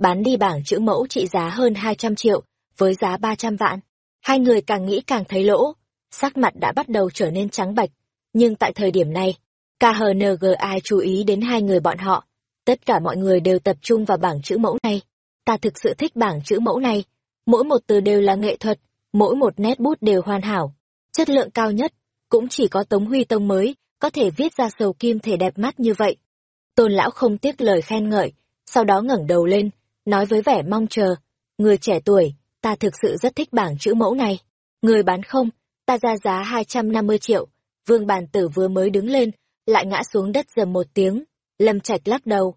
bán đi bảng chữ mẫu trị giá hơn 200 triệu, với giá 300 vạn. Hai người càng nghĩ càng thấy lỗ, sắc mặt đã bắt đầu trở nên trắng bạch. Nhưng tại thời điểm này, KHNGI chú ý đến hai người bọn họ. Tất cả mọi người đều tập trung vào bảng chữ mẫu này. Ta thực sự thích bảng chữ mẫu này. Mỗi một từ đều là nghệ thuật, mỗi một nét bút đều hoàn hảo. Chất lượng cao nhất, cũng chỉ có Tống Huy Tông mới, có thể viết ra sầu kim thể đẹp mắt như vậy. Tôn lão không tiếc lời khen ngợi, sau đó ngẩng đầu lên, nói với vẻ mong chờ. Người trẻ tuổi, ta thực sự rất thích bảng chữ mẫu này. Người bán không, ta ra giá 250 triệu. Vương bàn tử vừa mới đứng lên, lại ngã xuống đất dầm một tiếng. Lâm Trạch lắc đầu.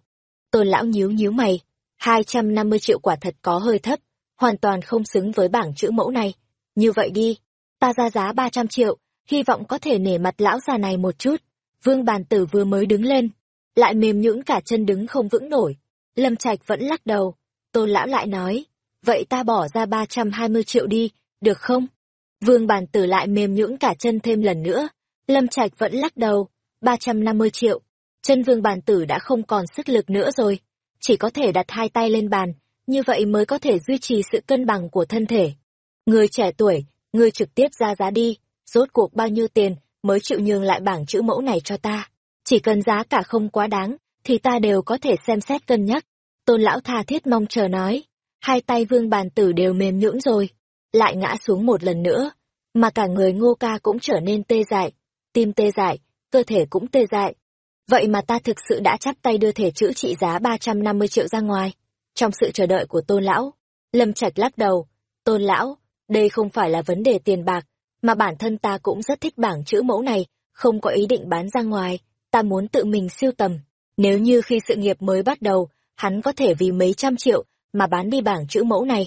Tôn lão nhíu nhíu mày. 250 triệu quả thật có hơi thấp, hoàn toàn không xứng với bảng chữ mẫu này. Như vậy đi, ta ra giá 300 triệu, hy vọng có thể nể mặt lão già này một chút. Vương bàn tử vừa mới đứng lên, lại mềm nhũn cả chân đứng không vững nổi. Lâm Trạch vẫn lắc đầu. Tôn lão lại nói, vậy ta bỏ ra 320 triệu đi, được không? Vương bàn tử lại mềm nhũn cả chân thêm lần nữa. Lâm Trạch vẫn lắc đầu, 350 triệu. Chân vương bàn tử đã không còn sức lực nữa rồi. Chỉ có thể đặt hai tay lên bàn, như vậy mới có thể duy trì sự cân bằng của thân thể. Người trẻ tuổi, người trực tiếp ra giá đi, rốt cuộc bao nhiêu tiền mới chịu nhường lại bảng chữ mẫu này cho ta. Chỉ cần giá cả không quá đáng, thì ta đều có thể xem xét cân nhắc. Tôn lão tha thiết mong chờ nói, hai tay vương bàn tử đều mềm nhũn rồi, lại ngã xuống một lần nữa, mà cả người ngô ca cũng trở nên tê dại, tim tê dại, cơ thể cũng tê dại. Vậy mà ta thực sự đã chắp tay đưa thể chữ trị giá 350 triệu ra ngoài. Trong sự chờ đợi của tôn lão, Lâm Trạch lắc đầu, tôn lão, đây không phải là vấn đề tiền bạc, mà bản thân ta cũng rất thích bảng chữ mẫu này, không có ý định bán ra ngoài, ta muốn tự mình siêu tầm. Nếu như khi sự nghiệp mới bắt đầu, hắn có thể vì mấy trăm triệu mà bán đi bảng chữ mẫu này.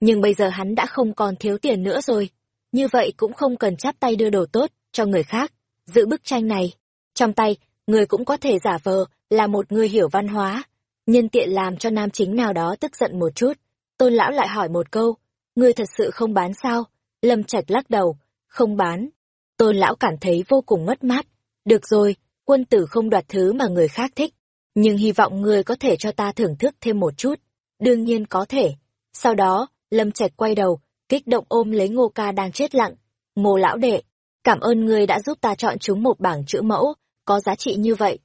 Nhưng bây giờ hắn đã không còn thiếu tiền nữa rồi. Như vậy cũng không cần chắp tay đưa đồ tốt cho người khác. Giữ bức tranh này. Trong tay, người cũng có thể giả vờ là một người hiểu văn hóa. Nhân tiện làm cho nam chính nào đó tức giận một chút. Tôn lão lại hỏi một câu. Người thật sự không bán sao? Lâm Trạch lắc đầu. Không bán. Tôn lão cảm thấy vô cùng mất mát. Được rồi, quân tử không đoạt thứ mà người khác thích. Nhưng hy vọng người có thể cho ta thưởng thức thêm một chút. Đương nhiên có thể. Sau đó, Lâm Trạch quay đầu, kích động ôm lấy Ngô Ca đang chết lặng. Ngô lão đệ, cảm ơn ngươi đã giúp ta chọn chúng một bảng chữ mẫu, có giá trị như vậy.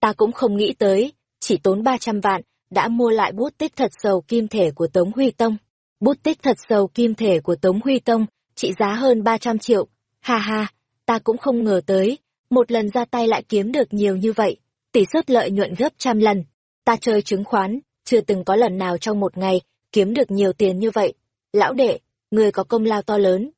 Ta cũng không nghĩ tới, chỉ tốn 300 vạn, đã mua lại bút tích thật sầu kim thể của Tống Huy Tông. Bút tích thật sầu kim thể của Tống Huy Tông, trị giá hơn 300 triệu. Ha ha, ta cũng không ngờ tới, một lần ra tay lại kiếm được nhiều như vậy, tỷ suất lợi nhuận gấp trăm lần. Ta chơi chứng khoán, chưa từng có lần nào trong một ngày kiếm được nhiều tiền như vậy. Lão đệ, ngươi có công lao to lớn.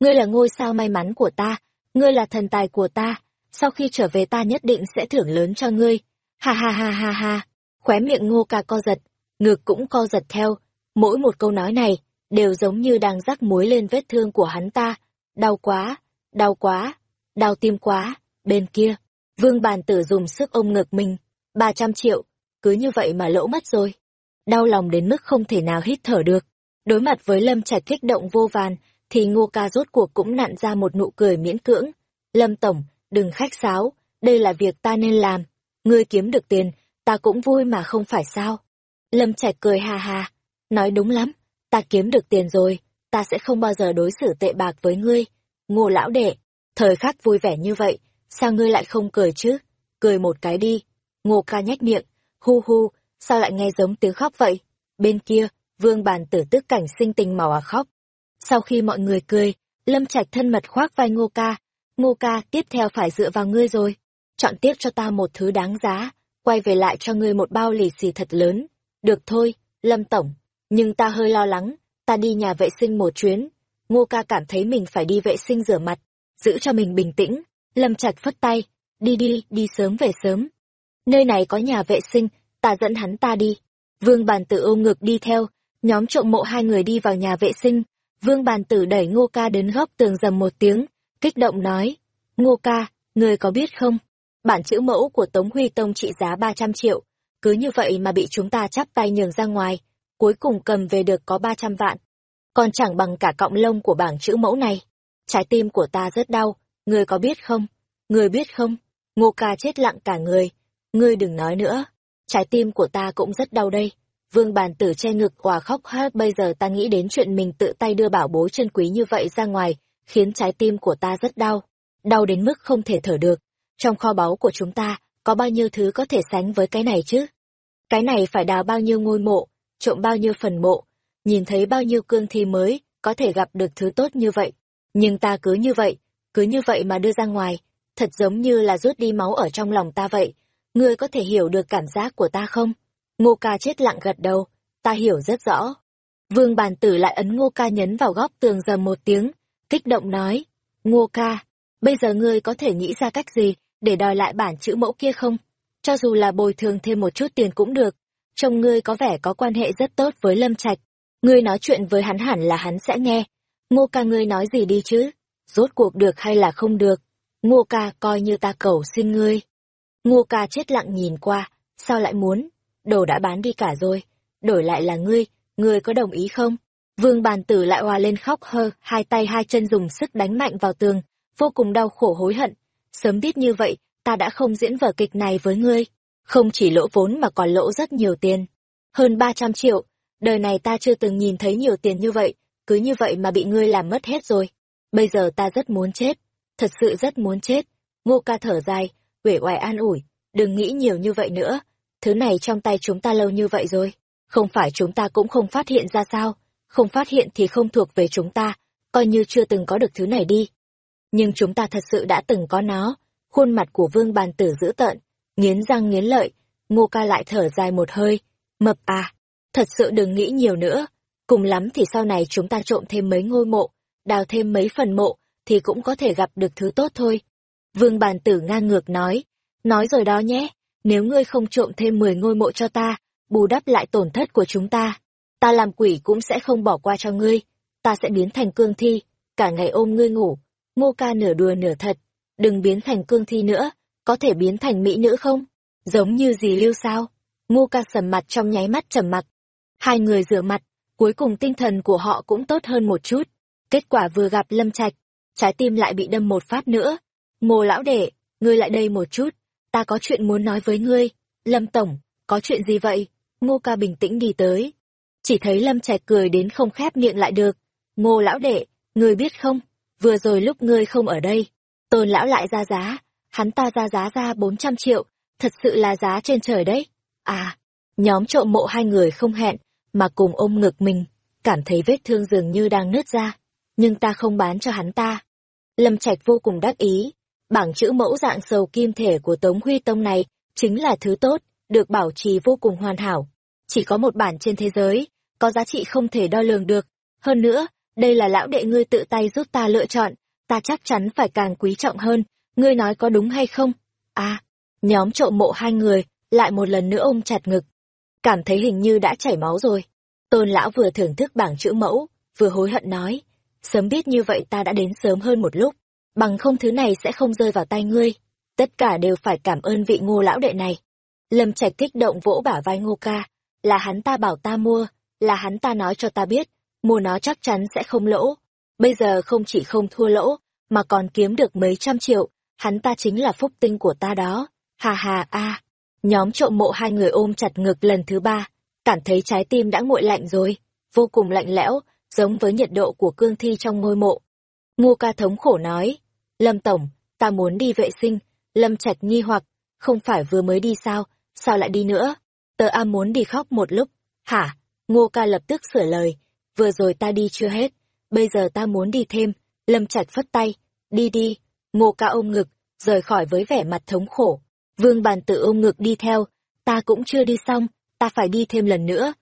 Ngươi là ngôi sao may mắn của ta, ngươi là thần tài của ta, sau khi trở về ta nhất định sẽ thưởng lớn cho ngươi. Ha ha ha ha ha, khóe miệng ngô ca co giật, ngực cũng co giật theo, mỗi một câu nói này đều giống như đang rắc muối lên vết thương của hắn ta. Đau quá, đau quá, đau tim quá, bên kia, vương bàn tử dùng sức ôm ngực mình, ba trăm triệu, cứ như vậy mà lỗ mất rồi. Đau lòng đến mức không thể nào hít thở được. Đối mặt với Lâm Trạch kích động vô vàn, thì Ngô Ca rốt cuộc cũng nặn ra một nụ cười miễn cưỡng. Lâm Tổng, đừng khách sáo, đây là việc ta nên làm. Ngươi kiếm được tiền, ta cũng vui mà không phải sao. Lâm Trạch cười ha ha, nói đúng lắm, ta kiếm được tiền rồi, ta sẽ không bao giờ đối xử tệ bạc với ngươi. Ngô lão đệ, thời khắc vui vẻ như vậy, sao ngươi lại không cười chứ? Cười một cái đi. Ngô ca nhếch miệng, hu hu, sao lại nghe giống tiếng khóc vậy? Bên kia, vương bàn tử tức cảnh sinh tình màu à khóc. Sau khi mọi người cười, lâm trạch thân mật khoác vai ngô ca. Ngô ca tiếp theo phải dựa vào ngươi rồi. Chọn tiếp cho ta một thứ đáng giá, quay về lại cho ngươi một bao lì xì thật lớn. Được thôi, lâm tổng, nhưng ta hơi lo lắng, ta đi nhà vệ sinh một chuyến. Ngô ca cảm thấy mình phải đi vệ sinh rửa mặt, giữ cho mình bình tĩnh. Lâm Trạch phất tay, đi đi, đi sớm về sớm. Nơi này có nhà vệ sinh, ta dẫn hắn ta đi. Vương bàn tử ôm ngực đi theo, nhóm trộm mộ hai người đi vào nhà vệ sinh. Vương bàn tử đẩy ngô ca đến góc tường dầm một tiếng, kích động nói. Ngô ca, người có biết không? Bản chữ mẫu của Tống Huy Tông trị giá 300 triệu. Cứ như vậy mà bị chúng ta chắp tay nhường ra ngoài, cuối cùng cầm về được có 300 vạn. Còn chẳng bằng cả cọng lông của bảng chữ mẫu này. Trái tim của ta rất đau, Ngươi có biết không? Ngươi biết không? Ngô ca chết lặng cả người. Ngươi đừng nói nữa trái tim của ta cũng rất đau đây. Vương bàn tử che ngực quả khóc hát bây giờ ta nghĩ đến chuyện mình tự tay đưa bảo bối chân quý như vậy ra ngoài, khiến trái tim của ta rất đau. Đau đến mức không thể thở được. Trong kho báu của chúng ta, có bao nhiêu thứ có thể sánh với cái này chứ? Cái này phải đào bao nhiêu ngôi mộ, trộm bao nhiêu phần mộ, nhìn thấy bao nhiêu cương thi mới, có thể gặp được thứ tốt như vậy. Nhưng ta cứ như vậy, cứ như vậy mà đưa ra ngoài, thật giống như là rút đi máu ở trong lòng ta vậy. Ngươi có thể hiểu được cảm giác của ta không? Ngô ca chết lặng gật đầu, ta hiểu rất rõ. Vương bàn tử lại ấn ngô ca nhấn vào góc tường dầm một tiếng, kích động nói, ngô ca, bây giờ ngươi có thể nghĩ ra cách gì để đòi lại bản chữ mẫu kia không? Cho dù là bồi thường thêm một chút tiền cũng được, trông ngươi có vẻ có quan hệ rất tốt với Lâm Trạch. Ngươi nói chuyện với hắn hẳn là hắn sẽ nghe. Ngô ca ngươi nói gì đi chứ? Rốt cuộc được hay là không được? Ngô ca coi như ta cầu xin ngươi. Ngô ca chết lặng nhìn qua, sao lại muốn? Đồ đã bán đi cả rồi, đổi lại là ngươi, ngươi có đồng ý không? Vương bàn tử lại hòa lên khóc hơ, hai tay hai chân dùng sức đánh mạnh vào tường, vô cùng đau khổ hối hận. Sớm biết như vậy, ta đã không diễn vở kịch này với ngươi. Không chỉ lỗ vốn mà còn lỗ rất nhiều tiền. Hơn 300 triệu, đời này ta chưa từng nhìn thấy nhiều tiền như vậy, cứ như vậy mà bị ngươi làm mất hết rồi. Bây giờ ta rất muốn chết, thật sự rất muốn chết. Ngô ca thở dài, uể oải an ủi, đừng nghĩ nhiều như vậy nữa. Thứ này trong tay chúng ta lâu như vậy rồi. Không phải chúng ta cũng không phát hiện ra sao, không phát hiện thì không thuộc về chúng ta, coi như chưa từng có được thứ này đi. Nhưng chúng ta thật sự đã từng có nó. Khuôn mặt của vương bàn tử dữ tợn, nghiến răng nghiến lợi, ngô ca lại thở dài một hơi. Mập à, thật sự đừng nghĩ nhiều nữa. Cùng lắm thì sau này chúng ta trộm thêm mấy ngôi mộ, đào thêm mấy phần mộ, thì cũng có thể gặp được thứ tốt thôi. Vương bàn tử ngang ngược nói, nói rồi đó nhé, nếu ngươi không trộm thêm 10 ngôi mộ cho ta, bù đắp lại tổn thất của chúng ta, ta làm quỷ cũng sẽ không bỏ qua cho ngươi, ta sẽ biến thành cương thi, cả ngày ôm ngươi ngủ. Ngô ca nửa đùa nửa thật, đừng biến thành cương thi nữa, có thể biến thành mỹ nữ không? Giống như gì lưu sao? Ngô ca sầm mặt trong nháy mắt trầm mặc. Hai người rửa mặt, cuối cùng tinh thần của họ cũng tốt hơn một chút. Kết quả vừa gặp Lâm Trạch, trái tim lại bị đâm một phát nữa. Ngô lão đệ, ngươi lại đây một chút, ta có chuyện muốn nói với ngươi. Lâm Tổng, có chuyện gì vậy? Ngô ca bình tĩnh đi tới. Chỉ thấy Lâm Trạch cười đến không khép miệng lại được. Ngô lão đệ, ngươi biết không, vừa rồi lúc ngươi không ở đây, tôn lão lại ra giá, hắn ta ra giá ra 400 triệu, thật sự là giá trên trời đấy. À, nhóm trộm mộ hai người không hẹn, mà cùng ôm ngực mình, cảm thấy vết thương dường như đang nứt ra, nhưng ta không bán cho hắn ta. Lâm Trạch vô cùng đắc ý, bảng chữ mẫu dạng sầu kim thể của Tống Huy Tông này chính là thứ tốt, được bảo trì vô cùng hoàn hảo. Chỉ có một bản trên thế giới, có giá trị không thể đo lường được. Hơn nữa, đây là lão đệ ngươi tự tay giúp ta lựa chọn, ta chắc chắn phải càng quý trọng hơn, ngươi nói có đúng hay không? À, nhóm trộm mộ hai người, lại một lần nữa ôm chặt ngực. Cảm thấy hình như đã chảy máu rồi. Tôn lão vừa thưởng thức bảng chữ mẫu, vừa hối hận nói, sớm biết như vậy ta đã đến sớm hơn một lúc, bằng không thứ này sẽ không rơi vào tay ngươi. Tất cả đều phải cảm ơn vị ngô lão đệ này. Lâm Trạch kích động vỗ bả vai ngô ca, là hắn ta bảo ta mua, là hắn ta nói cho ta biết, mua nó chắc chắn sẽ không lỗ. Bây giờ không chỉ không thua lỗ, mà còn kiếm được mấy trăm triệu, hắn ta chính là phúc tinh của ta đó. Hà hà a. Nhóm trộm mộ hai người ôm chặt ngực lần thứ ba, cảm thấy trái tim đã nguội lạnh rồi, vô cùng lạnh lẽo, giống với nhiệt độ của cương thi trong ngôi mộ. Ngô ca thống khổ nói, Lâm Tổng, ta muốn đi vệ sinh, Lâm Trạch nghi hoặc, không phải vừa mới đi sao, sao lại đi nữa? Tờ A muốn đi khóc một lúc, hả? Ngô ca lập tức sửa lời, vừa rồi ta đi chưa hết, bây giờ ta muốn đi thêm, Lâm Trạch phất tay, đi đi, Ngô ca ôm ngực, rời khỏi với vẻ mặt thống khổ. Vương bàn tự ôm ngực đi theo, ta cũng chưa đi xong, ta phải đi thêm lần nữa.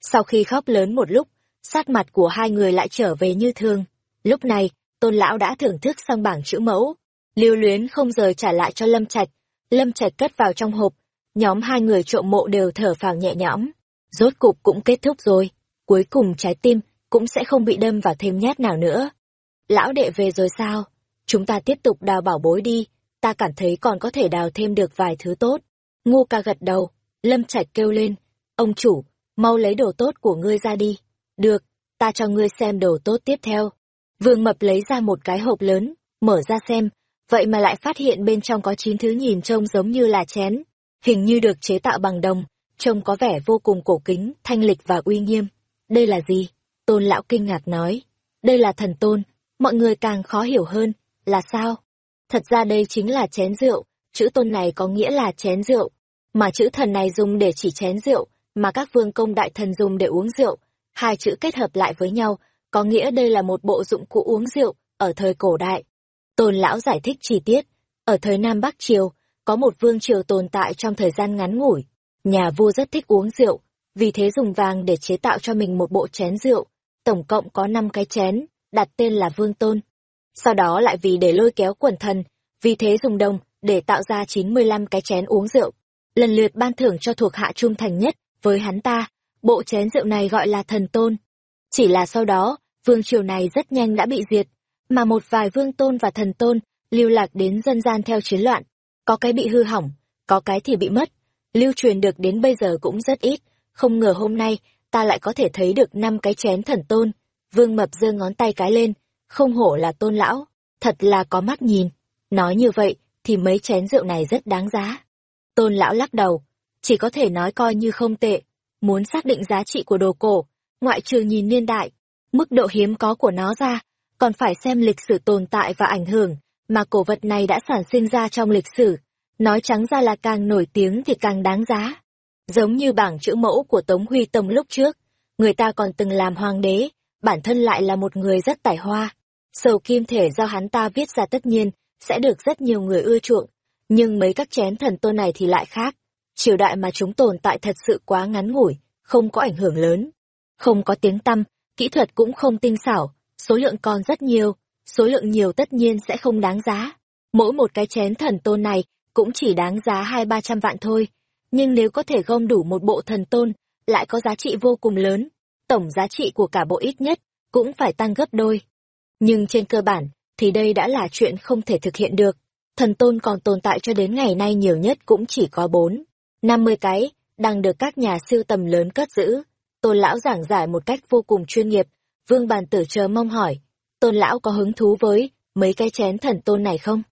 Sau khi khóc lớn một lúc, sát mặt của hai người lại trở về như thường. Lúc này, tôn lão đã thưởng thức xong bảng chữ mẫu. Lưu luyến không rời trả lại cho Lâm Trạch. Lâm Trạch cất vào trong hộp. Nhóm hai người trộm mộ đều thở phào nhẹ nhõm. Rốt cục cũng kết thúc rồi. Cuối cùng trái tim cũng sẽ không bị đâm vào thêm nhát nào nữa. Lão đệ về rồi sao? Chúng ta tiếp tục đào bảo bối đi. Ta cảm thấy còn có thể đào thêm được vài thứ tốt. Ngô ca gật đầu. Lâm Trạch kêu lên. Ông chủ, mau lấy đồ tốt của ngươi ra đi. Được, ta cho ngươi xem đồ tốt tiếp theo. Vương Mập lấy ra một cái hộp lớn, mở ra xem, vậy mà lại phát hiện bên trong có chín thứ nhìn trông giống như là chén. Hình như được chế tạo bằng đồng, trông có vẻ vô cùng cổ kính, thanh lịch và uy nghiêm. Đây là gì? Tôn lão kinh ngạc nói. Đây là thần tôn. Mọi người càng khó hiểu hơn. Là sao? Thật ra đây chính là chén rượu. Chữ tôn này có nghĩa là chén rượu. Mà chữ thần này dùng để chỉ chén rượu, mà các vương công đại thần dùng để uống rượu. Hai chữ kết hợp lại với nhau, có nghĩa đây là một bộ dụng cụ uống rượu ở thời cổ đại. Tôn lão giải thích chi tiết. Ở thời Nam Bắc Triều, có một vương triều tồn tại trong thời gian ngắn ngủi. Nhà vua rất thích uống rượu, vì thế dùng vàng để chế tạo cho mình một bộ chén rượu. Tổng cộng có 5 cái chén, đặt tên là Vương Tôn. Sau đó lại vì để lôi kéo quần thần, vì thế dùng đồng để tạo ra 95 cái chén uống rượu. Lần lượt ban thưởng cho thuộc hạ trung thành nhất với hắn ta, bộ chén rượu này gọi là thần tôn. Chỉ là sau đó, vương triều này rất nhanh đã bị diệt, mà một vài vương tôn và thần tôn lưu lạc đến dân gian theo chiến loạn, có cái bị hư hỏng, có cái thì bị mất, lưu truyền được đến bây giờ cũng rất ít, không ngờ hôm nay ta lại có thể thấy được năm cái chén thần tôn. Vương Mập giơ ngón tay cái lên, không hổ là tôn lão, thật là có mắt nhìn. Nói như vậy thì mấy chén rượu này rất đáng giá. Tôn lão lắc đầu, chỉ có thể nói coi như không tệ. Muốn xác định giá trị của đồ cổ, ngoại trừ nhìn niên đại, mức độ hiếm có của nó ra, còn phải xem lịch sử tồn tại và ảnh hưởng mà cổ vật này đã sản sinh ra trong lịch sử. Nói trắng ra là càng nổi tiếng thì càng đáng giá. Giống như bảng chữ mẫu của Tống Huy Tông lúc trước, người ta còn từng làm hoàng đế, bản thân lại là một người rất tài hoa. Sầu kim thể do hắn ta viết ra tất nhiên, sẽ được rất nhiều người ưa chuộng. Nhưng mấy các chén thần tôn này thì lại khác. Triều đại mà chúng tồn tại thật sự quá ngắn ngủi, không có ảnh hưởng lớn. Không có tiếng tăm, kỹ thuật cũng không tinh xảo, số lượng còn rất nhiều, số lượng nhiều tất nhiên sẽ không đáng giá. Mỗi một cái chén thần tôn này cũng chỉ đáng giá hai ba trăm vạn thôi, nhưng nếu có thể gom đủ một bộ thần tôn, lại có giá trị vô cùng lớn, tổng giá trị của cả bộ ít nhất cũng phải tăng gấp đôi. Nhưng trên cơ bản, thì đây đã là chuyện không thể thực hiện được. Thần tôn còn tồn tại cho đến ngày nay nhiều nhất cũng chỉ có bốn, năm mươi cái, đang được các nhà siêu tầm lớn cất giữ. Tôn lão giảng giải một cách vô cùng chuyên nghiệp, vương bàn tử chờ mong hỏi, tôn lão có hứng thú với mấy cái chén thần tôn này không?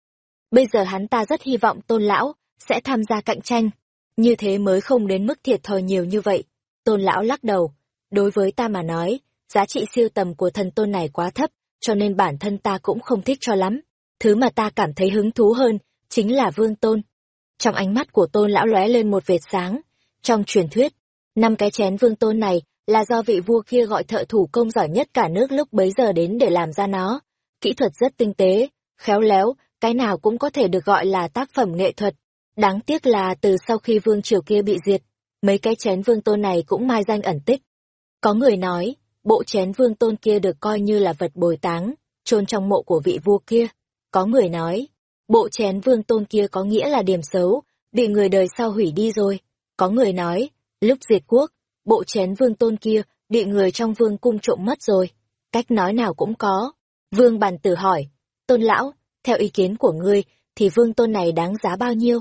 Bây giờ hắn ta rất hy vọng tôn lão sẽ tham gia cạnh tranh, như thế mới không đến mức thiệt thòi nhiều như vậy. Tôn lão lắc đầu, đối với ta mà nói, giá trị siêu tầm của thần tôn này quá thấp, cho nên bản thân ta cũng không thích cho lắm. Thứ mà ta cảm thấy hứng thú hơn, chính là vương tôn. Trong ánh mắt của tôn lão lóe lên một vệt sáng. Trong truyền thuyết, năm cái chén vương tôn này là do vị vua kia gọi thợ thủ công giỏi nhất cả nước lúc bấy giờ đến để làm ra nó. Kỹ thuật rất tinh tế, khéo léo, cái nào cũng có thể được gọi là tác phẩm nghệ thuật. Đáng tiếc là từ sau khi vương triều kia bị diệt, mấy cái chén vương tôn này cũng mai danh ẩn tích. Có người nói, bộ chén vương tôn kia được coi như là vật bồi táng, chôn trong mộ của vị vua kia. Có người nói, bộ chén vương tôn kia có nghĩa là điểm xấu, bị người đời sau hủy đi rồi. Có người nói, lúc diệt quốc, bộ chén vương tôn kia bị người trong vương cung trộm mất rồi. Cách nói nào cũng có. Vương bàn tử hỏi, tôn lão, theo ý kiến của ngươi, thì vương tôn này đáng giá bao nhiêu?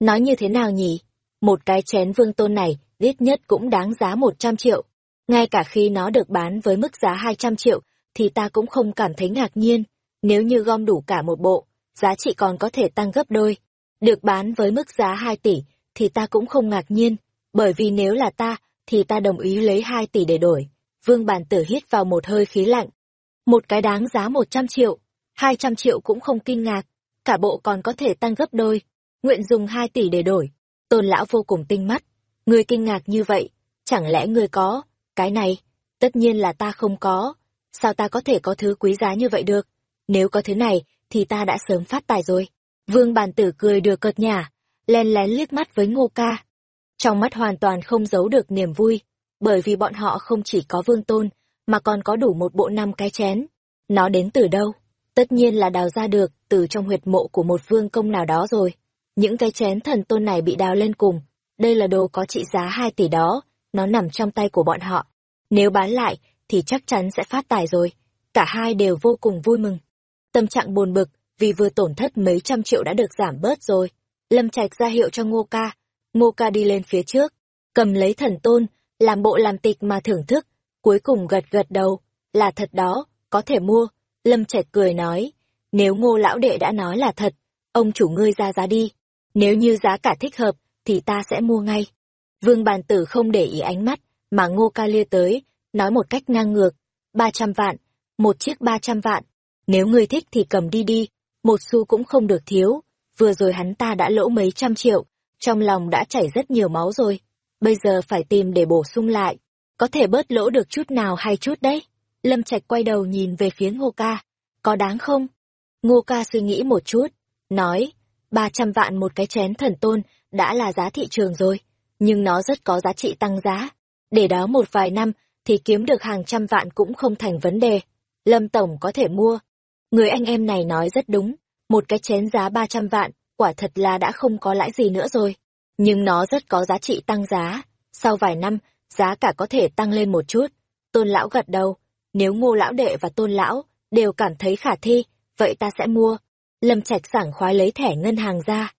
Nói như thế nào nhỉ? Một cái chén vương tôn này, ít nhất cũng đáng giá một trăm triệu. Ngay cả khi nó được bán với mức giá hai trăm triệu, thì ta cũng không cảm thấy ngạc nhiên. Nếu như gom đủ cả một bộ, giá trị còn có thể tăng gấp đôi. Được bán với mức giá hai tỷ, thì ta cũng không ngạc nhiên. Bởi vì nếu là ta, thì ta đồng ý lấy hai tỷ để đổi. Vương bàn tử hít vào một hơi khí lạnh. Một cái đáng giá một trăm triệu, hai trăm triệu cũng không kinh ngạc, cả bộ còn có thể tăng gấp đôi. Nguyện dùng hai tỷ để đổi. Tôn lão vô cùng tinh mắt. Người kinh ngạc như vậy, chẳng lẽ người có, cái này, tất nhiên là ta không có. Sao ta có thể có thứ quý giá như vậy được? Nếu có thứ này, thì ta đã sớm phát tài rồi. Vương bàn tử cười được cợt nhả, len lén liếc mắt với ngô ca. Trong mắt hoàn toàn không giấu được niềm vui, bởi vì bọn họ không chỉ có vương tôn, mà còn có đủ một bộ năm cái chén. Nó đến từ đâu? Tất nhiên là đào ra được từ trong huyệt mộ của một vương công nào đó rồi. Những cái chén thần tôn này bị đào lên cùng. Đây là đồ có trị giá 2 tỷ đó, nó nằm trong tay của bọn họ. Nếu bán lại, thì chắc chắn sẽ phát tài rồi. Cả hai đều vô cùng vui mừng. Tâm trạng buồn bực, vì vừa tổn thất mấy trăm triệu đã được giảm bớt rồi. Lâm Trạch ra hiệu cho Ngô Ca. Ngô Ca đi lên phía trước, cầm lấy thần tôn, làm bộ làm tịch mà thưởng thức. Cuối cùng gật gật đầu, là thật đó, có thể mua. Lâm Trạch cười nói, nếu ngô lão đệ đã nói là thật, ông chủ ngươi ra giá đi. Nếu như giá cả thích hợp, thì ta sẽ mua ngay. Vương bàn tử không để ý ánh mắt, mà ngô ca lia tới, nói một cách ngang ngược. ba trăm vạn, một chiếc ba trăm vạn. Nếu ngươi thích thì cầm đi đi, một xu cũng không được thiếu. Vừa rồi hắn ta đã lỗ mấy trăm triệu, trong lòng đã chảy rất nhiều máu rồi. Bây giờ phải tìm để bổ sung lại. Có thể bớt lỗ được chút nào hay chút đấy. Lâm Trạch quay đầu nhìn về phía Ngô Ca. Có đáng không? Ngô Ca suy nghĩ một chút, nói, ba trăm vạn một cái chén thần tôn đã là giá thị trường rồi, nhưng nó rất có giá trị tăng giá. Để đó một vài năm thì kiếm được hàng trăm vạn cũng không thành vấn đề. Lâm Tổng có thể mua. Người anh em này nói rất đúng, một cái chén giá ba trăm vạn, quả thật là đã không có lãi gì nữa rồi. Nhưng nó rất có giá trị tăng giá. Sau vài năm, giá cả có thể tăng lên một chút. Tôn lão gật đầu, nếu ngô lão đệ và tôn lão đều cảm thấy khả thi, vậy ta sẽ mua. Lâm Trạch sảng khoái lấy thẻ ngân hàng ra.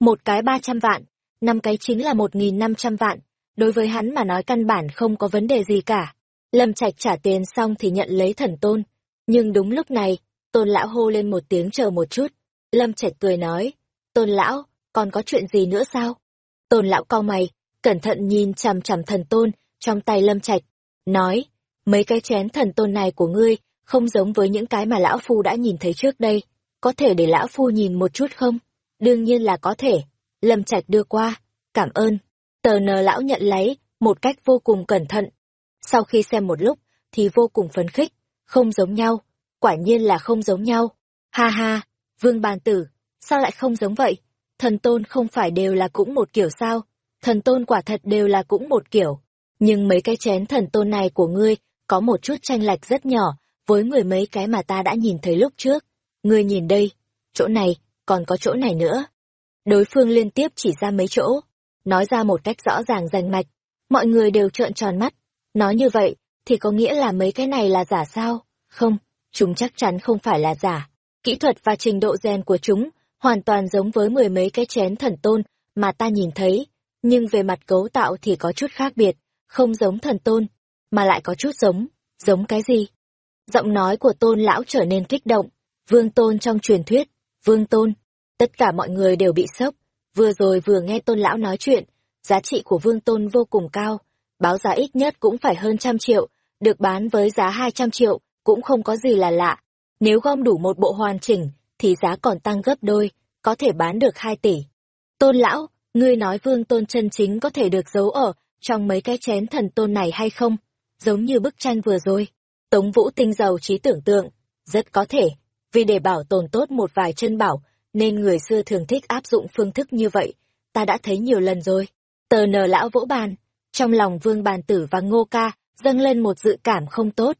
Một cái ba trăm vạn, năm cái chính là một nghìn năm trăm vạn. Đối với hắn mà nói căn bản không có vấn đề gì cả. Lâm Trạch trả tiền xong thì nhận lấy thần tôn. Nhưng đúng lúc này, tôn lão hô lên một tiếng chờ một chút. Lâm Trạch cười nói, tôn lão, còn có chuyện gì nữa sao? Tôn lão cau mày, cẩn thận nhìn chằm chằm thần tôn trong tay Lâm Trạch, nói, mấy cái chén thần tôn này của ngươi không giống với những cái mà lão phu đã nhìn thấy trước đây. Có thể để lão phu nhìn một chút không? Đương nhiên là có thể. Lâm trạch đưa qua cảm ơn. Tờ nờ lão nhận lấy một cách vô cùng cẩn thận. Sau khi xem một lúc thì vô cùng phấn khích không giống nhau quả nhiên là không giống nhau ha ha vương bàn tử sao lại không giống vậy thần tôn không phải đều là cũng một kiểu sao thần tôn quả thật đều là cũng một kiểu nhưng mấy cái chén thần tôn này của ngươi có một chút tranh lệch rất nhỏ với mười mấy cái mà ta đã nhìn thấy lúc trước. Ngươi nhìn đây, chỗ này, còn có chỗ này nữa. Đối phương liên tiếp chỉ ra mấy chỗ, nói ra một cách rõ ràng rành mạch. Mọi người đều trợn tròn mắt. Nói như vậy, thì có nghĩa là mấy cái này là giả sao? Không, chúng chắc chắn không phải là giả. Kỹ thuật và trình độ gen của chúng hoàn toàn giống với mười mấy cái chén thần tôn mà ta nhìn thấy, nhưng về mặt cấu tạo thì có chút khác biệt, không giống thần tôn, mà lại có chút giống, giống cái gì? Giọng nói của tôn lão trở nên kích động. Vương tôn trong truyền thuyết, vương tôn. Tất cả mọi người đều bị sốc. Vừa rồi vừa nghe tôn lão nói chuyện, giá trị của vương tôn vô cùng cao. Báo giá ít nhất cũng phải hơn trăm triệu, được bán với giá hai trăm triệu, cũng không có gì là lạ. Nếu gom đủ một bộ hoàn chỉnh, thì giá còn tăng gấp đôi, có thể bán được hai tỷ. Tôn lão, ngươi nói vương tôn chân chính có thể được giấu ở trong mấy cái chén thần tôn này hay không? Giống như bức tranh vừa rồi. Tống Vũ Tinh giàu trí tưởng tượng, rất có thể, vì để bảo tồn tốt một vài chân bảo, nên người xưa thường thích áp dụng phương thức như vậy, ta đã thấy nhiều lần rồi. Tờ nờ lão vỗ bàn, trong lòng vương bàn tử và ngô ca, dâng lên một dự cảm không tốt.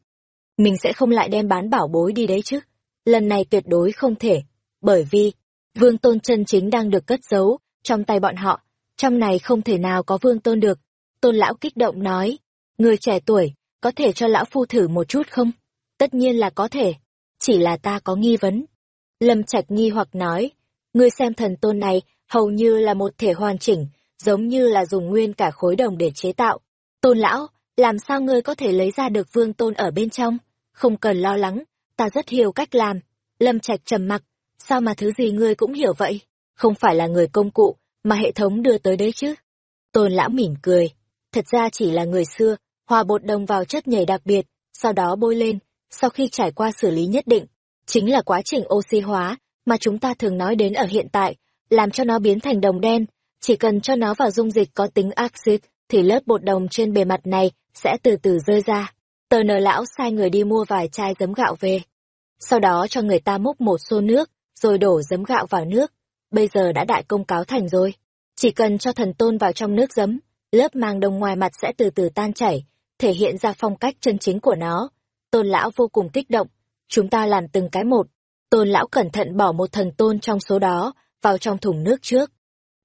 Mình sẽ không lại đem bán bảo bối đi đấy chứ. Lần này tuyệt đối không thể, bởi vì, vương tôn chân chính đang được cất giấu, trong tay bọn họ, trong này không thể nào có vương tôn được. Tôn lão kích động nói, người trẻ tuổi, có thể cho lão phu thử một chút không? Tất nhiên là có thể, chỉ là ta có nghi vấn. Lâm Trạch nghi hoặc nói, ngươi xem thần tôn này hầu như là một thể hoàn chỉnh, giống như là dùng nguyên cả khối đồng để chế tạo. Tôn lão, làm sao ngươi có thể lấy ra được vương tôn ở bên trong? Không cần lo lắng, ta rất hiểu cách làm. Lâm Trạch trầm mặc, sao mà thứ gì ngươi cũng hiểu vậy? Không phải là người công cụ, mà hệ thống đưa tới đấy chứ. Tôn lão mỉm cười, thật ra chỉ là người xưa, hòa bột đồng vào chất nhảy đặc biệt, sau đó bôi lên, sau khi trải qua xử lý nhất định, chính là quá trình oxy hóa mà chúng ta thường nói đến ở hiện tại, làm cho nó biến thành đồng đen, chỉ cần cho nó vào dung dịch có tính axit thì lớp bột đồng trên bề mặt này sẽ từ từ rơi ra. Tờ nờ lão sai người đi mua vài chai giấm gạo về. Sau đó cho người ta múc một xô nước, rồi đổ giấm gạo vào nước. Bây giờ đã đại công cáo thành rồi. Chỉ cần cho thần tôn vào trong nước giấm, lớp màng đồng ngoài mặt sẽ từ từ tan chảy, thể hiện ra phong cách chân chính của nó. Tôn lão vô cùng kích động, chúng ta làm từng cái một. Tôn lão cẩn thận bỏ một thần tôn trong số đó vào trong thùng nước trước.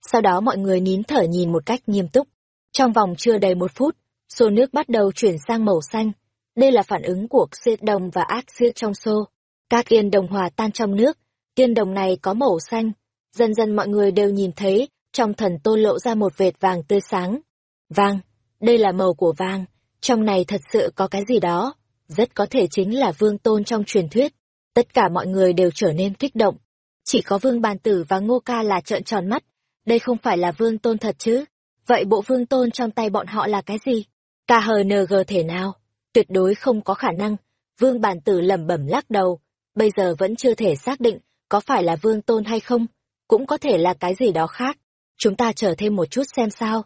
Sau đó mọi người nín thở nhìn một cách nghiêm túc. Trong vòng chưa đầy một phút, xô nước bắt đầu chuyển sang màu xanh. Đây là phản ứng của xiết đồng và axit trong xô. Các yên đồng hòa tan trong nước, yên đồng này có màu xanh. Dần dần mọi người đều nhìn thấy, trong thần tôn lộ ra một vệt vàng tươi sáng. Vàng, đây là màu của vàng, trong này thật sự có cái gì đó, rất có thể chính là vương tôn trong truyền thuyết. Tất cả mọi người đều trở nên kích động. Chỉ có vương bàn tử và ngô ca là trợn tròn mắt. Đây không phải là vương tôn thật chứ? Vậy bộ vương tôn trong tay bọn họ là cái gì? KHNG thể nào? Tuyệt đối không có khả năng. Vương bản tử lẩm bẩm lắc đầu. Bây giờ vẫn chưa thể xác định có phải là vương tôn hay không. Cũng có thể là cái gì đó khác. Chúng ta chờ thêm một chút xem sao.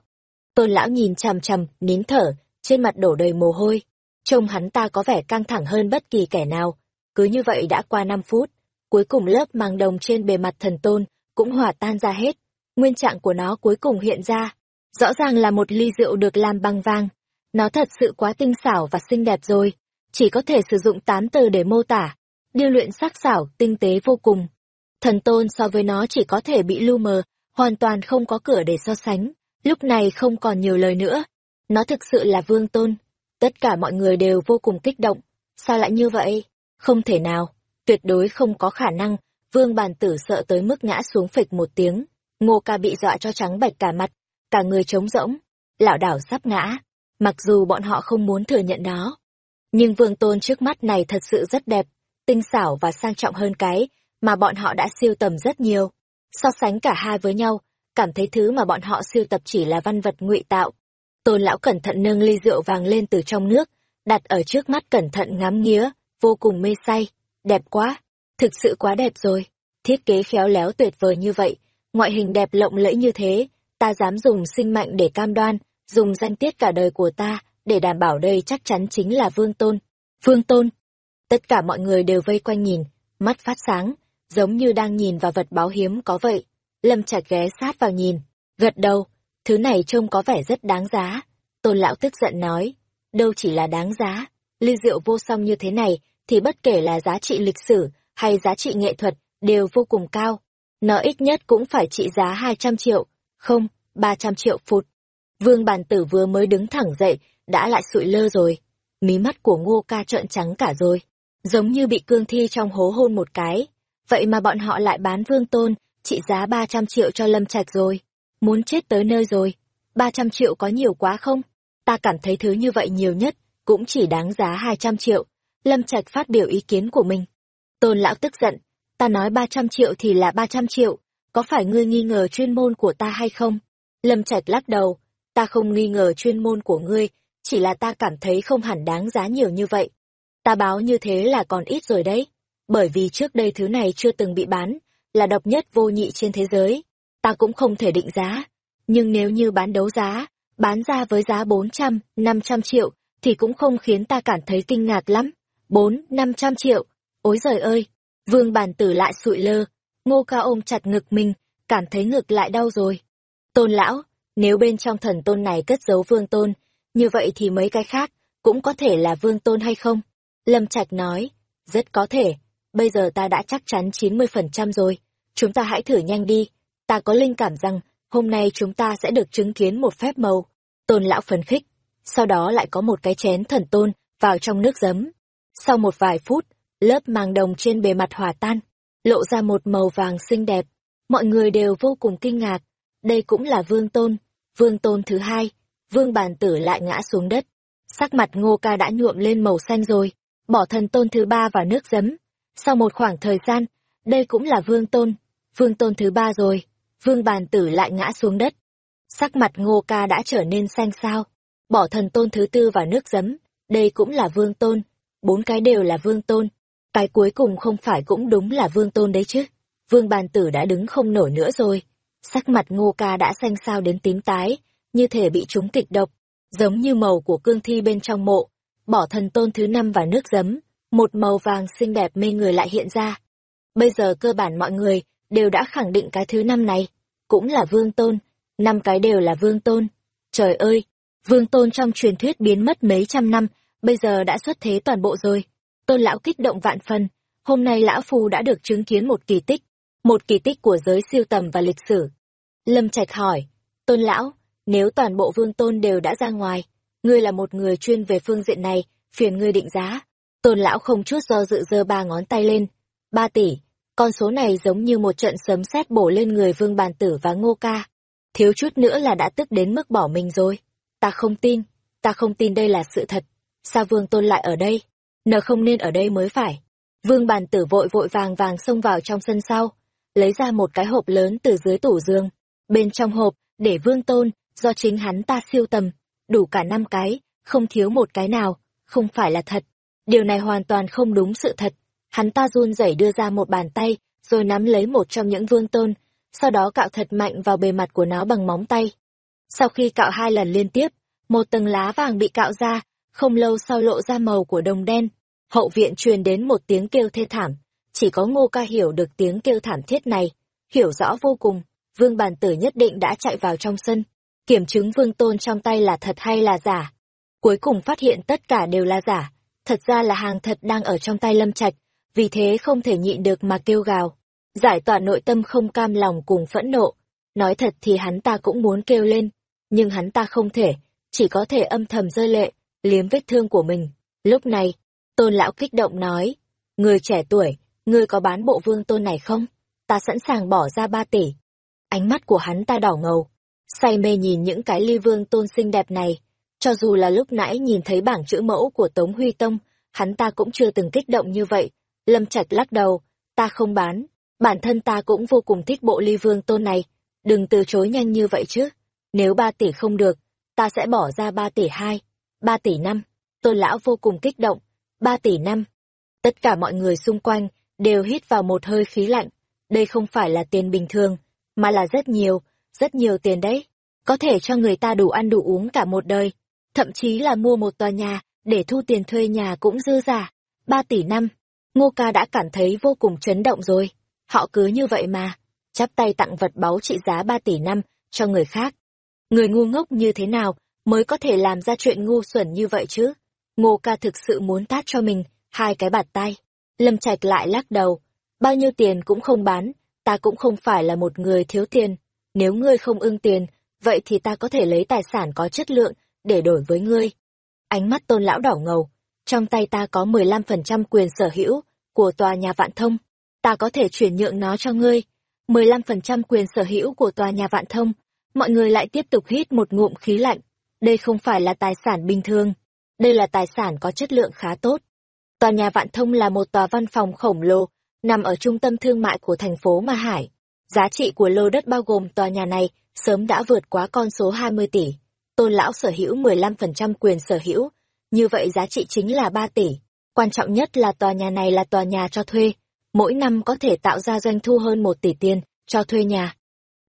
Tôn lão nhìn chằm chằm, nín thở, trên mặt đổ đầy mồ hôi. Trông hắn ta có vẻ căng thẳng hơn bất kỳ kẻ nào. Cứ như vậy đã qua 5 phút. Cuối cùng lớp màng đồng trên bề mặt thần tôn cũng hòa tan ra hết. Nguyên trạng của nó cuối cùng hiện ra. Rõ ràng là một ly rượu được làm bằng vàng. Nó thật sự quá tinh xảo và xinh đẹp rồi. Chỉ có thể sử dụng tám từ để mô tả. Điêu luyện sắc xảo, tinh tế vô cùng. Thần tôn so với nó chỉ có thể bị lu mờ, hoàn toàn không có cửa để so sánh. Lúc này không còn nhiều lời nữa. Nó thực sự là vương tôn. Tất cả mọi người đều vô cùng kích động. Sao lại như vậy? Không thể nào. Tuyệt đối không có khả năng. Vương bàn tử sợ tới mức ngã xuống phịch một tiếng. Ngô ca bị dọa cho trắng bạch cả mặt. Cả người trống rỗng. Lão đảo sắp ngã. Mặc dù bọn họ không muốn thừa nhận đó. Nhưng vương tôn trước mắt này thật sự rất đẹp. Tinh xảo và sang trọng hơn cái mà bọn họ đã siêu tầm rất nhiều. So sánh cả hai với nhau, cảm thấy thứ mà bọn họ siêu tập chỉ là văn vật ngụy tạo. Tôn lão cẩn thận nâng ly rượu vàng lên từ trong nước, đặt ở trước mắt cẩn thận ngắm nghía, vô cùng mê say. Đẹp quá, thực sự quá đẹp rồi. Thiết kế khéo léo tuyệt vời như vậy, ngoại hình đẹp lộng lẫy như thế, ta dám dùng sinh mạnh để cam đoan, dùng danh tiết cả đời của ta, để đảm bảo đây chắc chắn chính là Vương Tôn. Vương Tôn. Tất cả mọi người đều vây quanh nhìn, mắt phát sáng, giống như đang nhìn vào vật báo hiếm có vậy. Lâm Trạch ghé sát vào nhìn, gật đầu, thứ này trông có vẻ rất đáng giá. Tôn lão tức giận nói, đâu chỉ là đáng giá, ly rượu vô song như thế này thì bất kể là giá trị lịch sử hay giá trị nghệ thuật đều vô cùng cao. Nó ít nhất cũng phải trị giá 200 triệu, không, 300 triệu phút. Vương bàn tử vừa mới đứng thẳng dậy, đã lại sụi lơ rồi. Mí mắt của ngô ca trợn trắng cả rồi. Giống như bị cương thi trong hố hôn một cái. Vậy mà bọn họ lại bán vương tôn, trị giá 300 triệu cho Lâm Trạch rồi. Muốn chết tới nơi rồi. 300 triệu có nhiều quá không? Ta cảm thấy thứ như vậy nhiều nhất, cũng chỉ đáng giá 200 triệu. Lâm Trạch phát biểu ý kiến của mình. Tôn lão tức giận. Ta nói 300 triệu thì là 300 triệu. Có phải ngươi nghi ngờ chuyên môn của ta hay không? Lâm Trạch lắc đầu. Ta không nghi ngờ chuyên môn của ngươi, chỉ là ta cảm thấy không hẳn đáng giá nhiều như vậy. Ta báo như thế là còn ít rồi đấy bởi vì trước đây thứ này chưa từng bị bán, là độc nhất vô nhị trên thế giới. Ta cũng không thể định giá. Nhưng nếu như bán đấu giá, bán ra với giá 400, 500 triệu, thì cũng không khiến ta cảm thấy kinh ngạc lắm. 4, 500 triệu. Ôi giời ơi! Vương bản tử lại sụi lơ. Ngô ca ôm chặt ngực mình, cảm thấy ngực lại đau rồi. Tôn lão, nếu bên trong thần tôn này cất giấu vương tôn, như vậy thì mấy cái khác cũng có thể là vương tôn hay không? Lâm Trạch nói, rất có thể, bây giờ ta đã chắc chắn 90% rồi. Chúng ta hãy thử nhanh đi. Ta có linh cảm rằng, hôm nay chúng ta sẽ được chứng kiến một phép màu. Tôn lão phấn khích. Sau đó lại có một cái chén thần tôn vào trong nước giấm. Sau một vài phút, lớp màng đồng trên bề mặt hòa tan, lộ ra một màu vàng xinh đẹp. Mọi người đều vô cùng kinh ngạc. Đây cũng là vương tôn. Vương tôn thứ hai. Vương bàn tử lại ngã xuống đất. Sắc mặt ngô ca đã nhuộm lên màu xanh rồi. Bỏ thần tôn thứ ba vào nước giấm sau một khoảng thời gian, đây cũng là vương tôn, vương tôn thứ ba rồi, vương bàn tử lại ngã xuống đất. Sắc mặt ngô ca đã trở nên xanh xao, bỏ thần tôn thứ tư vào nước giấm, đây cũng là vương tôn, bốn cái đều là vương tôn. Cái cuối cùng không phải cũng đúng là vương tôn đấy chứ. Vương bàn tử đã đứng không nổi nữa rồi. Sắc mặt ngô ca đã xanh xao đến tím tái, như thể bị trúng kịch độc, giống như màu của cương thi bên trong mộ. Bỏ thần tôn thứ năm vào nước giấm, một màu vàng xinh đẹp mê người lại hiện ra. Bây giờ cơ bản mọi người đều đã khẳng định cái thứ năm này, cũng là vương tôn, năm cái đều là vương tôn. Trời ơi, vương tôn trong truyền thuyết biến mất mấy trăm năm, bây giờ đã xuất thế toàn bộ rồi. Tôn lão kích động vạn phần, hôm nay lão phu đã được chứng kiến một kỳ tích, một kỳ tích của giới siêu tầm và lịch sử. Lâm Trạch hỏi, tôn lão, nếu toàn bộ vương tôn đều đã ra ngoài, ngươi là một người chuyên về phương diện này, phiền ngươi định giá, Tôn lão không chút do dự giơ ba ngón tay lên. Ba tỷ, con số này giống như một trận sấm sét bổ lên người vương bàn tử và ngô ca. Thiếu chút nữa là đã tức đến mức bỏ mình rồi. Ta không tin, ta không tin đây là sự thật. Sao vương tôn lại ở đây? Nờ không nên ở đây mới phải. Vương bàn tử vội vội vàng vàng xông vào trong sân sau, lấy ra một cái hộp lớn từ dưới tủ giường. Bên trong hộp, để vương tôn do chính hắn ta siêu tầm, đủ cả năm cái, không thiếu một cái nào, không phải là thật. Điều này hoàn toàn không đúng sự thật. Hắn ta run rẩy đưa ra một bàn tay, rồi nắm lấy một trong những vương tôn, sau đó cạo thật mạnh vào bề mặt của nó bằng móng tay. Sau khi cạo hai lần liên tiếp, một tầng lá vàng bị cạo ra, không lâu sau lộ ra màu của đồng đen. Hậu viện truyền đến một tiếng kêu thê thảm. Chỉ có ngô ca hiểu được tiếng kêu thảm thiết này. Hiểu rõ vô cùng, vương bàn tử nhất định đã chạy vào trong sân. Kiểm chứng vương tôn trong tay là thật hay là giả. Cuối cùng phát hiện tất cả đều là giả. Thật ra là hàng thật đang ở trong tay lâm trạch, vì thế không thể nhịn được mà kêu gào. Giải tỏa nội tâm không cam lòng cùng phẫn nộ. Nói thật thì hắn ta cũng muốn kêu lên, nhưng hắn ta không thể, chỉ có thể âm thầm rơi lệ, liếm vết thương của mình. Lúc này, tôn lão kích động nói, người trẻ tuổi, ngươi có bán bộ vương tôn này không? Ta sẵn sàng bỏ ra ba tỷ. Ánh mắt của hắn ta đỏ ngầu, say mê nhìn những cái ly vương tôn xinh đẹp này. Cho dù là lúc nãy nhìn thấy bảng chữ mẫu của Tống Huy Tông, hắn ta cũng chưa từng kích động như vậy. Lâm Trạch lắc đầu, ta không bán, bản thân ta cũng vô cùng thích bộ ly vương tôn này, đừng từ chối nhanh như vậy chứ. Nếu ba tỷ không được, ta sẽ bỏ ra ba tỷ hai, ba tỷ năm. Tôn lão vô cùng kích động, ba tỷ năm. Tất cả mọi người xung quanh đều hít vào một hơi khí lạnh. Đây không phải là tiền bình thường, mà là rất nhiều, rất nhiều tiền đấy. Có thể cho người ta đủ ăn đủ uống cả một đời. Thậm chí là mua một tòa nhà, để thu tiền thuê nhà cũng dư giả. Ba tỷ năm. Ngô ca đã cảm thấy vô cùng chấn động rồi. Họ cứ như vậy mà. Chắp tay tặng vật báu trị giá ba tỷ năm cho người khác. Người ngu ngốc như thế nào mới có thể làm ra chuyện ngu xuẩn như vậy chứ? Ngô ca thực sự muốn tát cho mình, hai cái bạt tay. Lâm Trạch lại lắc đầu. Bao nhiêu tiền cũng không bán, ta cũng không phải là một người thiếu tiền. Nếu ngươi không ưng tiền, vậy thì ta có thể lấy tài sản có chất lượng để đổi với ngươi. Ánh mắt tôn lão đỏ ngầu. Trong tay ta có 15% quyền sở hữu của tòa nhà vạn thông. Ta có thể chuyển nhượng nó cho ngươi. 15% quyền sở hữu của tòa nhà vạn thông mọi người lại tiếp tục hít một ngụm khí lạnh. Đây không phải là tài sản bình thường, đây là tài sản có chất lượng khá tốt. Tòa nhà Vạn Thông là một tòa văn phòng khổng lồ, nằm ở trung tâm thương mại của thành phố Ma Hải. Giá trị của lô đất bao gồm tòa nhà này sớm đã vượt quá con số 20 tỷ. Tôn lão sở hữu 15% quyền sở hữu, như vậy giá trị chính là 3 tỷ. Quan trọng nhất là tòa nhà này là tòa nhà cho thuê, mỗi năm có thể tạo ra doanh thu hơn 1 tỷ tiền cho thuê nhà.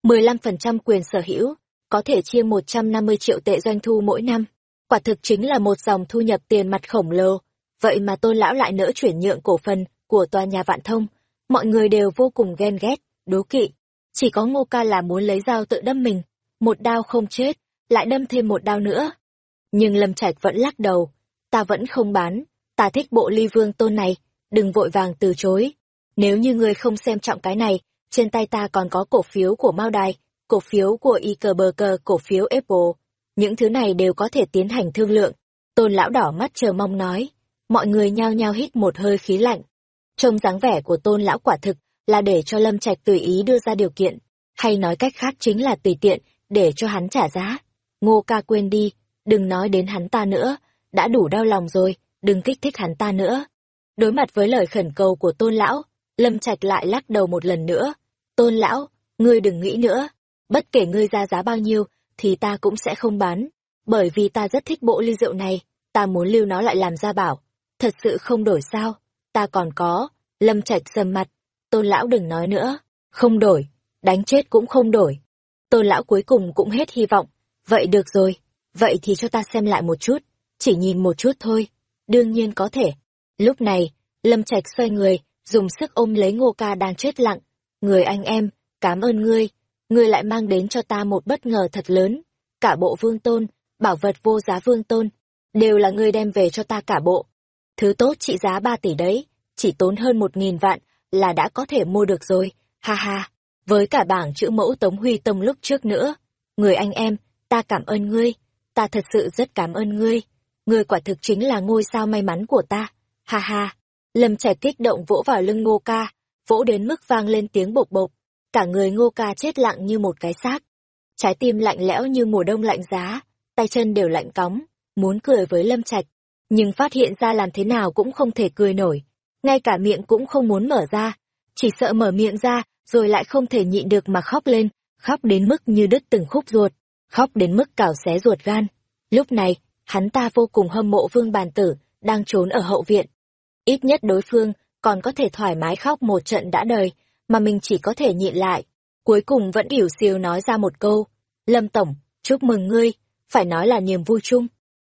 15% quyền sở hữu, có thể chia 150 triệu tệ doanh thu mỗi năm. Quả thực chính là một dòng thu nhập tiền mặt khổng lồ. Vậy mà tôn lão lại nỡ chuyển nhượng cổ phần của tòa nhà vạn thông. Mọi người đều vô cùng ghen ghét, đố kỵ. Chỉ có ngô ca là muốn lấy dao tự đâm mình. Một đao không chết, lại đâm thêm một đao nữa. Nhưng Lâm Trạch vẫn lắc đầu. Ta vẫn không bán, ta thích bộ ly vương tôn này, đừng vội vàng từ chối. Nếu như ngươi không xem trọng cái này, trên tay ta còn có cổ phiếu của Mao Đài, cổ phiếu của IKBK, cổ phiếu Apple. Những thứ này đều có thể tiến hành thương lượng. Tôn lão đỏ mắt chờ mong nói. Mọi người nhao nhao hít một hơi khí lạnh. Trông dáng vẻ của tôn lão quả thực là để cho Lâm Trạch tùy ý đưa ra điều kiện, hay nói cách khác chính là tùy tiện để cho hắn trả giá. Ngô ca quên đi, đừng nói đến hắn ta nữa, đã đủ đau lòng rồi, đừng kích thích hắn ta nữa. Đối mặt với lời khẩn cầu của tôn lão, Lâm Trạch lại lắc đầu một lần nữa. Tôn lão, ngươi đừng nghĩ nữa, bất kể ngươi ra giá bao nhiêu, thì ta cũng sẽ không bán, bởi vì ta rất thích bộ ly rượu này, ta muốn lưu nó lại làm gia bảo. Thật sự không đổi sao, ta còn có, lâm trạch sầm mặt, tôn lão đừng nói nữa, không đổi, đánh chết cũng không đổi. Tôn lão cuối cùng cũng hết hy vọng, vậy được rồi, vậy thì cho ta xem lại một chút, chỉ nhìn một chút thôi, đương nhiên có thể. Lúc này, lâm trạch xoay người, dùng sức ôm lấy ngô ca đang chết lặng, Người anh em, cảm ơn ngươi, ngươi lại mang đến cho ta một bất ngờ thật lớn. Cả bộ vương tôn, bảo vật vô giá vương tôn, đều là ngươi đem về cho ta cả bộ. Thứ tốt trị giá ba tỷ đấy, chỉ tốn hơn một nghìn vạn là đã có thể mua được rồi, ha ha. Với cả bảng chữ mẫu Tống Huy Tông lúc trước nữa. Người anh em, ta cảm ơn ngươi, ta thật sự rất cảm ơn ngươi. Ngươi quả thực chính là ngôi sao may mắn của ta, ha ha. Lâm trẻ kích động vỗ vào lưng ngô ca, vỗ đến mức vang lên tiếng bộc bộc, cả người ngô ca chết lặng như một cái xác. Trái tim lạnh lẽo như mùa đông lạnh giá, tay chân đều lạnh cóng, muốn cười với Lâm Trạch, nhưng phát hiện ra làm thế nào cũng không thể cười nổi, ngay cả miệng cũng không muốn mở ra, chỉ sợ mở miệng ra rồi lại không thể nhịn được mà khóc lên, khóc đến mức như đứt từng khúc ruột. khóc đến mức cào xé ruột gan. Lúc này, hắn ta vô cùng hâm mộ vương bàn tử, đang trốn ở hậu viện. Ít nhất đối phương còn có thể thoải mái khóc một trận đã đời, mà mình chỉ có thể nhịn lại. Cuối cùng vẫn ỉu siêu nói ra một câu, Lâm Tổng, chúc mừng ngươi, phải nói là niềm vui chung.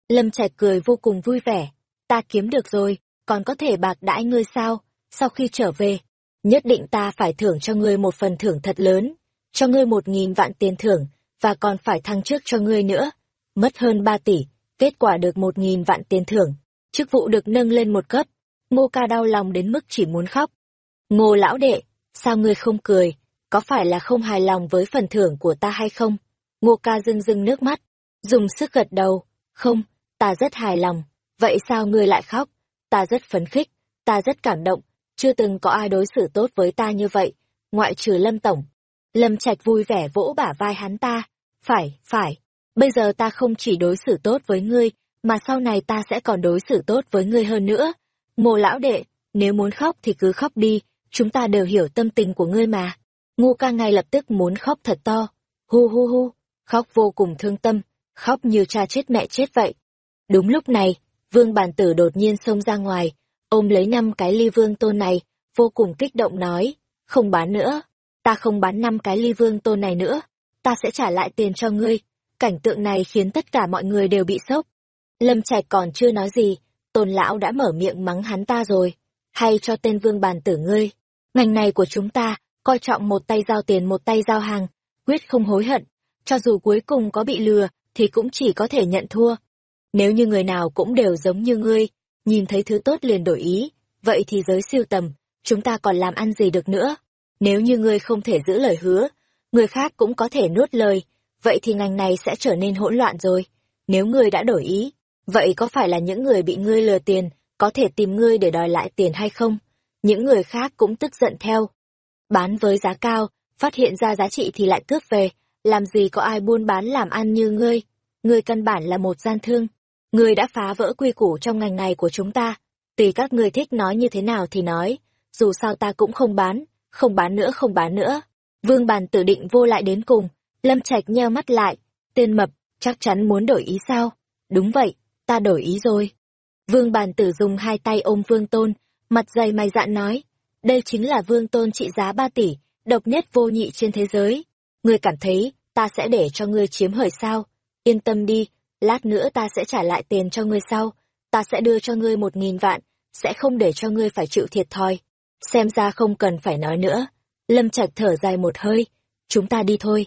Lâm Trạch cười vô cùng vui vẻ, ta kiếm được rồi, còn có thể bạc đãi ngươi sao, sau khi trở về, nhất định ta phải thưởng cho ngươi một phần thưởng thật lớn, cho ngươi một nghìn vạn tiền thưởng, và còn phải thăng trước cho ngươi nữa. Mất hơn ba tỷ, kết quả được một nghìn vạn tiền thưởng, chức vụ được nâng lên một cấp. Ngô ca đau lòng đến mức chỉ muốn khóc. Ngô lão đệ, sao ngươi không cười, có phải là không hài lòng với phần thưởng của ta hay không? Ngô ca rưng rưng nước mắt, dùng sức gật đầu, không, ta rất hài lòng, vậy sao ngươi lại khóc? Ta rất phấn khích, ta rất cảm động, chưa từng có ai đối xử tốt với ta như vậy, ngoại trừ Lâm Tổng. Lâm Trạch vui vẻ vỗ bả vai hắn ta, phải, phải, bây giờ ta không chỉ đối xử tốt với ngươi, mà sau này ta sẽ còn đối xử tốt với ngươi hơn nữa. Ngô lão đệ, nếu muốn khóc thì cứ khóc đi, chúng ta đều hiểu tâm tình của ngươi mà. ngu ca ngay lập tức muốn khóc thật to, hu hu hu, khóc vô cùng thương tâm, khóc như cha chết mẹ chết vậy. Đúng lúc này, vương bàn tử đột nhiên xông ra ngoài, ôm lấy năm cái ly vương tôn này, vô cùng kích động nói, không bán nữa, ta không bán năm cái ly vương tôn này nữa, ta sẽ trả lại tiền cho ngươi. Cảnh tượng này khiến tất cả mọi người đều bị sốc. Lâm Trạch còn chưa nói gì, tôn lão đã mở miệng mắng hắn ta rồi. Hay cho tên vương bàn tử ngươi. Ngành này của chúng ta, coi trọng một tay giao tiền một tay giao hàng, quyết không hối hận. Cho dù cuối cùng có bị lừa, thì cũng chỉ có thể nhận thua. Nếu như người nào cũng đều giống như ngươi, nhìn thấy thứ tốt liền đổi ý, vậy thì giới siêu tầm, chúng ta còn làm ăn gì được nữa. Nếu như ngươi không thể giữ lời hứa, người khác cũng có thể nuốt lời, vậy thì ngành này sẽ trở nên hỗn loạn rồi. Nếu ngươi đã đổi ý, vậy có phải là những người bị ngươi lừa tiền, có thể tìm ngươi để đòi lại tiền hay không? Những người khác cũng tức giận theo. Bán với giá cao, phát hiện ra giá trị thì lại cướp về, làm gì có ai buôn bán làm ăn như ngươi. Ngươi căn bản là một gian thương. Ngươi đã phá vỡ quy củ trong ngành này của chúng ta. Tùy các ngươi thích nói như thế nào thì nói, dù sao ta cũng không bán, không bán nữa không bán nữa. Vương bàn tử định vô lại đến cùng, Lâm Trạch nheo mắt lại, tên mập, chắc chắn muốn đổi ý sao? Đúng vậy, ta đổi ý rồi. Vương bàn tử dùng hai tay ôm Vương Tôn, mặt dày mày dạn nói, đây chính là Vương Tôn trị giá ba tỷ, độc nhất vô nhị trên thế giới. Ngươi cảm thấy, ta sẽ để cho ngươi chiếm hời sao? Yên tâm đi, lát nữa ta sẽ trả lại tiền cho ngươi sau, ta sẽ đưa cho ngươi một nghìn vạn, sẽ không để cho ngươi phải chịu thiệt thòi. Xem ra không cần phải nói nữa. Lâm Trạch thở dài một hơi, chúng ta đi thôi.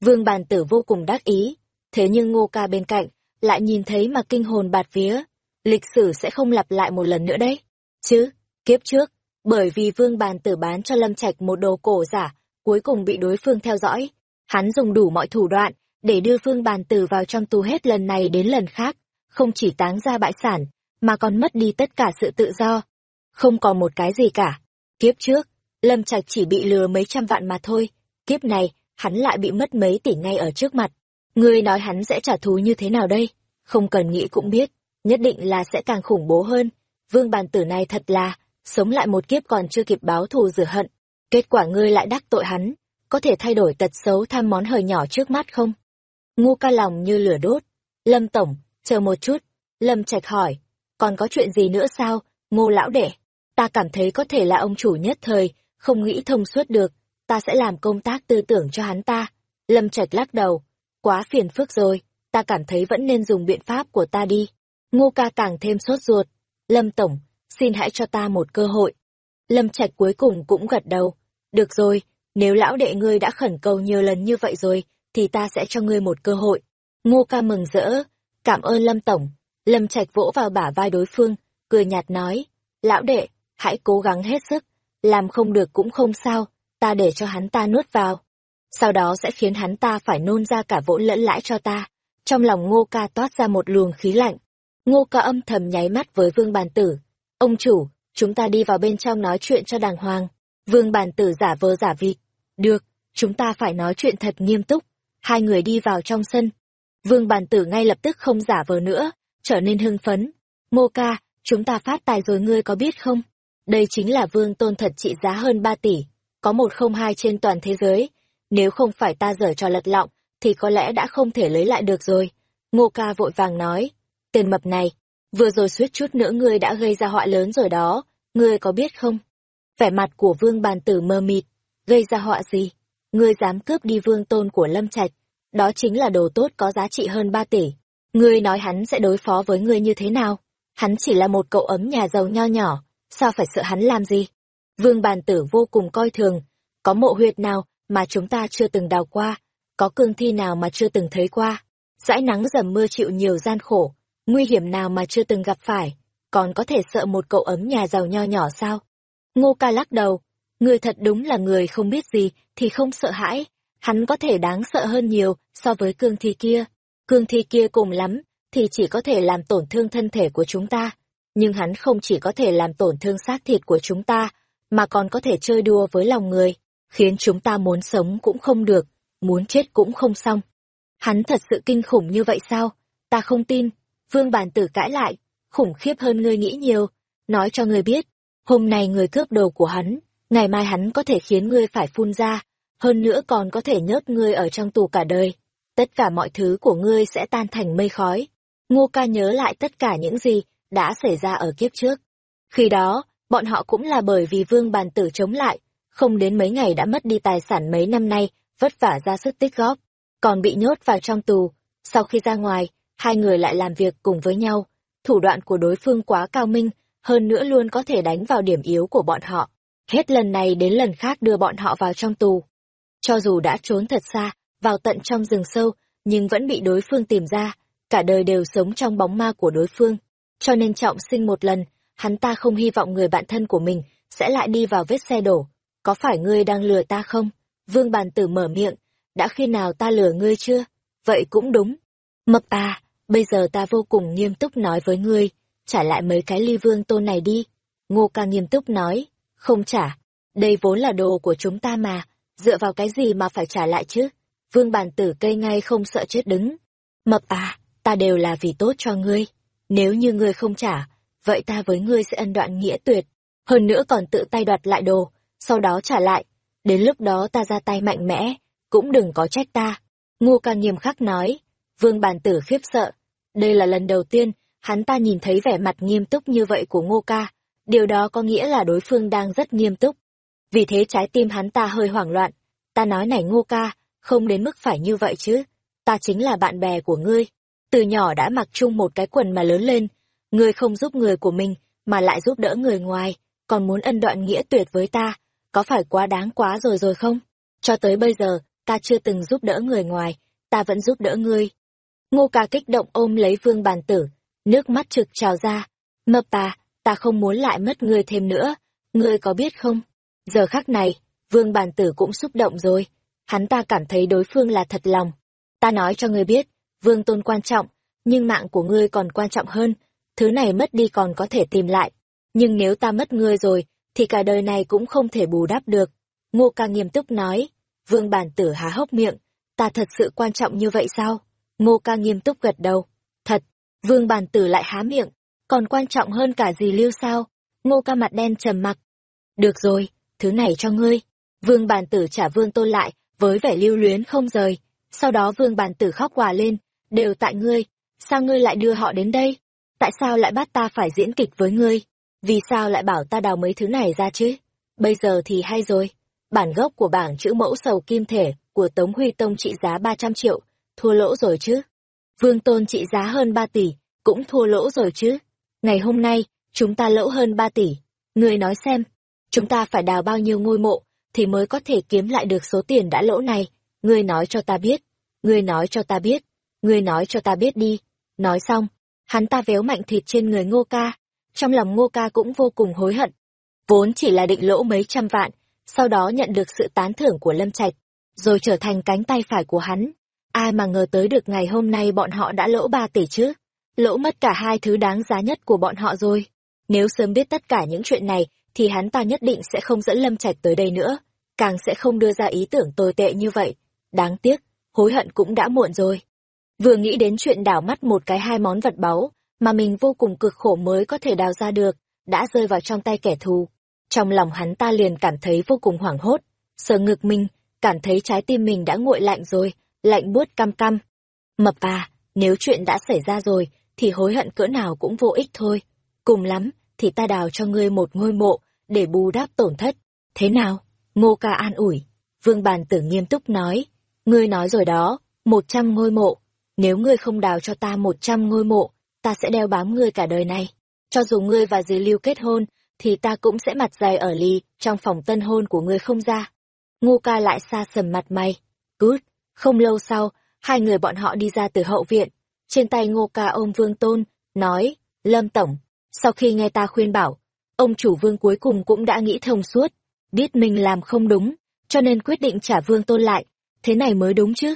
Vương bàn tử vô cùng đắc ý, thế nhưng ngô ca bên cạnh, lại nhìn thấy mà kinh hồn bạt vía. Lịch sử sẽ không lặp lại một lần nữa đấy. Chứ, kiếp trước, bởi vì vương bàn tử bán cho Lâm Trạch một đồ cổ giả, cuối cùng bị đối phương theo dõi. Hắn dùng đủ mọi thủ đoạn, để đưa vương bàn tử vào trong tù hết lần này đến lần khác, không chỉ táng ra bãi sản, mà còn mất đi tất cả sự tự do. Không còn một cái gì cả. Kiếp trước, Lâm Trạch chỉ bị lừa mấy trăm vạn mà thôi, kiếp này, hắn lại bị mất mấy tỷ ngay ở trước mặt. Ngươi nói hắn sẽ trả thù như thế nào đây? Không cần nghĩ cũng biết, nhất định là sẽ càng khủng bố hơn. Vương bàn tử này thật là, sống lại một kiếp còn chưa kịp báo thù rửa hận. Kết quả ngươi lại đắc tội hắn, có thể thay đổi tật xấu tham món hời nhỏ trước mắt không? Ngu ca lòng như lửa đốt. Lâm Tổng, chờ một chút. Lâm Trạch hỏi, còn có chuyện gì nữa sao, ngô lão đệ? Ta cảm thấy có thể là ông chủ nhất thời, không nghĩ thông suốt được, ta sẽ làm công tác tư tưởng cho hắn ta. Lâm Trạch lắc đầu, quá phiền phức rồi, ta cảm thấy vẫn nên dùng biện pháp của ta đi. Ngô ca càng thêm sốt ruột. Lâm Tổng, xin hãy cho ta một cơ hội. Lâm Trạch cuối cùng cũng gật đầu. Được rồi, nếu lão đệ ngươi đã khẩn cầu nhiều lần như vậy rồi, thì ta sẽ cho ngươi một cơ hội. Ngô ca mừng rỡ, cảm ơn Lâm Tổng. Lâm Trạch vỗ vào bả vai đối phương, cười nhạt nói, lão đệ, hãy cố gắng hết sức, làm không được cũng không sao, ta để cho hắn ta nuốt vào. Sau đó sẽ khiến hắn ta phải nôn ra cả vỗ lẫn lãi cho ta. Trong lòng ngô ca toát ra một luồng khí lạnh. Ngô ca âm thầm nháy mắt với vương bàn tử. Ông chủ, chúng ta đi vào bên trong nói chuyện cho đàng hoàng. Vương bàn tử giả vờ giả vịt. Được, chúng ta phải nói chuyện thật nghiêm túc. Hai người đi vào trong sân. Vương bàn tử ngay lập tức không giả vờ nữa, trở nên hưng phấn. Ngô ca, chúng ta phát tài rồi ngươi có biết không? Đây chính là vương tôn thật trị giá hơn 3 tỷ, có một không hai trên toàn thế giới. Nếu không phải ta dở trò lật lọng, thì có lẽ đã không thể lấy lại được rồi. Ngô ca vội vàng nói, tên mập này, vừa rồi suýt chút nữa ngươi đã gây ra họa lớn rồi đó, ngươi có biết không? Vẻ mặt của vương bàn tử mơ mịt, gây ra họa gì? Ngươi dám cướp đi vương tôn của Lâm Trạch, đó chính là đồ tốt có giá trị hơn ba tỷ. Ngươi nói hắn sẽ đối phó với ngươi như thế nào? Hắn chỉ là một cậu ấm nhà giàu nho nhỏ, sao phải sợ hắn làm gì? Vương bàn tử vô cùng coi thường, có mộ huyệt nào mà chúng ta chưa từng đào qua, có cương thi nào mà chưa từng thấy qua, dãi nắng dầm mưa chịu nhiều gian khổ, nguy hiểm nào mà chưa từng gặp phải, còn có thể sợ một cậu ấm nhà giàu nho nhỏ sao? Ngô ca lắc đầu, người thật đúng là người không biết gì thì không sợ hãi, hắn có thể đáng sợ hơn nhiều so với cương thi kia. Cương thi kia cùng lắm, thì chỉ có thể làm tổn thương thân thể của chúng ta. Nhưng hắn không chỉ có thể làm tổn thương xác thịt của chúng ta, mà còn có thể chơi đùa với lòng người, khiến chúng ta muốn sống cũng không được, muốn chết cũng không xong. Hắn thật sự kinh khủng như vậy sao? Ta không tin. Vương bản tử cãi lại, khủng khiếp hơn ngươi nghĩ nhiều. Nói cho ngươi biết, hôm nay người cướp đồ của hắn, ngày mai hắn có thể khiến ngươi phải phun ra, hơn nữa còn có thể nhốt ngươi ở trong tù cả đời. Tất cả mọi thứ của ngươi sẽ tan thành mây khói. Ngô ca nhớ lại tất cả những gì đã xảy ra ở kiếp trước. Khi đó, bọn họ cũng là bởi vì vương bàn tử chống lại, không đến mấy ngày đã mất đi tài sản mấy năm nay, vất vả ra sức tích góp, còn bị nhốt vào trong tù. Sau khi ra ngoài, hai người lại làm việc cùng với nhau. Thủ đoạn của đối phương quá cao minh, hơn nữa luôn có thể đánh vào điểm yếu của bọn họ. Hết lần này đến lần khác đưa bọn họ vào trong tù. Cho dù đã trốn thật xa, vào tận trong rừng sâu, nhưng vẫn bị đối phương tìm ra, cả đời đều sống trong bóng ma của đối phương. Cho nên trọng sinh một lần, hắn ta không hy vọng người bạn thân của mình sẽ lại đi vào vết xe đổ. Có phải ngươi đang lừa ta không? Vương bàn tử mở miệng, đã khi nào ta lừa ngươi chưa? Vậy cũng đúng. Mập à, bây giờ ta vô cùng nghiêm túc nói với ngươi, trả lại mấy cái ly vương tôn này đi. Ngô ca nghiêm túc nói, không trả, đây vốn là đồ của chúng ta mà, dựa vào cái gì mà phải trả lại chứ? Vương bàn tử cây ngay không sợ chết đứng. Mập à, ta đều là vì tốt cho ngươi. Nếu như ngươi không trả, vậy ta với ngươi sẽ ân đoạn nghĩa tuyệt. Hơn nữa còn tự tay đoạt lại đồ, sau đó trả lại. Đến lúc đó ta ra tay mạnh mẽ, cũng đừng có trách ta. Ngô ca nghiêm khắc nói. Vương bàn tử khiếp sợ. Đây là lần đầu tiên, hắn ta nhìn thấy vẻ mặt nghiêm túc như vậy của ngô ca. Điều đó có nghĩa là đối phương đang rất nghiêm túc. Vì thế trái tim hắn ta hơi hoảng loạn. Ta nói này ngô ca, không đến mức phải như vậy chứ. Ta chính là bạn bè của ngươi. Từ nhỏ đã mặc chung một cái quần mà lớn lên. Ngươi không giúp người của mình, mà lại giúp đỡ người ngoài, còn muốn ân đoạn nghĩa tuyệt với ta. Có phải quá đáng quá rồi rồi không? Cho tới bây giờ, ta chưa từng giúp đỡ người ngoài, ta vẫn giúp đỡ ngươi. Ngô ca kích động ôm lấy vương bàn tử, nước mắt trực trào ra. Mập ta, ta không muốn lại mất ngươi thêm nữa, ngươi có biết không? Giờ khắc này, vương bàn tử cũng xúc động rồi, hắn ta cảm thấy đối phương là thật lòng. Ta nói cho ngươi biết, vương tôn quan trọng, nhưng mạng của ngươi còn quan trọng hơn, thứ này mất đi còn có thể tìm lại. Nhưng nếu ta mất ngươi rồi, thì cả đời này cũng không thể bù đắp được. Ngô ca nghiêm túc nói, vương bản tử há hốc miệng, ta thật sự quan trọng như vậy sao? Ngô ca nghiêm túc gật đầu, thật, vương bản tử lại há miệng, còn quan trọng hơn cả gì lưu sao? Ngô ca mặt đen trầm mặc. Được rồi, thứ này cho ngươi. Vương bản tử trả vương tôn lại, với vẻ lưu luyến không rời. Sau đó vương bản tử khóc hòa lên, đều tại ngươi, sao ngươi lại đưa họ đến đây? Tại sao lại bắt ta phải diễn kịch với ngươi? Vì sao lại bảo ta đào mấy thứ này ra chứ? Bây giờ thì hay rồi. Bản gốc của bảng chữ mẫu sầu kim thể của Tống Huy Tông trị giá 300 triệu, thua lỗ rồi chứ? Vương Tôn trị giá hơn 3 tỷ, cũng thua lỗ rồi chứ? Ngày hôm nay, chúng ta lỗ hơn 3 tỷ. người nói xem, chúng ta phải đào bao nhiêu ngôi mộ, thì mới có thể kiếm lại được số tiền đã lỗ này. Ngươi nói cho ta biết, ngươi nói cho ta biết, ngươi nói cho ta biết đi. Nói xong, hắn ta véo mạnh thịt trên người ngô ca. Trong lòng ngô ca cũng vô cùng hối hận. Vốn chỉ là định lỗ mấy trăm vạn, sau đó nhận được sự tán thưởng của Lâm Trạch, rồi trở thành cánh tay phải của hắn. Ai mà ngờ tới được ngày hôm nay bọn họ đã lỗ ba tỷ chứ? Lỗ mất cả hai thứ đáng giá nhất của bọn họ rồi. Nếu sớm biết tất cả những chuyện này, thì hắn ta nhất định sẽ không dẫn Lâm Trạch tới đây nữa, càng sẽ không đưa ra ý tưởng tồi tệ như vậy. Đáng tiếc, hối hận cũng đã muộn rồi. Vừa nghĩ đến chuyện đảo mắt một cái hai món vật báu, mà mình vô cùng cực khổ mới có thể đào ra được, đã rơi vào trong tay kẻ thù. Trong lòng hắn ta liền cảm thấy vô cùng hoảng hốt, sờ ngực mình, cảm thấy trái tim mình đã nguội lạnh rồi, lạnh buốt căm căm. Mập à, nếu chuyện đã xảy ra rồi, thì hối hận cỡ nào cũng vô ích thôi. Cùng lắm, thì ta đào cho ngươi một ngôi mộ, để bù đắp tổn thất. Thế nào? Ngô ca an ủi. Vương bàn tử nghiêm túc nói. Ngươi nói rồi đó, một trăm ngôi mộ. Nếu ngươi không đào cho ta một trăm ngôi mộ, ta sẽ đeo bám ngươi cả đời này. Cho dù ngươi và dì lưu kết hôn, thì ta cũng sẽ mặt dày ở ly trong phòng tân hôn của ngươi không ra. Ngô ca lại xa sầm mặt mày. Good. Không lâu sau, hai người bọn họ đi ra từ hậu viện. Trên tay ngô ca ôm vương tôn, nói, Lâm Tổng, sau khi nghe ta khuyên bảo, ông chủ vương cuối cùng cũng đã nghĩ thông suốt, biết mình làm không đúng, cho nên quyết định trả vương tôn lại, thế này mới đúng chứ.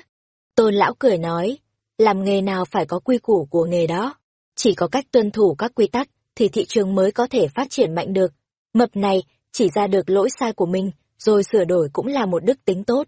Tôn lão cười nói, làm nghề nào phải có quy củ của nghề đó, chỉ có cách tuân thủ các quy tắc, thì thị trường mới có thể phát triển mạnh được. Mập này chỉ ra được lỗi sai của mình, rồi sửa đổi cũng là một đức tính tốt.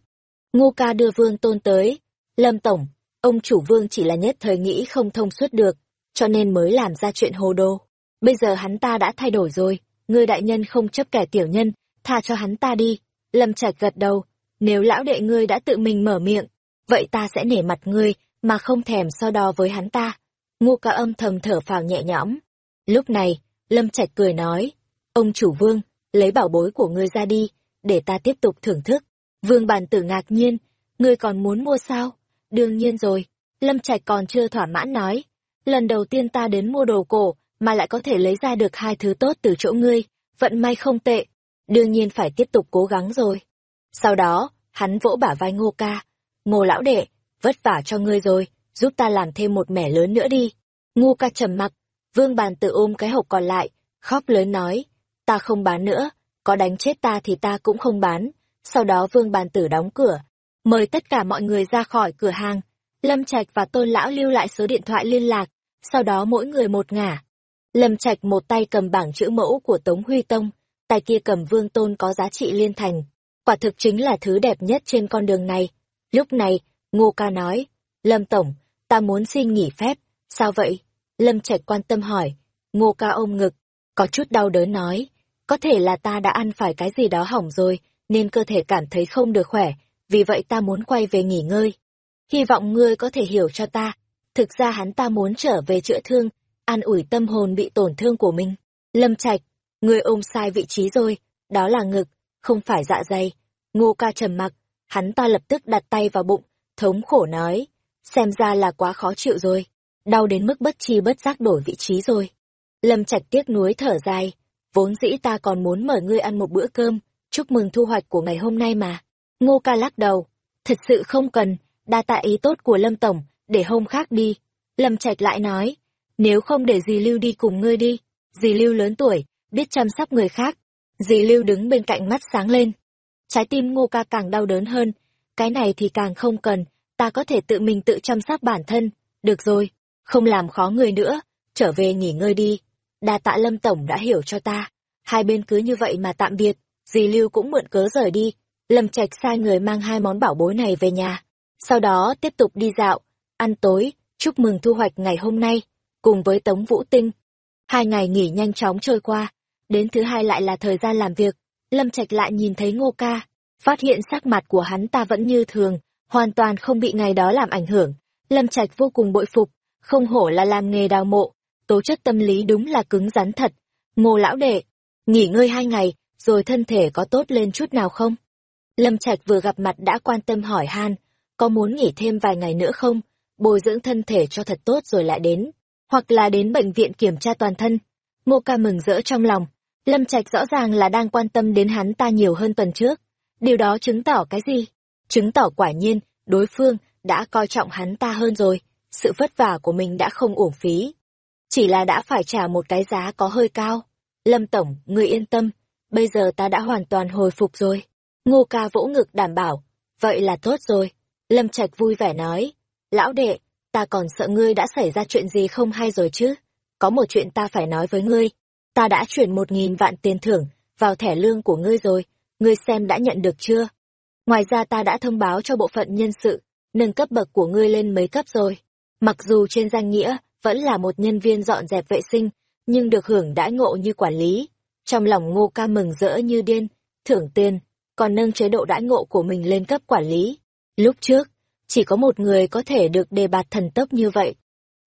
Ngô ca đưa vương tôn tới. Lâm Tổng, ông chủ vương chỉ là nhất thời nghĩ không thông suốt được, cho nên mới làm ra chuyện hồ đồ. Bây giờ hắn ta đã thay đổi rồi, ngươi đại nhân không chấp kẻ tiểu nhân, tha cho hắn ta đi. Lâm Trạch gật đầu, nếu lão đệ ngươi đã tự mình mở miệng, vậy ta sẽ nể mặt ngươi mà không thèm so đo với hắn ta. Ngô ca âm thầm thở phào nhẹ nhõm. Lúc này, Lâm Trạch cười nói, ông chủ vương, lấy bảo bối của ngươi ra đi, để ta tiếp tục thưởng thức. Vương bàn tử ngạc nhiên, ngươi còn muốn mua sao? Đương nhiên rồi, Lâm Trạch còn chưa thỏa mãn nói. Lần đầu tiên ta đến mua đồ cổ, mà lại có thể lấy ra được hai thứ tốt từ chỗ ngươi, vận may không tệ, đương nhiên phải tiếp tục cố gắng rồi. Sau đó, hắn vỗ bả vai ngô ca, ngô lão đệ, vất vả cho ngươi rồi, giúp ta làm thêm một mẻ lớn nữa đi. Ngô ca trầm mặc, vương bàn tự ôm cái hộp còn lại, khóc lớn nói, ta không bán nữa, có đánh chết ta thì ta cũng không bán. Sau đó vương bàn tử đóng cửa, mời tất cả mọi người ra khỏi cửa hàng. Lâm Trạch và Tôn Lão lưu lại số điện thoại liên lạc, sau đó mỗi người một ngả. Lâm Trạch một tay cầm bảng chữ mẫu của Tống Huy Tông, tay kia cầm vương tôn có giá trị liên thành. Quả thực chính là thứ đẹp nhất trên con đường này. Lúc này, Ngô Ca nói, Lâm Tổng, ta muốn xin nghỉ phép, sao vậy? Lâm Trạch quan tâm hỏi, Ngô Ca ôm ngực, có chút đau đớn nói, có thể là ta đã ăn phải cái gì đó hỏng rồi, nên cơ thể cảm thấy không được khỏe, vì vậy ta muốn quay về nghỉ ngơi. Hy vọng ngươi có thể hiểu cho ta. Thực ra hắn ta muốn trở về chữa thương, an ủi tâm hồn bị tổn thương của mình. Lâm Trạch, ngươi ôm sai vị trí rồi, đó là ngực, không phải dạ dày. Ngô ca trầm mặc, hắn ta lập tức đặt tay vào bụng, thống khổ nói, xem ra là quá khó chịu rồi, đau đến mức bất chi bất giác đổi vị trí rồi. Lâm Trạch tiếc nuối thở dài, vốn dĩ ta còn muốn mời ngươi ăn một bữa cơm, chúc mừng thu hoạch của ngày hôm nay mà. Ngô ca lắc đầu, thật sự không cần, đa tạ ý tốt của Lâm Tổng, để hôm khác đi. Lâm Trạch lại nói, nếu không để dì Lưu đi cùng ngươi đi, dì Lưu lớn tuổi, biết chăm sóc người khác. Dì Lưu đứng bên cạnh mắt sáng lên. Trái tim ngô ca càng đau đớn hơn, cái này thì càng không cần, ta có thể tự mình tự chăm sóc bản thân. Được rồi, không làm khó người nữa, trở về nghỉ ngơi đi. Đa tạ Lâm Tổng đã hiểu cho ta. Hai bên cứ như vậy mà tạm biệt, dì Lưu cũng mượn cớ rời đi. Lâm Trạch sai người mang hai món bảo bối này về nhà. Sau đó tiếp tục đi dạo, ăn tối, chúc mừng thu hoạch ngày hôm nay cùng với Tống Vũ Tinh. Hai ngày nghỉ nhanh chóng trôi qua, đến thứ hai lại là thời gian làm việc, Lâm Trạch lại nhìn thấy Ngô Ca, phát hiện sắc mặt của hắn ta vẫn như thường, hoàn toàn không bị ngày đó làm ảnh hưởng. Lâm Trạch vô cùng bội phục, không hổ là làm nghề đào mộ, tố chất tâm lý đúng là cứng rắn thật. Ngô lão đệ, nghỉ ngơi hai ngày, rồi thân thể có tốt lên chút nào không? Lâm Trạch vừa gặp mặt đã quan tâm hỏi han, có muốn nghỉ thêm vài ngày nữa không? Bồi dưỡng thân thể cho thật tốt rồi lại đến hoặc là đến bệnh viện kiểm tra toàn thân. Ngô ca mừng rỡ trong lòng, Lâm Trạch rõ ràng là đang quan tâm đến hắn ta nhiều hơn tuần trước. Điều đó chứng tỏ cái gì? Chứng tỏ quả nhiên, đối phương đã coi trọng hắn ta hơn rồi, sự vất vả của mình đã không uổng phí. Chỉ là đã phải trả một cái giá có hơi cao. Lâm Tổng, người yên tâm, bây giờ ta đã hoàn toàn hồi phục rồi. Ngô ca vỗ ngực đảm bảo, vậy là tốt rồi. Lâm Trạch vui vẻ nói, lão đệ, ta còn sợ ngươi đã xảy ra chuyện gì không hay rồi chứ. Có một chuyện ta phải nói với ngươi. Ta đã chuyển một nghìn vạn tiền thưởng vào thẻ lương của ngươi rồi, ngươi xem đã nhận được chưa? Ngoài ra ta đã thông báo cho bộ phận nhân sự, nâng cấp bậc của ngươi lên mấy cấp rồi. Mặc dù trên danh nghĩa vẫn là một nhân viên dọn dẹp vệ sinh, nhưng được hưởng đãi ngộ như quản lý. Trong lòng ngô ca mừng rỡ như điên, thưởng tiền, còn nâng chế độ đãi ngộ của mình lên cấp quản lý. Lúc trước, chỉ có một người có thể được đề bạt thần tốc như vậy.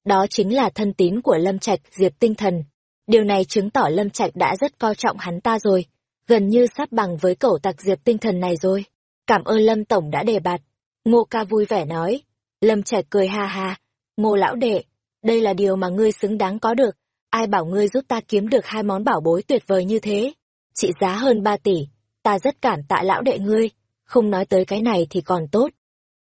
Đó chính là thân tín của Lâm Trạch Diệp Tinh Thần. Điều này chứng tỏ Lâm Trạch đã rất coi trọng hắn ta rồi, gần như sát bằng với cẩu tặc Diệp Tinh Thần này rồi. Cảm ơn Lâm Tổng đã đề bạt. Ngô ca vui vẻ nói. Lâm Trạch cười ha ha. Ngô lão đệ, đây là điều mà ngươi xứng đáng có được. Ai bảo ngươi giúp ta kiếm được hai món bảo bối tuyệt vời như thế? Trị giá hơn ba tỷ. Ta rất cảm tạ lão đệ ngươi. Không nói tới cái này thì còn tốt.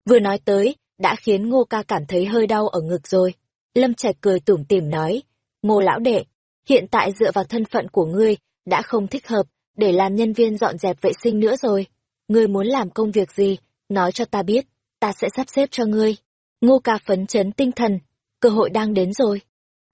Vừa nói tới, đã khiến Ngô ca cảm thấy hơi đau ở ngực rồi. Lâm Trạch cười tủm tỉm nói. Ngô lão đệ, hiện tại dựa vào thân phận của ngươi, đã không thích hợp để làm nhân viên dọn dẹp vệ sinh nữa rồi. Ngươi muốn làm công việc gì, nói cho ta biết, ta sẽ sắp xếp cho ngươi. Ngô ca phấn chấn tinh thần, cơ hội đang đến rồi.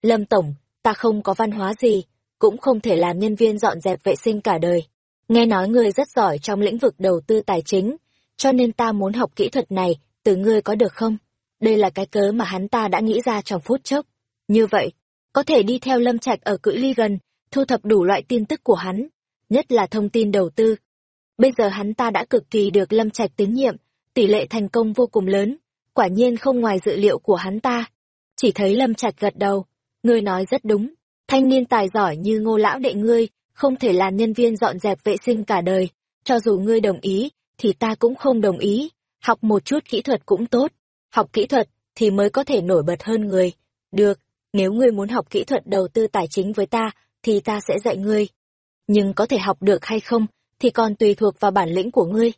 Lâm Tổng, ta không có văn hóa gì, cũng không thể làm nhân viên dọn dẹp vệ sinh cả đời. Nghe nói ngươi rất giỏi trong lĩnh vực đầu tư tài chính, cho nên ta muốn học kỹ thuật này, từ ngươi có được không? Đây là cái cớ mà hắn ta đã nghĩ ra trong phút chốc. Như vậy, có thể đi theo Lâm Trạch ở cự ly gần, thu thập đủ loại tin tức của hắn, nhất là thông tin đầu tư. Bây giờ hắn ta đã cực kỳ được Lâm Trạch tín nhiệm, tỷ lệ thành công vô cùng lớn, quả nhiên không ngoài dự liệu của hắn ta. Chỉ thấy Lâm Trạch gật đầu, ngươi nói rất đúng, thanh niên tài giỏi như ngô lão đệ ngươi, không thể là nhân viên dọn dẹp vệ sinh cả đời, cho dù ngươi đồng ý, thì ta cũng không đồng ý, học một chút kỹ thuật cũng tốt, học kỹ thuật thì mới có thể nổi bật hơn người. Được, nếu ngươi muốn học kỹ thuật đầu tư tài chính với ta, thì ta sẽ dạy ngươi. Nhưng có thể học được hay không, thì còn tùy thuộc vào bản lĩnh của ngươi.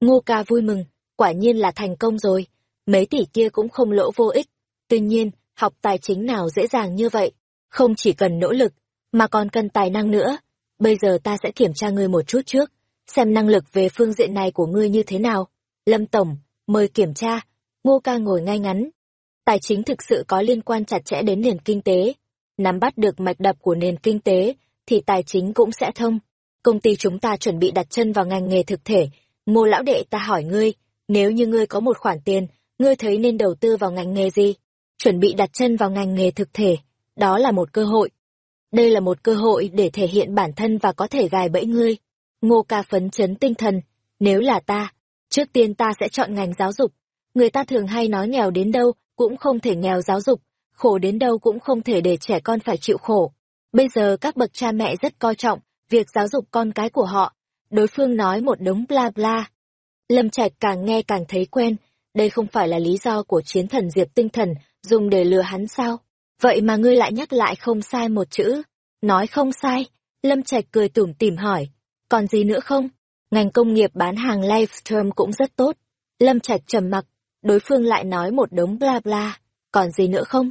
Ngô ca vui mừng, quả nhiên là thành công rồi, mấy tỷ kia cũng không lỗ vô ích. Tuy nhiên, học tài chính nào dễ dàng như vậy, không chỉ cần nỗ lực, mà còn cần tài năng nữa. Bây giờ ta sẽ kiểm tra ngươi một chút trước, xem năng lực về phương diện này của ngươi như thế nào. Lâm Tổng, mời kiểm tra. Ngô ca ngồi ngay ngắn. Tài chính thực sự có liên quan chặt chẽ đến nền kinh tế. Nắm bắt được mạch đập của nền kinh tế, thì tài chính cũng sẽ thông. Công ty chúng ta chuẩn bị đặt chân vào ngành nghề thực thể. Ngô lão đệ ta hỏi ngươi, nếu như ngươi có một khoản tiền, ngươi thấy nên đầu tư vào ngành nghề gì? Chuẩn bị đặt chân vào ngành nghề thực thể, đó là một cơ hội. Đây là một cơ hội để thể hiện bản thân và có thể gài bẫy ngươi. Ngô ca phấn chấn tinh thần, nếu là ta, trước tiên ta sẽ chọn ngành giáo dục. Người ta thường hay nói nghèo đến đâu cũng không thể nghèo giáo dục, khổ đến đâu cũng không thể để trẻ con phải chịu khổ. Bây giờ các bậc cha mẹ rất coi trọng việc giáo dục con cái của họ. Đối phương nói một đống bla bla. Lâm Trạch càng nghe càng thấy quen, đây không phải là lý do của chiến thần Diệp Tinh Thần dùng để lừa hắn sao? Vậy mà ngươi lại nhắc lại không sai một chữ. Nói không sai, Lâm Trạch cười tủm tỉm hỏi, còn gì nữa không? Ngành công nghiệp bán hàng livestream cũng rất tốt. Lâm Trạch trầm mặc, đối phương lại nói một đống bla bla, còn gì nữa không?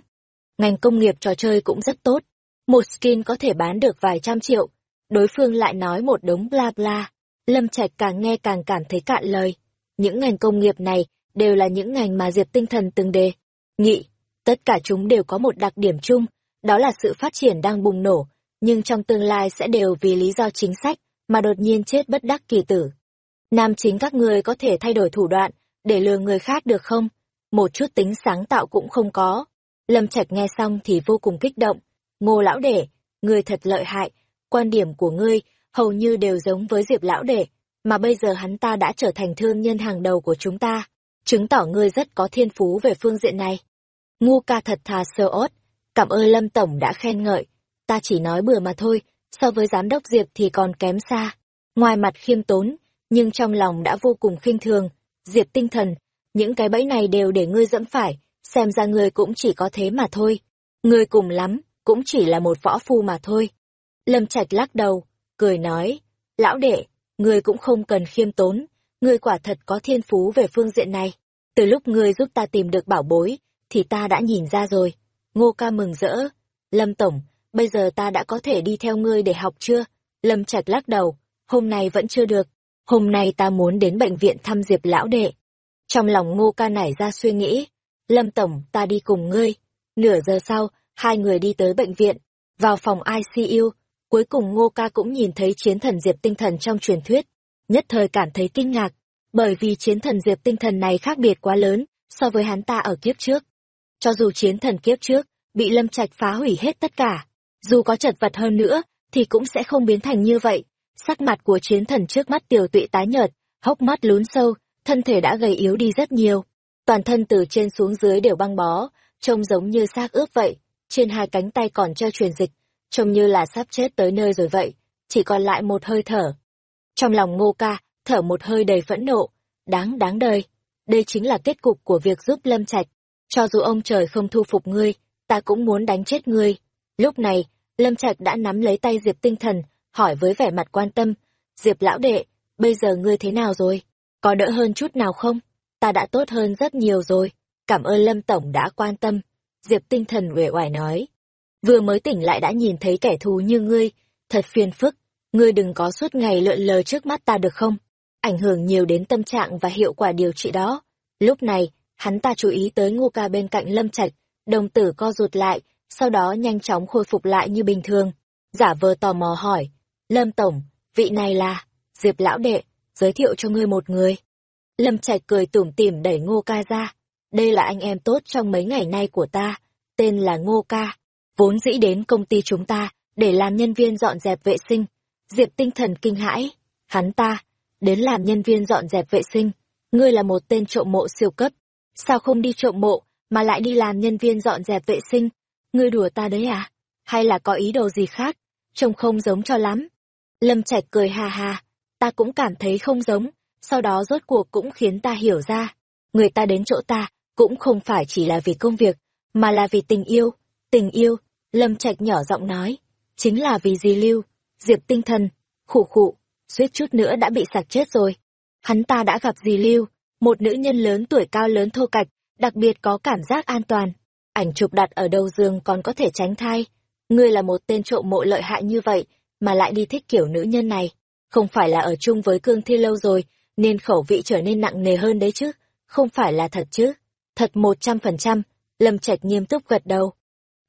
Ngành công nghiệp trò chơi cũng rất tốt. Một skin có thể bán được vài trăm triệu. Đối phương lại nói một đống bla bla. Lâm Trạch càng nghe càng cảm thấy cạn lời. Những ngành công nghiệp này đều là những ngành mà Diệp Tinh Thần từng đề. Nghị, tất cả chúng đều có một đặc điểm chung, đó là sự phát triển đang bùng nổ, nhưng trong tương lai sẽ đều vì lý do chính sách mà đột nhiên chết bất đắc kỳ tử. Nam chính các người có thể thay đổi thủ đoạn để lừa người khác được không? Một chút tính sáng tạo cũng không có. Lâm Trạch nghe xong thì vô cùng kích động. Ngô lão đệ, ngươi thật lợi hại, quan điểm của ngươi hầu như đều giống với Diệp lão đệ, mà bây giờ hắn ta đã trở thành thương nhân hàng đầu của chúng ta, chứng tỏ ngươi rất có thiên phú về phương diện này. Ngu ca thật thà sơ ốt, cảm ơn Lâm Tổng đã khen ngợi, ta chỉ nói bừa mà thôi, so với giám đốc Diệp thì còn kém xa. Ngoài mặt khiêm tốn, nhưng trong lòng đã vô cùng khinh thường, Diệp tinh thần, những cái bẫy này đều để ngươi dẫm phải, xem ra ngươi cũng chỉ có thế mà thôi. Ngươi cùng lắm, cũng chỉ là một võ phu mà thôi. Lâm Trạch lắc đầu, cười nói, lão đệ, ngươi cũng không cần khiêm tốn, ngươi quả thật có thiên phú về phương diện này. Từ lúc ngươi giúp ta tìm được bảo bối, thì ta đã nhìn ra rồi. Ngô ca mừng rỡ. Lâm Tổng, bây giờ ta đã có thể đi theo ngươi để học chưa? Lâm Trạch lắc đầu, hôm nay vẫn chưa được. Hôm nay ta muốn đến bệnh viện thăm Diệp lão đệ. Trong lòng ngô ca nảy ra suy nghĩ. Lâm Tổng, ta đi cùng ngươi. Nửa giờ sau, hai người đi tới bệnh viện, vào phòng ICU. Cuối cùng ngô ca cũng nhìn thấy chiến thần Diệp tinh thần trong truyền thuyết. Nhất thời cảm thấy kinh ngạc, bởi vì chiến thần Diệp tinh thần này khác biệt quá lớn so với hắn ta ở kiếp trước. Cho dù chiến thần kiếp trước, bị lâm trạch phá hủy hết tất cả, dù có chật vật hơn nữa, thì cũng sẽ không biến thành như vậy. Sắc mặt của chiến thần trước mắt tiểu tụy tái nhợt, hốc mắt lún sâu, thân thể đã gầy yếu đi rất nhiều. toàn thân từ trên xuống dưới đều băng bó, trông giống như xác ướp vậy, trên hai cánh tay còn treo truyền dịch, trông như là sắp chết tới nơi rồi vậy, chỉ còn lại một hơi thở. Trong lòng ngô ca, thở một hơi đầy phẫn nộ, đáng đáng đời, đây chính là kết cục của việc giúp Lâm Trạch. Cho dù ông trời không thu phục ngươi, ta cũng muốn đánh chết ngươi. Lúc này, Lâm Trạch đã nắm lấy tay Diệp Tinh Thần, hỏi với vẻ mặt quan tâm, Diệp lão đệ, bây giờ ngươi thế nào rồi? Có đỡ hơn chút nào không? Ta đã tốt hơn rất nhiều rồi, cảm ơn Lâm Tổng đã quan tâm. Diệp Tinh Thần uể oải nói, vừa mới tỉnh lại đã nhìn thấy kẻ thù như ngươi, thật phiền phức, ngươi đừng có suốt ngày lượn lờ trước mắt ta được không? Ảnh hưởng nhiều đến tâm trạng và hiệu quả điều trị đó. Lúc này, hắn ta chú ý tới ngô ca bên cạnh Lâm Trạch, đồng tử co rụt lại, sau đó nhanh chóng khôi phục lại như bình thường. Giả vờ tò mò hỏi, Lâm Tổng, vị này là, Diệp Lão Đệ, giới thiệu cho ngươi một người. Lâm Trạch cười tủm tỉm đẩy ngô ca ra, đây là anh em tốt trong mấy ngày nay của ta, tên là Ngô Ca, vốn dĩ đến công ty chúng ta, để làm nhân viên dọn dẹp vệ sinh. Diệp tinh thần kinh hãi, hắn ta, đến làm nhân viên dọn dẹp vệ sinh, ngươi là một tên trộm mộ siêu cấp, sao không đi trộm mộ, mà lại đi làm nhân viên dọn dẹp vệ sinh, ngươi đùa ta đấy à, hay là có ý đồ gì khác, trông không giống cho lắm. Lâm Trạch cười ha ha, ta cũng cảm thấy không giống, sau đó rốt cuộc cũng khiến ta hiểu ra, người ta đến chỗ ta, cũng không phải chỉ là vì công việc, mà là vì tình yêu. Tình yêu, Lâm Trạch nhỏ giọng nói, chính là vì di lưu, diệp tinh thần, khủ khụ, suýt chút nữa đã bị sạc chết rồi. Hắn ta đã gặp dì Lưu, một nữ nhân lớn tuổi cao lớn thô cạch, đặc biệt có cảm giác an toàn. Ảnh chụp đặt ở đầu giường còn có thể tránh thai. Ngươi là một tên trộm mộ lợi hại như vậy, mà lại đi thích kiểu nữ nhân này. Không phải là ở chung với cương thi lâu rồi, nên khẩu vị trở nên nặng nề hơn đấy chứ. Không phải là thật chứ. Thật một trăm phần trăm, Lâm Trạch nghiêm túc gật đầu.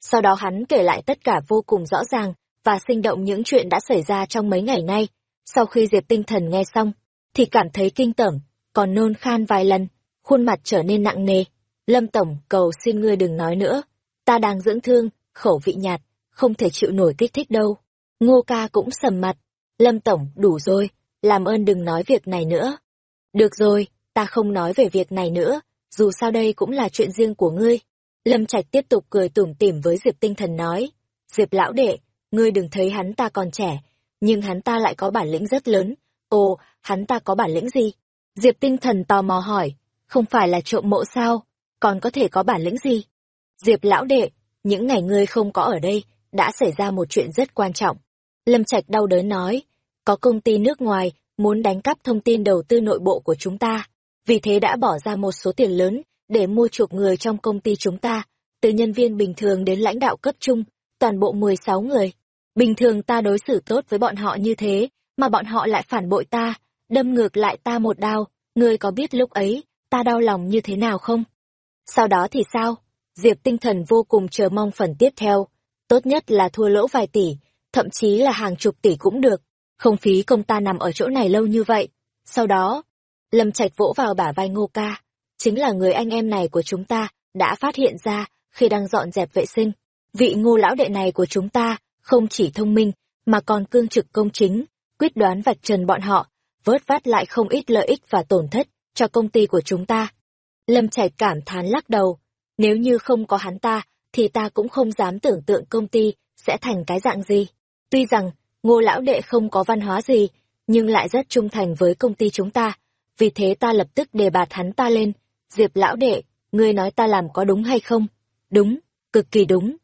Sau đó hắn kể lại tất cả vô cùng rõ ràng và sinh động những chuyện đã xảy ra trong mấy ngày nay. Sau khi Diệp Tinh Thần nghe xong, thì cảm thấy kinh tởm, còn nôn khan vài lần, khuôn mặt trở nên nặng nề. Lâm Tổng, cầu xin ngươi đừng nói nữa. Ta đang dưỡng thương, khẩu vị nhạt, không thể chịu nổi kích thích đâu. Ngô ca cũng sầm mặt. Lâm Tổng, đủ rồi, làm ơn đừng nói việc này nữa. Được rồi, ta không nói về việc này nữa, dù sao đây cũng là chuyện riêng của ngươi. Lâm Trạch tiếp tục cười tủm tỉm với Diệp Tinh Thần nói. Diệp lão đệ, ngươi đừng thấy hắn ta còn trẻ, nhưng hắn ta lại có bản lĩnh rất lớn. Ồ, hắn ta có bản lĩnh gì? Diệp tinh thần tò mò hỏi, không phải là trộm mộ sao, còn có thể có bản lĩnh gì? Diệp lão đệ, những ngày ngươi không có ở đây, đã xảy ra một chuyện rất quan trọng. Lâm Trạch đau đớn nói, có công ty nước ngoài muốn đánh cắp thông tin đầu tư nội bộ của chúng ta, vì thế đã bỏ ra một số tiền lớn để mua chuộc người trong công ty chúng ta, từ nhân viên bình thường đến lãnh đạo cấp trung, toàn bộ 16 người. Bình thường ta đối xử tốt với bọn họ như thế, mà bọn họ lại phản bội ta, đâm ngược lại ta một đao, ngươi có biết lúc ấy, ta đau lòng như thế nào không? Sau đó thì sao? Diệp tinh thần vô cùng chờ mong phần tiếp theo. Tốt nhất là thua lỗ vài tỷ, thậm chí là hàng chục tỷ cũng được. Không phí công ta nằm ở chỗ này lâu như vậy. Sau đó, Lâm Trạch vỗ vào bả vai Ngô Ca. Chính là người anh em này của chúng ta, đã phát hiện ra, khi đang dọn dẹp vệ sinh. Vị ngô lão đệ này của chúng ta, không chỉ thông minh, mà còn cương trực công chính, quyết đoán vạch trần bọn họ, vớt vát lại không ít lợi ích và tổn thất cho công ty của chúng ta. Lâm Trạch cảm thán lắc đầu, nếu như không có hắn ta, thì ta cũng không dám tưởng tượng công ty sẽ thành cái dạng gì. Tuy rằng, ngô lão đệ không có văn hóa gì, nhưng lại rất trung thành với công ty chúng ta, vì thế ta lập tức đề bạt hắn ta lên. Diệp lão đệ, ngươi nói ta làm có đúng hay không? Đúng, cực kỳ đúng.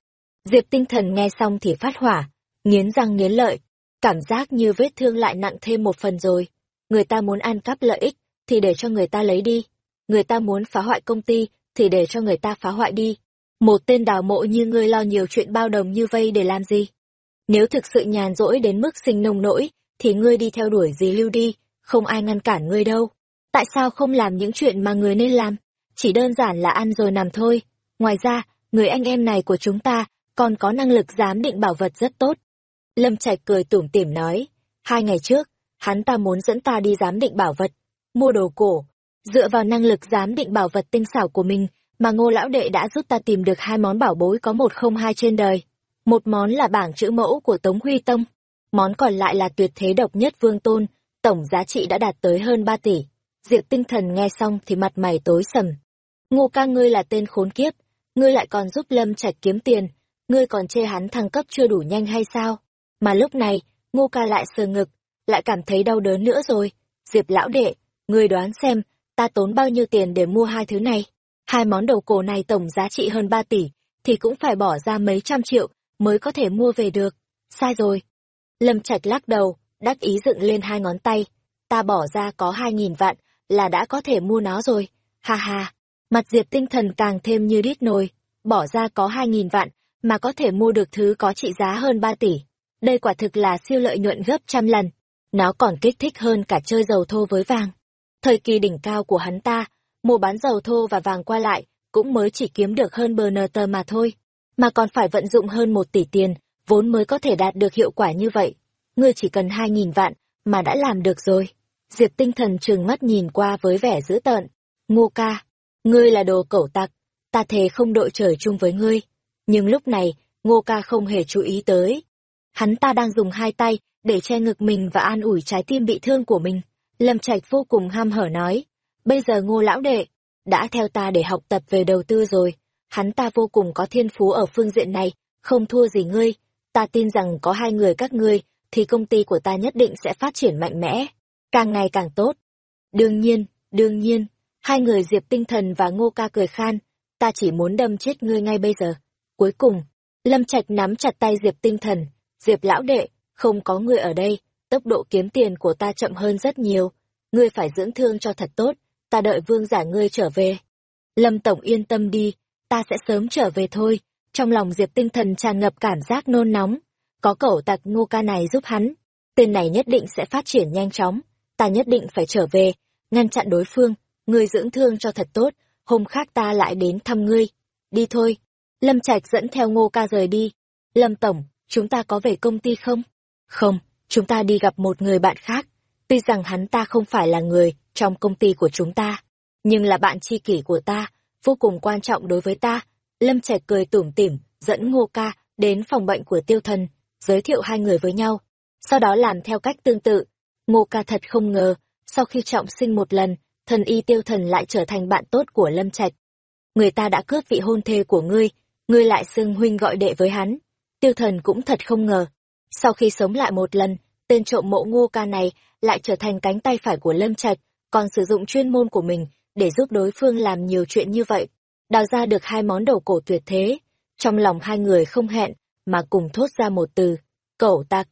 Diệp tinh thần nghe xong thì phát hỏa, nghiến răng nghiến lợi, cảm giác như vết thương lại nặng thêm một phần rồi. Người ta muốn ăn cắp lợi ích, thì để cho người ta lấy đi. Người ta muốn phá hoại công ty, thì để cho người ta phá hoại đi. Một tên đào mộ như ngươi lo nhiều chuyện bao đồng như vây để làm gì? Nếu thực sự nhàn rỗi đến mức sinh nông nỗi, thì ngươi đi theo đuổi gì lưu đi, không ai ngăn cản ngươi đâu. Tại sao không làm những chuyện mà người nên làm? Chỉ đơn giản là ăn rồi nằm thôi. Ngoài ra, người anh em này của chúng ta còn có năng lực giám định bảo vật rất tốt. Lâm Trạch cười tủm tỉm nói, hai ngày trước, hắn ta muốn dẫn ta đi giám định bảo vật, mua đồ cổ. Dựa vào năng lực giám định bảo vật tinh xảo của mình, mà ngô lão đệ đã giúp ta tìm được hai món bảo bối có một không hai trên đời. Một món là bảng chữ mẫu của Tống Huy Tông, món còn lại là tuyệt thế độc nhất vương tôn, tổng giá trị đã đạt tới hơn ba tỷ. Diệp tinh thần nghe xong thì mặt mày tối sầm. Ngô ca ngươi là tên khốn kiếp, ngươi lại còn giúp Lâm Trạch kiếm tiền, ngươi còn chê hắn thăng cấp chưa đủ nhanh hay sao? Mà lúc này, Ngô ca lại sờ ngực, lại cảm thấy đau đớn nữa rồi. Diệp lão đệ, ngươi đoán xem, ta tốn bao nhiêu tiền để mua hai thứ này? Hai món đầu cổ này tổng giá trị hơn 3 tỷ, thì cũng phải bỏ ra mấy trăm triệu mới có thể mua về được. Sai rồi. Lâm Trạch lắc đầu, đắc ý dựng lên hai ngón tay. Ta bỏ ra có hai nghìn vạn, là đã có thể mua nó rồi. Ha ha. Mặt Diệp tinh thần càng thêm như đít nồi. Bỏ ra có hai nghìn vạn, mà có thể mua được thứ có trị giá hơn ba tỷ. Đây quả thực là siêu lợi nhuận gấp trăm lần. Nó còn kích thích hơn cả chơi dầu thô với vàng. Thời kỳ đỉnh cao của hắn ta, mua bán dầu thô và vàng qua lại, cũng mới chỉ kiếm được hơn bờ nờ tờ mà thôi. Mà còn phải vận dụng hơn một tỷ tiền, vốn mới có thể đạt được hiệu quả như vậy. Ngươi chỉ cần hai nghìn vạn, mà đã làm được rồi. Diệp tinh thần trừng mắt nhìn qua với vẻ dữ tợn. Ngô ca, ngươi là đồ cẩu tặc, ta thề không đội trời chung với ngươi. Nhưng lúc này, ngô ca không hề chú ý tới. Hắn ta đang dùng hai tay để che ngực mình và an ủi trái tim bị thương của mình. Lâm Trạch vô cùng ham hở nói, bây giờ ngô lão đệ, đã theo ta để học tập về đầu tư rồi. Hắn ta vô cùng có thiên phú ở phương diện này, không thua gì ngươi. Ta tin rằng có hai người các ngươi, thì công ty của ta nhất định sẽ phát triển mạnh mẽ, càng ngày càng tốt. Đương nhiên, đương nhiên, hai người Diệp Tinh Thần và Ngô Ca cười khan, ta chỉ muốn đâm chết ngươi ngay bây giờ. Cuối cùng, Lâm Trạch nắm chặt tay Diệp Tinh Thần, Diệp lão đệ, không có ngươi ở đây, tốc độ kiếm tiền của ta chậm hơn rất nhiều, ngươi phải dưỡng thương cho thật tốt, ta đợi vương giả ngươi trở về. Lâm Tổng yên tâm đi, ta sẽ sớm trở về thôi, trong lòng Diệp Tinh Thần tràn ngập cảm giác nôn nóng, có cẩu tặc ngô ca này giúp hắn, tên này nhất định sẽ phát triển nhanh chóng, ta nhất định phải trở về, ngăn chặn đối phương, ngươi dưỡng thương cho thật tốt, hôm khác ta lại đến thăm ngươi. Đi thôi. Lâm Trạch dẫn theo ngô ca rời đi. Lâm Tổng, chúng ta có về công ty không? Không, chúng ta đi gặp một người bạn khác. Tuy rằng hắn ta không phải là người trong công ty của chúng ta, nhưng là bạn tri kỷ của ta, vô cùng quan trọng đối với ta. Lâm Trạch cười tủm tỉm, dẫn ngô ca đến phòng bệnh của tiêu thần, giới thiệu hai người với nhau. Sau đó làm theo cách tương tự. Ngô ca thật không ngờ, sau khi trọng sinh một lần, thần y tiêu thần lại trở thành bạn tốt của Lâm Trạch. Người ta đã cướp vị hôn thê của ngươi, ngươi lại xưng huynh gọi đệ với hắn. Tiêu thần cũng thật không ngờ. Sau khi sống lại một lần, tên trộm mộ ngô ca này lại trở thành cánh tay phải của Lâm Trạch, còn sử dụng chuyên môn của mình để giúp đối phương làm nhiều chuyện như vậy. Đào ra được hai món đầu cổ tuyệt thế. Trong lòng hai người không hẹn, mà cùng thốt ra một từ, cẩu tặc.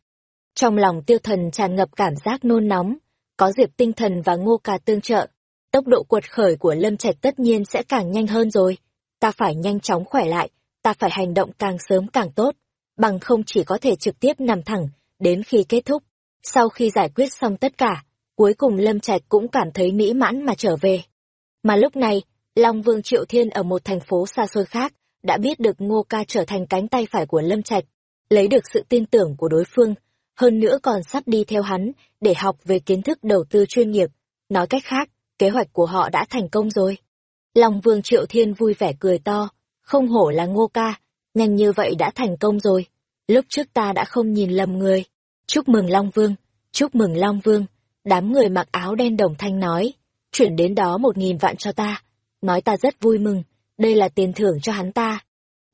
Trong lòng tiêu thần tràn ngập cảm giác nôn nóng, có diệp tinh thần và ngô ca tương trợ. Tốc độ cuột khởi của Lâm Trạch tất nhiên sẽ càng nhanh hơn rồi. Ta phải nhanh chóng khỏe lại, ta phải hành động càng sớm càng tốt, bằng không chỉ có thể trực tiếp nằm thẳng, đến khi kết thúc. Sau khi giải quyết xong tất cả, cuối cùng Lâm Trạch cũng cảm thấy mỹ mãn mà trở về. Mà lúc này, Long Vương Triệu Thiên ở một thành phố xa xôi khác, đã biết được Ngô Ca trở thành cánh tay phải của Lâm Trạch, lấy được sự tin tưởng của đối phương, hơn nữa còn sắp đi theo hắn để học về kiến thức đầu tư chuyên nghiệp. Nói cách khác, kế hoạch của họ đã thành công rồi. Long Vương Triệu Thiên vui vẻ cười to, không hổ là Ngô Ca, nhanh như vậy đã thành công rồi. Lúc trước ta đã không nhìn lầm người. Chúc mừng Long Vương, chúc mừng Long Vương. Đám người mặc áo đen đồng thanh nói, chuyển đến đó một nghìn vạn cho ta. Nói ta rất vui mừng, đây là tiền thưởng cho hắn ta.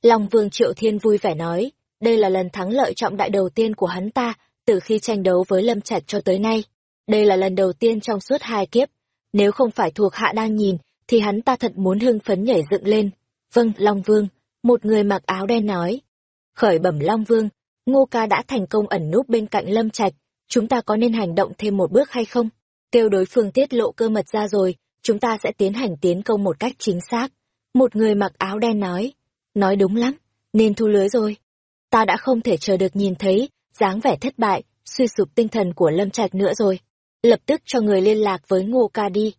Long Vương Triệu Thiên vui vẻ nói, đây là lần thắng lợi trọng đại đầu tiên của hắn ta từ khi tranh đấu với Lâm Trạch cho tới nay. Đây là lần đầu tiên trong suốt hai kiếp. Nếu không phải thuộc hạ đang nhìn, thì hắn ta thật muốn hưng phấn nhảy dựng lên. Vâng, Long Vương, một người mặc áo đen nói. Khởi bẩm Long Vương, Ngô Ca đã thành công ẩn núp bên cạnh Lâm Trạch, chúng ta có nên hành động thêm một bước hay không? Kêu đối phương tiết lộ cơ mật ra rồi, chúng ta sẽ tiến hành tiến công một cách chính xác. Một người mặc áo đen nói, nói đúng lắm, nên thu lưới rồi. Ta đã không thể chờ được nhìn thấy dáng vẻ thất bại, suy sụp tinh thần của Lâm Trạch nữa rồi. Lập tức cho người liên lạc với Ngô Ca đi.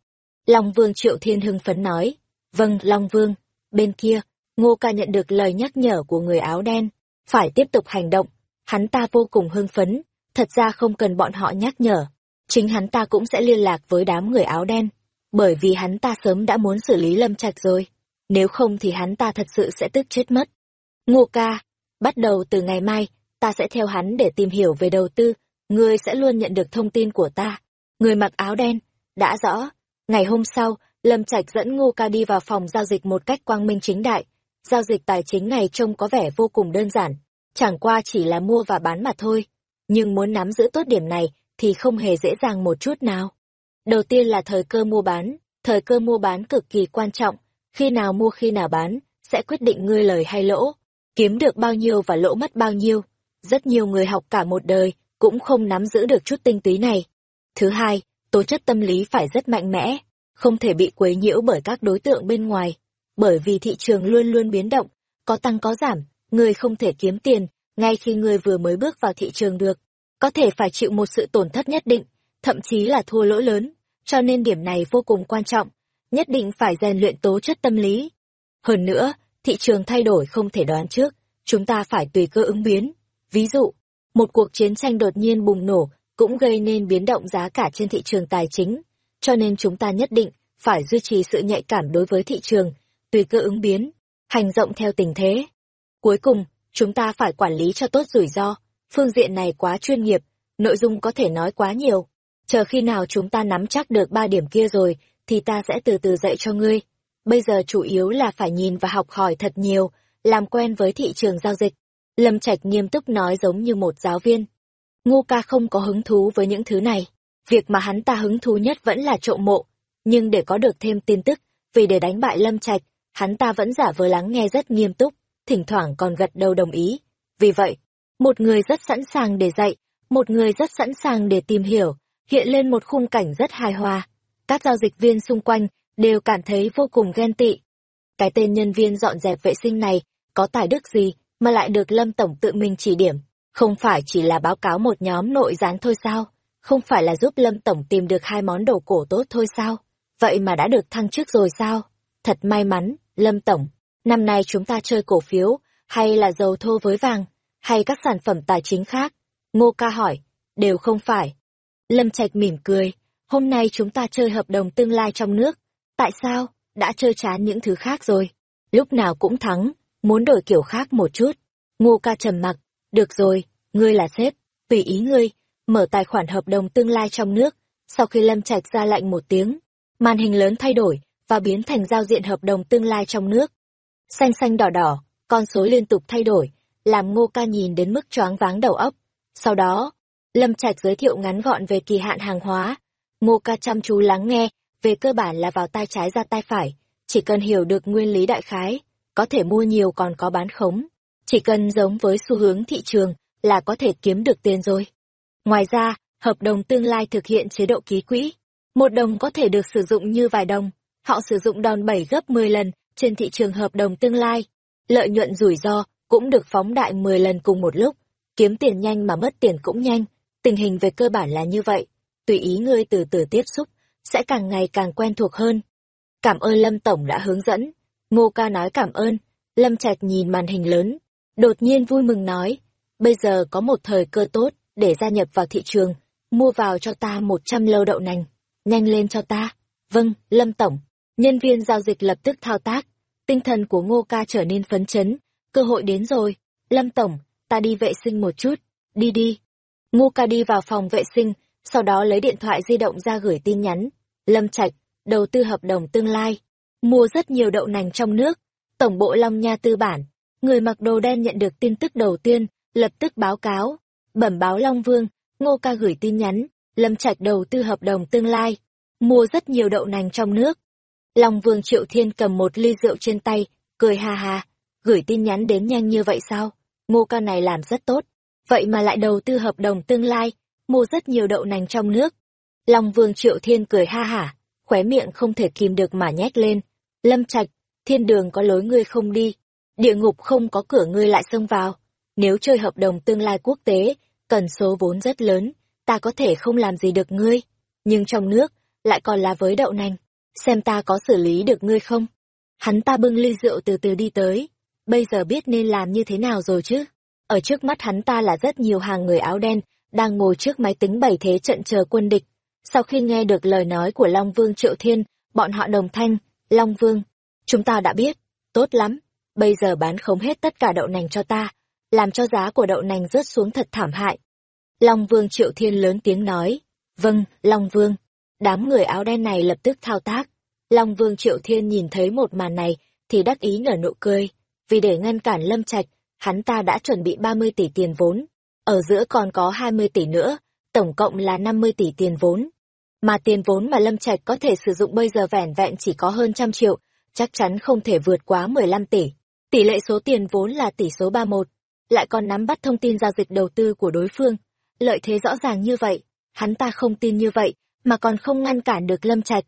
Long Vương Triệu Thiên hưng phấn nói, vâng Long Vương, bên kia, Ngô Ca nhận được lời nhắc nhở của người áo đen, phải tiếp tục hành động. Hắn ta vô cùng hưng phấn, thật ra không cần bọn họ nhắc nhở. Chính hắn ta cũng sẽ liên lạc với đám người áo đen, bởi vì hắn ta sớm đã muốn xử lý Lâm Trạch rồi nếu không thì hắn ta thật sự sẽ tức chết mất. Ngô ca, bắt đầu từ ngày mai, ta sẽ theo hắn để tìm hiểu về đầu tư, ngươi sẽ luôn nhận được thông tin của ta. Người mặc áo đen, đã rõ, ngày hôm sau, Lâm Trạch dẫn Ngô Ca đi vào phòng giao dịch một cách quang minh chính đại. Giao dịch tài chính này trông có vẻ vô cùng đơn giản, chẳng qua chỉ là mua và bán mà thôi. Nhưng muốn nắm giữ tốt điểm này thì không hề dễ dàng một chút nào. Đầu tiên là thời cơ mua bán, thời cơ mua bán cực kỳ quan trọng, khi nào mua khi nào bán, sẽ quyết định ngươi lời hay lỗ, kiếm được bao nhiêu và lỗ mất bao nhiêu. Rất nhiều người học cả một đời, cũng không nắm giữ được chút tinh túy này. Thứ hai, tố chất tâm lý phải rất mạnh mẽ, không thể bị quấy nhiễu bởi các đối tượng bên ngoài. Bởi vì thị trường luôn luôn biến động, có tăng có giảm, người không thể kiếm tiền, ngay khi người vừa mới bước vào thị trường được. Có thể phải chịu một sự tổn thất nhất định, thậm chí là thua lỗ lớn, cho nên điểm này vô cùng quan trọng, nhất định phải rèn luyện tố chất tâm lý. Hơn nữa, thị trường thay đổi không thể đoán trước, chúng ta phải tùy cơ ứng biến. Ví dụ, một cuộc chiến tranh đột nhiên bùng nổ cũng gây nên biến động giá cả trên thị trường tài chính, cho nên chúng ta nhất định phải duy trì sự nhạy cảm đối với thị trường, tùy cơ ứng biến, hành động theo tình thế. Cuối cùng, chúng ta phải quản lý cho tốt rủi ro, phương diện này quá chuyên nghiệp, nội dung có thể nói quá nhiều. Chờ khi nào chúng ta nắm chắc được ba điểm kia rồi, thì ta sẽ từ từ dạy cho ngươi. Bây giờ chủ yếu là phải nhìn và học hỏi thật nhiều, làm quen với thị trường giao dịch. Lâm Trạch nghiêm túc nói giống như một giáo viên. Ngu ca không có hứng thú với những thứ này. Việc mà hắn ta hứng thú nhất vẫn là trộm mộ. Nhưng để có được thêm tin tức, vì để đánh bại Lâm Trạch, hắn ta vẫn giả vờ lắng nghe rất nghiêm túc, thỉnh thoảng còn gật đầu đồng ý. Vì vậy, một người rất sẵn sàng để dạy, một người rất sẵn sàng để tìm hiểu, hiện lên một khung cảnh rất hài hòa. Các giao dịch viên xung quanh đều cảm thấy vô cùng ghen tị. Cái tên nhân viên dọn dẹp vệ sinh này có tài đức gì mà lại được Lâm Tổng tự mình chỉ điểm, không phải chỉ là báo cáo một nhóm nội gián thôi sao, không phải là giúp Lâm Tổng tìm được hai món đồ cổ tốt thôi sao, vậy mà đã được thăng chức rồi sao, thật may mắn, Lâm Tổng, năm nay chúng ta chơi cổ phiếu, hay là dầu thô với vàng, hay các sản phẩm tài chính khác, Ngô ca hỏi, đều không phải. Lâm Trạch mỉm cười, hôm nay chúng ta chơi hợp đồng tương lai trong nước, tại sao, đã chơi chán những thứ khác rồi, lúc nào cũng thắng, muốn đổi kiểu khác một chút. Ngô ca trầm mặc, được rồi, ngươi là sếp, tùy ý ngươi, mở tài khoản hợp đồng tương lai trong nước. Sau khi Lâm Trạch ra lệnh một tiếng, màn hình lớn thay đổi và biến thành giao diện hợp đồng tương lai trong nước. Xanh xanh đỏ đỏ, con số liên tục thay đổi, làm Ngô ca nhìn đến mức choáng váng đầu óc. Sau đó, Lâm Trạch giới thiệu ngắn gọn về kỳ hạn hàng hóa. Ngô ca chăm chú lắng nghe, về cơ bản là vào tay trái ra tay phải, chỉ cần hiểu được nguyên lý đại khái, có thể mua nhiều còn có bán khống. Chỉ cần giống với xu hướng thị trường là có thể kiếm được tiền rồi. Ngoài ra, hợp đồng tương lai thực hiện chế độ ký quỹ. Một đồng có thể được sử dụng như vài đồng. Họ sử dụng đòn bẩy gấp 10 lần trên thị trường hợp đồng tương lai. Lợi nhuận rủi ro cũng được phóng đại 10 lần cùng một lúc. Kiếm tiền nhanh mà mất tiền cũng nhanh. Tình hình về cơ bản là như vậy. Tùy ý ngươi từ từ tiếp xúc, sẽ càng ngày càng quen thuộc hơn. Cảm ơn Lâm Tổng đã hướng dẫn. Ngô ca nói cảm ơn. Lâm Trạch nhìn màn hình lớn. Đột nhiên vui mừng nói. Bây giờ có một thời cơ tốt để gia nhập vào thị trường. Mua vào cho ta một trăm lâu đậu nành. Nhanh lên cho ta. Vâng, Lâm Tổng. Nhân viên giao dịch lập tức thao tác. Tinh thần của Ngô ca trở nên phấn chấn. Cơ hội đến rồi. Lâm Tổng, ta đi vệ sinh một chút. Đi đi. Ngô ca đi vào phòng vệ sinh, sau đó lấy điện thoại di động ra gửi tin nhắn. Lâm Trạch, đầu tư hợp đồng tương lai, mua rất nhiều đậu nành trong nước. Tổng bộ Long Nha tư bản, người mặc đồ đen nhận được tin tức đầu tiên, lập tức báo cáo. Bẩm báo Long Vương, Ngô ca gửi tin nhắn, Lâm Trạch đầu tư hợp đồng tương lai, mua rất nhiều đậu nành trong nước. Long Vương Triệu Thiên cầm một ly rượu trên tay, cười ha ha, gửi tin nhắn đến nhanh như vậy sao? Ngô ca này làm rất tốt, vậy mà lại đầu tư hợp đồng tương lai, mua rất nhiều đậu nành trong nước. Long Vương Triệu Thiên cười ha hả, khóe miệng không thể kìm được mà nhét lên. Lâm Trạch, thiên đường có lối ngươi không đi, địa ngục không có cửa ngươi lại xông vào. Nếu chơi hợp đồng tương lai quốc tế, cần số vốn rất lớn, ta có thể không làm gì được ngươi. Nhưng trong nước, lại còn là với đậu nành, xem ta có xử lý được ngươi không. Hắn ta bưng ly rượu từ từ đi tới, bây giờ biết nên làm như thế nào rồi chứ. Ở trước mắt hắn ta là rất nhiều hàng người áo đen, đang ngồi trước máy tính bày thế trận chờ quân địch. Sau khi nghe được lời nói của Long Vương Triệu Thiên, bọn họ đồng thanh, Long Vương, chúng ta đã biết, tốt lắm, bây giờ bán không hết tất cả đậu nành cho ta, làm cho giá của đậu nành rớt xuống thật thảm hại. Long Vương Triệu Thiên lớn tiếng nói, vâng, Long Vương. Đám người áo đen này lập tức thao tác, Long Vương Triệu Thiên nhìn thấy một màn này, thì đắc ý nở nụ cười. Vì để ngăn cản Lâm Trạch, hắn ta đã chuẩn bị 30 tỷ tiền vốn. Ở giữa còn có 20 tỷ nữa, tổng cộng là 50 tỷ tiền vốn. Mà tiền vốn mà Lâm Trạch có thể sử dụng bây giờ vẻn vẹn chỉ có hơn trăm triệu, chắc chắn không thể vượt quá 15 tỷ. Tỷ lệ số tiền vốn là tỷ số 31, lại còn nắm bắt thông tin giao dịch đầu tư của đối phương. Lợi thế rõ ràng như vậy, hắn ta không tin như vậy, mà còn không ngăn cản được Lâm Trạch.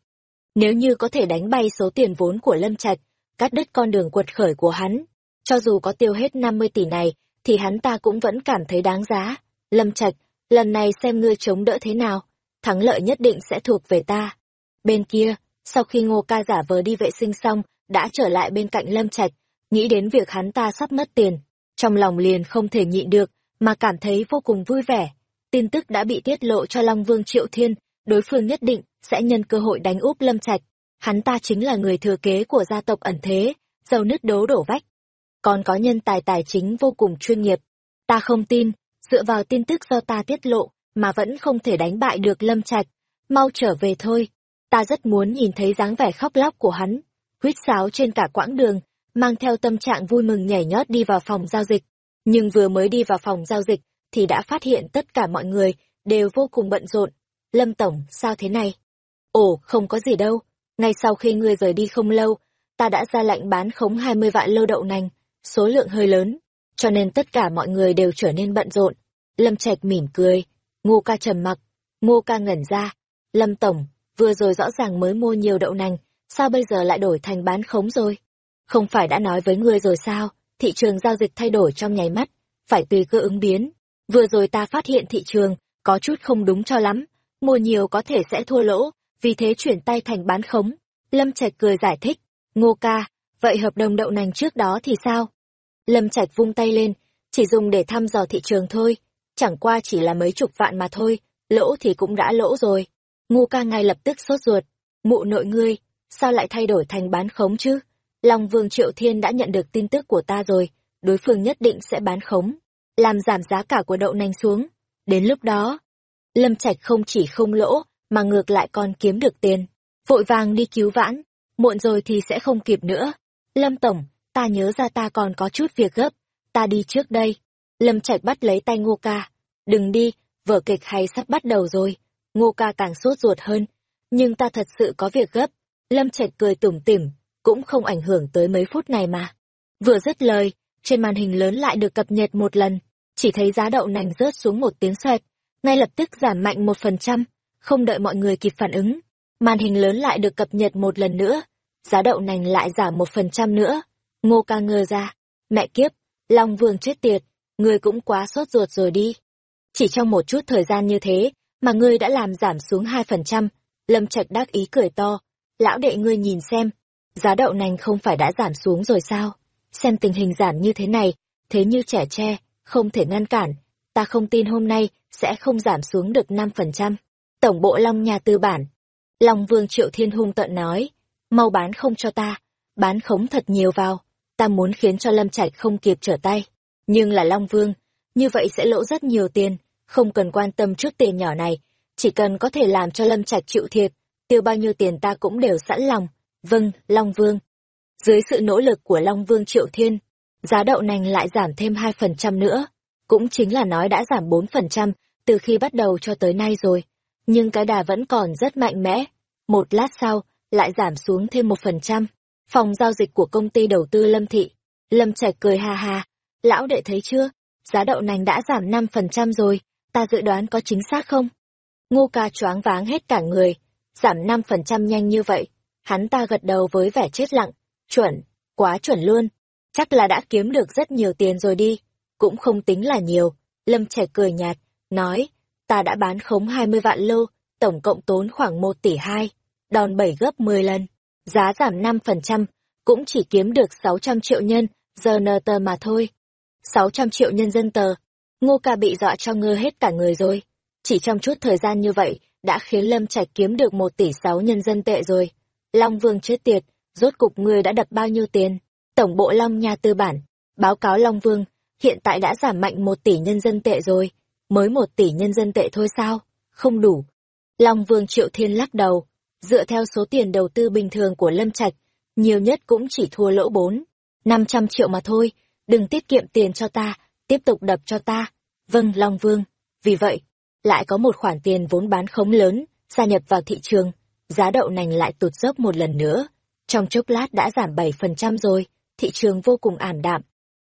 Nếu như có thể đánh bay số tiền vốn của Lâm Trạch, cắt đứt con đường quật khởi của hắn, cho dù có tiêu hết 50 tỷ này, thì hắn ta cũng vẫn cảm thấy đáng giá. Lâm Trạch, lần này xem ngươi chống đỡ thế nào, thắng lợi nhất định sẽ thuộc về ta. Bên kia, sau khi ngô ca giả vờ đi vệ sinh xong, đã trở lại bên cạnh Lâm Trạch, nghĩ đến việc hắn ta sắp mất tiền. Trong lòng liền không thể nhịn được, mà cảm thấy vô cùng vui vẻ. Tin tức đã bị tiết lộ cho Long Vương Triệu Thiên, đối phương nhất định sẽ nhân cơ hội đánh úp Lâm Trạch. Hắn ta chính là người thừa kế của gia tộc ẩn thế, giàu nứt đố đổ vách. Còn có nhân tài tài chính vô cùng chuyên nghiệp. Ta không tin, dựa vào tin tức do ta tiết lộ, mà vẫn không thể đánh bại được Lâm Trạch. Mau trở về thôi. Ta rất muốn nhìn thấy dáng vẻ khóc lóc của hắn. huýt sáo trên cả quãng đường, mang theo tâm trạng vui mừng nhảy nhót đi vào phòng giao dịch. Nhưng vừa mới đi vào phòng giao dịch, thì đã phát hiện tất cả mọi người đều vô cùng bận rộn. Lâm Tổng, sao thế này? Ồ, không có gì đâu. Ngay sau khi ngươi rời đi không lâu, ta đã ra lệnh bán khống 20 vạn lô đậu nành, số lượng hơi lớn, cho nên tất cả mọi người đều trở nên bận rộn. Lâm Trạch mỉm cười, Ngô ca trầm mặc, Ngô ca ngẩn ra. Lâm Tổng, vừa rồi rõ ràng mới mua nhiều đậu nành, sao bây giờ lại đổi thành bán khống rồi? Không phải đã nói với ngươi rồi sao, thị trường giao dịch thay đổi trong nháy mắt, phải tùy cơ ứng biến. Vừa rồi ta phát hiện thị trường, có chút không đúng cho lắm, mua nhiều có thể sẽ thua lỗ, vì thế chuyển tay thành bán khống. Lâm Trạch cười giải thích, ngô ca, vậy hợp đồng đậu nành trước đó thì sao? Lâm Trạch vung tay lên, chỉ dùng để thăm dò thị trường thôi, chẳng qua chỉ là mấy chục vạn mà thôi, lỗ thì cũng đã lỗ rồi. Ngô ca ngay lập tức sốt ruột, mụ nội ngươi, sao lại thay đổi thành bán khống chứ? Long Vương Triệu Thiên đã nhận được tin tức của ta rồi, đối phương nhất định sẽ bán khống, làm giảm giá cả của đậu nành xuống. Đến lúc đó, Lâm Trạch không chỉ không lỗ, mà ngược lại còn kiếm được tiền. Vội vàng đi cứu vãn, muộn rồi thì sẽ không kịp nữa. Lâm Tổng, ta nhớ ra ta còn có chút việc gấp, ta đi trước đây. Lâm Trạch bắt lấy tay Ngô Ca. Đừng đi, vở kịch hay sắp bắt đầu rồi. Ngô Ca càng sốt ruột hơn. Nhưng ta thật sự có việc gấp. Lâm Trạch cười tủm tỉm, cũng không ảnh hưởng tới mấy phút này mà. Vừa dứt lời, trên màn hình lớn lại được cập nhật một lần, chỉ thấy giá đậu nành rớt xuống một tiếng xoẹt, ngay lập tức giảm mạnh một phần trăm, không đợi mọi người kịp phản ứng. Màn hình lớn lại được cập nhật một lần nữa, giá đậu nành lại giảm một phần trăm nữa. Ngô ca ngơ ra, mẹ kiếp, Long Vương chết tiệt, ngươi cũng quá sốt ruột rồi đi. Chỉ trong một chút thời gian như thế, mà ngươi đã làm giảm xuống hai phần trăm. Lâm Trạch đắc ý cười to, lão đệ ngươi nhìn xem, giá đậu nành không phải đã giảm xuống rồi sao? Xem tình hình giảm như thế này, thế như trẻ tre, không thể ngăn cản. Ta không tin hôm nay sẽ không giảm xuống được 5%. Tổng bộ Long nhà tư bản. Long Vương Triệu Thiên hung tận nói, mau bán không cho ta, bán khống thật nhiều vào, ta muốn khiến cho Lâm Trạch không kịp trở tay. Nhưng là Long Vương, như vậy sẽ lỗ rất nhiều tiền, không cần quan tâm trước tiền nhỏ này, chỉ cần có thể làm cho Lâm Trạch chịu thiệt, tiêu bao nhiêu tiền ta cũng đều sẵn lòng. Vâng, Long Vương. Dưới sự nỗ lực của Long Vương Triệu Thiên, giá đậu nành lại giảm thêm 2% nữa, cũng chính là nói đã giảm 4% từ khi bắt đầu cho tới nay rồi. Nhưng cái đà vẫn còn rất mạnh mẽ. Một lát sau, lại giảm xuống thêm 1%. Phòng giao dịch của công ty đầu tư Lâm Thị. Lâm Trạch cười ha ha. Lão đệ thấy chưa? Giá đậu nành đã giảm 5% rồi. Ta dự đoán có chính xác không? Ngô ca choáng váng hết cả người. Giảm 5% nhanh như vậy. Hắn ta gật đầu với vẻ chết lặng. Chuẩn, quá chuẩn luôn. Chắc là đã kiếm được rất nhiều tiền rồi đi. Cũng không tính là nhiều. Lâm Trạch cười nhạt, nói, ta đã bán khống 20 vạn lô, tổng cộng tốn khoảng 1 tỷ 2, đòn 7 gấp 10 lần, giá giảm 5%, cũng chỉ kiếm được 600 triệu nhân, giờ nờ tờ mà thôi. 600 triệu nhân dân tờ, ngô ca bị dọa cho ngơ hết cả người rồi. Chỉ trong chút thời gian như vậy, đã khiến Lâm Trạch kiếm được 1 tỷ 6 nhân dân tệ rồi. Long Vương chết tiệt, rốt cục người đã đập bao nhiêu tiền? Tổng bộ Long Nha Tư Bản, báo cáo Long Vương, hiện tại đã giảm mạnh một tỷ nhân dân tệ rồi mới một tỷ nhân dân tệ thôi sao? Không đủ. Long Vương Triệu Thiên lắc đầu. Dựa theo số tiền đầu tư bình thường của Lâm Trạch, nhiều nhất cũng chỉ thua lỗ bốn, năm trăm triệu mà thôi, đừng tiết kiệm tiền cho ta, tiếp tục đập cho ta. Vâng, Long Vương. Vì vậy, lại có một khoản tiền vốn bán khống lớn, gia nhập vào thị trường, giá đậu nành lại tụt dốc một lần nữa. Trong chốc lát đã giảm 7% rồi, thị trường vô cùng ảm đạm.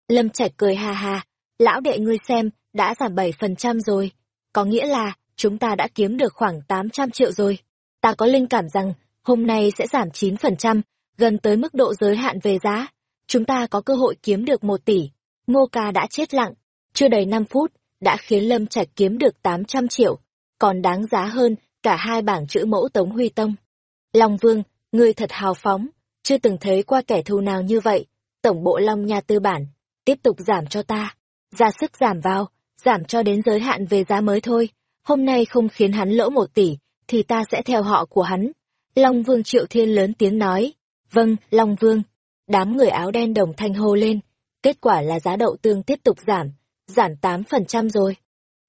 Lâm Trạch cười ha ha, lão đệ ngươi xem, đã giảm 7% rồi. Có nghĩa là, chúng ta đã kiếm được khoảng 800 triệu rồi. Ta có linh cảm rằng, hôm nay sẽ giảm 9%, gần tới mức độ giới hạn về giá. Chúng ta có cơ hội kiếm được 1 tỷ. Ngô ca đã chết lặng, chưa đầy 5 phút, đã khiến Lâm Trạch kiếm được 800 triệu, còn đáng giá hơn cả hai bảng chữ mẫu Tống Huy Tông. Long Vương, ngươi thật hào phóng, chưa từng thấy qua kẻ thù nào như vậy. Tổng bộ Long Nha tư bản, tiếp tục giảm cho ta. Ra sức giảm vào, giảm cho đến giới hạn về giá mới thôi. Hôm nay không khiến hắn lỗ một tỷ, thì ta sẽ theo họ của hắn. Long Vương Triệu Thiên lớn tiếng nói. Vâng, Long Vương. Đám người áo đen đồng thanh hô lên. Kết quả là giá đậu tương tiếp tục giảm, giảm 8% rồi.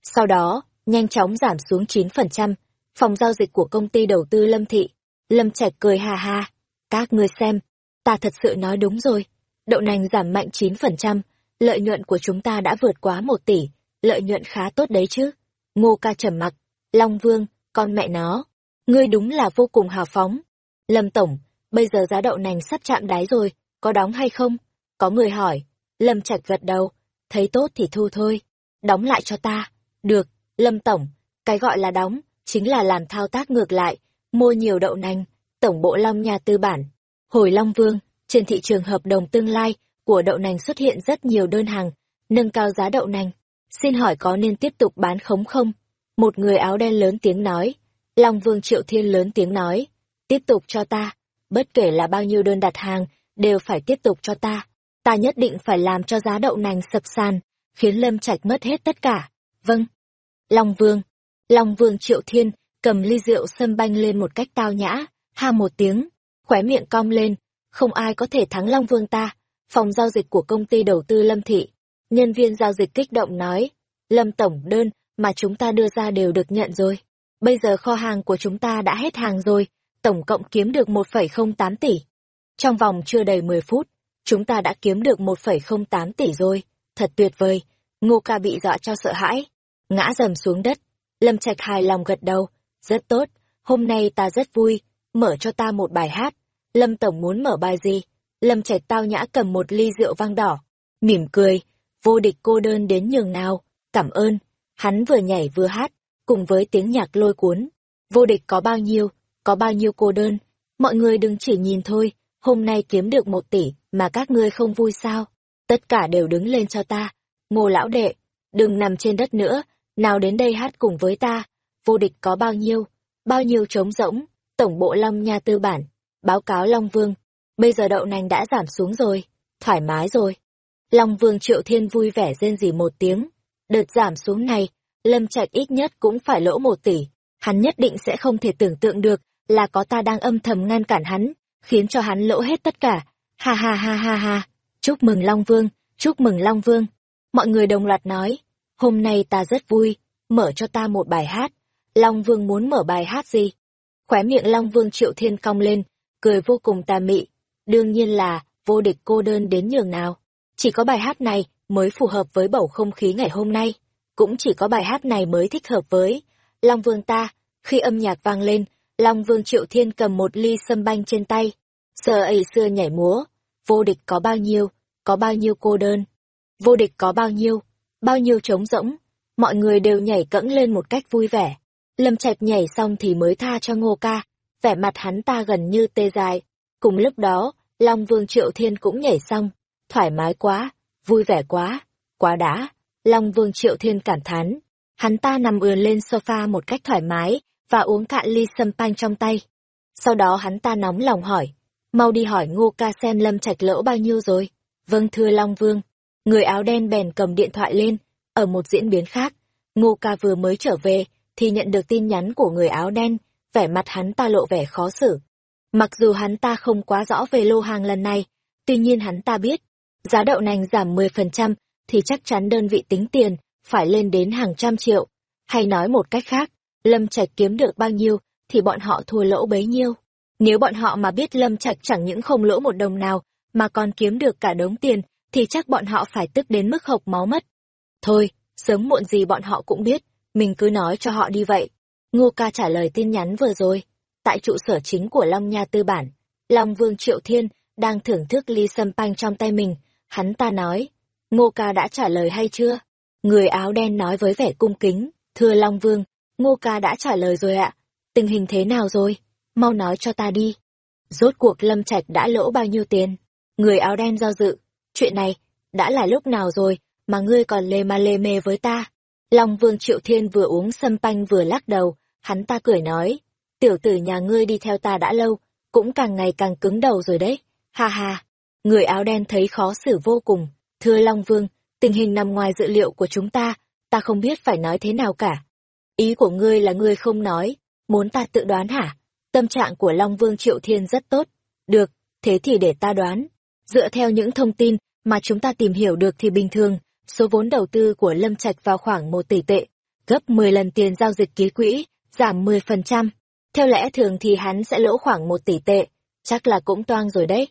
Sau đó, nhanh chóng giảm xuống 9%. Phòng giao dịch của công ty đầu tư Lâm Thị. Lâm Trạch cười ha ha. Các ngươi xem, ta thật sự nói đúng rồi. Đậu nành giảm mạnh 9%, lợi nhuận của chúng ta đã vượt quá một tỷ, lợi nhuận khá tốt đấy chứ. Ngô ca trầm mặc, Long Vương, con mẹ nó, ngươi đúng là vô cùng hào phóng. Lâm Tổng, bây giờ giá đậu nành sắp chạm đáy rồi, có đóng hay không? Có người hỏi, Lâm Trạch gật đầu, thấy tốt thì thu thôi, đóng lại cho ta. Được, Lâm Tổng, cái gọi là đóng, chính là làm thao tác ngược lại, mua nhiều đậu nành, tổng bộ Long nhà tư bản. Hồi Long Vương, trên thị trường hợp đồng tương lai của đậu nành xuất hiện rất nhiều đơn hàng, nâng cao giá đậu nành. Xin hỏi có nên tiếp tục bán khống không? Một người áo đen lớn tiếng nói. Long Vương Triệu Thiên lớn tiếng nói. Tiếp tục cho ta. Bất kể là bao nhiêu đơn đặt hàng, đều phải tiếp tục cho ta. Ta nhất định phải làm cho giá đậu nành sập sàn, khiến Lâm Trạch mất hết tất cả. Vâng. Long Vương. Long Vương Triệu Thiên cầm ly rượu sâm banh lên một cách tao nhã, ha một tiếng, khóe miệng cong lên. Không ai có thể thắng Long Vương ta. Phòng giao dịch của công ty đầu tư Lâm Thị. Nhân viên giao dịch kích động nói. Lâm Tổng đơn mà chúng ta đưa ra đều được nhận rồi. Bây giờ kho hàng của chúng ta đã hết hàng rồi, tổng cộng kiếm được 1,08 tỷ. Trong vòng chưa đầy 10 phút, chúng ta đã kiếm được 1,08 tỷ rồi, thật tuyệt vời. Ngô ca bị dọa cho sợ hãi, ngã dầm xuống đất. Lâm Trạch hài lòng gật đầu, rất tốt, hôm nay ta rất vui, mở cho ta một bài hát. Lâm Tổng muốn mở bài gì? Lâm Trạch tao nhã cầm một ly rượu vang đỏ, mỉm cười, vô địch cô đơn đến nhường nào, cảm ơn. Hắn vừa nhảy vừa hát, cùng với tiếng nhạc lôi cuốn. Vô địch có bao nhiêu, có bao nhiêu cô đơn. Mọi người đừng chỉ nhìn thôi, hôm nay kiếm được một tỷ, mà các ngươi không vui sao? Tất cả đều đứng lên cho ta. Ngô lão đệ, đừng nằm trên đất nữa, nào đến đây hát cùng với ta. Vô địch có bao nhiêu, bao nhiêu trống rỗng, tổng bộ Long Nha tư bản, báo cáo Long Vương. Bây giờ đậu nành đã giảm xuống rồi, thoải mái rồi. Long Vương Triệu Thiên vui vẻ rên rỉ một tiếng, Đợt giảm xuống này, Lâm Trạch ít nhất cũng phải lỗ một tỷ. Hắn nhất định sẽ không thể tưởng tượng được là có ta đang âm thầm ngăn cản hắn, khiến cho hắn lỗ hết tất cả. Ha ha ha ha ha, chúc mừng Long Vương, chúc mừng Long Vương. Mọi người đồng loạt nói, hôm nay ta rất vui, mở cho ta một bài hát. Long Vương muốn mở bài hát gì? Khóe miệng Long Vương Triệu Thiên cong lên, cười vô cùng tà mị. Đương nhiên là, vô địch cô đơn đến nhường nào. Chỉ có bài hát này mới phù hợp với bầu không khí ngày hôm nay. Cũng chỉ có bài hát này mới thích hợp với Long Vương ta. Khi âm nhạc vang lên, Long Vương Triệu Thiên cầm một ly sâm banh trên tay. Sờ ấy xưa nhảy múa. Vô địch có bao nhiêu, có bao nhiêu cô đơn. Vô địch có bao nhiêu, bao nhiêu trống rỗng. Mọi người đều nhảy cẫng lên một cách vui vẻ. Lâm Trạch nhảy xong thì mới tha cho Ngô Ca. Vẻ mặt hắn ta gần như tê dại. Cùng lúc đó, Long Vương Triệu Thiên cũng nhảy xong. Thoải mái quá, vui vẻ quá, quá đã. Long Vương Triệu Thiên cảm thán. Hắn ta nằm ườn lên sofa một cách thoải mái và uống cạn ly sâm panh trong tay. Sau đó hắn ta nóng lòng hỏi, mau đi hỏi ngô ca xem lâm trạch lỗ bao nhiêu rồi. Vâng thưa Long Vương. Người áo đen bèn cầm điện thoại lên. Ở một diễn biến khác, ngô ca vừa mới trở về thì nhận được tin nhắn của người áo đen, vẻ mặt hắn ta lộ vẻ khó xử. Mặc dù hắn ta không quá rõ về lô hàng lần này, tuy nhiên hắn ta biết, giá đậu nành giảm 10% thì chắc chắn đơn vị tính tiền phải lên đến hàng trăm triệu. Hay nói một cách khác, Lâm Trạch kiếm được bao nhiêu thì bọn họ thua lỗ bấy nhiêu. Nếu bọn họ mà biết Lâm Trạch chẳng những không lỗ một đồng nào, mà còn kiếm được cả đống tiền, thì chắc bọn họ phải tức đến mức hộc máu mất. Thôi, sớm muộn gì bọn họ cũng biết, mình cứ nói cho họ đi vậy. Ngô ca trả lời tin nhắn vừa rồi. Tại trụ sở chính của Long Nha Tư Bản, Long Vương Triệu Thiên đang thưởng thức ly sâm panh trong tay mình. Hắn ta nói, Ngô ca đã trả lời hay chưa? Người áo đen nói với vẻ cung kính, thưa Long Vương, Ngô ca đã trả lời rồi ạ. Tình hình thế nào rồi? Mau nói cho ta đi. Rốt cuộc Lâm Trạch đã lỗ bao nhiêu tiền? Người áo đen do dự. Chuyện này, đã là lúc nào rồi, mà ngươi còn lê ma lê mê với ta? Long Vương Triệu Thiên vừa uống sâm panh vừa lắc đầu, hắn ta cười nói, tiểu tử nhà ngươi đi theo ta đã lâu, cũng càng ngày càng cứng đầu rồi đấy, ha ha. Người áo đen thấy khó xử vô cùng, thưa Long Vương, tình hình nằm ngoài dự liệu của chúng ta, ta không biết phải nói thế nào cả. Ý của ngươi là ngươi không nói, muốn ta tự đoán hả? Tâm trạng của Long Vương Triệu Thiên rất tốt. Được, thế thì để ta đoán. Dựa theo những thông tin mà chúng ta tìm hiểu được thì bình thường, số vốn đầu tư của Lâm Trạch vào khoảng 1 tỷ tệ, gấp 10 lần tiền giao dịch ký quỹ, giảm 10%. Theo lẽ thường thì hắn sẽ lỗ khoảng một tỷ tệ, chắc là cũng toang rồi đấy.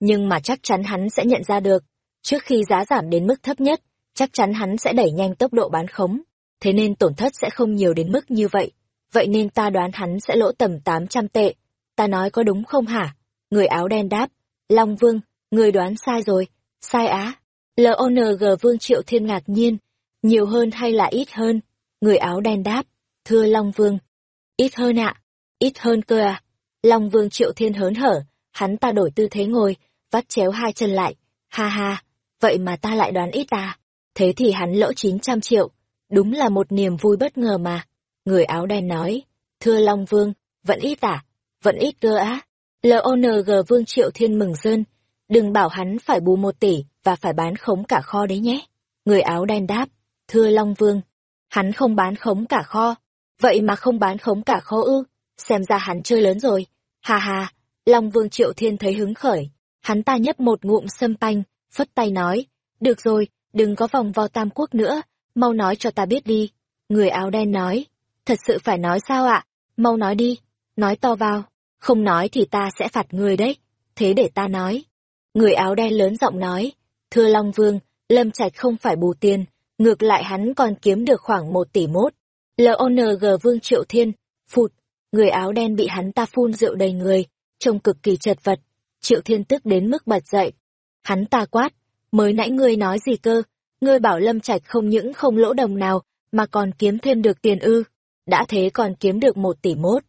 Nhưng mà chắc chắn hắn sẽ nhận ra được, trước khi giá giảm đến mức thấp nhất, chắc chắn hắn sẽ đẩy nhanh tốc độ bán khống, thế nên tổn thất sẽ không nhiều đến mức như vậy. Vậy nên ta đoán hắn sẽ lỗ tầm 800 tệ. Ta nói có đúng không hả? Người áo đen đáp. Long Vương, người đoán sai rồi. Sai á. l o n g Vương Triệu Thiên ngạc nhiên. Nhiều hơn hay là ít hơn? Người áo đen đáp. Thưa Long Vương. Ít hơn ạ. Ít hơn cơ à. Long Vương Triệu Thiên hớn hở. Hắn ta đổi tư thế ngồi, vắt chéo hai chân lại. Ha ha, vậy mà ta lại đoán ít à. Thế thì hắn lỗ 900 triệu. Đúng là một niềm vui bất ngờ mà. Người áo đen nói, thưa Long Vương, vẫn ít à? Vẫn ít cơ á. LONG Vương Triệu Thiên mừng rơn, đừng bảo hắn phải bù một tỷ và phải bán khống cả kho đấy nhé. Người áo đen đáp, thưa Long Vương, hắn không bán khống cả kho. Vậy mà không bán khống cả kho ư, xem ra hắn chơi lớn rồi. Hà hà, Long Vương Triệu Thiên thấy hứng khởi. Hắn ta nhấp một ngụm sâm panh, phất tay nói, được rồi, đừng có vòng vo tam quốc nữa, mau nói cho ta biết đi. Người áo đen nói, thật sự phải nói sao ạ? Mau nói đi, nói to vào, không nói thì ta sẽ phạt người đấy, thế để ta nói. Người áo đen lớn giọng nói, thưa Long Vương, Lâm Trạch không phải bù tiền, ngược lại hắn còn kiếm được khoảng một tỷ mốt. LONG Vương Triệu Thiên, phụt, người áo đen bị hắn ta phun rượu đầy người, trông cực kỳ chật vật. Triệu Thiên tức đến mức bật dậy. Hắn ta quát, mới nãy ngươi nói gì cơ, ngươi bảo Lâm Trạch không những không lỗ đồng nào, mà còn kiếm thêm được tiền ư đã thế còn kiếm được một tỷ mốt.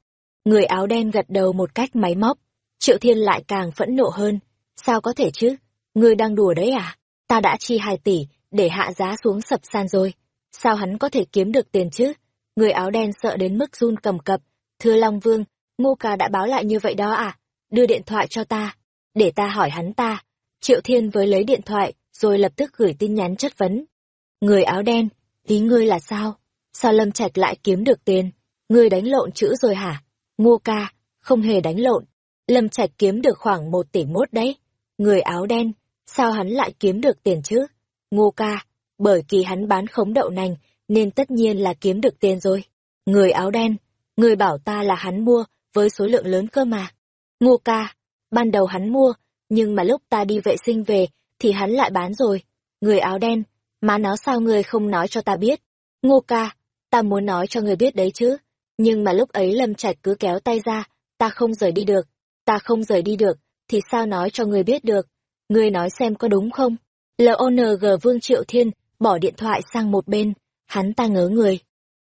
Người áo đen gật đầu một cách máy móc, Triệu Thiên lại càng phẫn nộ hơn. Sao có thể chứ? Ngươi đang đùa đấy à? Ta đã chi hai tỷ, để hạ giá xuống sập san rồi. Sao hắn có thể kiếm được tiền chứ? Người áo đen sợ đến mức run cầm cập. Thưa Long Vương, Ngô Ca đã báo lại như vậy đó à? Đưa điện thoại cho ta. Để ta hỏi hắn ta. Triệu Thiên với lấy điện thoại, rồi lập tức gửi tin nhắn chất vấn. Người áo đen, ý ngươi là sao? Sao Lâm Trạch lại kiếm được tiền? Ngươi đánh lộn chữ rồi hả? Ngô ca, không hề đánh lộn. Lâm Trạch kiếm được khoảng một tỷ mốt đấy. Người áo đen, sao hắn lại kiếm được tiền chứ? Ngô ca, bởi kỳ hắn bán khống đậu nành, nên tất nhiên là kiếm được tiền rồi. Người áo đen, người bảo ta là hắn mua, với số lượng lớn cơ mà. Ngô ca, ban đầu hắn mua, nhưng mà lúc ta đi vệ sinh về, thì hắn lại bán rồi. Người áo đen, má nó sao người không nói cho ta biết? Ngô ca, ta muốn nói cho người biết đấy chứ. Nhưng mà lúc ấy Lâm Trạch cứ kéo tay ra, ta không rời đi được. Ta không rời đi được, thì sao nói cho người biết được? Người nói xem có đúng không? L O N G Vương Triệu Thiên bỏ điện thoại sang một bên, hắn ta ngớ người.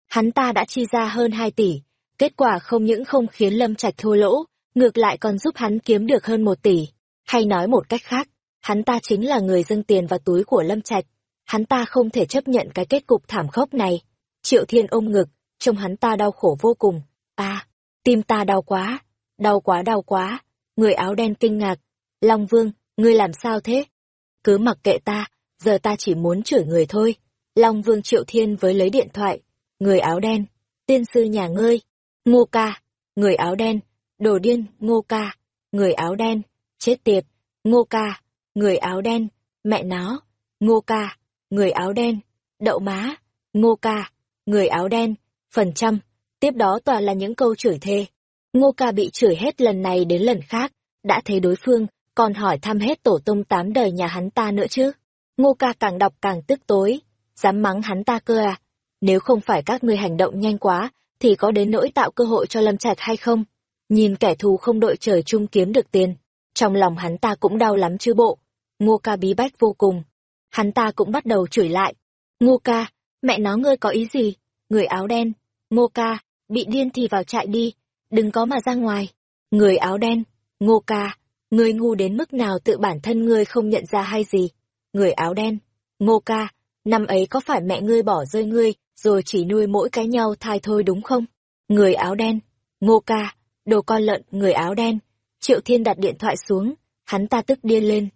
Hắn ta đã chi ra hơn 2 tỷ, kết quả không những không khiến Lâm Trạch thua lỗ, ngược lại còn giúp hắn kiếm được hơn một tỷ. Hay nói một cách khác, hắn ta chính là người dâng tiền vào túi của Lâm Trạch. Hắn ta không thể chấp nhận cái kết cục thảm khốc này. Triệu Thiên ôm ngực, trông hắn ta đau khổ vô cùng. À, tim ta đau quá, đau quá đau quá. Người áo đen kinh ngạc. Long Vương, ngươi làm sao thế? Cứ mặc kệ ta, giờ ta chỉ muốn chửi người thôi. Long Vương Triệu Thiên với lấy điện thoại. Người áo đen, tiên sư nhà ngươi. Ngô ca, người áo đen, đồ điên, ngô ca. Người áo đen, chết tiệt, ngô ca. Người áo đen, mẹ nó, ngô ca. Người áo đen, đậu má, ngô ca người áo đen, phần trăm, tiếp đó toàn là những câu chửi thề. Ngô ca bị chửi hết lần này đến lần khác, đã thấy đối phương, còn hỏi thăm hết tổ tông tám đời nhà hắn ta nữa chứ. Ngô ca càng đọc càng tức tối, dám mắng hắn ta cơ à. Nếu không phải các ngươi hành động nhanh quá, thì có đến nỗi tạo cơ hội cho Lâm Trạch hay không? Nhìn kẻ thù không đội trời chung kiếm được tiền, trong lòng hắn ta cũng đau lắm chứ bộ. Ngô ca bí bách vô cùng. Hắn ta cũng bắt đầu chửi lại. Ngô ca, mẹ nó ngươi có ý gì? Người áo đen. Ngô ca, bị điên thì vào trại đi, đừng có mà ra ngoài. Người áo đen. Ngô ca, ngươi ngu đến mức nào tự bản thân ngươi không nhận ra hay gì? Người áo đen. Ngô ca, năm ấy có phải mẹ ngươi bỏ rơi ngươi, rồi chỉ nuôi mỗi cái nhau thai thôi đúng không? Người áo đen. Ngô ca, đồ con lợn, người áo đen. Triệu Thiên đặt điện thoại xuống, hắn ta tức điên lên.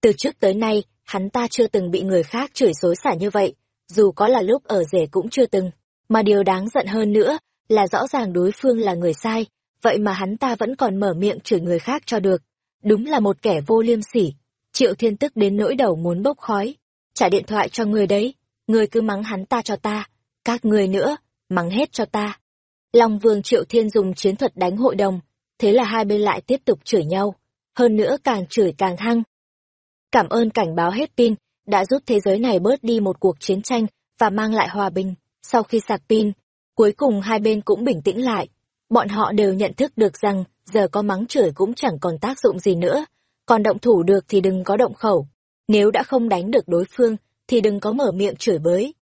Từ trước tới nay, hắn ta chưa từng bị người khác chửi xối xả như vậy, dù có là lúc ở rể cũng chưa từng. Mà điều đáng giận hơn nữa, là rõ ràng đối phương là người sai, vậy mà hắn ta vẫn còn mở miệng chửi người khác cho được. Đúng là một kẻ vô liêm sỉ. Triệu Thiên tức đến nỗi đầu muốn bốc khói. Trả điện thoại cho người đấy, người cứ mắng hắn ta cho ta, các người nữa, mắng hết cho ta. Long Vương Triệu Thiên dùng chiến thuật đánh hội đồng, thế là hai bên lại tiếp tục chửi nhau, hơn nữa càng chửi càng hăng. Cảm ơn cảnh báo hết pin, đã giúp thế giới này bớt đi một cuộc chiến tranh và mang lại hòa bình. Sau khi sạc pin, cuối cùng hai bên cũng bình tĩnh lại. Bọn họ đều nhận thức được rằng giờ có mắng chửi cũng chẳng còn tác dụng gì nữa, còn động thủ được thì đừng có động khẩu. Nếu đã không đánh được đối phương, thì đừng có mở miệng chửi bới.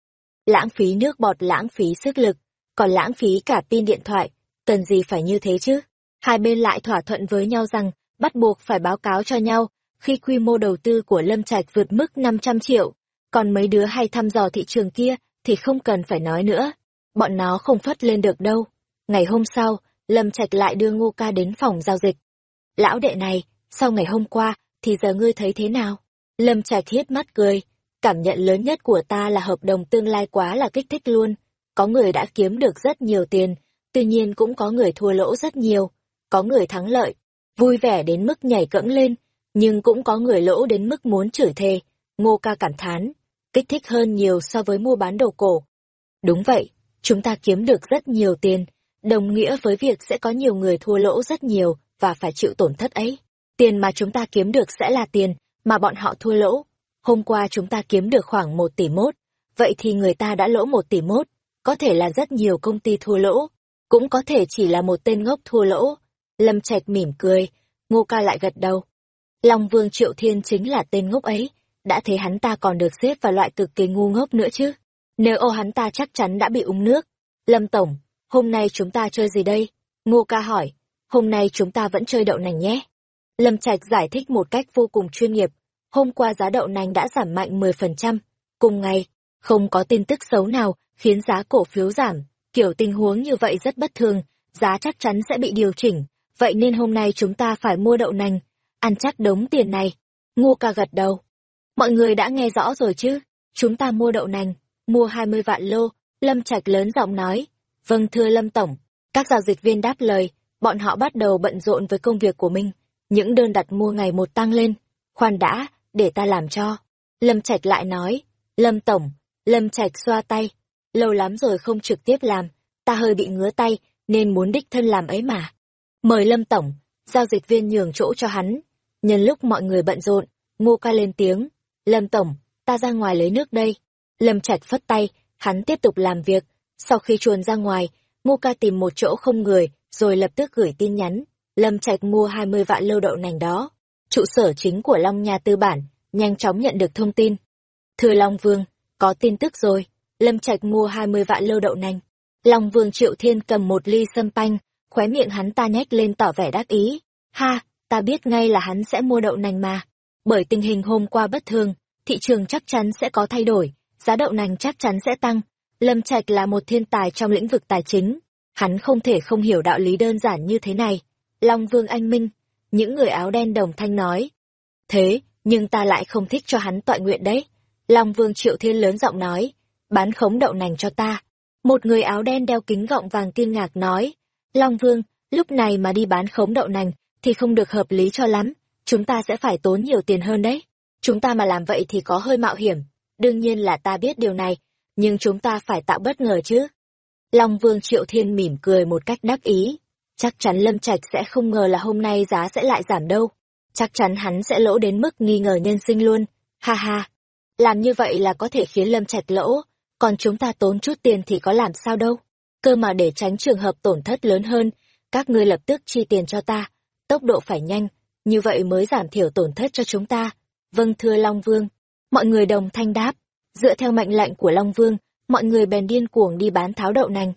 Lãng phí nước bọt lãng phí sức lực, còn lãng phí cả pin điện thoại, cần gì phải như thế chứ? Hai bên lại thỏa thuận với nhau rằng, bắt buộc phải báo cáo cho nhau, khi quy mô đầu tư của Lâm Trạch vượt mức 500 triệu, còn mấy đứa hay thăm dò thị trường kia thì không cần phải nói nữa. Bọn nó không phất lên được đâu. Ngày hôm sau, Lâm Trạch lại đưa Ngô Ca đến phòng giao dịch. Lão đệ này, sau ngày hôm qua, thì giờ ngươi thấy thế nào? Lâm Trạch hiếp mắt cười. Cảm nhận lớn nhất của ta là hợp đồng tương lai quá là kích thích luôn. Có người đã kiếm được rất nhiều tiền, tuy nhiên cũng có người thua lỗ rất nhiều. Có người thắng lợi, vui vẻ đến mức nhảy cẫng lên, nhưng cũng có người lỗ đến mức muốn chửi thề. Ngô ca cảm thán, kích thích hơn nhiều so với mua bán đồ cổ. Đúng vậy, chúng ta kiếm được rất nhiều tiền, đồng nghĩa với việc sẽ có nhiều người thua lỗ rất nhiều và phải chịu tổn thất ấy. Tiền mà chúng ta kiếm được sẽ là tiền mà bọn họ thua lỗ. Hôm qua chúng ta kiếm được khoảng một tỷ mốt, vậy thì người ta đã lỗ một tỷ mốt, có thể là rất nhiều công ty thua lỗ, cũng có thể chỉ là một tên ngốc thua lỗ. Lâm Trạch mỉm cười, Ngô Ca lại gật đầu. Long Vương Triệu Thiên chính là tên ngốc ấy, đã thấy hắn ta còn được xếp vào loại cực kỳ ngu ngốc nữa chứ. Nếu ô hắn ta chắc chắn đã bị uống nước. Lâm Tổng, hôm nay chúng ta chơi gì đây? Ngô ca hỏi, hôm nay chúng ta vẫn chơi đậu nành nhé. Lâm Trạch giải thích một cách vô cùng chuyên nghiệp. Hôm qua giá đậu nành đã giảm mạnh 10%. Cùng ngày, không có tin tức xấu nào khiến giá cổ phiếu giảm. Kiểu tình huống như vậy rất bất thường, giá chắc chắn sẽ bị điều chỉnh. Vậy nên hôm nay chúng ta phải mua đậu nành, ăn chắc đống tiền này. Ngô ca gật đầu. Mọi người đã nghe rõ rồi chứ? Chúng ta mua đậu nành, mua 20 vạn lô, Lâm Trạch lớn giọng nói. Vâng thưa Lâm Tổng, các giao dịch viên đáp lời, bọn họ bắt đầu bận rộn với công việc của mình. Những đơn đặt mua ngày một tăng lên. Khoan đã, để ta làm cho. Lâm Trạch lại nói, Lâm Tổng, Lâm Trạch xoa tay. Lâu lắm rồi không trực tiếp làm, ta hơi bị ngứa tay, nên muốn đích thân làm ấy mà. Mời Lâm Tổng, giao dịch viên nhường chỗ cho hắn. Nhân lúc mọi người bận rộn, ngô ca lên tiếng, Lâm Tổng, ta ra ngoài lấy nước đây. Lâm Trạch phất tay, hắn tiếp tục làm việc. Sau khi chuồn ra ngoài, Ngô Ca tìm một chỗ không người, rồi lập tức gửi tin nhắn. Lâm Trạch mua 20 vạn lâu đậu nành đó. Trụ sở chính của Long Nha Tư Bản, nhanh chóng nhận được thông tin. Thưa Long Vương, có tin tức rồi. Lâm Trạch mua 20 vạn lâu đậu nành. Long Vương Triệu Thiên cầm một ly sâm panh, khóe miệng hắn ta nhếch lên tỏ vẻ đắc ý. Ha, ta biết ngay là hắn sẽ mua đậu nành mà bởi tình hình hôm qua bất thường, thị trường chắc chắn sẽ có thay đổi, giá đậu nành chắc chắn sẽ tăng. Lâm Trạch là một thiên tài trong lĩnh vực tài chính, hắn không thể không hiểu đạo lý đơn giản như thế này. Long Vương Anh Minh, những người áo đen đồng thanh nói. Thế, nhưng ta lại không thích cho hắn tọa nguyện đấy. Long Vương Triệu Thiên lớn giọng nói, bán khống đậu nành cho ta. Một người áo đen đeo kính gọng vàng kinh ngạc nói, Long Vương, lúc này mà đi bán khống đậu nành thì không được hợp lý cho lắm chúng ta sẽ phải tốn nhiều tiền hơn đấy. Chúng ta mà làm vậy thì có hơi mạo hiểm. Đương nhiên là ta biết điều này, nhưng chúng ta phải tạo bất ngờ chứ. Long Vương Triệu Thiên mỉm cười một cách đắc ý chắc chắn Lâm Trạch sẽ không ngờ là hôm nay giá sẽ lại giảm đâu. Chắc chắn hắn sẽ lỗ đến mức nghi ngờ nhân sinh luôn. Ha ha. Làm như vậy là có thể khiến Lâm Trạch lỗ, còn chúng ta tốn chút tiền thì có làm sao đâu. Cơ mà để tránh trường hợp tổn thất lớn hơn, các ngươi lập tức chi tiền cho ta, tốc độ phải nhanh, như vậy mới giảm thiểu tổn thất cho chúng ta. Vâng thưa Long Vương. Mọi người đồng thanh đáp, dựa theo mệnh lệnh của Long Vương, mọi người bèn điên cuồng đi bán tháo đậu nành.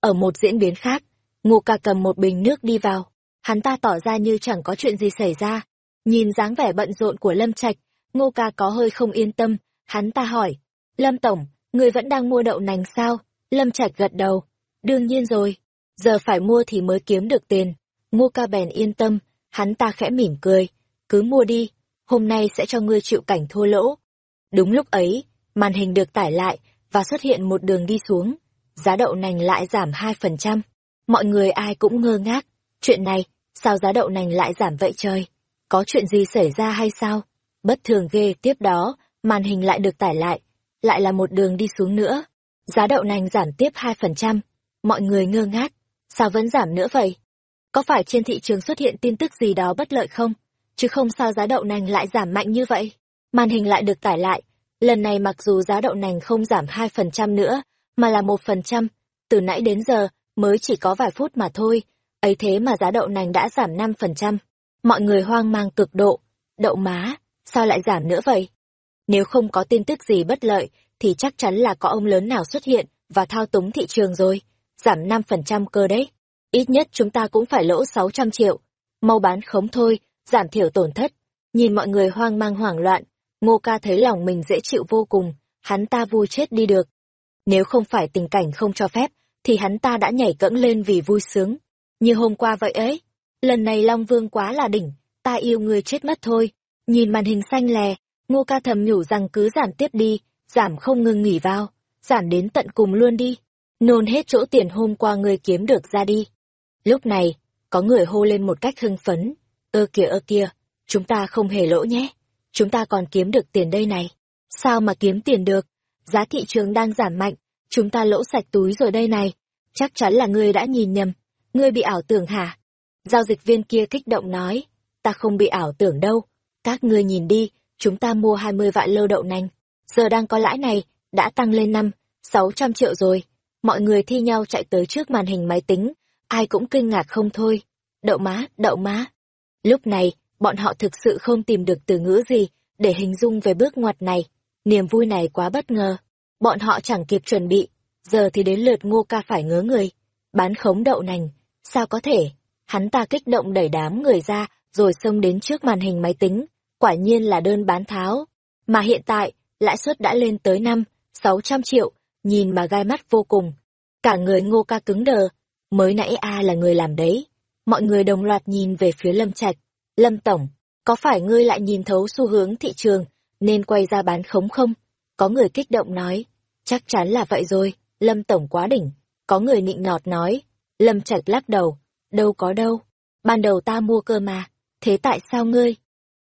Ở một diễn biến khác, Ngô ca cầm một bình nước đi vào, hắn ta tỏ ra như chẳng có chuyện gì xảy ra. Nhìn dáng vẻ bận rộn của Lâm Trạch, Ngô ca có hơi không yên tâm, hắn ta hỏi, Lâm Tổng, người vẫn đang mua đậu nành sao? Lâm Trạch gật đầu, đương nhiên rồi, giờ phải mua thì mới kiếm được tiền. Ngô ca bèn yên tâm, hắn ta khẽ mỉm cười, cứ mua đi, hôm nay sẽ cho ngươi chịu cảnh thua lỗ. Đúng lúc ấy, màn hình được tải lại và xuất hiện một đường đi xuống, giá đậu nành lại giảm 2%. Mọi người ai cũng ngơ ngác, chuyện này, sao giá đậu nành lại giảm vậy trời? Có chuyện gì xảy ra hay sao? Bất thường ghê tiếp đó, màn hình lại được tải lại, lại là một đường đi xuống nữa. Giá đậu nành giảm tiếp 2%, mọi người ngơ ngác, sao vẫn giảm nữa vậy? Có phải trên thị trường xuất hiện tin tức gì đó bất lợi không? Chứ không sao giá đậu nành lại giảm mạnh như vậy. Màn hình lại được tải lại, lần này mặc dù giá đậu nành không giảm 2% nữa, mà là 1%, từ nãy đến giờ, mới chỉ có vài phút mà thôi, ấy thế mà giá đậu nành đã giảm 5%. Mọi người hoang mang cực độ, đậu má, sao lại giảm nữa vậy? Nếu không có tin tức gì bất lợi, thì chắc chắn là có ông lớn nào xuất hiện và thao túng thị trường rồi. Giảm 5% cơ đấy. Ít nhất chúng ta cũng phải lỗ 600 triệu. Mau bán khống thôi, giảm thiểu tổn thất. Nhìn mọi người hoang mang hoảng loạn, ngô ca thấy lòng mình dễ chịu vô cùng, hắn ta vui chết đi được. Nếu không phải tình cảnh không cho phép, thì hắn ta đã nhảy cẫng lên vì vui sướng. Như hôm qua vậy ấy, lần này Long Vương quá là đỉnh, ta yêu người chết mất thôi. Nhìn màn hình xanh lè, ngô ca thầm nhủ rằng cứ giảm tiếp đi, giảm không ngừng nghỉ vào, giảm đến tận cùng luôn đi. Nôn hết chỗ tiền hôm qua người kiếm được ra đi. Lúc này, có người hô lên một cách hưng phấn. Ơ kìa ơ kìa, chúng ta không hề lỗ nhé. Chúng ta còn kiếm được tiền đây này. Sao mà kiếm tiền được? Giá thị trường đang giảm mạnh, chúng ta lỗ sạch túi rồi đây này. Chắc chắn là ngươi đã nhìn nhầm. Ngươi bị ảo tưởng hả? Giao dịch viên kia kích động nói. Ta không bị ảo tưởng đâu. Các ngươi nhìn đi, chúng ta mua 20 vạn lô đậu nành. Giờ đang có lãi này, đã tăng lên năm, 600 triệu rồi. Mọi người thi nhau chạy tới trước màn hình máy tính, ai cũng kinh ngạc không thôi. Đậu má, đậu má. Lúc này, bọn họ thực sự không tìm được từ ngữ gì để hình dung về bước ngoặt này. Niềm vui này quá bất ngờ. Bọn họ chẳng kịp chuẩn bị, giờ thì đến lượt ngô ca phải ngớ người. Bán khống đậu nành, sao có thể? Hắn ta kích động đẩy đám người ra, rồi xông đến trước màn hình máy tính. Quả nhiên là đơn bán tháo. Mà hiện tại, lãi suất đã lên tới năm, sáu trăm triệu, nhìn mà gai mắt vô cùng. Cả người ngô ca cứng đờ, mới nãy A là người làm đấy. Mọi người đồng loạt nhìn về phía Lâm Trạch. Lâm Tổng, có phải ngươi lại nhìn thấu xu hướng thị trường, nên quay ra bán khống không? Có người kích động nói, chắc chắn là vậy rồi, Lâm Tổng quá đỉnh. Có người nịnh nọt nói, Lâm Trạch lắc đầu, đâu có đâu, ban đầu ta mua cơ mà, thế tại sao ngươi?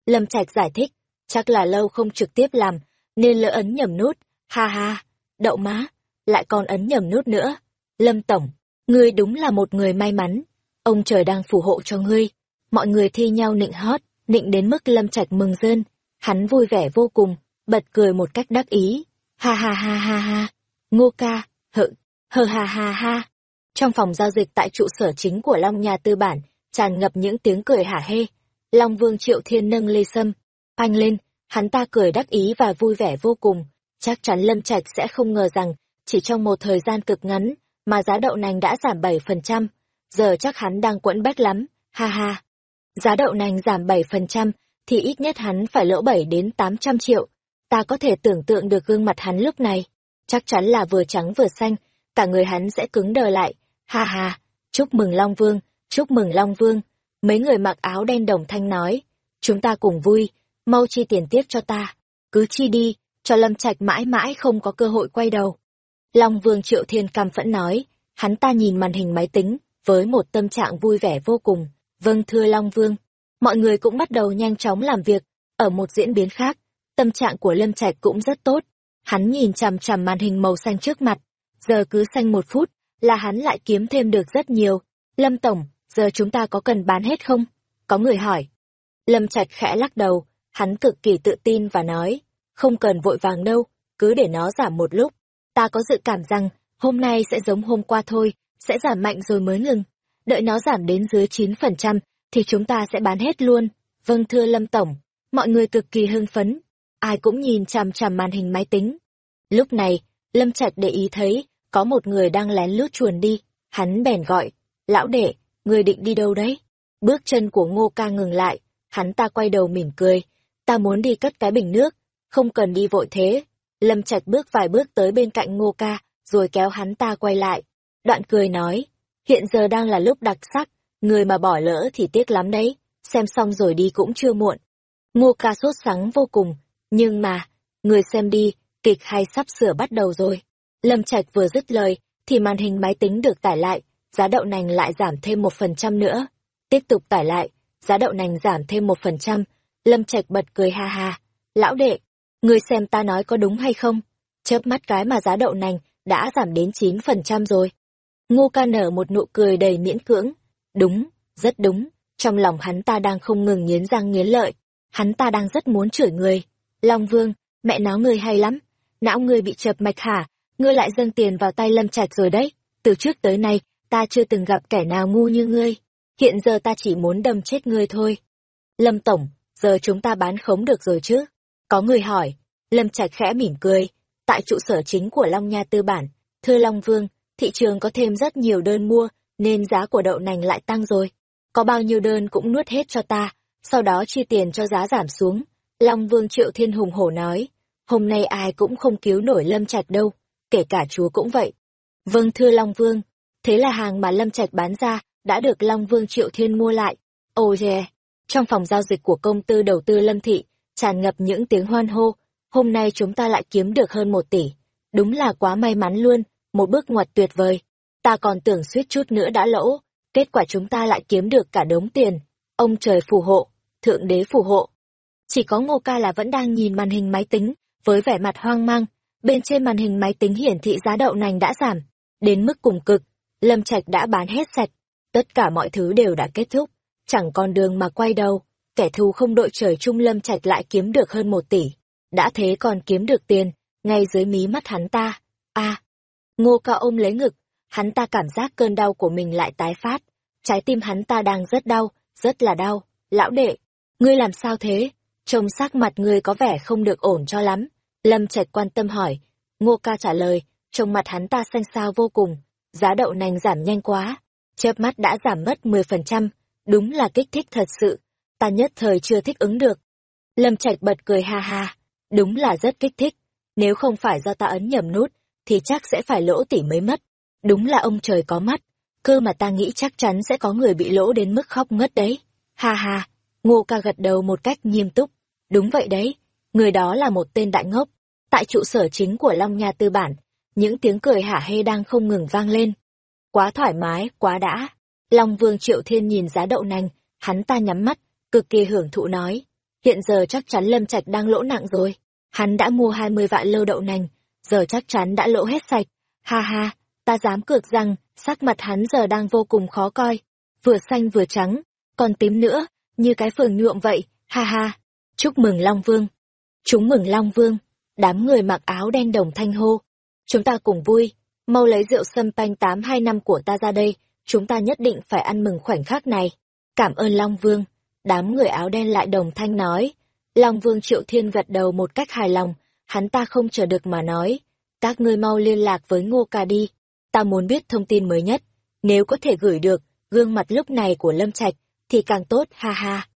Lâm Trạch giải thích, chắc là lâu không trực tiếp làm, nên lỡ ấn nhầm nút, ha ha, đậu má, lại còn ấn nhầm nút nữa. Lâm Tổng, ngươi đúng là một người may mắn, ông trời đang phù hộ cho ngươi. Mọi người thi nhau nịnh hót, nịnh đến mức Lâm Trạch mừng rơn, hắn vui vẻ vô cùng, bật cười một cách đắc ý. Ha ha ha ha ha, ngô ca, hự, hờ ha ha ha. Trong phòng giao dịch tại trụ sở chính của Long Nhà Tư Bản, tràn ngập những tiếng cười hả hê. Long Vương Triệu Thiên nâng Lê sâm, anh lên, hắn ta cười đắc ý và vui vẻ vô cùng. Chắc chắn Lâm Trạch sẽ không ngờ rằng, chỉ trong một thời gian cực ngắn, mà giá đậu nành đã giảm 7%. Giờ chắc hắn đang quẫn bách lắm, ha ha. Giá đậu nành giảm 7%, thì ít nhất hắn phải lỗ 7 đến 800 triệu. Ta có thể tưởng tượng được gương mặt hắn lúc này. Chắc chắn là vừa trắng vừa xanh, cả người hắn sẽ cứng đờ lại. Ha ha, chúc mừng Long Vương, chúc mừng Long Vương. Mấy người mặc áo đen đồng thanh nói, chúng ta cùng vui, mau chi tiền tiếp cho ta. Cứ chi đi, cho Lâm Trạch mãi mãi không có cơ hội quay đầu. Long Vương Triệu Thiên cam phẫn nói, hắn ta nhìn màn hình máy tính, với một tâm trạng vui vẻ vô cùng. Vâng thưa Long Vương, mọi người cũng bắt đầu nhanh chóng làm việc. Ở một diễn biến khác, tâm trạng của Lâm Trạch cũng rất tốt. Hắn nhìn chằm chằm màn hình màu xanh trước mặt. Giờ cứ xanh một phút, là hắn lại kiếm thêm được rất nhiều. Lâm Tổng, giờ chúng ta có cần bán hết không? Có người hỏi. Lâm Trạch khẽ lắc đầu, hắn cực kỳ tự tin và nói, không cần vội vàng đâu, cứ để nó giảm một lúc. Ta có dự cảm rằng, hôm nay sẽ giống hôm qua thôi, sẽ giảm mạnh rồi mới ngừng. Đợi nó giảm đến dưới 9%, thì chúng ta sẽ bán hết luôn. Vâng thưa Lâm Tổng, mọi người cực kỳ hưng phấn, ai cũng nhìn chằm chằm màn hình máy tính. Lúc này, Lâm Trạch để ý thấy, có một người đang lén lút chuồn đi, hắn bèn gọi, lão đệ, người định đi đâu đấy? Bước chân của ngô ca ngừng lại, hắn ta quay đầu mỉm cười, ta muốn đi cất cái bình nước, không cần đi vội thế. Lâm Trạch bước vài bước tới bên cạnh ngô ca, rồi kéo hắn ta quay lại. Đoạn cười nói, hiện giờ đang là lúc đặc sắc, người mà bỏ lỡ thì tiếc lắm đấy, xem xong rồi đi cũng chưa muộn. Ngô ca sốt sắng vô cùng, nhưng mà, người xem đi, kịch hay sắp sửa bắt đầu rồi. Lâm Trạch vừa dứt lời, thì màn hình máy tính được tải lại, giá đậu nành lại giảm thêm một phần trăm nữa. Tiếp tục tải lại, giá đậu nành giảm thêm một phần trăm. Lâm Trạch bật cười ha ha. Lão đệ, người xem ta nói có đúng hay không? Chớp mắt cái mà giá đậu nành đã giảm đến chín phần trăm rồi. Ngô ca nở một nụ cười đầy miễn cưỡng. Đúng, rất đúng. Trong lòng hắn ta đang không ngừng nghiến răng nghiến lợi. Hắn ta đang rất muốn chửi người. Long Vương, mẹ nó ngươi hay lắm. Não ngươi bị chập mạch hả? Ngươi lại dâng tiền vào tay Lâm Trạch rồi đấy. Từ trước tới nay, ta chưa từng gặp kẻ nào ngu như ngươi. Hiện giờ ta chỉ muốn đâm chết ngươi thôi. Lâm Tổng, giờ chúng ta bán khống được rồi chứ? Có người hỏi. Lâm Trạch khẽ mỉm cười. Tại trụ sở chính của Long Nha Tư Bản, thưa Long Vương, thị trường có thêm rất nhiều đơn mua, nên giá của đậu nành lại tăng rồi. Có bao nhiêu đơn cũng nuốt hết cho ta, sau đó chi tiền cho giá giảm xuống. Long Vương Triệu Thiên Hùng hổ nói, hôm nay ai cũng không cứu nổi Lâm Trạch đâu, kể cả chúa cũng vậy. Vâng thưa Long Vương, thế là hàng mà Lâm Trạch bán ra, đã được Long Vương Triệu Thiên mua lại. Oh yeah! Trong phòng giao dịch của công tư đầu tư Lâm Thị, tràn ngập những tiếng hoan hô, hôm nay chúng ta lại kiếm được hơn một tỷ. Đúng là quá may mắn luôn, một bước ngoặt tuyệt vời. Ta còn tưởng suýt chút nữa đã lỗ, kết quả chúng ta lại kiếm được cả đống tiền. Ông trời phù hộ, thượng đế phù hộ. Chỉ có Ngô Ca là vẫn đang nhìn màn hình máy tính, với vẻ mặt hoang mang. Bên trên màn hình máy tính hiển thị giá đậu nành đã giảm, đến mức cùng cực. Lâm Trạch đã bán hết sạch, tất cả mọi thứ đều đã kết thúc, chẳng còn đường mà quay đầu. Kẻ thù không đội trời chung Lâm Trạch lại kiếm được hơn một tỷ. Đã thế còn kiếm được tiền, ngay dưới mí mắt hắn ta. a Ngô Ca ôm lấy ngực, hắn ta cảm giác cơn đau của mình lại tái phát. Trái tim hắn ta đang rất đau, rất là đau. Lão đệ, ngươi làm sao thế? Trông sắc mặt ngươi có vẻ không được ổn cho lắm. Lâm Trạch quan tâm hỏi. Ngô ca trả lời, trông mặt hắn ta xanh xao vô cùng. Giá đậu nành giảm nhanh quá. Chớp mắt đã giảm mất 10%. Đúng là kích thích thật sự. Ta nhất thời chưa thích ứng được. Lâm Trạch bật cười ha ha. Đúng là rất kích thích. Nếu không phải do ta ấn nhầm nút, thì chắc sẽ phải lỗ tỷ mấy mất. Đúng là ông trời có mắt. Cơ mà ta nghĩ chắc chắn sẽ có người bị lỗ đến mức khóc ngất đấy. Ha ha, Ngô ca gật đầu một cách nghiêm túc. Đúng vậy đấy, người đó là một tên đại ngốc. Tại trụ sở chính của Long Nha Tư Bản, những tiếng cười hả hê đang không ngừng vang lên. Quá thoải mái, quá đã. Long Vương Triệu Thiên nhìn giá đậu nành, hắn ta nhắm mắt, cực kỳ hưởng thụ nói. Hiện giờ chắc chắn Lâm Trạch đang lỗ nặng rồi. Hắn đã mua 20 vạn lô đậu nành, giờ chắc chắn đã lỗ hết sạch. Ha ha, ta dám cược rằng, sắc mặt hắn giờ đang vô cùng khó coi. Vừa xanh vừa trắng, còn tím nữa, như cái phường nhuộm vậy, ha ha. Chúc mừng Long Vương. Chúng mừng Long Vương. Đám người mặc áo đen đồng thanh hô. Chúng ta cùng vui, mau lấy rượu sâm panh tám hai năm của ta ra đây, chúng ta nhất định phải ăn mừng khoảnh khắc này. Cảm ơn Long Vương. Đám người áo đen lại đồng thanh nói. Long Vương Triệu Thiên gật đầu một cách hài lòng, hắn ta không chờ được mà nói. Các ngươi mau liên lạc với Ngô Ca đi. Ta muốn biết thông tin mới nhất. Nếu có thể gửi được, gương mặt lúc này của Lâm Trạch, thì càng tốt, ha ha.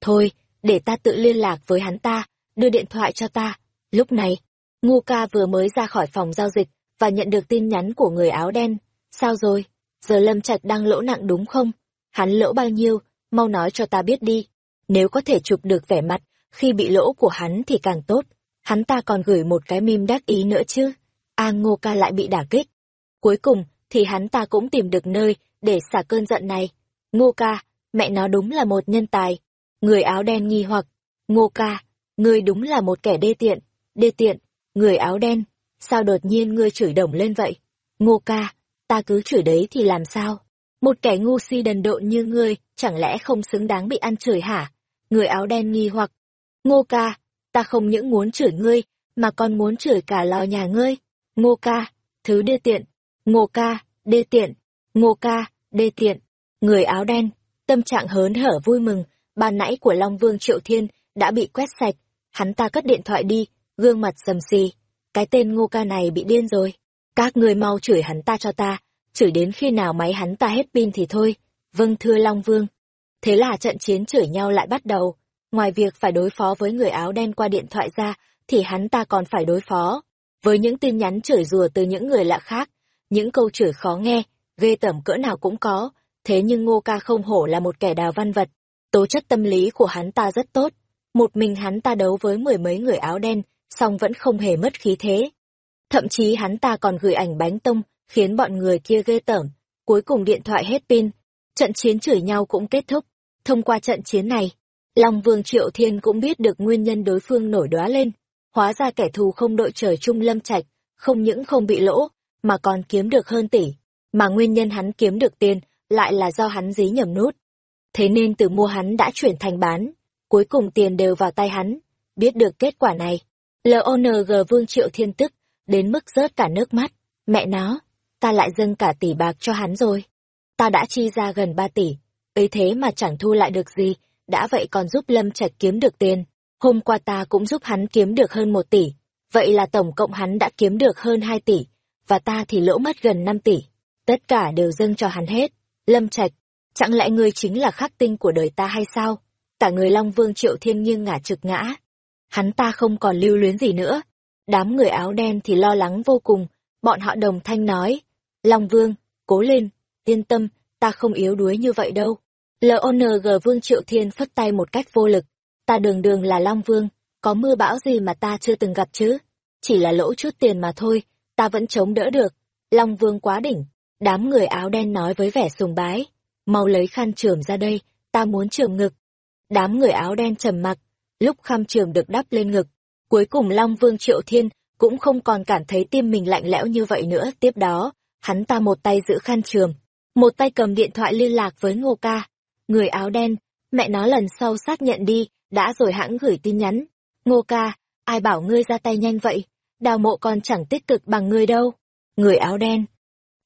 Thôi, để ta tự liên lạc với hắn ta, đưa điện thoại cho ta. Lúc này, Ngu ca vừa mới ra khỏi phòng giao dịch và nhận được tin nhắn của người áo đen. Sao rồi? Giờ Lâm Trạch đang lỗ nặng đúng không? Hắn lỗ bao nhiêu? Mau nói cho ta biết đi. Nếu có thể chụp được vẻ mặt khi bị lỗ của hắn thì càng tốt. Hắn ta còn gửi một cái mim đắc ý nữa chứ. A Ngô ca lại bị đả kích. Cuối cùng thì hắn ta cũng tìm được nơi để xả cơn giận này. Ngô ca, mẹ nó đúng là một nhân tài. Người áo đen nghi hoặc, ngô ca, ngươi đúng là một kẻ đê tiện, đê tiện, người áo đen, sao đột nhiên ngươi chửi đồng lên vậy? Ngô ca, ta cứ chửi đấy thì làm sao? Một kẻ ngu si đần độn như ngươi, chẳng lẽ không xứng đáng bị ăn chửi hả? Người áo đen nghi hoặc. Ngô ca, ta không những muốn chửi ngươi, mà còn muốn chửi cả lò nhà ngươi. Ngô ca, thứ đê tiện. Ngô ca, đê tiện. Ngô ca, đê tiện. Người áo đen, tâm trạng hớn hở vui mừng, ban nãy của Long Vương Triệu Thiên đã bị quét sạch. Hắn ta cất điện thoại đi, gương mặt sầm xì. Cái tên ngô ca này bị điên rồi. Các người mau chửi hắn ta cho ta, chửi đến khi nào máy hắn ta hết pin thì thôi. Vâng thưa Long Vương. Thế là trận chiến chửi nhau lại bắt đầu. Ngoài việc phải đối phó với người áo đen qua điện thoại ra, thì hắn ta còn phải đối phó với những tin nhắn chửi rủa từ những người lạ khác. Những câu chửi khó nghe, ghê tởm cỡ nào cũng có. Thế nhưng Ngô Ca không hổ là một kẻ đào văn vật. Tố chất tâm lý của hắn ta rất tốt. Một mình hắn ta đấu với mười mấy người áo đen, song vẫn không hề mất khí thế. Thậm chí hắn ta còn gửi ảnh bánh tông, khiến bọn người kia ghê tởm. Cuối cùng điện thoại hết pin, trận chiến chửi nhau cũng kết thúc. Thông qua trận chiến này, Long Vương Triệu Thiên cũng biết được nguyên nhân đối phương nổi đoá lên. Hóa ra kẻ thù không đội trời chung lâm trạch, không những không bị lỗ, mà còn kiếm được hơn tỷ. Mà nguyên nhân hắn kiếm được tiền, lại là do hắn dí nhầm nút. Thế nên từ mua hắn đã chuyển thành bán, cuối cùng tiền đều vào tay hắn. Biết được kết quả này, LONG Vương Triệu Thiên tức, đến mức rớt cả nước mắt. Mẹ nó, ta lại dâng cả tỷ bạc cho hắn rồi. Ta đã chi ra gần ba tỷ, ấy thế mà chẳng thu lại được gì, đã vậy còn giúp Lâm Trạch kiếm được tiền. Hôm qua ta cũng giúp hắn kiếm được hơn một tỷ, vậy là tổng cộng hắn đã kiếm được hơn hai tỷ, và ta thì lỗ mất gần năm tỷ. Tất cả đều dâng cho hắn hết. Lâm Trạch, chẳng lẽ ngươi chính là khắc tinh của đời ta hay sao? Cả người Long Vương Triệu Thiên nghiêng ngả trực ngã. Hắn ta không còn lưu luyến gì nữa. Đám người áo đen thì lo lắng vô cùng, bọn họ đồng thanh nói. Long Vương, cố lên, yên tâm, ta không yếu đuối như vậy đâu. LONG Vương Triệu Thiên phất tay một cách vô lực. Ta đường đường là Long Vương, có mưa bão gì mà ta chưa từng gặp chứ? Chỉ là lỗ chút tiền mà thôi, ta vẫn chống đỡ được. Long Vương quá đỉnh. Đám người áo đen nói với vẻ sùng bái. Mau lấy khăn trường ra đây, ta muốn trường ngực. Đám người áo đen trầm mặc, lúc khăn trường được đắp lên ngực. Cuối cùng Long Vương Triệu Thiên cũng không còn cảm thấy tim mình lạnh lẽo như vậy nữa. Tiếp đó, hắn ta một tay giữ khăn trường, một tay cầm điện thoại liên lạc với Ngô Ca. Người áo đen, mẹ nó lần sau xác nhận đi, đã rồi hãng gửi tin nhắn. Ngô Ca, ai bảo ngươi ra tay nhanh vậy? Đào mộ còn chẳng tích cực bằng ngươi đâu. Người áo đen.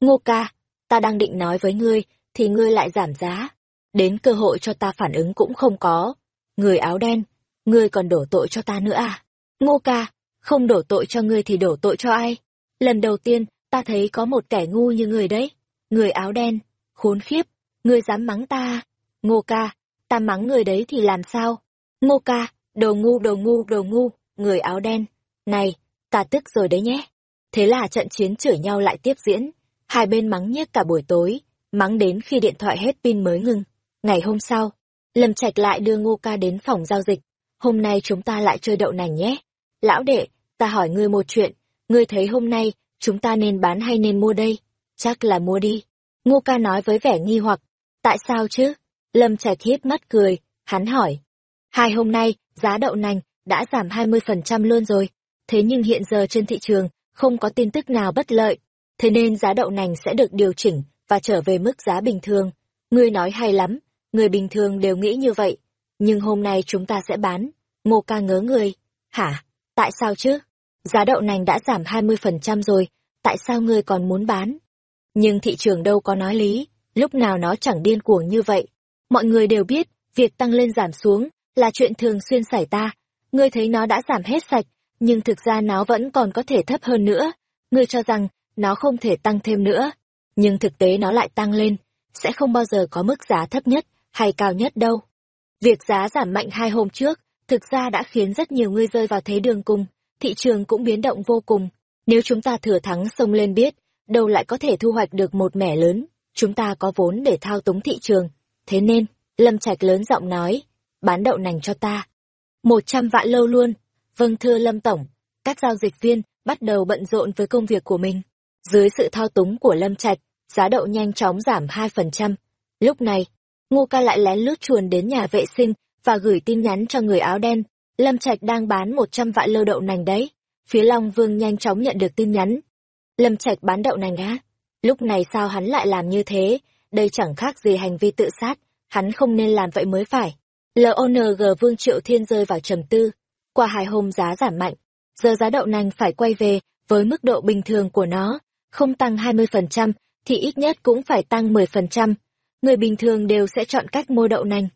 Ngô Ca, ta đang định nói với ngươi, thì ngươi lại giảm giá. Đến cơ hội cho ta phản ứng cũng không có. Người áo đen, ngươi còn đổ tội cho ta nữa à? Ngô Ca, không đổ tội cho ngươi thì đổ tội cho ai? Lần đầu tiên, ta thấy có một kẻ ngu như người đấy. Người áo đen, khốn khiếp, ngươi dám mắng ta. À? Ngô ca, ta mắng người đấy thì làm sao? Ngô ca, đồ ngu đồ ngu đồ ngu, người áo đen. Này, ta tức rồi đấy nhé. Thế là trận chiến chửi nhau lại tiếp diễn. Hai bên mắng nhiếc cả buổi tối, mắng đến khi điện thoại hết pin mới ngừng. Ngày hôm sau, Lâm Trạch lại đưa Ngô ca đến phòng giao dịch. Hôm nay chúng ta lại chơi đậu nành nhé. Lão đệ, ta hỏi ngươi một chuyện, ngươi thấy hôm nay chúng ta nên bán hay nên mua đây? Chắc là mua đi. Ngô ca nói với vẻ nghi hoặc. Tại sao chứ? Lâm Trạch hiếp mắt cười, hắn hỏi. Hai hôm nay, giá đậu nành đã giảm 20% luôn rồi. Thế nhưng hiện giờ trên thị trường, không có tin tức nào bất lợi. Thế nên giá đậu nành sẽ được điều chỉnh và trở về mức giá bình thường. Ngươi nói hay lắm, người bình thường đều nghĩ như vậy. Nhưng hôm nay chúng ta sẽ bán. Ngô ca ngớ người. Hả? Tại sao chứ? Giá đậu nành đã giảm 20% rồi, tại sao ngươi còn muốn bán? Nhưng thị trường đâu có nói lý, lúc nào nó chẳng điên cuồng như vậy. Mọi người đều biết, việc tăng lên giảm xuống là chuyện thường xuyên xảy ra. Ngươi thấy nó đã giảm hết sạch, nhưng thực ra nó vẫn còn có thể thấp hơn nữa. Ngươi cho rằng nó không thể tăng thêm nữa, nhưng thực tế nó lại tăng lên, sẽ không bao giờ có mức giá thấp nhất hay cao nhất đâu. Việc giá giảm mạnh hai hôm trước, thực ra đã khiến rất nhiều người rơi vào thế đường cùng, thị trường cũng biến động vô cùng. Nếu chúng ta thừa thắng xông lên biết, đâu lại có thể thu hoạch được một mẻ lớn, chúng ta có vốn để thao túng thị trường. Thế nên, Lâm Trạch lớn giọng nói, bán đậu nành cho ta. Một trăm vạn lâu luôn. Vâng thưa Lâm Tổng, các giao dịch viên bắt đầu bận rộn với công việc của mình. Dưới sự thao túng của Lâm Trạch, giá đậu nhanh chóng giảm 2%. Lúc này, Ngô Ca lại lén lút chuồn đến nhà vệ sinh và gửi tin nhắn cho người áo đen. Lâm Trạch đang bán 100 vạn lô đậu nành đấy. Phía Long Vương nhanh chóng nhận được tin nhắn. Lâm Trạch bán đậu nành á? Lúc này sao hắn lại làm như thế? đây chẳng khác gì hành vi tự sát, hắn không nên làm vậy mới phải. LONG Vương Triệu Thiên rơi vào trầm tư, qua hai hôm giá giảm mạnh, giờ giá đậu nành phải quay về với mức độ bình thường của nó, không tăng 20% thì ít nhất cũng phải tăng 10%. Người bình thường đều sẽ chọn cách mua đậu nành.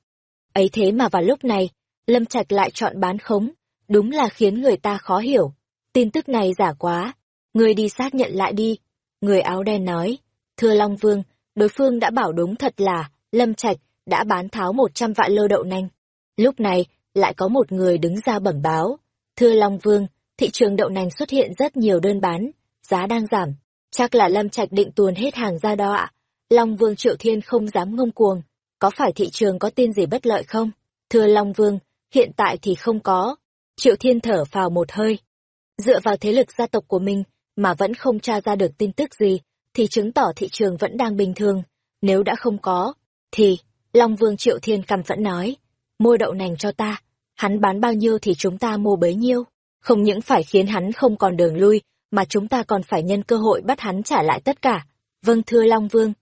Ấy thế mà vào lúc này, Lâm Trạch lại chọn bán khống, đúng là khiến người ta khó hiểu. Tin tức này giả quá, người đi xác nhận lại đi. Người áo đen nói, thưa Long Vương, đối phương đã bảo đúng thật là Lâm Trạch đã bán tháo 100 vạn lô đậu nành. Lúc này, lại có một người đứng ra bẩm báo. Thưa Long Vương, thị trường đậu nành xuất hiện rất nhiều đơn bán, giá đang giảm. Chắc là Lâm Trạch định tuồn hết hàng ra đó ạ. Long Vương Triệu Thiên không dám ngông cuồng. Có phải thị trường có tin gì bất lợi không? Thưa Long Vương, hiện tại thì không có. Triệu Thiên thở phào một hơi. Dựa vào thế lực gia tộc của mình mà vẫn không tra ra được tin tức gì, thì chứng tỏ thị trường vẫn đang bình thường. Nếu đã không có, thì, Long Vương Triệu Thiên cầm vẫn nói, mua đậu nành cho ta, hắn bán bao nhiêu thì chúng ta mua bấy nhiêu. Không những phải khiến hắn không còn đường lui, mà chúng ta còn phải nhân cơ hội bắt hắn trả lại tất cả. Vâng thưa Long Vương.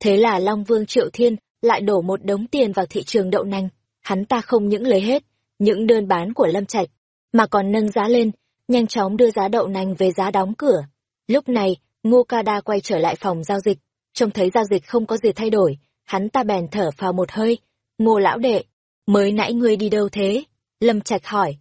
Thế là Long Vương Triệu Thiên lại đổ một đống tiền vào thị trường đậu nành. Hắn ta không những lấy hết, những đơn bán của Lâm Trạch, mà còn nâng giá lên, nhanh chóng đưa giá đậu nành về giá đóng cửa. Lúc này, Ngô Ca Đa quay trở lại phòng giao dịch, trông thấy giao dịch không có gì thay đổi, hắn ta bèn thở phào một hơi. Ngô lão đệ, mới nãy ngươi đi đâu thế? Lâm Trạch hỏi.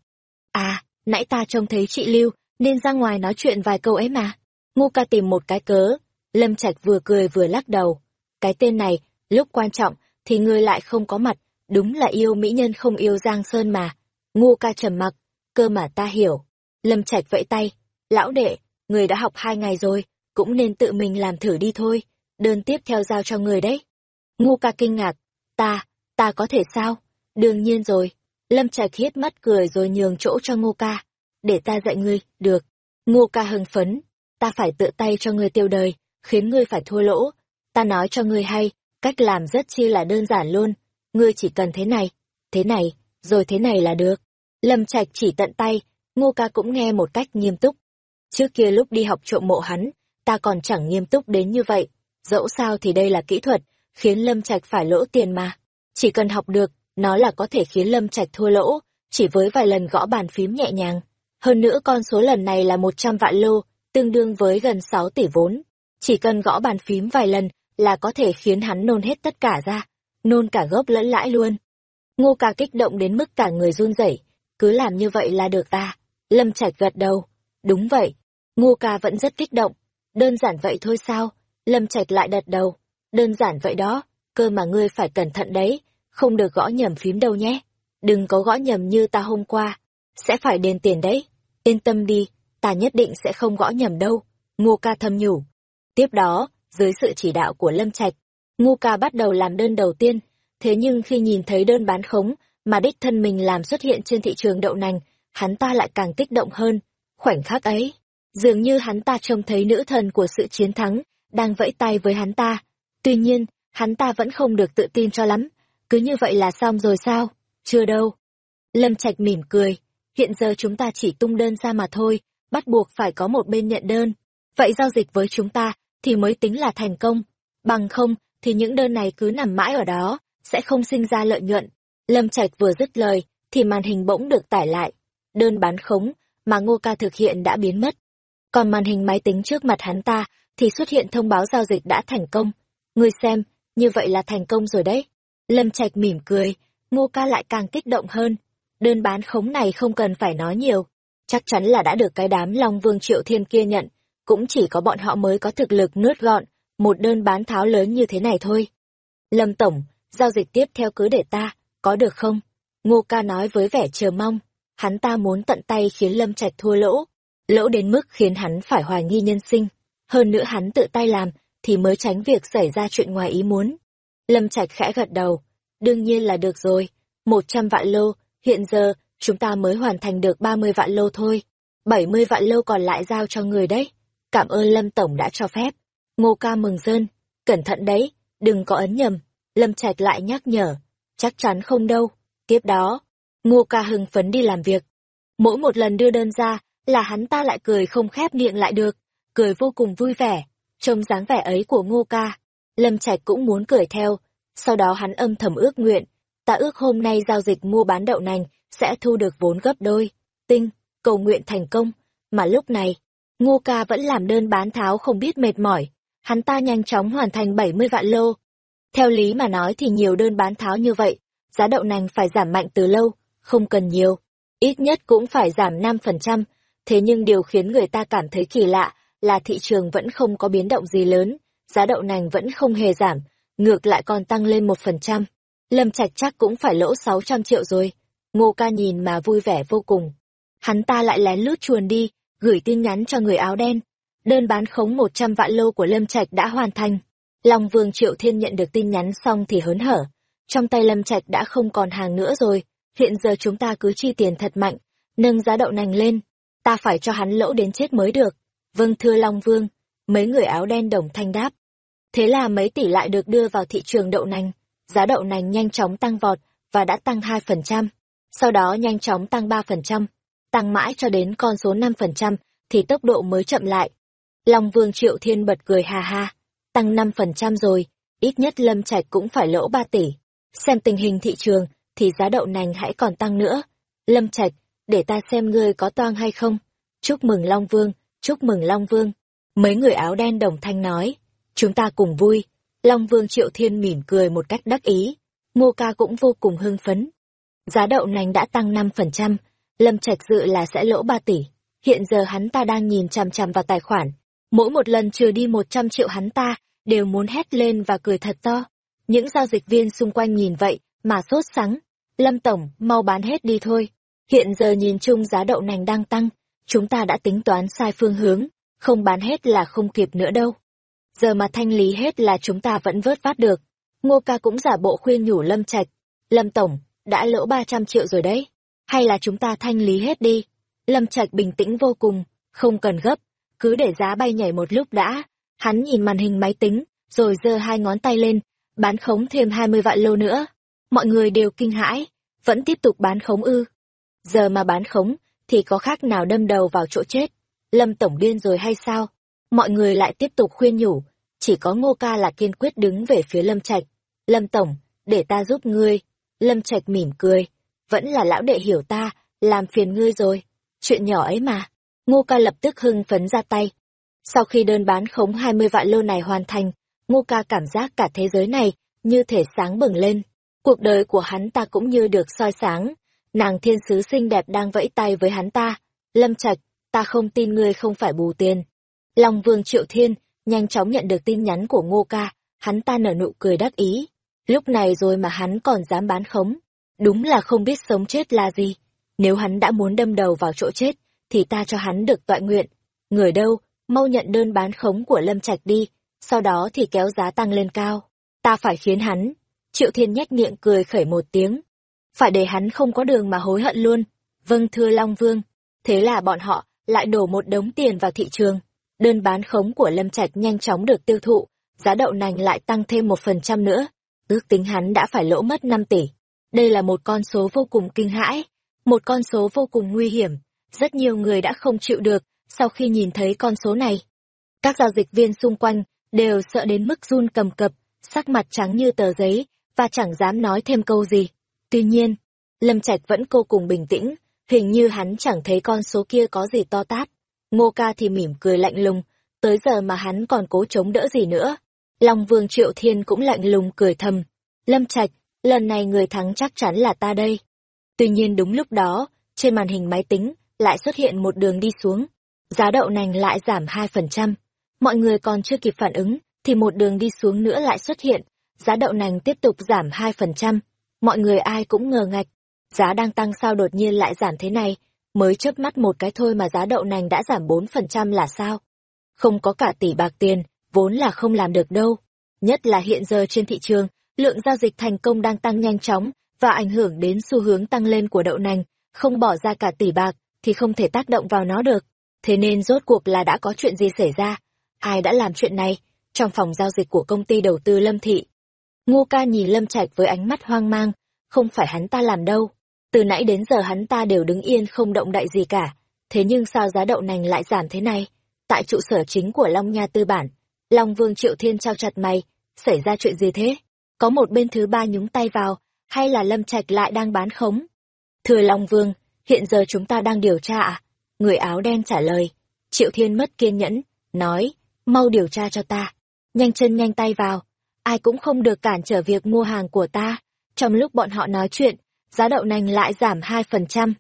À, nãy ta trông thấy chị Lưu, nên ra ngoài nói chuyện vài câu ấy mà. Ngô ca tìm một cái cớ. Lâm Trạch vừa cười vừa lắc đầu. Cái tên này, lúc quan trọng, thì ngươi lại không có mặt. Đúng là yêu mỹ nhân không yêu Giang Sơn mà. Ngô ca trầm mặc. Cơ mà ta hiểu. Lâm Trạch vẫy tay. Lão đệ, người đã học hai ngày rồi, cũng nên tự mình làm thử đi thôi. Đơn tiếp theo giao cho người đấy. Ngô ca kinh ngạc. Ta, ta có thể sao? Đương nhiên rồi. Lâm Trạch hiết mắt cười rồi nhường chỗ cho Ngô ca. Để ta dạy ngươi, được. Ngô ca hưng phấn. Ta phải tự tay cho ngươi tiêu đời, khiến ngươi phải thua lỗ. Ta nói cho ngươi hay, cách làm rất chi là đơn giản luôn. Ngươi chỉ cần thế này, thế này, rồi thế này là được. Lâm Trạch chỉ tận tay, Ngô ca cũng nghe một cách nghiêm túc. Trước kia lúc đi học trộm mộ hắn, ta còn chẳng nghiêm túc đến như vậy. Dẫu sao thì đây là kỹ thuật, khiến Lâm Trạch phải lỗ tiền mà. Chỉ cần học được, nó là có thể khiến Lâm Trạch thua lỗ, chỉ với vài lần gõ bàn phím nhẹ nhàng. Hơn nữa con số lần này là 100 vạn lô, tương đương với gần 6 tỷ vốn. Chỉ cần gõ bàn phím vài lần là có thể khiến hắn nôn hết tất cả ra, nôn cả gốc lẫn lãi luôn. Ngô ca kích động đến mức cả người run rẩy, cứ làm như vậy là được ta. Lâm Trạch gật đầu. Đúng vậy, Ngô ca vẫn rất kích động. Đơn giản vậy thôi sao? Lâm Trạch lại đặt đầu. Đơn giản vậy đó, cơ mà ngươi phải cẩn thận đấy, không được gõ nhầm phím đâu nhé. Đừng có gõ nhầm như ta hôm qua, sẽ phải đền tiền đấy. Yên tâm đi, ta nhất định sẽ không gõ nhầm đâu. Ngô ca thầm nhủ. Tiếp đó, dưới sự chỉ đạo của Lâm Trạch, Ngô ca bắt đầu làm đơn đầu tiên. Thế nhưng khi nhìn thấy đơn bán khống mà đích thân mình làm xuất hiện trên thị trường đậu nành, hắn ta lại càng kích động hơn. Khoảnh khắc ấy, dường như hắn ta trông thấy nữ thần của sự chiến thắng, đang vẫy tay với hắn ta. Tuy nhiên, hắn ta vẫn không được tự tin cho lắm. Cứ như vậy là xong rồi sao? Chưa đâu. Lâm Trạch mỉm cười. Hiện giờ chúng ta chỉ tung đơn ra mà thôi, bắt buộc phải có một bên nhận đơn. Vậy giao dịch với chúng ta thì mới tính là thành công. Bằng không, thì những đơn này cứ nằm mãi ở đó, sẽ không sinh ra lợi nhuận. Lâm Trạch vừa dứt lời, thì màn hình bỗng được tải lại. Đơn bán khống mà Ngô Ca thực hiện đã biến mất. Còn màn hình máy tính trước mặt hắn ta thì xuất hiện thông báo giao dịch đã thành công. Ngươi xem, như vậy là thành công rồi đấy. Lâm Trạch mỉm cười, Ngô Ca lại càng kích động hơn. Đơn bán khống này không cần phải nói nhiều, chắc chắn là đã được cái đám Long Vương Triệu Thiên kia nhận, cũng chỉ có bọn họ mới có thực lực nuốt gọn một đơn bán tháo lớn như thế này thôi. Lâm Tổng, giao dịch tiếp theo cứ để ta, có được không? Ngô Ca nói với vẻ chờ mong, hắn ta muốn tận tay khiến Lâm Trạch thua lỗ, lỗ đến mức khiến hắn phải hoài nghi nhân sinh. Hơn nữa hắn tự tay làm, thì mới tránh việc xảy ra chuyện ngoài ý muốn. Lâm Trạch khẽ gật đầu, đương nhiên là được rồi, một trăm vạn lô, hiện giờ, chúng ta mới hoàn thành được ba mươi vạn lô thôi, bảy mươi vạn lô còn lại giao cho người đấy. Cảm ơn Lâm Tổng đã cho phép. Ngô ca mừng rơn, cẩn thận đấy, đừng có ấn nhầm. Lâm Trạch lại nhắc nhở, chắc chắn không đâu. Tiếp đó, Ngô ca hưng phấn đi làm việc. Mỗi một lần đưa đơn ra, là hắn ta lại cười không khép miệng lại được, cười vô cùng vui vẻ. Trông dáng vẻ ấy của Ngô ca, Lâm Trạch cũng muốn cười theo, sau đó hắn âm thầm ước nguyện, ta ước hôm nay giao dịch mua bán đậu nành sẽ thu được vốn gấp đôi. Tinh, cầu nguyện thành công, mà lúc này, Ngô Ca vẫn làm đơn bán tháo không biết mệt mỏi, hắn ta nhanh chóng hoàn thành 70 vạn lô. Theo lý mà nói thì nhiều đơn bán tháo như vậy, giá đậu nành phải giảm mạnh từ lâu, không cần nhiều, ít nhất cũng phải giảm 5%, thế nhưng điều khiến người ta cảm thấy kỳ lạ là thị trường vẫn không có biến động gì lớn, giá đậu nành vẫn không hề giảm, ngược lại còn tăng lên 1%. Lâm Trạch chắc cũng phải lỗ 600 triệu rồi. Ngô ca nhìn mà vui vẻ vô cùng. Hắn ta lại lén lút chuồn đi, gửi tin nhắn cho người áo đen. Đơn bán khống 100 vạn lô của Lâm Trạch đã hoàn thành. Long Vương Triệu Thiên nhận được tin nhắn xong thì hớn hở. Trong tay Lâm Trạch đã không còn hàng nữa rồi, hiện giờ chúng ta cứ chi tiền thật mạnh, nâng giá đậu nành lên. Ta phải cho hắn lỗ đến chết mới được. Vâng thưa Long Vương, mấy người áo đen đồng thanh đáp. Thế là mấy tỷ lại được đưa vào thị trường đậu nành. Giá đậu nành nhanh chóng tăng vọt và đã tăng 2%, sau đó nhanh chóng tăng 3%, tăng mãi cho đến con số 5% thì tốc độ mới chậm lại. Long Vương Triệu Thiên bật cười hà ha, tăng 5% rồi, ít nhất Lâm Trạch cũng phải lỗ 3 tỷ. Xem tình hình thị trường thì giá đậu nành hãy còn tăng nữa. Lâm Trạch, để ta xem ngươi có toang hay không. Chúc mừng Long Vương, chúc mừng Long Vương. Mấy người áo đen đồng thanh nói, chúng ta cùng vui. Long Vương Triệu Thiên mỉm cười một cách đắc ý. Ngô ca cũng vô cùng hưng phấn. Giá đậu nành đã tăng 5%, Lâm Trạch dự là sẽ lỗ 3 tỷ. Hiện giờ hắn ta đang nhìn chằm chằm vào tài khoản. Mỗi một lần trừ đi 100 triệu hắn ta, đều muốn hét lên và cười thật to. Những giao dịch viên xung quanh nhìn vậy, mà sốt sắng. Lâm Tổng, mau bán hết đi thôi. Hiện giờ nhìn chung giá đậu nành đang tăng, chúng ta đã tính toán sai phương hướng, không bán hết là không kịp nữa đâu. Giờ mà thanh lý hết là chúng ta vẫn vớt vát được. Ngô ca cũng giả bộ khuyên nhủ Lâm Trạch. Lâm Tổng, đã lỗ 300 triệu rồi đấy. Hay là chúng ta thanh lý hết đi. Lâm Trạch bình tĩnh vô cùng, không cần gấp, cứ để giá bay nhảy một lúc đã. Hắn nhìn màn hình máy tính, rồi giơ hai ngón tay lên, bán khống thêm 20 vạn lô nữa. Mọi người đều kinh hãi, vẫn tiếp tục bán khống ư. Giờ mà bán khống, thì có khác nào đâm đầu vào chỗ chết. Lâm Tổng điên rồi hay sao? Mọi người lại tiếp tục khuyên nhủ, chỉ có Ngô Ca là kiên quyết đứng về phía Lâm Trạch. Lâm Tổng, để ta giúp ngươi. Lâm Trạch mỉm cười, vẫn là lão đệ hiểu ta, làm phiền ngươi rồi. Chuyện nhỏ ấy mà. Ngô Ca lập tức hưng phấn ra tay. Sau khi đơn bán khống 20 vạn lô này hoàn thành, Ngô Ca cảm giác cả thế giới này như thể sáng bừng lên. Cuộc đời của hắn ta cũng như được soi sáng. Nàng thiên sứ xinh đẹp đang vẫy tay với hắn ta. Lâm Trạch, ta không tin ngươi không phải bù tiền. Long Vương Triệu Thiên nhanh chóng nhận được tin nhắn của Ngô Ca, hắn ta nở nụ cười đắc ý. Lúc này rồi mà hắn còn dám bán khống. Đúng là không biết sống chết là gì. Nếu hắn đã muốn đâm đầu vào chỗ chết, thì ta cho hắn được tọa nguyện. Người đâu, mau nhận đơn bán khống của Lâm Trạch đi, sau đó thì kéo giá tăng lên cao. Ta phải khiến hắn. Triệu Thiên nhếch miệng cười khẩy một tiếng. Phải để hắn không có đường mà hối hận luôn. Vâng thưa Long Vương. Thế là bọn họ lại đổ một đống tiền vào thị trường. Đơn bán khống của Lâm Trạch nhanh chóng được tiêu thụ, giá đậu nành lại tăng thêm một phần trăm nữa. Ước tính hắn đã phải lỗ mất 5 tỷ. Đây là một con số vô cùng kinh hãi, một con số vô cùng nguy hiểm. Rất nhiều người đã không chịu được sau khi nhìn thấy con số này. Các giao dịch viên xung quanh đều sợ đến mức run cầm cập, sắc mặt trắng như tờ giấy, và chẳng dám nói thêm câu gì. Tuy nhiên, Lâm Trạch vẫn vô cùng bình tĩnh, hình như hắn chẳng thấy con số kia có gì to tát. Ngô ca thì mỉm cười lạnh lùng, tới giờ mà hắn còn cố chống đỡ gì nữa. Long Vương Triệu Thiên cũng lạnh lùng cười thầm. Lâm Trạch, lần này người thắng chắc chắn là ta đây. Tuy nhiên đúng lúc đó, trên màn hình máy tính, lại xuất hiện một đường đi xuống. Giá đậu nành lại giảm 2%. Mọi người còn chưa kịp phản ứng, thì một đường đi xuống nữa lại xuất hiện. Giá đậu nành tiếp tục giảm 2%. Mọi người ai cũng ngờ ngạch. Giá đang tăng sao đột nhiên lại giảm thế này, mới chớp mắt một cái thôi mà giá đậu nành đã giảm 4% là sao? Không có cả tỷ bạc tiền, vốn là không làm được đâu. Nhất là hiện giờ trên thị trường, lượng giao dịch thành công đang tăng nhanh chóng và ảnh hưởng đến xu hướng tăng lên của đậu nành, không bỏ ra cả tỷ bạc thì không thể tác động vào nó được. Thế nên rốt cuộc là đã có chuyện gì xảy ra? Ai đã làm chuyện này? Trong phòng giao dịch của công ty đầu tư Lâm Thị. Ngô ca nhìn Lâm Trạch với ánh mắt hoang mang, không phải hắn ta làm đâu. Từ nãy đến giờ hắn ta đều đứng yên không động đại gì cả. Thế nhưng sao giá đậu nành lại giảm thế này? Tại trụ sở chính của Long Nha Tư Bản, Long Vương Triệu Thiên trao chặt mày, xảy ra chuyện gì thế? Có một bên thứ ba nhúng tay vào, hay là Lâm Trạch lại đang bán khống? Thưa Long Vương, hiện giờ chúng ta đang điều tra à? Người áo đen trả lời. Triệu Thiên mất kiên nhẫn, nói, mau điều tra cho ta. Nhanh chân nhanh tay vào, ai cũng không được cản trở việc mua hàng của ta. Trong lúc bọn họ nói chuyện, giá đậu nành lại giảm 2%.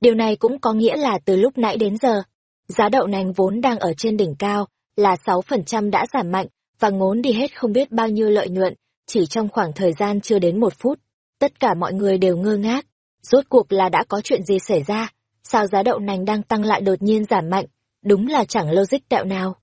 Điều này cũng có nghĩa là từ lúc nãy đến giờ, giá đậu nành vốn đang ở trên đỉnh cao, là 6% đã giảm mạnh, và ngốn đi hết không biết bao nhiêu lợi nhuận, chỉ trong khoảng thời gian chưa đến một phút. Tất cả mọi người đều ngơ ngác. Rốt cuộc là đã có chuyện gì xảy ra? Sao giá đậu nành đang tăng lại đột nhiên giảm mạnh? Đúng là chẳng logic tẹo nào.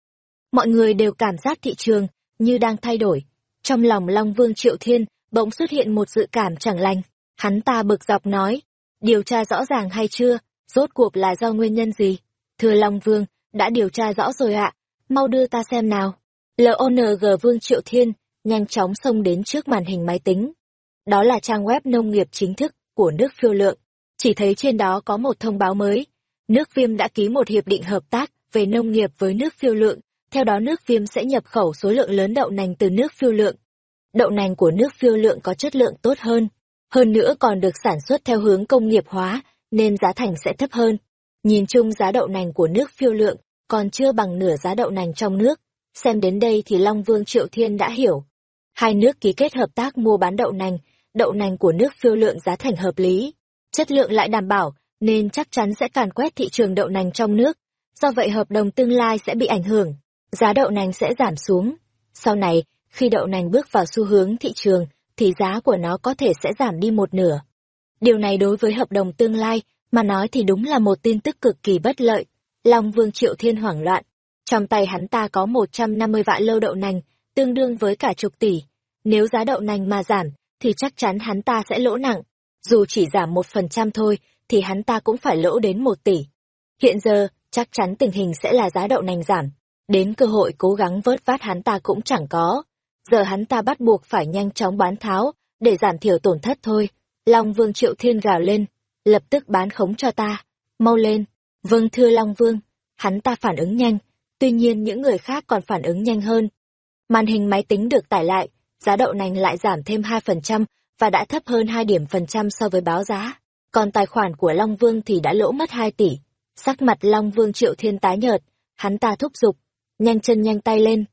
Mọi người đều cảm giác thị trường như đang thay đổi. Trong lòng Long Vương Triệu Thiên bỗng xuất hiện một dự cảm chẳng lành. Hắn ta bực dọc nói, điều tra rõ ràng hay chưa, rốt cuộc là do nguyên nhân gì? Thưa Long Vương, đã điều tra rõ rồi ạ, mau đưa ta xem nào. LONG Vương Triệu Thiên nhanh chóng xông đến trước màn hình máy tính. Đó là trang web nông nghiệp chính thức của nước phiêu lượng. Chỉ thấy trên đó có một thông báo mới. Nước viêm đã ký một hiệp định hợp tác về nông nghiệp với nước phiêu lượng, theo đó nước viêm sẽ nhập khẩu số lượng lớn đậu nành từ nước phiêu lượng. Đậu nành của nước phiêu lượng có chất lượng tốt hơn, hơn nữa còn được sản xuất theo hướng công nghiệp hóa, nên giá thành sẽ thấp hơn. Nhìn chung giá đậu nành của nước phiêu lượng còn chưa bằng nửa giá đậu nành trong nước. Xem đến đây thì Long Vương Triệu Thiên đã hiểu. Hai nước ký kết hợp tác mua bán đậu nành, đậu nành của nước phiêu lượng giá thành hợp lý, chất lượng lại đảm bảo, nên chắc chắn sẽ càn quét thị trường đậu nành trong nước. Do vậy hợp đồng tương lai sẽ bị ảnh hưởng, giá đậu nành sẽ giảm xuống. Sau này, khi đậu nành bước vào xu hướng thị trường, thì giá của nó có thể sẽ giảm đi một nửa. Điều này đối với hợp đồng tương lai, mà nói thì đúng là một tin tức cực kỳ bất lợi. Long Vương Triệu Thiên hoảng loạn. Trong tay hắn ta có 150 vạn lô đậu nành, tương đương với cả chục tỷ. Nếu giá đậu nành mà giảm, thì chắc chắn hắn ta sẽ lỗ nặng. Dù chỉ giảm một phần trăm thôi, thì hắn ta cũng phải lỗ đến một tỷ. Hiện giờ, chắc chắn tình hình sẽ là giá đậu nành giảm. Đến cơ hội cố gắng vớt vát hắn ta cũng chẳng có. Giờ hắn ta bắt buộc phải nhanh chóng bán tháo, để giảm thiểu tổn thất thôi. Long Vương Triệu Thiên gào lên, lập tức bán khống cho ta. Mau lên. Vâng thưa Long Vương. Hắn ta phản ứng nhanh, tuy nhiên những người khác còn phản ứng nhanh hơn. Màn hình máy tính được tải lại, giá đậu nành lại giảm thêm 2% và đã thấp hơn 2 điểm phần trăm so với báo giá. Còn tài khoản của Long Vương thì đã lỗ mất 2 tỷ. Sắc mặt Long Vương Triệu Thiên tái nhợt, hắn ta thúc giục, nhanh chân nhanh tay lên.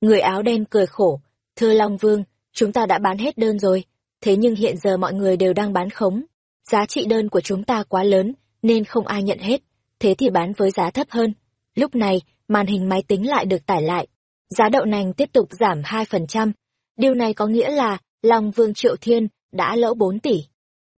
Người áo đen cười khổ, thưa Long Vương, chúng ta đã bán hết đơn rồi, thế nhưng hiện giờ mọi người đều đang bán khống. Giá trị đơn của chúng ta quá lớn, nên không ai nhận hết, thế thì bán với giá thấp hơn. Lúc này, màn hình máy tính lại được tải lại. Giá đậu nành tiếp tục giảm 2%. Điều này có nghĩa là Long Vương Triệu Thiên đã lỗ 4 tỷ.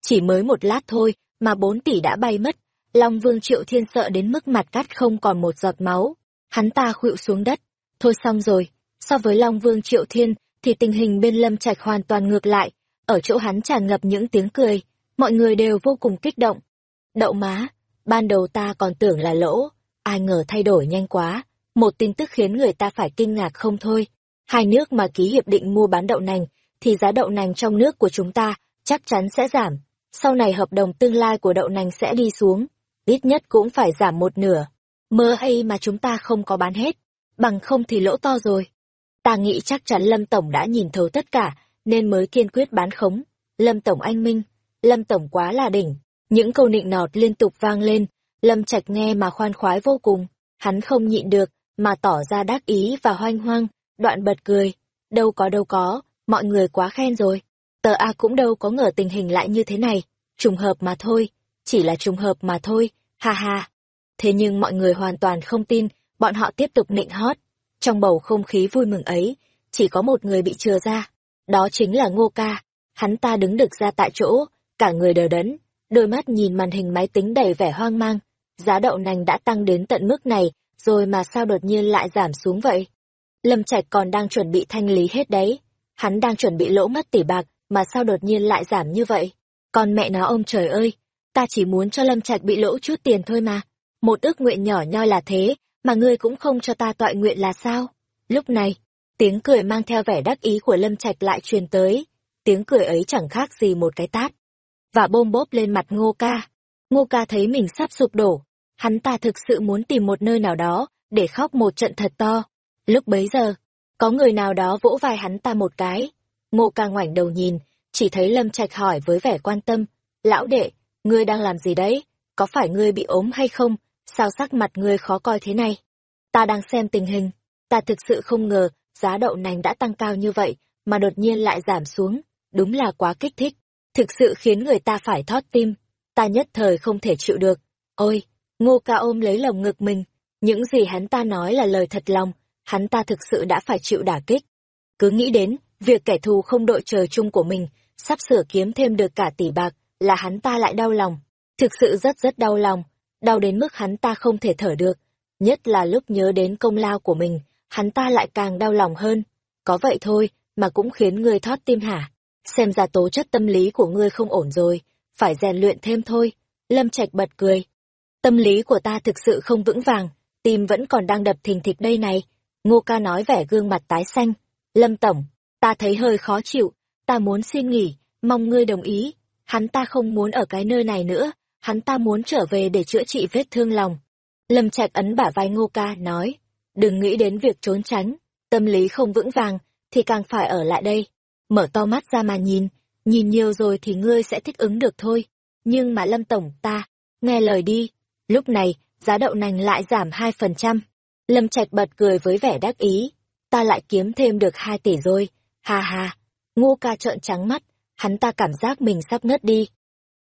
Chỉ mới một lát thôi mà 4 tỷ đã bay mất. Long Vương Triệu Thiên sợ đến mức mặt cắt không còn một giọt máu. Hắn ta khuỵu xuống đất. Thôi xong rồi, so với Long Vương Triệu Thiên thì tình hình bên Lâm Trạch hoàn toàn ngược lại. Ở chỗ hắn tràn ngập những tiếng cười, mọi người đều vô cùng kích động. Đậu má, ban đầu ta còn tưởng là lỗ, ai ngờ thay đổi nhanh quá. Một tin tức khiến người ta phải kinh ngạc không thôi. Hai nước mà ký hiệp định mua bán đậu nành, thì giá đậu nành trong nước của chúng ta chắc chắn sẽ giảm. Sau này hợp đồng tương lai của đậu nành sẽ đi xuống, ít nhất cũng phải giảm một nửa. Mơ hay mà chúng ta không có bán hết, bằng không thì lỗ to rồi. Ta nghĩ chắc chắn Lâm Tổng đã nhìn thấu tất cả, nên mới kiên quyết bán khống. Lâm Tổng anh minh, Lâm Tổng quá là đỉnh. Những câu nịnh nọt liên tục vang lên, Lâm Trạch nghe mà khoan khoái vô cùng. Hắn không nhịn được, mà tỏ ra đắc ý và hoanh hoang, đoạn bật cười. Đâu có đâu có, mọi người quá khen rồi. Tờ A cũng đâu có ngờ tình hình lại như thế này. Trùng hợp mà thôi, chỉ là trùng hợp mà thôi, ha ha. Thế nhưng mọi người hoàn toàn không tin, bọn họ tiếp tục nịnh hót. Trong bầu không khí vui mừng ấy, chỉ có một người bị chừa ra. Đó chính là Ngô Ca. Hắn ta đứng được ra tại chỗ, cả người đờ đẫn, đôi mắt nhìn màn hình máy tính đầy vẻ hoang mang. Giá đậu nành đã tăng đến tận mức này, rồi mà sao đột nhiên lại giảm xuống vậy? Lâm Trạch còn đang chuẩn bị thanh lý hết đấy. Hắn đang chuẩn bị lỗ mất tỷ bạc, mà sao đột nhiên lại giảm như vậy? Còn mẹ nó ông trời ơi, ta chỉ muốn cho Lâm Trạch bị lỗ chút tiền thôi mà. Một ước nguyện nhỏ nhoi là thế, mà ngươi cũng không cho ta tọa nguyện là sao? Lúc này, tiếng cười mang theo vẻ đắc ý của Lâm Trạch lại truyền tới. Tiếng cười ấy chẳng khác gì một cái tát. Và bôm bốp lên mặt Ngô Ca. Ngô Ca thấy mình sắp sụp đổ. Hắn ta thực sự muốn tìm một nơi nào đó, để khóc một trận thật to. Lúc bấy giờ, Có người nào đó vỗ vai hắn ta một cái. Ngô ca ngoảnh đầu nhìn, chỉ thấy Lâm Trạch hỏi với vẻ quan tâm. Lão đệ, ngươi đang làm gì đấy? Có phải ngươi bị ốm hay không? Sao sắc mặt ngươi khó coi thế này? Ta đang xem tình hình. Ta thực sự không ngờ giá đậu nành đã tăng cao như vậy, mà đột nhiên lại giảm xuống. Đúng là quá kích thích. Thực sự khiến người ta phải thót tim. Ta nhất thời không thể chịu được. Ôi, ngô ca ôm lấy lồng ngực mình. Những gì hắn ta nói là lời thật lòng, hắn ta thực sự đã phải chịu đả kích. Cứ nghĩ đến, việc kẻ thù không đội trời chung của mình, sắp sửa kiếm thêm được cả tỷ bạc, là hắn ta lại đau lòng. Thực sự rất rất đau lòng, đau đến mức hắn ta không thể thở được. Nhất là lúc nhớ đến công lao của mình, hắn ta lại càng đau lòng hơn. Có vậy thôi, mà cũng khiến ngươi thoát tim hả? Xem ra tố chất tâm lý của ngươi không ổn rồi, phải rèn luyện thêm thôi. Lâm Trạch bật cười. Tâm lý của ta thực sự không vững vàng, tim vẫn còn đang đập thình thịch đây này. Ngô ca nói vẻ gương mặt tái xanh. Lâm Tổng, ta thấy hơi khó chịu, ta muốn xin nghỉ, mong ngươi đồng ý. Hắn ta không muốn ở cái nơi này nữa, hắn ta muốn trở về để chữa trị vết thương lòng. Lâm Trạch ấn bả vai Ngô ca, nói, đừng nghĩ đến việc trốn tránh, tâm lý không vững vàng, thì càng phải ở lại đây. Mở to mắt ra mà nhìn, nhìn nhiều rồi thì ngươi sẽ thích ứng được thôi. Nhưng mà Lâm Tổng ta, nghe lời đi. Lúc này, giá đậu nành lại giảm 2%. Lâm Trạch bật cười với vẻ đắc ý. Ta lại kiếm thêm được 2 tỷ rồi. Ha ha. Ngô ca trợn trắng mắt, hắn ta cảm giác mình sắp ngất đi.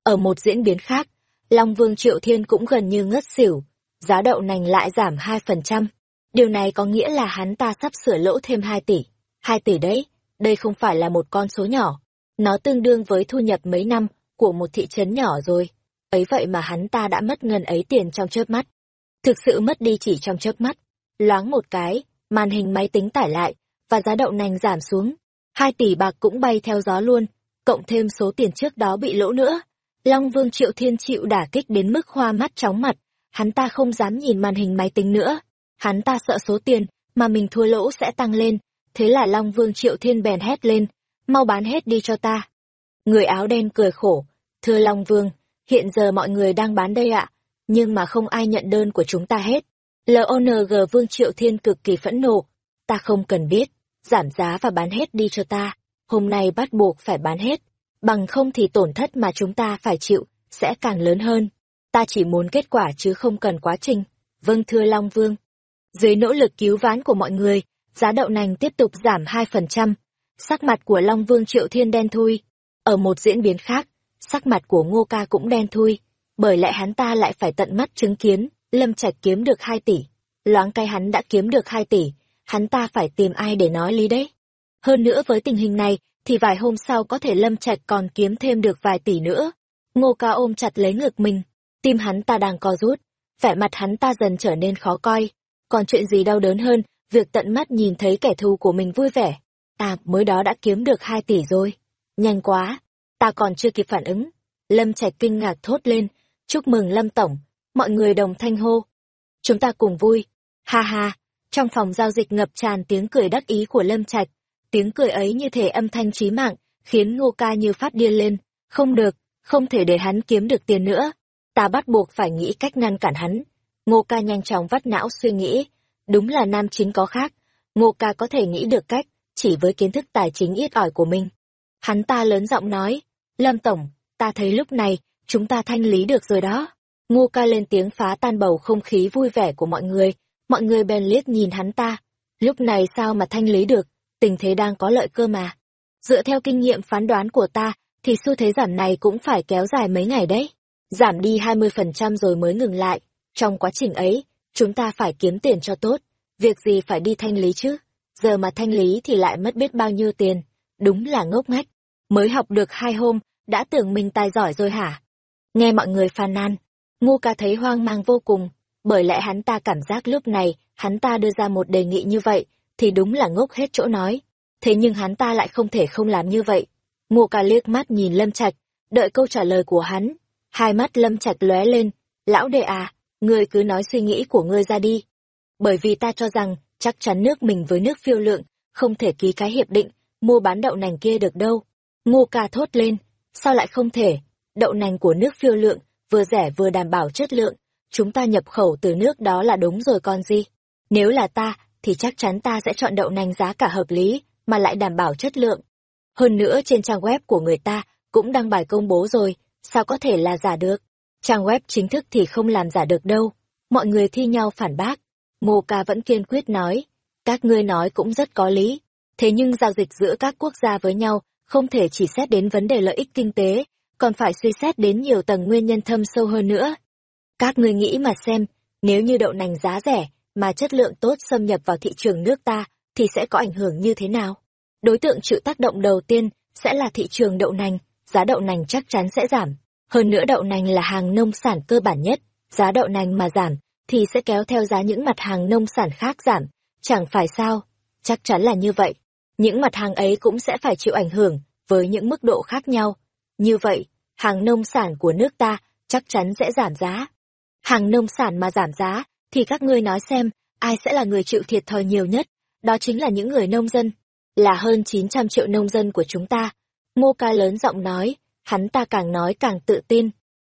Ở một diễn biến khác, Long Vương Triệu Thiên cũng gần như ngất xỉu. Giá đậu nành lại giảm 2%. Điều này có nghĩa là hắn ta sắp sửa lỗ thêm 2 tỷ. 2 tỷ đấy, đây không phải là một con số nhỏ. Nó tương đương với thu nhập mấy năm của một thị trấn nhỏ rồi. Ấy vậy mà hắn ta đã mất ngân ấy tiền trong chớp mắt. Thực sự mất đi chỉ trong chớp mắt. Loáng một cái, màn hình máy tính tải lại, và giá đậu nành giảm xuống. Hai tỷ bạc cũng bay theo gió luôn, cộng thêm số tiền trước đó bị lỗ nữa. Long Vương Triệu Thiên chịu đả kích đến mức hoa mắt chóng mặt, hắn ta không dám nhìn màn hình máy tính nữa. Hắn ta sợ số tiền mà mình thua lỗ sẽ tăng lên, thế là Long Vương Triệu Thiên bèn hét lên, mau bán hết đi cho ta. Người áo đen cười khổ, thưa Long Vương, hiện giờ mọi người đang bán đây ạ, nhưng mà không ai nhận đơn của chúng ta hết. LONG Vương Triệu Thiên cực kỳ phẫn nộ, ta không cần biết, giảm giá và bán hết đi cho ta, hôm nay bắt buộc phải bán hết, bằng không thì tổn thất mà chúng ta phải chịu, sẽ càng lớn hơn. Ta chỉ muốn kết quả chứ không cần quá trình. Vâng thưa Long Vương. Dưới nỗ lực cứu vãn của mọi người, giá đậu nành tiếp tục giảm 2%. Sắc mặt của Long Vương Triệu Thiên đen thui. Ở một diễn biến khác, sắc mặt của Ngô Ca cũng đen thui, bởi lẽ hắn ta lại phải tận mắt chứng kiến, Lâm Trạch kiếm được 2 tỷ. Loáng cái hắn đã kiếm được 2 tỷ, hắn ta phải tìm ai để nói lý đấy. Hơn nữa với tình hình này, thì vài hôm sau có thể Lâm Trạch còn kiếm thêm được vài tỷ nữa. Ngô Ca ôm chặt lấy ngực mình, tim hắn ta đang co rút, vẻ mặt hắn ta dần trở nên khó coi. Còn chuyện gì đau đớn hơn, việc tận mắt nhìn thấy kẻ thù của mình vui vẻ. À, mới đó đã kiếm được 2 tỷ rồi. Nhanh quá, ta còn chưa kịp phản ứng. Lâm Trạch kinh ngạc thốt lên, chúc mừng Lâm Tổng, mọi người đồng thanh hô. Chúng ta cùng vui. Ha ha, trong phòng giao dịch ngập tràn tiếng cười đắc ý của Lâm Trạch. Tiếng cười ấy như thể âm thanh trí mạng, khiến Ngô Ca như phát điên lên. Không được, không thể để hắn kiếm được tiền nữa. Ta bắt buộc phải nghĩ cách ngăn cản hắn. Ngô Ca nhanh chóng vắt não suy nghĩ. Đúng là nam chính có khác. Ngô Ca có thể nghĩ được cách, chỉ với kiến thức tài chính ít ỏi của mình. Hắn ta lớn giọng nói, Lâm Tổng, ta thấy lúc này, chúng ta thanh lý được rồi đó. Ngô ca lên tiếng phá tan bầu không khí vui vẻ của mọi người, mọi người bèn liếc nhìn hắn ta. Lúc này sao mà thanh lý được, tình thế đang có lợi cơ mà. Dựa theo kinh nghiệm phán đoán của ta, thì xu thế giảm này cũng phải kéo dài mấy ngày đấy. Giảm đi 20% rồi mới ngừng lại. Trong quá trình ấy, chúng ta phải kiếm tiền cho tốt. Việc gì phải đi thanh lý chứ? Giờ mà thanh lý thì lại mất biết bao nhiêu tiền. Đúng là ngốc nghếch. Mới học được hai hôm, đã tưởng mình tài giỏi rồi hả? Nghe mọi người phàn nàn, Ngu ca thấy hoang mang vô cùng, bởi lẽ hắn ta cảm giác lúc này, hắn ta đưa ra một đề nghị như vậy, thì đúng là ngốc hết chỗ nói. Thế nhưng hắn ta lại không thể không làm như vậy. Ngô ca liếc mắt nhìn Lâm Trạch, đợi câu trả lời của hắn. Hai mắt Lâm Trạch lóe lên, lão đệ à, ngươi cứ nói suy nghĩ của ngươi ra đi. Bởi vì ta cho rằng, chắc chắn nước mình với nước phiêu lượng, không thể ký cái hiệp định, mua bán đậu nành kia được đâu. Ngô ca thốt lên, sao lại không thể, đậu nành của nước phiêu lượng, vừa rẻ vừa đảm bảo chất lượng, chúng ta nhập khẩu từ nước đó là đúng rồi con gì. Nếu là ta, thì chắc chắn ta sẽ chọn đậu nành giá cả hợp lý, mà lại đảm bảo chất lượng. Hơn nữa trên trang web của người ta cũng đăng bài công bố rồi, sao có thể là giả được. Trang web chính thức thì không làm giả được đâu. Mọi người thi nhau phản bác. Ngô ca vẫn kiên quyết nói, các ngươi nói cũng rất có lý. Thế nhưng giao dịch giữa các quốc gia với nhau không thể chỉ xét đến vấn đề lợi ích kinh tế, còn phải suy xét đến nhiều tầng nguyên nhân thâm sâu hơn nữa. Các ngươi nghĩ mà xem, nếu như đậu nành giá rẻ, mà chất lượng tốt xâm nhập vào thị trường nước ta, thì sẽ có ảnh hưởng như thế nào? Đối tượng chịu tác động đầu tiên sẽ là thị trường đậu nành, giá đậu nành chắc chắn sẽ giảm. Hơn nữa đậu nành là hàng nông sản cơ bản nhất, giá đậu nành mà giảm, thì sẽ kéo theo giá những mặt hàng nông sản khác giảm. Chẳng phải sao? Chắc chắn là như vậy. Những mặt hàng ấy cũng sẽ phải chịu ảnh hưởng, với những mức độ khác nhau. Như vậy, hàng nông sản của nước ta chắc chắn sẽ giảm giá. Hàng nông sản mà giảm giá, thì các ngươi nói xem, ai sẽ là người chịu thiệt thòi nhiều nhất? Đó chính là những người nông dân, là hơn 900 triệu nông dân của chúng ta. Ngô ca lớn giọng nói, hắn ta càng nói càng tự tin.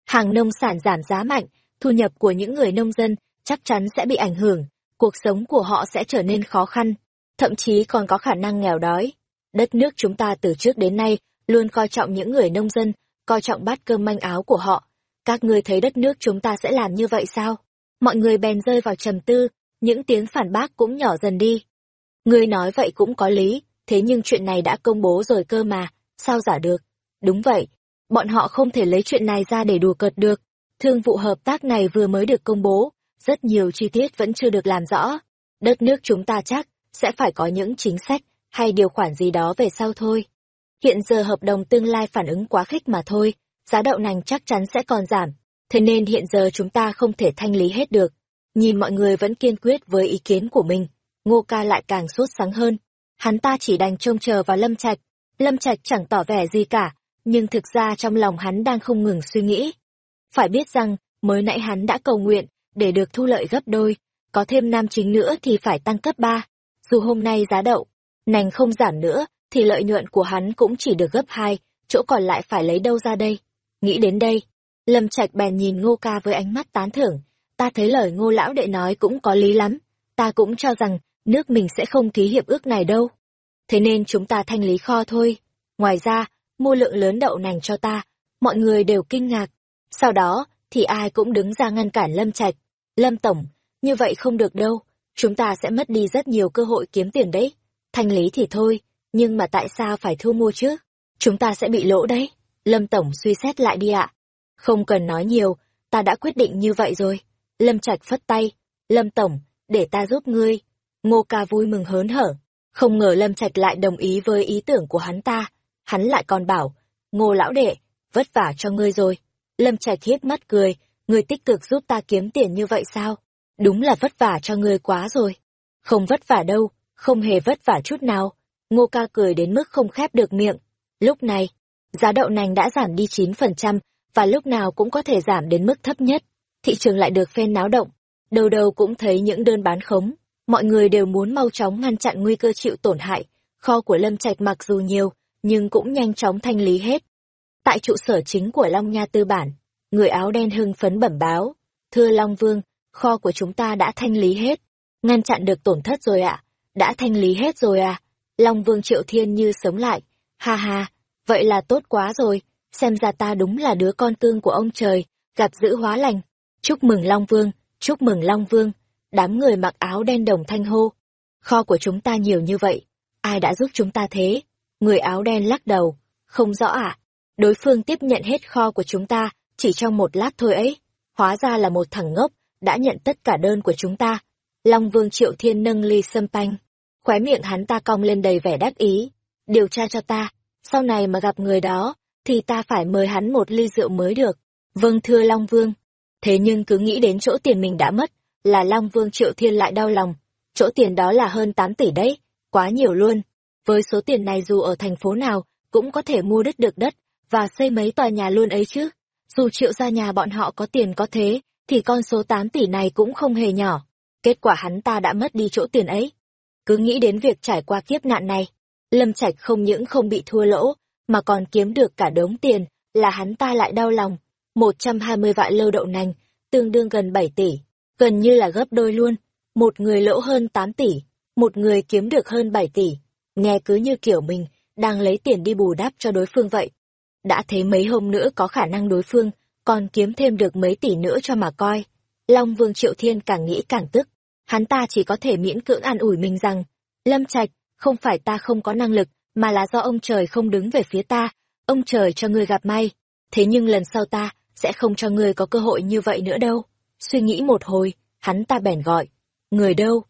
Hàng nông sản giảm giá mạnh, thu nhập của những người nông dân chắc chắn sẽ bị ảnh hưởng, cuộc sống của họ sẽ trở nên khó khăn, thậm chí còn có khả năng nghèo đói. Đất nước chúng ta từ trước đến nay luôn coi trọng những người nông dân, coi trọng bát cơm manh áo của họ. Các ngươi thấy đất nước chúng ta sẽ làm như vậy sao? Mọi người bèn rơi vào trầm tư, những tiếng phản bác cũng nhỏ dần đi. Ngươi nói vậy cũng có lý, thế nhưng chuyện này đã công bố rồi cơ mà, sao giả được? Đúng vậy, bọn họ không thể lấy chuyện này ra để đùa cợt được. Thương vụ hợp tác này vừa mới được công bố, rất nhiều chi tiết vẫn chưa được làm rõ. Đất nước chúng ta chắc sẽ phải có những chính sách hay điều khoản gì đó về sau thôi. Hiện giờ hợp đồng tương lai phản ứng quá khích mà thôi, giá đậu nành chắc chắn sẽ còn giảm, thế nên hiện giờ chúng ta không thể thanh lý hết được. Nhìn mọi người vẫn kiên quyết với ý kiến của mình, Ngô Ca lại càng sốt sáng hơn. Hắn ta chỉ đành trông chờ vào Lâm Trạch. Lâm Trạch chẳng tỏ vẻ gì cả, nhưng thực ra trong lòng hắn đang không ngừng suy nghĩ. Phải biết rằng, mới nãy hắn đã cầu nguyện, để được thu lợi gấp đôi, có thêm nam chính nữa thì phải tăng cấp 3. Dù hôm nay giá đậu, nành không giảm nữa, thì lợi nhuận của hắn cũng chỉ được gấp 2, chỗ còn lại phải lấy đâu ra đây. Nghĩ đến đây, Lâm Trạch bèn nhìn Ngô Ca với ánh mắt tán thưởng, ta thấy lời Ngô lão đệ nói cũng có lý lắm, ta cũng cho rằng nước mình sẽ không ký hiệp ước này đâu. Thế nên chúng ta thanh lý kho thôi. Ngoài ra, mua lượng lớn đậu nành cho ta, mọi người đều kinh ngạc. Sau đó, thì ai cũng đứng ra ngăn cản Lâm Trạch. Lâm Tổng, như vậy không được đâu, chúng ta sẽ mất đi rất nhiều cơ hội kiếm tiền đấy. Thanh lý thì thôi, nhưng mà tại sao phải thu mua chứ? Chúng ta sẽ bị lỗ đấy. Lâm Tổng suy xét lại đi ạ. Không cần nói nhiều, ta đã quyết định như vậy rồi. Lâm Trạch phất tay. Lâm Tổng, để ta giúp ngươi. Ngô ca vui mừng hớn hở. Không ngờ Lâm Trạch lại đồng ý với ý tưởng của hắn ta. Hắn lại còn bảo, Ngô lão đệ, vất vả cho ngươi rồi. Lâm Trạch hiếp mắt cười, ngươi tích cực giúp ta kiếm tiền như vậy sao? Đúng là vất vả cho ngươi quá rồi. Không vất vả đâu, không hề vất vả chút nào. Ngô ca cười đến mức không khép được miệng. Lúc này, giá đậu nành đã giảm đi 9%, và lúc nào cũng có thể giảm đến mức thấp nhất. Thị trường lại được phen náo động. Đầu đầu cũng thấy những đơn bán khống. Mọi người đều muốn mau chóng ngăn chặn nguy cơ chịu tổn hại. Kho của Lâm Trạch mặc dù nhiều, nhưng cũng nhanh chóng thanh lý hết. Tại trụ sở chính của Long Nha Tư Bản, người áo đen hưng phấn bẩm báo. Thưa Long Vương, kho của chúng ta đã thanh lý hết. Ngăn chặn được tổn thất rồi ạ. Đã thanh lý hết rồi à. Long Vương Triệu Thiên như sống lại. Ha ha, vậy là tốt quá rồi. Xem ra ta đúng là đứa con cương của ông trời, gặp giữ hóa lành. Chúc mừng Long Vương, chúc mừng Long Vương. Đám người mặc áo đen đồng thanh hô. Kho của chúng ta nhiều như vậy. Ai đã giúp chúng ta thế? Người áo đen lắc đầu. Không rõ ạ. À? Đối phương tiếp nhận hết kho của chúng ta, chỉ trong một lát thôi ấy. Hóa ra là một thằng ngốc, đã nhận tất cả đơn của chúng ta. Long Vương Triệu Thiên nâng ly sâm panh. Khóe miệng hắn ta cong lên đầy vẻ đắc ý. Điều tra cho ta, sau này mà gặp người đó, thì ta phải mời hắn một ly rượu mới được. Vâng thưa Long Vương. Thế nhưng cứ nghĩ đến chỗ tiền mình đã mất, là Long Vương Triệu Thiên lại đau lòng. Chỗ tiền đó là hơn 8 tỷ đấy, quá nhiều luôn. Với số tiền này dù ở thành phố nào, cũng có thể mua đứt được đất, và xây mấy tòa nhà luôn ấy chứ. Dù triệu gia nhà bọn họ có tiền có thế, thì con số 8 tỷ này cũng không hề nhỏ. Kết quả hắn ta đã mất đi chỗ tiền ấy. Cứ nghĩ đến việc trải qua kiếp nạn này, Lâm Trạch không những không bị thua lỗ, mà còn kiếm được cả đống tiền, là hắn ta lại đau lòng. 120 vạn lô đậu nành, tương đương gần 7 tỷ, gần như là gấp đôi luôn. Một người lỗ hơn 8 tỷ, một người kiếm được hơn 7 tỷ, nghe cứ như kiểu mình đang lấy tiền đi bù đắp cho đối phương vậy. Đã thế mấy hôm nữa có khả năng đối phương còn kiếm thêm được mấy tỷ nữa cho mà coi. Long Vương Triệu Thiên càng nghĩ càng tức, hắn ta chỉ có thể miễn cưỡng an ủi mình rằng, Lâm Trạch, không phải ta không có năng lực, mà là do ông trời không đứng về phía ta, ông trời cho ngươi gặp may. Thế nhưng lần sau ta sẽ không cho ngươi có cơ hội như vậy nữa đâu. Suy nghĩ một hồi, hắn ta bèn gọi, người đâu?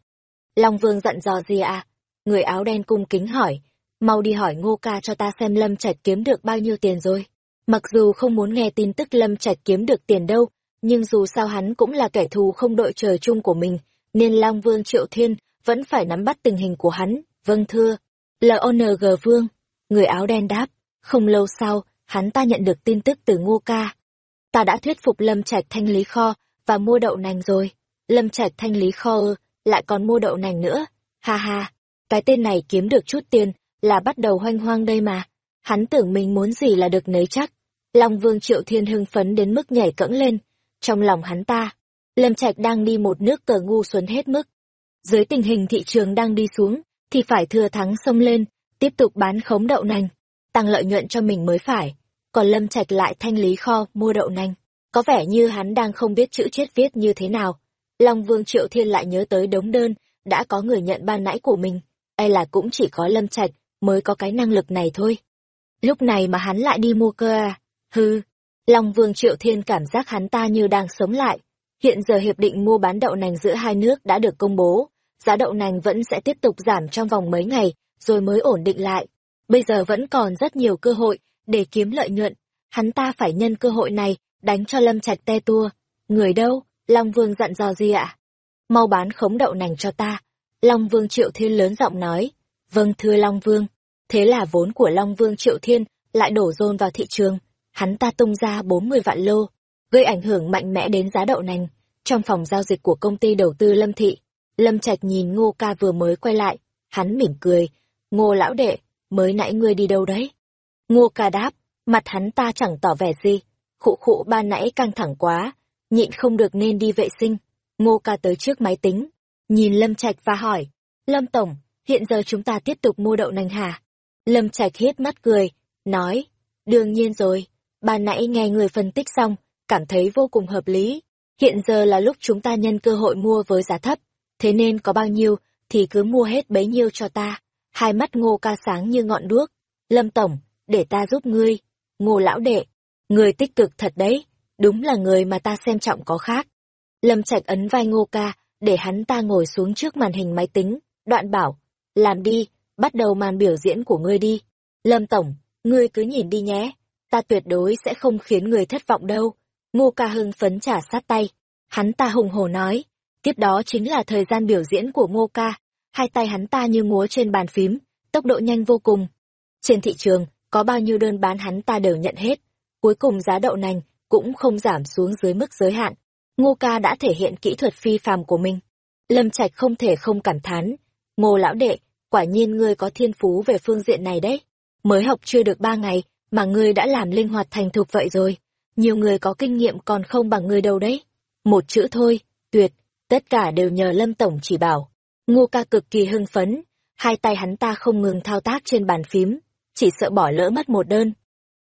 Long Vương giận dò gì à? Người áo đen cung kính hỏi, mau đi hỏi ngô ca cho ta xem Lâm Trạch kiếm được bao nhiêu tiền rồi. Mặc dù không muốn nghe tin tức Lâm Trạch kiếm được tiền đâu, nhưng dù sao hắn cũng là kẻ thù không đội trời chung của mình, nên Long Vương Triệu Thiên vẫn phải nắm bắt tình hình của hắn. Vâng thưa, LONG Vương, người áo đen đáp, không lâu sau, hắn ta nhận được tin tức từ Ngô Ca. Ta đã thuyết phục Lâm Trạch thanh lý kho và mua đậu nành rồi. Lâm Trạch thanh lý kho ư, lại còn mua đậu nành nữa. Ha ha, cái tên này kiếm được chút tiền là bắt đầu hoanh hoang đây mà. Hắn tưởng mình muốn gì là được nấy chắc. Long Vương Triệu Thiên hưng phấn đến mức nhảy cẫng lên. Trong lòng hắn ta, Lâm Trạch đang đi một nước cờ ngu xuẩn hết mức. Dưới tình hình thị trường đang đi xuống, thì phải thừa thắng xông lên, tiếp tục bán khống đậu nành, tăng lợi nhuận cho mình mới phải. Còn Lâm Trạch lại thanh lý kho, mua đậu nành. Có vẻ như hắn đang không biết chữ chết viết như thế nào. Long Vương Triệu Thiên lại nhớ tới đống đơn, đã có người nhận ban nãy của mình. Hay là cũng chỉ có Lâm Trạch mới có cái năng lực này thôi. Lúc này mà hắn lại đi mua cơ à? Hư, Long Vương Triệu Thiên cảm giác hắn ta như đang sống lại. Hiện giờ hiệp định mua bán đậu nành giữa hai nước đã được công bố, giá đậu nành vẫn sẽ tiếp tục giảm trong vòng mấy ngày, rồi mới ổn định lại. Bây giờ vẫn còn rất nhiều cơ hội để kiếm lợi nhuận, hắn ta phải nhân cơ hội này đánh cho Lâm Trạch te tua. Người đâu? Long Vương dặn dò gì ạ? Mau bán khống đậu nành cho ta. Long Vương Triệu Thiên lớn giọng nói. Vâng thưa Long Vương. Thế là vốn của Long Vương Triệu Thiên lại đổ dồn vào thị trường hắn ta tung ra 40 vạn lô, gây ảnh hưởng mạnh mẽ đến giá đậu nành. Trong phòng giao dịch của công ty đầu tư Lâm Thị, Lâm Trạch nhìn Ngô Ca vừa mới quay lại, hắn mỉm cười, Ngô lão đệ, mới nãy ngươi đi đâu đấy? Ngô Ca đáp, mặt hắn ta chẳng tỏ vẻ gì, khụ khụ ba nãy căng thẳng quá, nhịn không được nên đi vệ sinh. Ngô Ca tới trước máy tính, nhìn Lâm Trạch và hỏi, Lâm Tổng, hiện giờ chúng ta tiếp tục mua đậu nành hả? Lâm Trạch hít mắt cười, nói, đương nhiên rồi, Ba nãy nghe người phân tích xong, cảm thấy vô cùng hợp lý. Hiện giờ là lúc chúng ta nhân cơ hội mua với giá thấp, thế nên có bao nhiêu thì cứ mua hết bấy nhiêu cho ta. Hai mắt ngô ca sáng như ngọn đuốc. Lâm Tổng, để ta giúp ngươi. Ngô lão đệ, người tích cực thật đấy, đúng là người mà ta xem trọng có khác. Lâm Trạch ấn vai ngô ca, để hắn ta ngồi xuống trước màn hình máy tính, đoạn bảo, làm đi, bắt đầu màn biểu diễn của ngươi đi. Lâm Tổng, ngươi cứ nhìn đi nhé ta tuyệt đối sẽ không khiến người thất vọng đâu. Ngô ca hưng phấn trả sát tay. Hắn ta hùng hổ nói. Tiếp đó chính là thời gian biểu diễn của ngô ca. Hai tay hắn ta như múa trên bàn phím, tốc độ nhanh vô cùng. Trên thị trường, có bao nhiêu đơn bán hắn ta đều nhận hết. Cuối cùng giá đậu nành cũng không giảm xuống dưới mức giới hạn. Ngô ca đã thể hiện kỹ thuật phi phàm của mình. Lâm Trạch không thể không cảm thán. Ngô lão đệ, quả nhiên ngươi có thiên phú về phương diện này đấy. Mới học chưa được ba ngày, mà ngươi đã làm linh hoạt thành thục vậy rồi. Nhiều người có kinh nghiệm còn không bằng ngươi đâu đấy. Một chữ thôi, tuyệt, tất cả đều nhờ Lâm Tổng chỉ bảo. Ngô ca cực kỳ hưng phấn, hai tay hắn ta không ngừng thao tác trên bàn phím, chỉ sợ bỏ lỡ mất một đơn.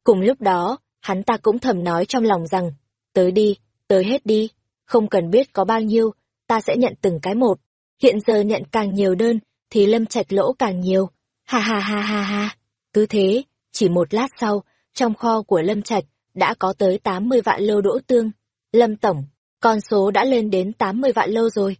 Cùng lúc đó, hắn ta cũng thầm nói trong lòng rằng, tới đi, tới hết đi, không cần biết có bao nhiêu, ta sẽ nhận từng cái một. Hiện giờ nhận càng nhiều đơn, thì lâm trạch lỗ càng nhiều. Ha ha ha ha ha. Cứ thế, chỉ một lát sau, trong kho của Lâm Trạch đã có tới 80 vạn lô đỗ tương. Lâm Tổng, con số đã lên đến 80 vạn lô rồi.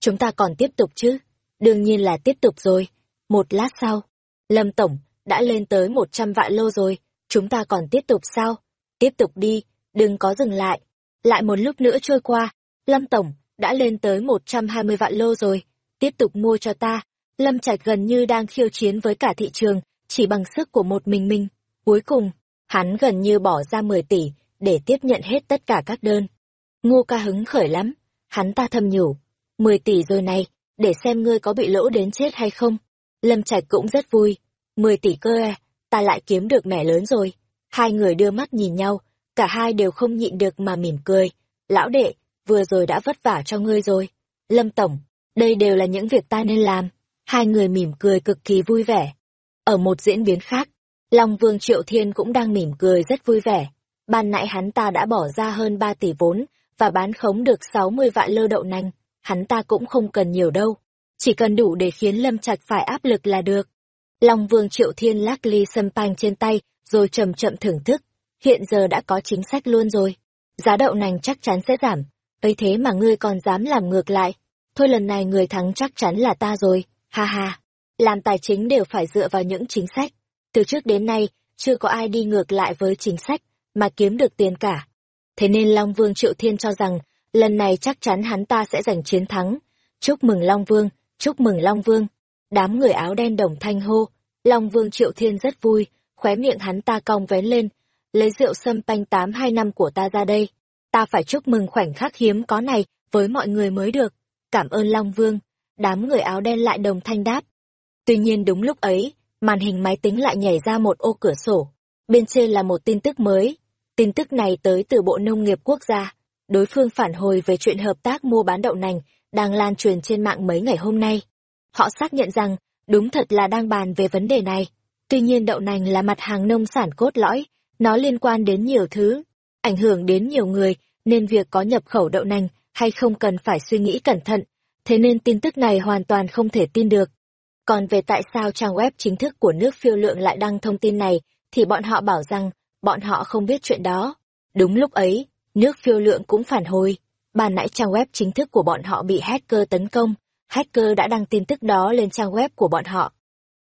Chúng ta còn tiếp tục chứ? Đương nhiên là tiếp tục rồi. Một lát sau, Lâm Tổng đã lên tới 100 vạn lô rồi. Chúng ta còn tiếp tục sao? Tiếp tục đi, đừng có dừng lại. Lại một lúc nữa trôi qua, Lâm Tổng đã lên tới 120 vạn lô rồi. Tiếp tục mua cho ta. Lâm Trạch gần như đang khiêu chiến với cả thị trường, chỉ bằng sức của một mình mình. Cuối cùng, hắn gần như bỏ ra 10 tỷ để tiếp nhận hết tất cả các đơn. Ngô ca hứng khởi lắm, hắn ta thầm nhủ, 10 tỷ rồi này, để xem ngươi có bị lỗ đến chết hay không. Lâm Trạch cũng rất vui, 10 tỷ cơ à, ta lại kiếm được mẻ lớn rồi. Hai người đưa mắt nhìn nhau, cả hai đều không nhịn được mà mỉm cười. Lão đệ, vừa rồi đã vất vả cho ngươi rồi. Lâm Tổng, đây đều là những việc ta nên làm. hai người mỉm cười cực kỳ vui vẻ. Ở một diễn biến khác, Long Vương Triệu Thiên cũng đang mỉm cười rất vui vẻ. Ban nãy hắn ta đã bỏ ra hơn 3 tỷ vốn và bán khống được 60 vạn lơ đậu nành, hắn ta cũng không cần nhiều đâu, chỉ cần đủ để khiến Lâm Trạch phải áp lực là được. Long Vương Triệu Thiên lắc ly sâm panh trên tay, rồi chậm chậm thưởng thức. Hiện giờ đã có chính sách luôn rồi. Giá đậu nành chắc chắn sẽ giảm. ấy thế mà ngươi còn dám làm ngược lại. Thôi lần này người thắng chắc chắn là ta rồi. Ha ha. Làm tài chính đều phải dựa vào những chính sách. Từ trước đến nay, chưa có ai đi ngược lại với chính sách, mà kiếm được tiền cả. Thế nên Long Vương Triệu Thiên cho rằng, lần này chắc chắn hắn ta sẽ giành chiến thắng. Chúc mừng Long Vương, chúc mừng Long Vương. Đám người áo đen đồng thanh hô, Long Vương Triệu Thiên rất vui, khóe miệng hắn ta cong vén lên, lấy rượu sâm panh tám hai năm của ta ra đây. Ta phải chúc mừng khoảnh khắc hiếm có này với mọi người mới được. Cảm ơn Long Vương. Đám người áo đen lại đồng thanh đáp. Tuy nhiên đúng lúc ấy, màn hình máy tính lại nhảy ra một ô cửa sổ. Bên trên là một tin tức mới. Tin tức này tới từ Bộ Nông nghiệp Quốc gia. Đối phương phản hồi về chuyện hợp tác mua bán đậu nành đang lan truyền trên mạng mấy ngày hôm nay. Họ xác nhận rằng, đúng thật là đang bàn về vấn đề này. Tuy nhiên đậu nành là mặt hàng nông sản cốt lõi, nó liên quan đến nhiều thứ, ảnh hưởng đến nhiều người, nên việc có nhập khẩu đậu nành hay không cần phải suy nghĩ cẩn thận, thế nên tin tức này hoàn toàn không thể tin được. Còn về tại sao trang web chính thức của nước phiêu lượng lại đăng thông tin này, thì bọn họ bảo rằng, bọn họ không biết chuyện đó. Đúng lúc ấy, nước phiêu lượng cũng phản hồi, bàn nãy trang web chính thức của bọn họ bị hacker tấn công, hacker đã đăng tin tức đó lên trang web của bọn họ.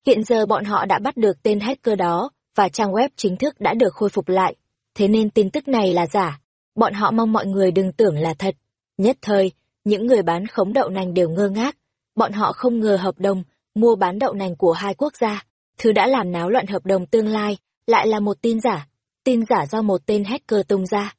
Hiện giờ bọn họ đã bắt được tên hacker đó, và trang web chính thức đã được khôi phục lại. Thế nên tin tức này là giả. Bọn họ mong mọi người đừng tưởng là thật. Nhất thời, những người bán khống đậu nành đều ngơ ngác. Bọn họ không ngờ hợp đồng mua bán đậu nành của hai quốc gia, thứ đã làm náo loạn hợp đồng tương lai, lại là một tin giả. Tin giả do một tên hacker tung ra.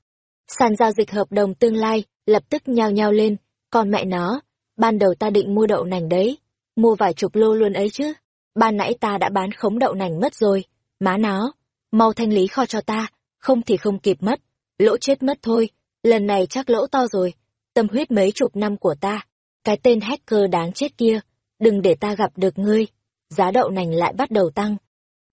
Sàn giao dịch hợp đồng tương lai lập tức nhao nhao lên, còn mẹ nó, ban đầu ta định mua đậu nành đấy, mua vài chục lô luôn ấy chứ. Ban nãy ta đã bán khống đậu nành mất rồi, má nó, mau thanh lý kho cho ta, không thì không kịp mất, lỗ chết mất thôi, lần này chắc lỗ to rồi, tâm huyết mấy chục năm của ta, cái tên hacker đáng chết kia, đừng để ta gặp được ngươi, giá đậu nành lại bắt đầu tăng.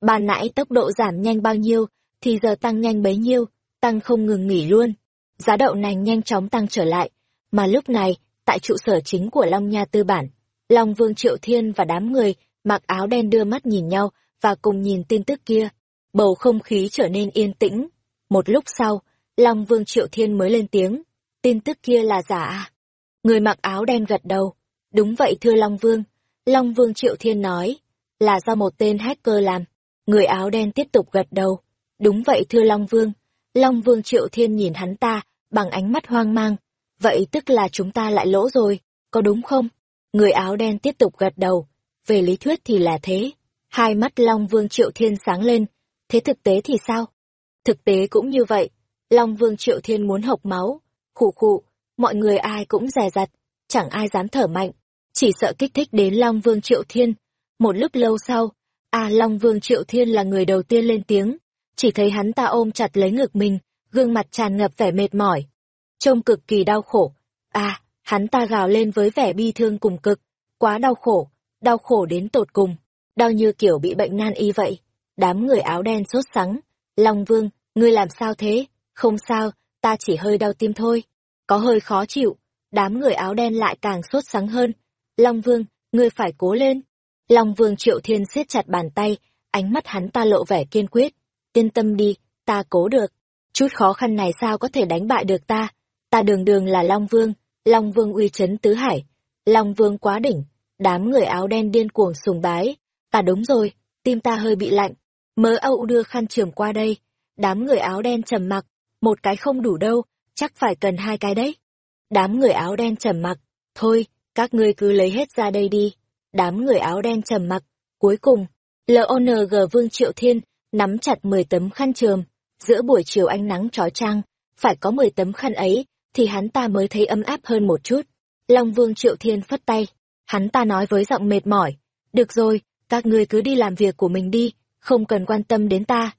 Ban nãy tốc độ giảm nhanh bao nhiêu, thì giờ tăng nhanh bấy nhiêu, tăng không ngừng nghỉ luôn. Giá đậu nành nhanh chóng tăng trở lại, mà lúc này, tại trụ sở chính của Long Nha Tư Bản, Long Vương Triệu Thiên và đám người mặc áo đen đưa mắt nhìn nhau và cùng nhìn tin tức kia. Bầu không khí trở nên yên tĩnh. Một lúc sau, Long Vương Triệu Thiên mới lên tiếng. Tin tức kia là giả à? Người mặc áo đen gật đầu. Đúng vậy thưa Long Vương. Long Vương Triệu Thiên nói. Là do một tên hacker làm. Người áo đen tiếp tục gật đầu. Đúng vậy thưa Long Vương. Long Vương Triệu Thiên nhìn hắn ta, bằng ánh mắt hoang mang. Vậy tức là chúng ta lại lỗ rồi, có đúng không? Người áo đen tiếp tục gật đầu. Về lý thuyết thì là thế. Hai mắt Long Vương Triệu Thiên sáng lên. Thế thực tế thì sao? Thực tế cũng như vậy. Long Vương Triệu Thiên muốn hộc máu. Khủ khụ, mọi người ai cũng rè rặt. Chẳng ai dám thở mạnh. Chỉ sợ kích thích đến Long Vương Triệu Thiên. Một lúc lâu sau, à Long Vương Triệu Thiên là người đầu tiên lên tiếng. Chỉ thấy hắn ta ôm chặt lấy ngực mình, gương mặt tràn ngập vẻ mệt mỏi. Trông cực kỳ đau khổ. À, hắn ta gào lên với vẻ bi thương cùng cực. Quá đau khổ, đau khổ đến tột cùng đau như kiểu bị bệnh nan y vậy. Đám người áo đen sốt sắng. Long Vương, ngươi làm sao thế? Không sao, ta chỉ hơi đau tim thôi. Có hơi khó chịu. Đám người áo đen lại càng sốt sắng hơn. Long Vương, ngươi phải cố lên. Long Vương Triệu Thiên siết chặt bàn tay, ánh mắt hắn ta lộ vẻ kiên quyết. Yên tâm đi, ta cố được. Chút khó khăn này sao có thể đánh bại được ta? Ta đường đường là Long Vương, Long Vương uy chấn tứ hải. Long Vương quá đỉnh, đám người áo đen điên cuồng sùng bái, À đúng rồi, tim ta hơi bị lạnh. Mớ Âu đưa khăn trường qua đây. Đám người áo đen trầm mặc, một cái không đủ đâu, chắc phải cần hai cái đấy. Đám người áo đen trầm mặc, thôi, các ngươi cứ lấy hết ra đây đi. Đám người áo đen trầm mặc, cuối cùng, LONG Vương Triệu Thiên nắm chặt 10 tấm khăn trường. Giữa buổi chiều ánh nắng trói trang, phải có 10 tấm khăn ấy, thì hắn ta mới thấy ấm áp hơn một chút. Long Vương Triệu Thiên phất tay, hắn ta nói với giọng mệt mỏi, được rồi, các ngươi cứ đi làm việc của mình đi, không cần quan tâm đến ta.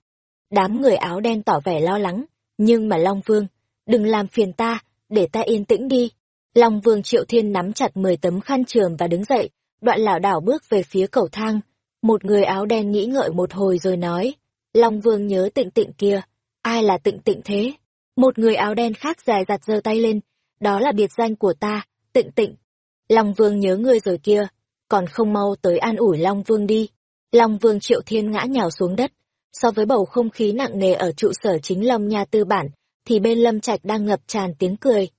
Đám người áo đen tỏ vẻ lo lắng, nhưng mà Long Vương, đừng làm phiền ta, để ta yên tĩnh đi. Long Vương Triệu Thiên nắm chặt 10 tấm khăn trường và đứng dậy, đoạn lảo đảo bước về phía cầu thang. Một người áo đen nghĩ ngợi một hồi rồi nói, Long Vương nhớ tịnh tịnh kia, ai là tịnh tịnh thế? Một người áo đen khác dài giặt giơ tay lên, đó là biệt danh của ta, tịnh tịnh. Long Vương nhớ ngươi rồi kia, còn không mau tới an ủi Long Vương đi. Long Vương Triệu Thiên ngã nhào xuống đất, so với bầu không khí nặng nề ở trụ sở chính Long Nha Tư Bản, thì bên Lâm Trạch đang ngập tràn tiếng cười.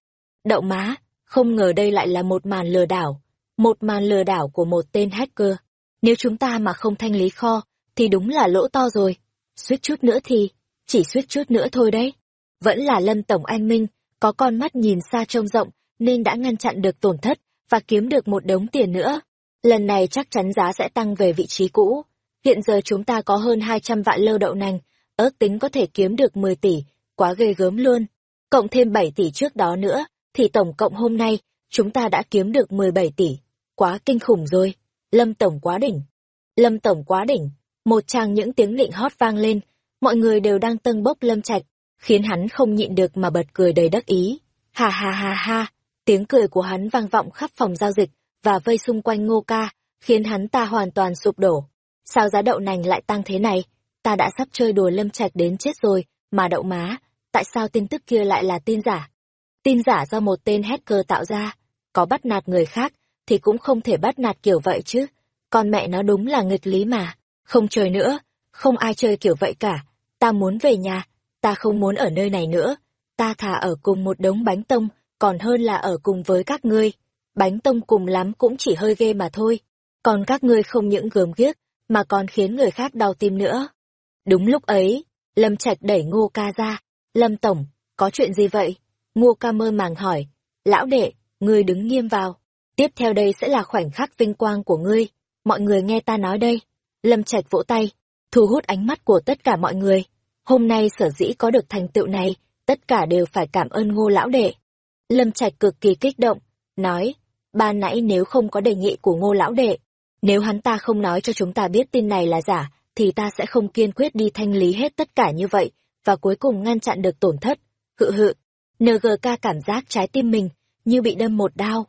Đậu má, không ngờ đây lại là một màn lừa đảo, một màn lừa đảo của một tên hacker. Nếu chúng ta mà không thanh lý kho, thì đúng là lỗ to rồi. Suýt chút nữa thì, chỉ suýt chút nữa thôi đấy. Vẫn là Lâm Tổng Anh Minh, có con mắt nhìn xa trông rộng, nên đã ngăn chặn được tổn thất, và kiếm được một đống tiền nữa. Lần này chắc chắn giá sẽ tăng về vị trí cũ. Hiện giờ chúng ta có hơn 200 vạn lơ đậu nành, ước tính có thể kiếm được 10 tỷ, quá ghê gớm luôn. Cộng thêm 7 tỷ trước đó nữa, thì tổng cộng hôm nay, chúng ta đã kiếm được 17 tỷ. Quá kinh khủng rồi. Lâm Tổng quá đỉnh. Lâm Tổng quá đỉnh. Một tràng những tiếng lịnh hót vang lên, mọi người đều đang tâng bốc Lâm Trạch, khiến hắn không nhịn được mà bật cười đầy đắc ý. Ha ha ha ha, tiếng cười của hắn vang vọng khắp phòng giao dịch và vây xung quanh ngô ca, khiến hắn ta hoàn toàn sụp đổ. Sao giá đậu nành lại tăng thế này? Ta đã sắp chơi đùa Lâm Trạch đến chết rồi, mà đậu má, tại sao tin tức kia lại là tin giả? Tin giả do một tên hacker tạo ra, có bắt nạt người khác, thì cũng không thể bắt nạt kiểu vậy chứ. Con mẹ nó đúng là nghịch lý mà. Không chơi nữa, không ai chơi kiểu vậy cả. Ta muốn về nhà, ta không muốn ở nơi này nữa. Ta thà ở cùng một đống bánh tông, còn hơn là ở cùng với các ngươi. Bánh tông cùng lắm cũng chỉ hơi ghê mà thôi. Còn các ngươi không những gớm ghiếc, mà còn khiến người khác đau tim nữa. Đúng lúc ấy, Lâm Trạch đẩy Ngô ca ra. Lâm Tổng, có chuyện gì vậy? Ngô ca mơ màng hỏi. Lão đệ, ngươi đứng nghiêm vào. Tiếp theo đây sẽ là khoảnh khắc vinh quang của ngươi. Mọi người nghe ta nói đây. Lâm Trạch vỗ tay, thu hút ánh mắt của tất cả mọi người. Hôm nay sở dĩ có được thành tựu này, tất cả đều phải cảm ơn ngô lão đệ. Lâm Trạch cực kỳ kích động, nói, ba nãy nếu không có đề nghị của ngô lão đệ, nếu hắn ta không nói cho chúng ta biết tin này là giả, thì ta sẽ không kiên quyết đi thanh lý hết tất cả như vậy, và cuối cùng ngăn chặn được tổn thất. Hự hự, NGK cảm giác trái tim mình, như bị đâm một đao.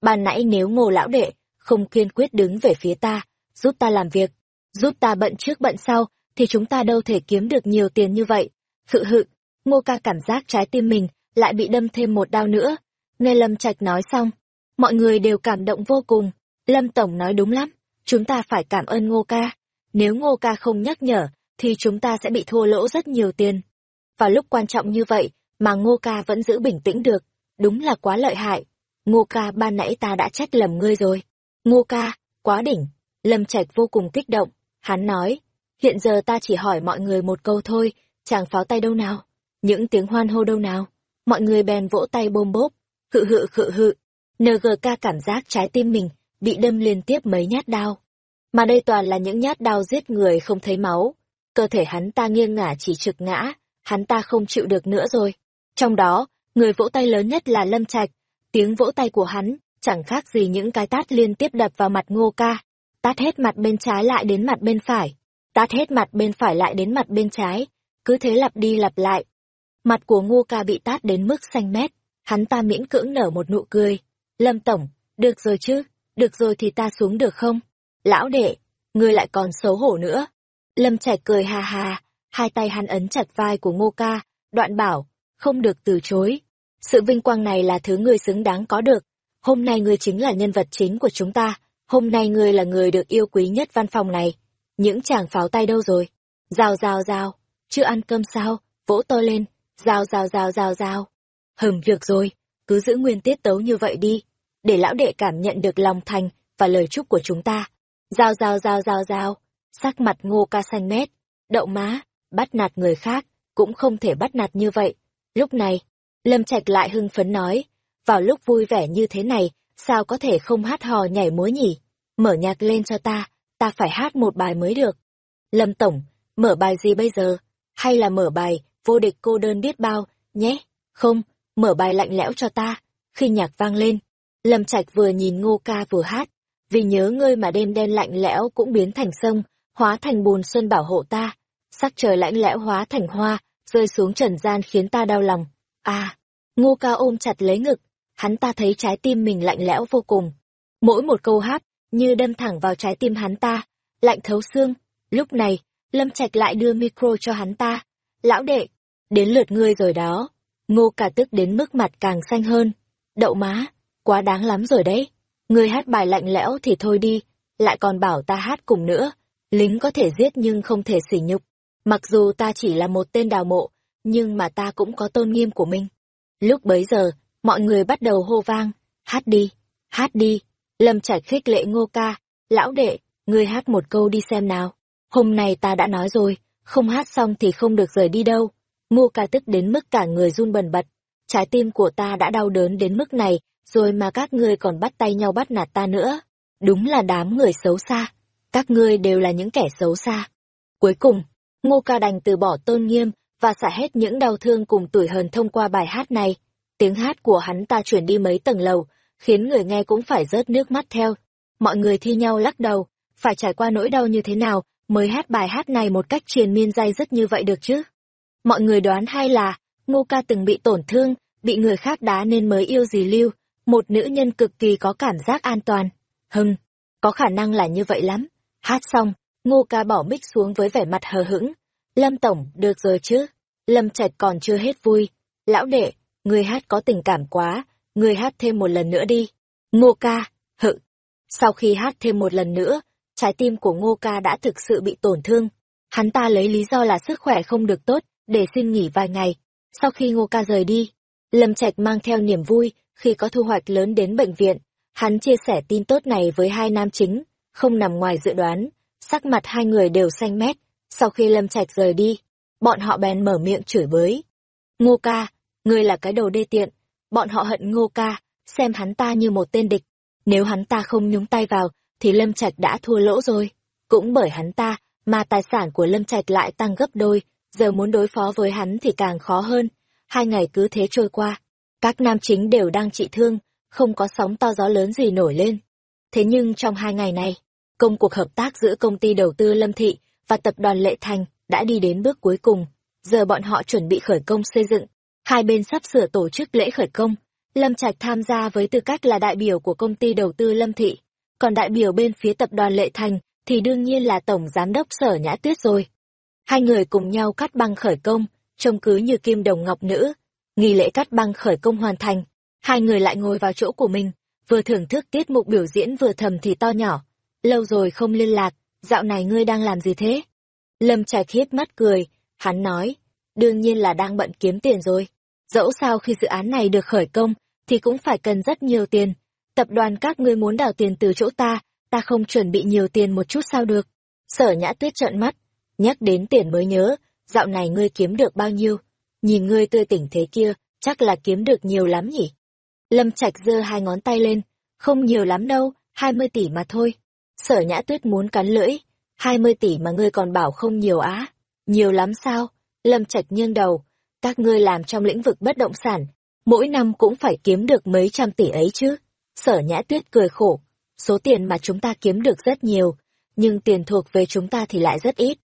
Ban nãy nếu ngô lão đệ, không kiên quyết đứng về phía ta, giúp ta làm việc, giúp ta bận trước bận sau, thì chúng ta đâu thể kiếm được nhiều tiền như vậy. Hự hự, ngô ca cảm giác trái tim mình lại bị đâm thêm một đao nữa. Nghe Lâm Trạch nói xong, mọi người đều cảm động vô cùng. Lâm Tổng nói đúng lắm, chúng ta phải cảm ơn ngô ca. Nếu ngô ca không nhắc nhở, thì chúng ta sẽ bị thua lỗ rất nhiều tiền. Vào lúc quan trọng như vậy, mà ngô ca vẫn giữ bình tĩnh được, đúng là quá lợi hại. Ngô ca ban nãy ta đã trách lầm ngươi rồi. Ngô ca, quá đỉnh. Lâm Trạch vô cùng kích động, hắn nói, hiện giờ ta chỉ hỏi mọi người một câu thôi, chàng pháo tay đâu nào? Những tiếng hoan hô đâu nào? Mọi người bèn vỗ tay bôm bốp, hự hự khự hự. NGK cảm giác trái tim mình bị đâm liên tiếp mấy nhát đau, Mà đây toàn là những nhát đau giết người không thấy máu. Cơ thể hắn ta nghiêng ngả chỉ trực ngã, hắn ta không chịu được nữa rồi. Trong đó, người vỗ tay lớn nhất là Lâm Trạch. Tiếng vỗ tay của hắn chẳng khác gì những cái tát liên tiếp đập vào mặt ngô ca. Tát hết mặt bên trái lại đến mặt bên phải. Tát hết mặt bên phải lại đến mặt bên trái. Cứ thế lặp đi lặp lại. Mặt của ngô ca bị tát đến mức xanh mét. Hắn ta miễn cưỡng nở một nụ cười. Lâm Tổng, được rồi chứ, được rồi thì ta xuống được không? Lão đệ, ngươi lại còn xấu hổ nữa. Lâm Trạch cười ha ha, hai tay hắn ấn chặt vai của ngô ca, đoạn bảo, không được từ chối. Sự vinh quang này là thứ ngươi xứng đáng có được. Hôm nay ngươi chính là nhân vật chính của chúng ta. Hôm nay ngươi là người được yêu quý nhất văn phòng này. Những chàng pháo tay đâu rồi? Rào rào rào. Chưa ăn cơm sao? Vỗ to lên. Rào rào rào rào rào. Hừm việc rồi. Cứ giữ nguyên tiết tấu như vậy đi. Để lão đệ cảm nhận được lòng thành và lời chúc của chúng ta. Rào rào rào rào rào. Sắc mặt ngô ca xanh mét. Đậu má. Bắt nạt người khác. Cũng không thể bắt nạt như vậy Lúc này, Lâm Trạch lại hưng phấn nói, vào lúc vui vẻ như thế này, sao có thể không hát hò nhảy múa nhỉ? Mở nhạc lên cho ta, ta phải hát một bài mới được. Lâm Tổng, mở bài gì bây giờ? Hay là mở bài vô địch cô đơn biết bao, nhé? Không, mở bài lạnh lẽo cho ta. Khi nhạc vang lên, Lâm Trạch vừa nhìn ngô ca vừa hát, vì nhớ ngươi mà đêm đen lạnh lẽo cũng biến thành sông, hóa thành bùn xuân bảo hộ ta. Sắc trời lạnh lẽo hóa thành hoa, rơi xuống trần gian khiến ta đau lòng. À, ngô ca ôm chặt lấy ngực, hắn ta thấy trái tim mình lạnh lẽo vô cùng. Mỗi một câu hát như đâm thẳng vào trái tim hắn ta, lạnh thấu xương. Lúc này, Lâm Trạch lại đưa micro cho hắn ta. Lão đệ, đến lượt ngươi rồi đó. Ngô cả tức đến mức mặt càng xanh hơn. Đậu má, quá đáng lắm rồi đấy. Ngươi hát bài lạnh lẽo thì thôi đi, lại còn bảo ta hát cùng nữa. Lính có thể giết nhưng không thể sỉ nhục. Mặc dù ta chỉ là một tên đào mộ, nhưng mà ta cũng có tôn nghiêm của mình. Lúc bấy giờ, mọi người bắt đầu hô vang, hát đi, hát đi. Lâm Trạch khích lệ ngô ca, lão đệ, ngươi hát một câu đi xem nào. Hôm nay ta đã nói rồi, không hát xong thì không được rời đi đâu. Ngô ca tức đến mức cả người run bần bật. Trái tim của ta đã đau đớn đến mức này, rồi mà các ngươi còn bắt tay nhau bắt nạt ta nữa. Đúng là đám người xấu xa. Các ngươi đều là những kẻ xấu xa. Cuối cùng, Ngô ca đành từ bỏ tôn nghiêm và xả hết những đau thương cùng tuổi hờn thông qua bài hát này. Tiếng hát của hắn ta chuyển đi mấy tầng lầu, khiến người nghe cũng phải rớt nước mắt theo. Mọi người thi nhau lắc đầu, phải trải qua nỗi đau như thế nào mới hát bài hát này một cách triền miên dai dứt như vậy được chứ? Mọi người đoán hay là, Ngô ca từng bị tổn thương, bị người khác đá nên mới yêu dì Lưu, một nữ nhân cực kỳ có cảm giác an toàn. Hừm, có khả năng là như vậy lắm. Hát xong, Ngô ca bỏ mic xuống với vẻ mặt hờ hững. Lâm Tổng, được rồi chứ? Lâm Trạch còn chưa hết vui. Lão đệ, người hát có tình cảm quá, người hát thêm một lần nữa đi. Ngô ca, hự. Sau khi hát thêm một lần nữa, trái tim của Ngô ca đã thực sự bị tổn thương. Hắn ta lấy lý do là sức khỏe không được tốt, để xin nghỉ vài ngày. Sau khi Ngô ca rời đi, Lâm Trạch mang theo niềm vui khi có thu hoạch lớn đến bệnh viện. Hắn chia sẻ tin tốt này với hai nam chính, không nằm ngoài dự đoán, sắc mặt hai người đều xanh mét. Sau khi Lâm Trạch rời đi, bọn họ bèn mở miệng chửi bới. Ngô ca, ngươi là cái đồ đê tiện, bọn họ hận Ngô ca, xem hắn ta như một tên địch. Nếu hắn ta không nhúng tay vào, thì Lâm Trạch đã thua lỗ rồi. Cũng bởi hắn ta, mà tài sản của Lâm Trạch lại tăng gấp đôi, giờ muốn đối phó với hắn thì càng khó hơn. Hai ngày cứ thế trôi qua, các nam chính đều đang trị thương, không có sóng to gió lớn gì nổi lên. Thế nhưng trong hai ngày này, công cuộc hợp tác giữa công ty đầu tư Lâm Thị và tập đoàn Lệ Thành đã đi đến bước cuối cùng. Giờ bọn họ chuẩn bị khởi công xây dựng. Hai bên sắp sửa tổ chức lễ khởi công. Lâm Trạch tham gia với tư cách là đại biểu của công ty đầu tư Lâm Thị. Còn đại biểu bên phía tập đoàn Lệ Thành thì đương nhiên là Tổng Giám đốc Sở Nhã Tuyết rồi. Hai người cùng nhau cắt băng khởi công, trông cứ như kim đồng ngọc nữ. Nghi lễ cắt băng khởi công hoàn thành. Hai người lại ngồi vào chỗ của mình, vừa thưởng thức tiết mục biểu diễn vừa thầm thì to nhỏ. Lâu rồi không liên lạc, dạo này ngươi đang làm gì thế? Lâm Trạch hiếp mắt cười, hắn nói, đương nhiên là đang bận kiếm tiền rồi. Dẫu sao khi dự án này được khởi công, thì cũng phải cần rất nhiều tiền. Tập đoàn các ngươi muốn đào tiền từ chỗ ta, ta không chuẩn bị nhiều tiền một chút sao được. Sở nhã tuyết trợn mắt, nhắc đến tiền mới nhớ, dạo này ngươi kiếm được bao nhiêu? Nhìn ngươi tươi tỉnh thế kia, chắc là kiếm được nhiều lắm nhỉ? Lâm Trạch giơ hai ngón tay lên, không nhiều lắm đâu, hai mươi tỷ mà thôi. Sở nhã tuyết muốn cắn lưỡi, hai mươi tỷ mà ngươi còn bảo không nhiều á. Nhiều lắm sao? Lâm Trạch nghiêng đầu, các ngươi làm trong lĩnh vực bất động sản, mỗi năm cũng phải kiếm được mấy trăm tỷ ấy chứ. Sở nhã tuyết cười khổ, số tiền mà chúng ta kiếm được rất nhiều, nhưng tiền thuộc về chúng ta thì lại rất ít.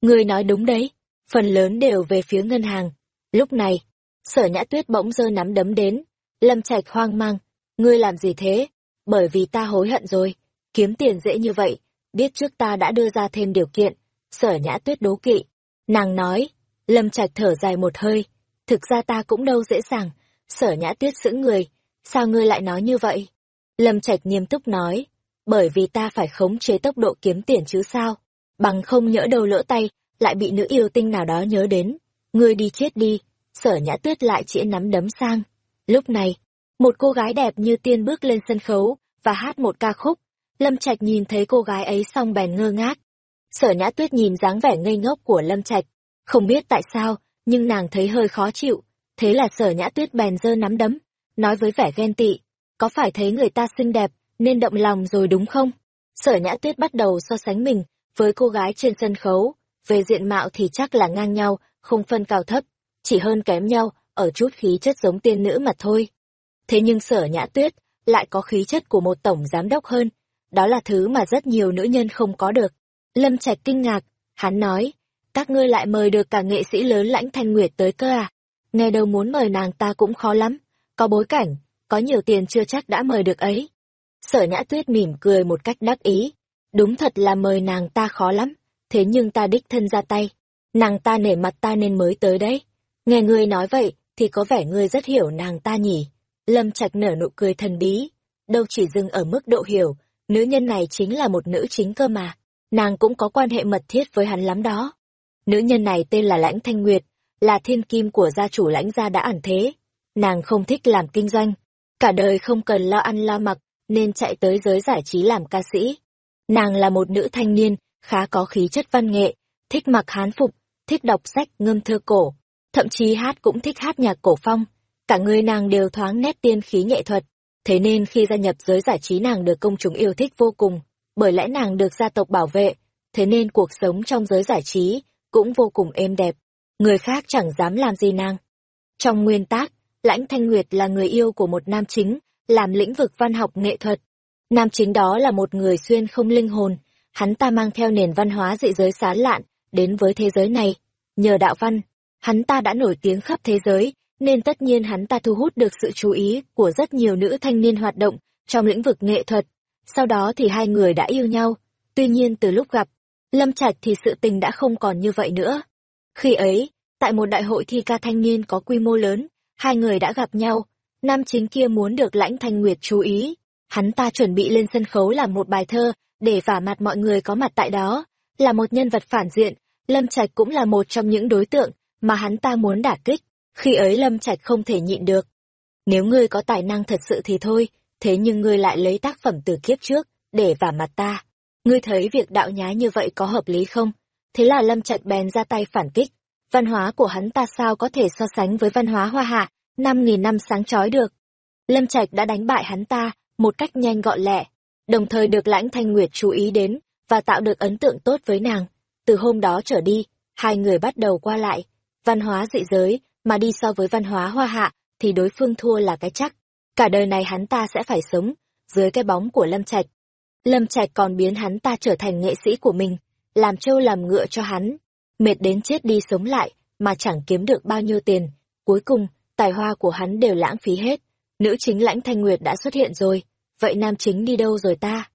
Ngươi nói đúng đấy, phần lớn đều về phía ngân hàng. Lúc này, sở nhã tuyết bỗng dơ nắm đấm đến, lâm trạch hoang mang, ngươi làm gì thế? Bởi vì ta hối hận rồi, kiếm tiền dễ như vậy, biết trước ta đã đưa ra thêm điều kiện, sở nhã tuyết đố kỵ. Nàng nói, lâm trạch thở dài một hơi, thực ra ta cũng đâu dễ dàng, sở nhã tuyết giữ người, sao ngươi lại nói như vậy? Lâm trạch nghiêm túc nói, bởi vì ta phải khống chế tốc độ kiếm tiền chứ sao, bằng không nhỡ đầu lỡ tay, lại bị nữ yêu tinh nào đó nhớ đến, ngươi đi chết đi, sở nhã tuyết lại chĩa nắm đấm sang. Lúc này, một cô gái đẹp như tiên bước lên sân khấu và hát một ca khúc, Lâm Trạch nhìn thấy cô gái ấy xong bèn ngơ ngác. Sở Nhã Tuyết nhìn dáng vẻ ngây ngốc của Lâm Trạch, không biết tại sao, nhưng nàng thấy hơi khó chịu, thế là Sở Nhã Tuyết bèn giơ nắm đấm, nói với vẻ ghen tị, có phải thấy người ta xinh đẹp nên động lòng rồi đúng không? Sở Nhã Tuyết bắt đầu so sánh mình với cô gái trên sân khấu, về diện mạo thì chắc là ngang nhau, không phân cao thấp, chỉ hơn kém nhau ở chút khí chất giống tiên nữ mà thôi. Thế nhưng Sở Nhã Tuyết lại có khí chất của một tổng giám đốc hơn, đó là thứ mà rất nhiều nữ nhân không có được. Lâm Trạch kinh ngạc, hắn nói, các ngươi lại mời được cả nghệ sĩ lớn lãnh thanh nguyệt tới cơ à? Ngày đầu muốn mời nàng ta cũng khó lắm, có bối cảnh, có nhiều tiền chưa chắc đã mời được ấy. Sở nhã tuyết mỉm cười một cách đắc ý. Đúng thật là mời nàng ta khó lắm, thế nhưng ta đích thân ra tay. Nàng ta nể mặt ta nên mới tới đấy. Nghe ngươi nói vậy, thì có vẻ ngươi rất hiểu nàng ta nhỉ. Lâm Trạch nở nụ cười thần bí. Đâu chỉ dừng ở mức độ hiểu, nữ nhân này chính là một nữ chính cơ mà. Nàng cũng có quan hệ mật thiết với hắn lắm đó. Nữ nhân này tên là Lãnh Thanh Nguyệt, là thiên kim của gia chủ lãnh gia đã ẩn thế. Nàng không thích làm kinh doanh, cả đời không cần lo ăn lo mặc, nên chạy tới giới giải trí làm ca sĩ. Nàng là một nữ thanh niên, khá có khí chất văn nghệ, thích mặc hán phục, thích đọc sách ngâm thơ cổ, thậm chí hát cũng thích hát nhạc cổ phong. Cả người nàng đều thoáng nét tiên khí nghệ thuật, thế nên khi gia nhập giới giải trí nàng được công chúng yêu thích vô cùng, bởi lẽ nàng được gia tộc bảo vệ, thế nên cuộc sống trong giới giải trí cũng vô cùng êm đẹp. Người khác chẳng dám làm gì nàng. Trong nguyên tác, Lãnh Thanh Nguyệt là người yêu của một nam chính, làm lĩnh vực văn học nghệ thuật. Nam chính đó là một người xuyên không linh hồn, hắn ta mang theo nền văn hóa dị giới xá lạn, đến với thế giới này. Nhờ đạo văn, hắn ta đã nổi tiếng khắp thế giới, nên tất nhiên hắn ta thu hút được sự chú ý của rất nhiều nữ thanh niên hoạt động trong lĩnh vực nghệ thuật. Sau đó thì hai người đã yêu nhau, tuy nhiên từ lúc gặp, Lâm Trạch thì sự tình đã không còn như vậy nữa. Khi ấy, tại một đại hội thi ca thanh niên có quy mô lớn, hai người đã gặp nhau, nam chính kia muốn được lãnh thanh nguyệt chú ý. Hắn ta chuẩn bị lên sân khấu làm một bài thơ, để vả mặt mọi người có mặt tại đó. Là một nhân vật phản diện, Lâm Trạch cũng là một trong những đối tượng mà hắn ta muốn đả kích. Khi ấy Lâm Trạch không thể nhịn được. Nếu ngươi có tài năng thật sự thì thôi, thế nhưng ngươi lại lấy tác phẩm từ kiếp trước, để vả mặt ta. Ngươi thấy việc đạo nhái như vậy có hợp lý không? Thế là Lâm Trạch bèn ra tay phản kích. Văn hóa của hắn ta sao có thể so sánh với văn hóa hoa hạ, năm nghìn năm sáng chói được. Lâm Trạch đã đánh bại hắn ta một cách nhanh gọn lẹ, đồng thời được Lãnh Thanh Nguyệt chú ý đến và tạo được ấn tượng tốt với nàng. Từ hôm đó trở đi, hai người bắt đầu qua lại, văn hóa dị giới mà đi so với văn hóa hoa hạ thì đối phương thua là cái chắc. Cả đời này hắn ta sẽ phải sống dưới cái bóng của Lâm Trạch. Lâm Trạch còn biến hắn ta trở thành nghệ sĩ của mình, làm trâu làm ngựa cho hắn, mệt đến chết đi sống lại mà chẳng kiếm được bao nhiêu tiền. Cuối cùng, tài hoa của hắn đều lãng phí hết. Nữ chính lãnh thanh nguyệt đã xuất hiện rồi, vậy nam chính đi đâu rồi ta?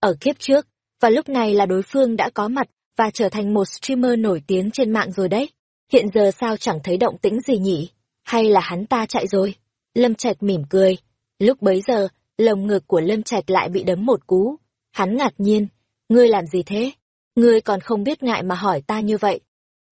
Ở kiếp trước, và lúc này là đối phương đã có mặt và trở thành một streamer nổi tiếng trên mạng rồi đấy. Hiện giờ sao chẳng thấy động tĩnh gì nhỉ? Hay là hắn ta chạy rồi? Lâm Trạch mỉm cười. Lúc bấy giờ, lồng ngực của Lâm Trạch lại bị đấm một cú. Hắn ngạc nhiên. Ngươi làm gì thế? Ngươi còn không biết ngại mà hỏi ta như vậy.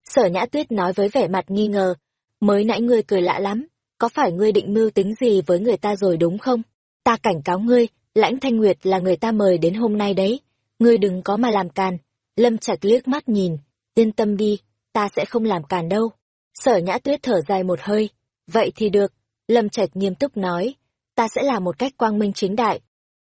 Sở Nhã Tuyết nói với vẻ mặt nghi ngờ. Mới nãy ngươi cười lạ lắm. Có phải ngươi định mưu tính gì với người ta rồi đúng không? Ta cảnh cáo ngươi, Lãnh Thanh Nguyệt là người ta mời đến hôm nay đấy. Ngươi đừng có mà làm càn. Lâm Trạch liếc mắt nhìn. Yên tâm đi, ta sẽ không làm càn đâu. Sở Nhã Tuyết thở dài một hơi. Vậy thì được. Lâm Trạch nghiêm túc nói. Ta sẽ làm một cách quang minh chính đại.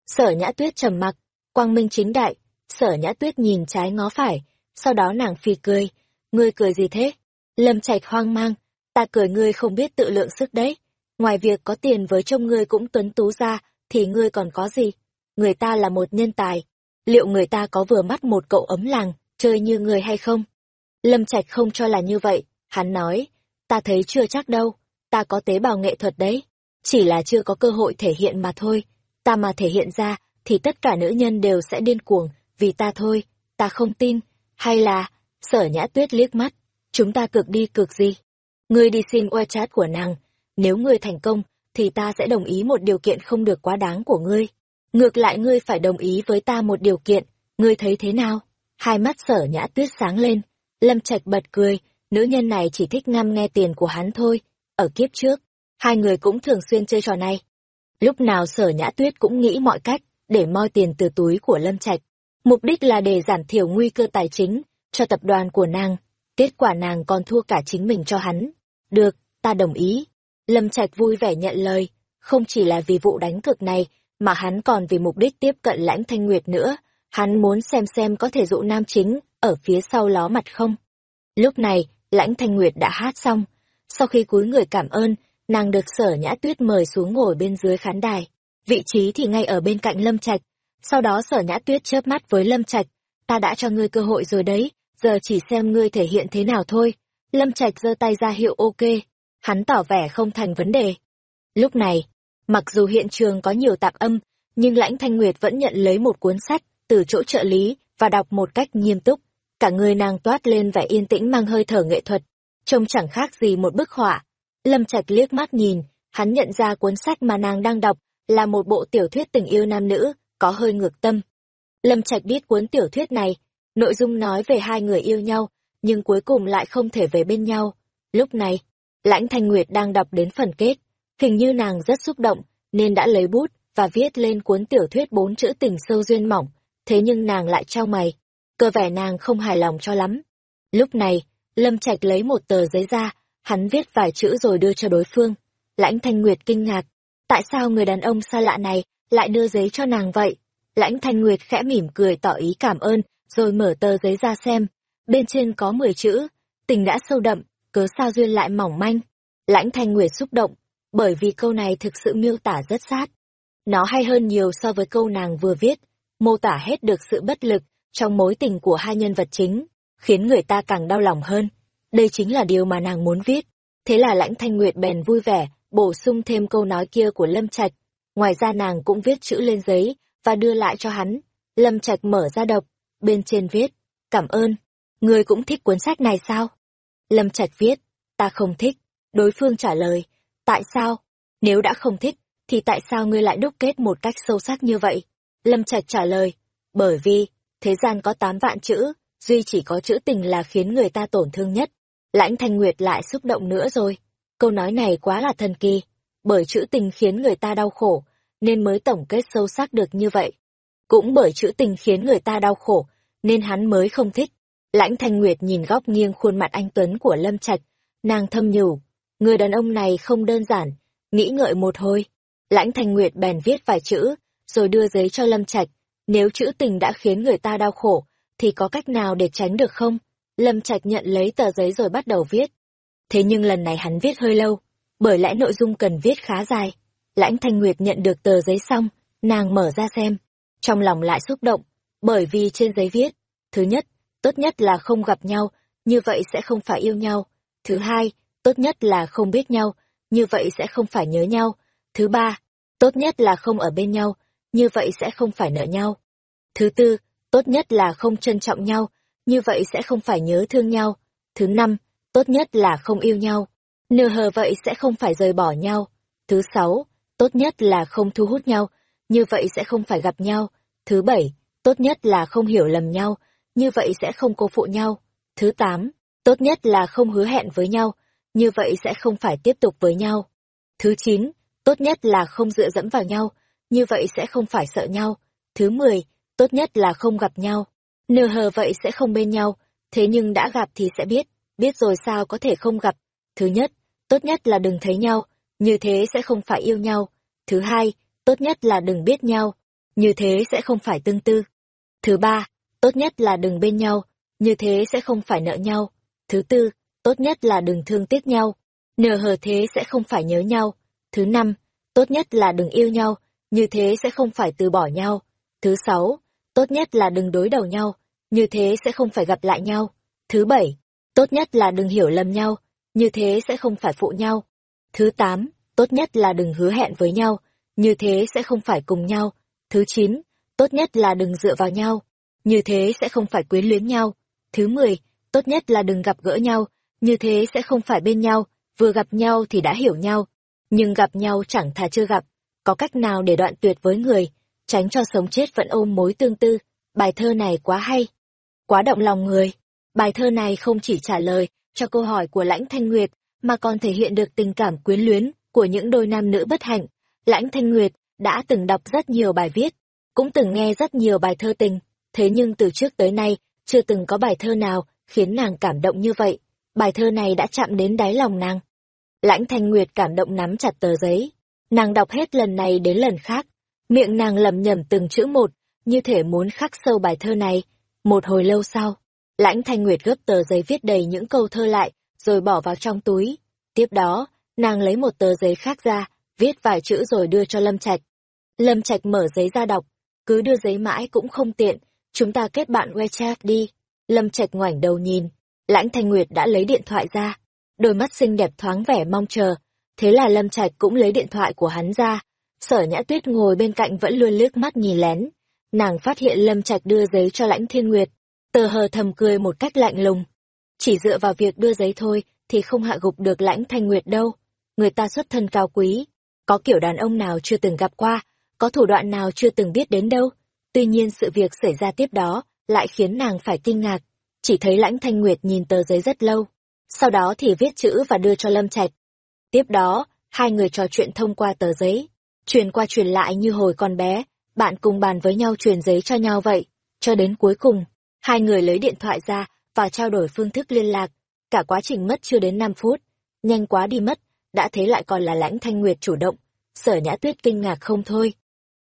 Sở Nhã Tuyết trầm mặc. Quang minh chính đại. Sở Nhã Tuyết nhìn trái ngó phải. Sau đó nàng phì cười. Ngươi cười gì thế? Lâm Trạch hoang mang. Ta cười ngươi không biết tự lượng sức đấy. Ngoài việc có tiền với trông ngươi cũng tuấn tú ra, thì ngươi còn có gì? Người ta là một nhân tài. Liệu người ta có vừa mắt một cậu ấm làng, chơi như người hay không? Lâm Trạch không cho là như vậy, hắn nói, ta thấy chưa chắc đâu, ta có tế bào nghệ thuật đấy, chỉ là chưa có cơ hội thể hiện mà thôi, ta mà thể hiện ra, thì tất cả nữ nhân đều sẽ điên cuồng, vì ta thôi, ta không tin, hay là, sở nhã tuyết liếc mắt, chúng ta cực đi cực gì? Ngươi đi xin WeChat của nàng, nếu ngươi thành công, thì ta sẽ đồng ý một điều kiện không được quá đáng của ngươi. Ngược lại ngươi phải đồng ý với ta một điều kiện, ngươi thấy thế nào? Hai mắt sở nhã tuyết sáng lên, Lâm Trạch bật cười, nữ nhân này chỉ thích ngâm nghe tiền của hắn thôi. Ở kiếp trước, hai người cũng thường xuyên chơi trò này. Lúc nào sở nhã tuyết cũng nghĩ mọi cách để moi tiền từ túi của Lâm Trạch. Mục đích là để giảm thiểu nguy cơ tài chính cho tập đoàn của nàng. Kết quả nàng còn thua cả chính mình cho hắn. Được, ta đồng ý. Lâm Trạch vui vẻ nhận lời, không chỉ là vì vụ đánh cược này, mà hắn còn vì mục đích tiếp cận lãnh thanh nguyệt nữa. Hắn muốn xem xem có thể dụ nam chính ở phía sau ló mặt không. Lúc này, lãnh thanh nguyệt đã hát xong. Sau khi cúi người cảm ơn, nàng được sở nhã tuyết mời xuống ngồi bên dưới khán đài. Vị trí thì ngay ở bên cạnh Lâm Trạch. Sau đó sở nhã tuyết chớp mắt với Lâm Trạch. Ta đã cho ngươi cơ hội rồi đấy, giờ chỉ xem ngươi thể hiện thế nào thôi. Lâm Trạch giơ tay ra hiệu ok. Hắn tỏ vẻ không thành vấn đề. Lúc này, mặc dù hiện trường có nhiều tạp âm, nhưng Lãnh Thanh Nguyệt vẫn nhận lấy một cuốn sách từ chỗ trợ lý và đọc một cách nghiêm túc. Cả người nàng toát lên vẻ yên tĩnh mang hơi thở nghệ thuật, trông chẳng khác gì một bức họa. Lâm Trạch liếc mắt nhìn, hắn nhận ra cuốn sách mà nàng đang đọc là một bộ tiểu thuyết tình yêu nam nữ, có hơi ngược tâm. Lâm Trạch biết cuốn tiểu thuyết này, nội dung nói về hai người yêu nhau, nhưng cuối cùng lại không thể về bên nhau. Lúc này, Lãnh Thanh Nguyệt đang đọc đến phần kết, hình như nàng rất xúc động, nên đã lấy bút và viết lên cuốn tiểu thuyết bốn chữ tình sâu duyên mỏng, thế nhưng nàng lại trao mày, cơ vẻ nàng không hài lòng cho lắm. Lúc này, Lâm Trạch lấy một tờ giấy ra, hắn viết vài chữ rồi đưa cho đối phương. Lãnh Thanh Nguyệt kinh ngạc, tại sao người đàn ông xa lạ này lại đưa giấy cho nàng vậy? Lãnh Thanh Nguyệt khẽ mỉm cười tỏ ý cảm ơn, rồi mở tờ giấy ra xem. Bên trên có 10 chữ, tình đã sâu đậm, cớ sao duyên lại mỏng manh. Lãnh Thanh Nguyệt xúc động, bởi vì câu này thực sự miêu tả rất sát. Nó hay hơn nhiều so với câu nàng vừa viết, mô tả hết được sự bất lực trong mối tình của hai nhân vật chính, khiến người ta càng đau lòng hơn. Đây chính là điều mà nàng muốn viết. Thế là Lãnh Thanh Nguyệt bèn vui vẻ, bổ sung thêm câu nói kia của Lâm Trạch. Ngoài ra nàng cũng viết chữ lên giấy và đưa lại cho hắn. Lâm Trạch mở ra đọc, bên trên viết, cảm ơn. Người cũng thích cuốn sách này sao? Lâm Trạch viết, ta không thích. Đối phương trả lời, tại sao? Nếu đã không thích, thì tại sao ngươi lại đúc kết một cách sâu sắc như vậy? Lâm Trạch trả lời, bởi vì, thế gian có tám vạn chữ, duy chỉ có chữ tình là khiến người ta tổn thương nhất. Lãnh Thanh Nguyệt lại xúc động nữa rồi. Câu nói này quá là thần kỳ, bởi chữ tình khiến người ta đau khổ, nên mới tổng kết sâu sắc được như vậy. Cũng bởi chữ tình khiến người ta đau khổ, nên hắn mới không thích. Lãnh Thanh Nguyệt nhìn góc nghiêng khuôn mặt anh Tuấn của Lâm Trạch, nàng thâm nhủ, người đàn ông này không đơn giản, nghĩ ngợi một hồi. Lãnh Thanh Nguyệt bèn viết vài chữ, rồi đưa giấy cho Lâm Trạch, nếu chữ tình đã khiến người ta đau khổ, thì có cách nào để tránh được không? Lâm Trạch nhận lấy tờ giấy rồi bắt đầu viết. Thế nhưng lần này hắn viết hơi lâu, bởi lẽ nội dung cần viết khá dài. Lãnh Thanh Nguyệt nhận được tờ giấy xong, nàng mở ra xem. Trong lòng lại xúc động, bởi vì trên giấy viết, thứ nhất, tốt nhất là không gặp nhau, như vậy sẽ không phải yêu nhau. Thứ hai, tốt nhất là không biết nhau, như vậy sẽ không phải nhớ nhau. Thứ ba, tốt nhất là không ở bên nhau, như vậy sẽ không phải nợ nhau. Thứ tư, tốt nhất là không trân trọng nhau, như vậy sẽ không phải nhớ thương nhau. Thứ năm, tốt nhất là không yêu nhau, nửa hờ vậy sẽ không phải rời bỏ nhau. Thứ sáu, tốt nhất là không thu hút nhau, như vậy sẽ không phải gặp nhau. Thứ bảy, tốt nhất là không hiểu lầm nhau, như vậy sẽ không cô phụ nhau. Thứ tám, tốt nhất là không hứa hẹn với nhau, như vậy sẽ không phải tiếp tục với nhau. Thứ chín, tốt nhất là không dựa dẫm vào nhau, như vậy sẽ không phải sợ nhau. Thứ mười, tốt nhất là không gặp nhau. Nờ hờ vậy sẽ không bên nhau, thế nhưng đã gặp thì sẽ biết, biết rồi sao có thể không gặp. Thứ nhất, tốt nhất là đừng thấy nhau, như thế sẽ không phải yêu nhau. Thứ hai, tốt nhất là đừng biết nhau, như thế sẽ không phải tương tư. Thứ ba, tốt nhất là đừng bên nhau, như thế sẽ không phải nợ nhau. Thứ tư, tốt nhất là đừng thương tiếc nhau, nờ hờ thế sẽ không phải nhớ nhau. Thứ năm, tốt nhất là đừng yêu nhau, như thế sẽ không phải từ bỏ nhau. Thứ sáu, tốt nhất là đừng đối đầu nhau, như thế sẽ không phải gặp lại nhau. Thứ bảy, tốt nhất là đừng hiểu lầm nhau, như thế sẽ không phải phụ nhau. Thứ tám, tốt nhất là đừng hứa hẹn với nhau, như thế sẽ không phải cùng nhau. Thứ chín, tốt nhất là đừng dựa vào nhau, như thế sẽ không phải quyến luyến nhau. Thứ mười, tốt nhất là đừng gặp gỡ nhau, như thế sẽ không phải bên nhau, vừa gặp nhau thì đã hiểu nhau, nhưng gặp nhau chẳng thà chưa gặp, có cách nào để đoạn tuyệt với người, tránh cho sống chết vẫn ôm mối tương tư. Bài thơ này quá hay, quá động lòng người. Bài thơ này không chỉ trả lời cho câu hỏi của Lãnh Thanh Nguyệt, mà còn thể hiện được tình cảm quyến luyến của những đôi nam nữ bất hạnh. Lãnh Thanh Nguyệt đã từng đọc rất nhiều bài viết, cũng từng nghe rất nhiều bài thơ tình, thế nhưng từ trước tới nay, chưa từng có bài thơ nào khiến nàng cảm động như vậy. Bài thơ này đã chạm đến đáy lòng nàng. Lãnh Thanh Nguyệt cảm động nắm chặt tờ giấy, Nàng đọc hết lần này đến lần khác, miệng nàng lầm nhầm từng chữ một, như thể muốn khắc sâu bài thơ này. Một hồi lâu sau, lãnh thanh nguyệt gấp tờ giấy viết đầy những câu thơ lại, rồi bỏ vào trong túi. Tiếp đó, nàng lấy một tờ giấy khác ra, viết vài chữ rồi đưa cho Lâm Trạch. Lâm Trạch mở giấy ra đọc, cứ đưa giấy mãi cũng không tiện, chúng ta kết bạn WeChat đi. Lâm Trạch ngoảnh đầu nhìn, lãnh thanh nguyệt đã lấy điện thoại ra, đôi mắt xinh đẹp thoáng vẻ mong chờ, Thế là Lâm Trạch cũng lấy điện thoại của hắn ra, Sở Nhã Tuyết ngồi bên cạnh vẫn luôn liếc mắt nhìn lén. Nàng phát hiện Lâm Trạch đưa giấy cho Lãnh Thiên Nguyệt, tờ hờ thầm cười một cách lạnh lùng. Chỉ dựa vào việc đưa giấy thôi thì không hạ gục được Lãnh Thanh Nguyệt đâu. Người ta xuất thân cao quý, có kiểu đàn ông nào chưa từng gặp qua, có thủ đoạn nào chưa từng biết đến đâu. Tuy nhiên sự việc xảy ra tiếp đó lại khiến nàng phải kinh ngạc. Chỉ thấy Lãnh Thanh Nguyệt nhìn tờ giấy rất lâu, sau đó thì viết chữ và đưa cho Lâm Trạch. Tiếp đó, hai người trò chuyện thông qua tờ giấy, truyền qua truyền lại như hồi còn bé, bạn cùng bàn với nhau truyền giấy cho nhau vậy, cho đến cuối cùng, hai người lấy điện thoại ra và trao đổi phương thức liên lạc, cả quá trình mất chưa đến 5 phút, nhanh quá đi mất, đã thế lại còn là Lãnh Thanh Nguyệt chủ động, sở nhã tuyết kinh ngạc không thôi.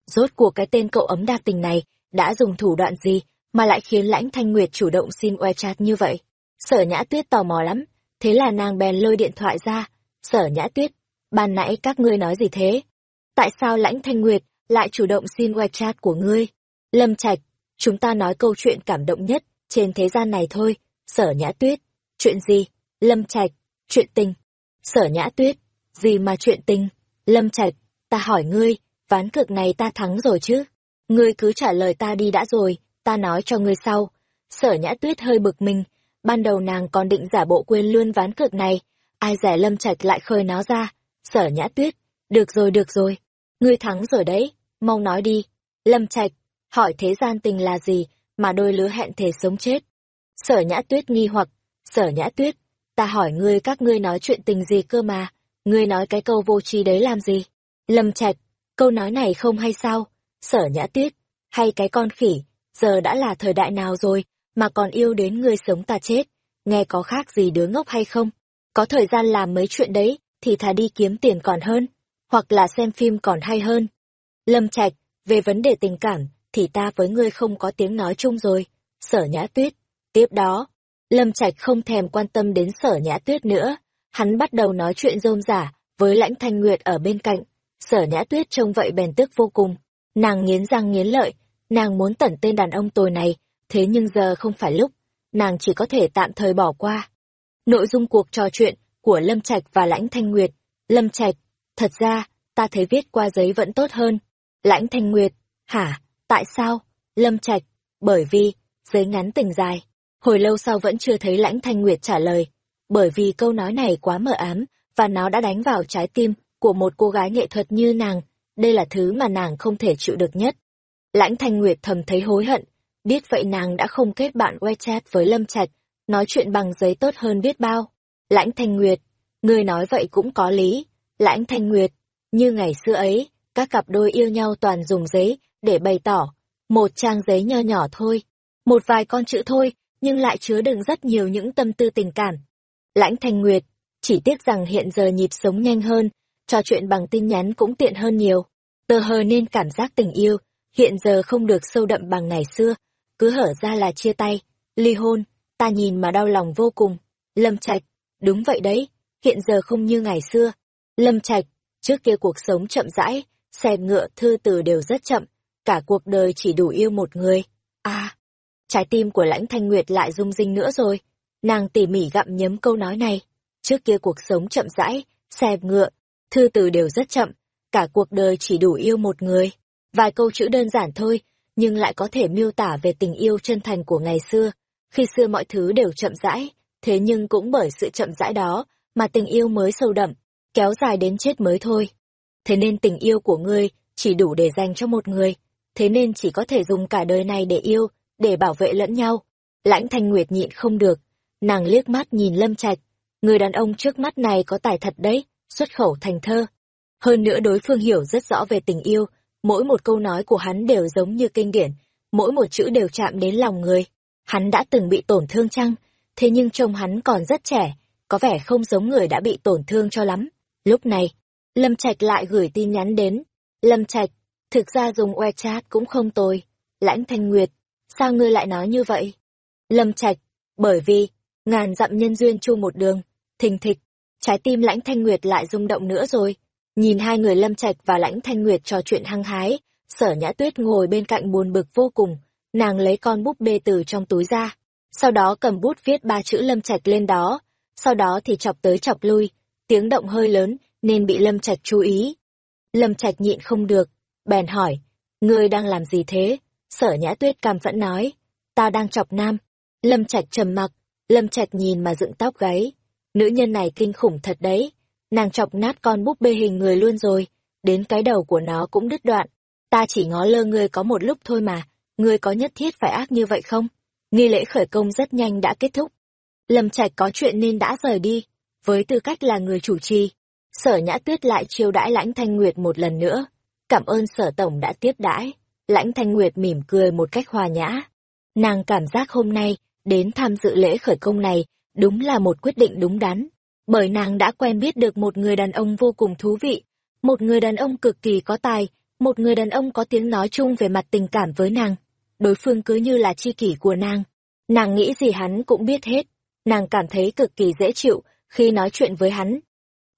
Rốt cuộc cái tên cậu ấm đa tình này đã dùng thủ đoạn gì mà lại khiến Lãnh Thanh Nguyệt chủ động xin WeChat như vậy? Sở nhã tuyết tò mò lắm, thế là nàng bèn lôi điện thoại ra, sở nhã tuyết, ban nãy các ngươi nói gì thế? Tại sao lãnh thanh nguyệt lại chủ động xin WeChat của ngươi? Lâm Trạch, chúng ta nói câu chuyện cảm động nhất trên thế gian này thôi, sở nhã tuyết. Chuyện gì? Lâm Trạch, chuyện tình. Sở nhã tuyết, gì mà chuyện tình? Lâm Trạch, ta hỏi ngươi, ván cược này ta thắng rồi chứ? Ngươi cứ trả lời ta đi đã rồi, ta nói cho ngươi sau. Sở nhã tuyết hơi bực mình, ban đầu nàng còn định giả bộ quên luôn ván cược này, ai rẻ lâm trạch lại khơi nó ra. Sở nhã tuyết, được rồi được rồi, ngươi thắng rồi đấy, mau nói đi. Lâm trạch, hỏi thế gian tình là gì mà đôi lứa hẹn thề sống chết. Sở nhã tuyết nghi hoặc, sở nhã tuyết, ta hỏi ngươi các ngươi nói chuyện tình gì cơ mà, ngươi nói cái câu vô tri đấy làm gì? Lâm trạch, câu nói này không hay sao? Sở nhã tuyết, hay cái con khỉ, giờ đã là thời đại nào rồi, mà còn yêu đến ngươi sống ta chết, nghe có khác gì đứa ngốc hay không? Có thời gian làm mấy chuyện đấy, thì thà đi kiếm tiền còn hơn, hoặc là xem phim còn hay hơn. Lâm Trạch, về vấn đề tình cảm, thì ta với ngươi không có tiếng nói chung rồi. Sở Nhã Tuyết. Tiếp đó, Lâm Trạch không thèm quan tâm đến Sở Nhã Tuyết nữa, hắn bắt đầu nói chuyện rôm giả với Lãnh Thanh Nguyệt ở bên cạnh. Sở Nhã Tuyết trông vậy bèn tức vô cùng, nàng nghiến răng nghiến lợi, nàng muốn tẩn tên đàn ông tồi này, thế nhưng giờ không phải lúc, nàng chỉ có thể tạm thời bỏ qua. Nội dung cuộc trò chuyện của Lâm Trạch và Lãnh Thanh Nguyệt. Lâm Trạch, thật ra, ta thấy viết qua giấy vẫn tốt hơn. Lãnh Thanh Nguyệt, hả, tại sao? Lâm Trạch, bởi vì, giấy ngắn tình dài. Hồi lâu sau vẫn chưa thấy Lãnh Thanh Nguyệt trả lời. Bởi vì câu nói này quá mờ ám, và nó đã đánh vào trái tim của một cô gái nghệ thuật như nàng. Đây là thứ mà nàng không thể chịu được nhất. Lãnh Thanh Nguyệt thầm thấy hối hận, biết vậy nàng đã không kết bạn WeChat với Lâm Trạch, nói chuyện bằng giấy tốt hơn biết bao. Lãnh Thanh Nguyệt, người nói vậy cũng có lý. Lãnh Thanh Nguyệt, như ngày xưa ấy, các cặp đôi yêu nhau toàn dùng giấy để bày tỏ. Một trang giấy nho nhỏ thôi, một vài con chữ thôi, nhưng lại chứa đựng rất nhiều những tâm tư tình cảm. Lãnh Thanh Nguyệt, chỉ tiếc rằng hiện giờ nhịp sống nhanh hơn, trò chuyện bằng tin nhắn cũng tiện hơn nhiều. Tờ hờ nên cảm giác tình yêu, hiện giờ không được sâu đậm bằng ngày xưa, cứ hở ra là chia tay, ly hôn, ta nhìn mà đau lòng vô cùng. Lâm Trạch, đúng vậy đấy, hiện giờ không như ngày xưa. Lâm Trạch, trước kia cuộc sống chậm rãi, xe ngựa thư từ đều rất chậm, cả cuộc đời chỉ đủ yêu một người. À, trái tim của lãnh thanh nguyệt lại rung rinh nữa rồi. Nàng tỉ mỉ gặm nhấm câu nói này. Trước kia cuộc sống chậm rãi, xe ngựa, thư từ đều rất chậm, cả cuộc đời chỉ đủ yêu một người. Vài câu chữ đơn giản thôi, nhưng lại có thể miêu tả về tình yêu chân thành của ngày xưa. Khi xưa mọi thứ đều chậm rãi, thế nhưng cũng bởi sự chậm rãi đó mà tình yêu mới sâu đậm, kéo dài đến chết mới thôi. Thế nên tình yêu của ngươi chỉ đủ để dành cho một người, thế nên chỉ có thể dùng cả đời này để yêu, để bảo vệ lẫn nhau. Lãnh Thanh Nguyệt nhịn không được, nàng liếc mắt nhìn Lâm Trạch, người đàn ông trước mắt này có tài thật đấy, xuất khẩu thành thơ. Hơn nữa đối phương hiểu rất rõ về tình yêu, mỗi một câu nói của hắn đều giống như kinh điển, mỗi một chữ đều chạm đến lòng người. Hắn đã từng bị tổn thương chăng? Thế nhưng trông hắn còn rất trẻ, có vẻ không giống người đã bị tổn thương cho lắm. Lúc này, Lâm Trạch lại gửi tin nhắn đến. Lâm Trạch, thực ra dùng WeChat cũng không tồi. Lãnh Thanh Nguyệt, sao ngươi lại nói như vậy? Lâm Trạch, bởi vì, ngàn dặm nhân duyên chu một đường, thình thịch, trái tim Lãnh Thanh Nguyệt lại rung động nữa rồi. Nhìn hai người Lâm Trạch và Lãnh Thanh Nguyệt trò chuyện hăng hái, sở nhã tuyết ngồi bên cạnh buồn bực vô cùng, nàng lấy con búp bê từ trong túi ra, sau đó cầm bút viết ba chữ Lâm Trạch lên đó, sau đó thì chọc tới chọc lui, tiếng động hơi lớn nên bị Lâm Trạch chú ý. Lâm Trạch nhịn không được, bèn hỏi, ngươi đang làm gì thế? Sở Nhã Tuyết cam phẫn nói, ta đang chọc nam. Lâm Trạch trầm mặc, Lâm Trạch nhìn mà dựng tóc gáy. Nữ nhân này kinh khủng thật đấy, nàng chọc nát con búp bê hình người luôn rồi, đến cái đầu của nó cũng đứt đoạn. Ta chỉ ngó lơ ngươi có một lúc thôi mà, ngươi có nhất thiết phải ác như vậy không? Nghi lễ khởi công rất nhanh đã kết thúc. Lâm Trạch có chuyện nên đã rời đi, với tư cách là người chủ trì. Sở Nhã Tuyết lại chiêu đãi Lãnh Thanh Nguyệt một lần nữa. Cảm ơn Sở Tổng đã tiếp đãi. Lãnh Thanh Nguyệt mỉm cười một cách hòa nhã. Nàng cảm giác hôm nay, đến tham dự lễ khởi công này, đúng là một quyết định đúng đắn. Bởi nàng đã quen biết được một người đàn ông vô cùng thú vị, một người đàn ông cực kỳ có tài, một người đàn ông có tiếng nói chung về mặt tình cảm với nàng. Đối phương cứ như là chi kỷ của nàng. Nàng nghĩ gì hắn cũng biết hết. Nàng cảm thấy cực kỳ dễ chịu khi nói chuyện với hắn.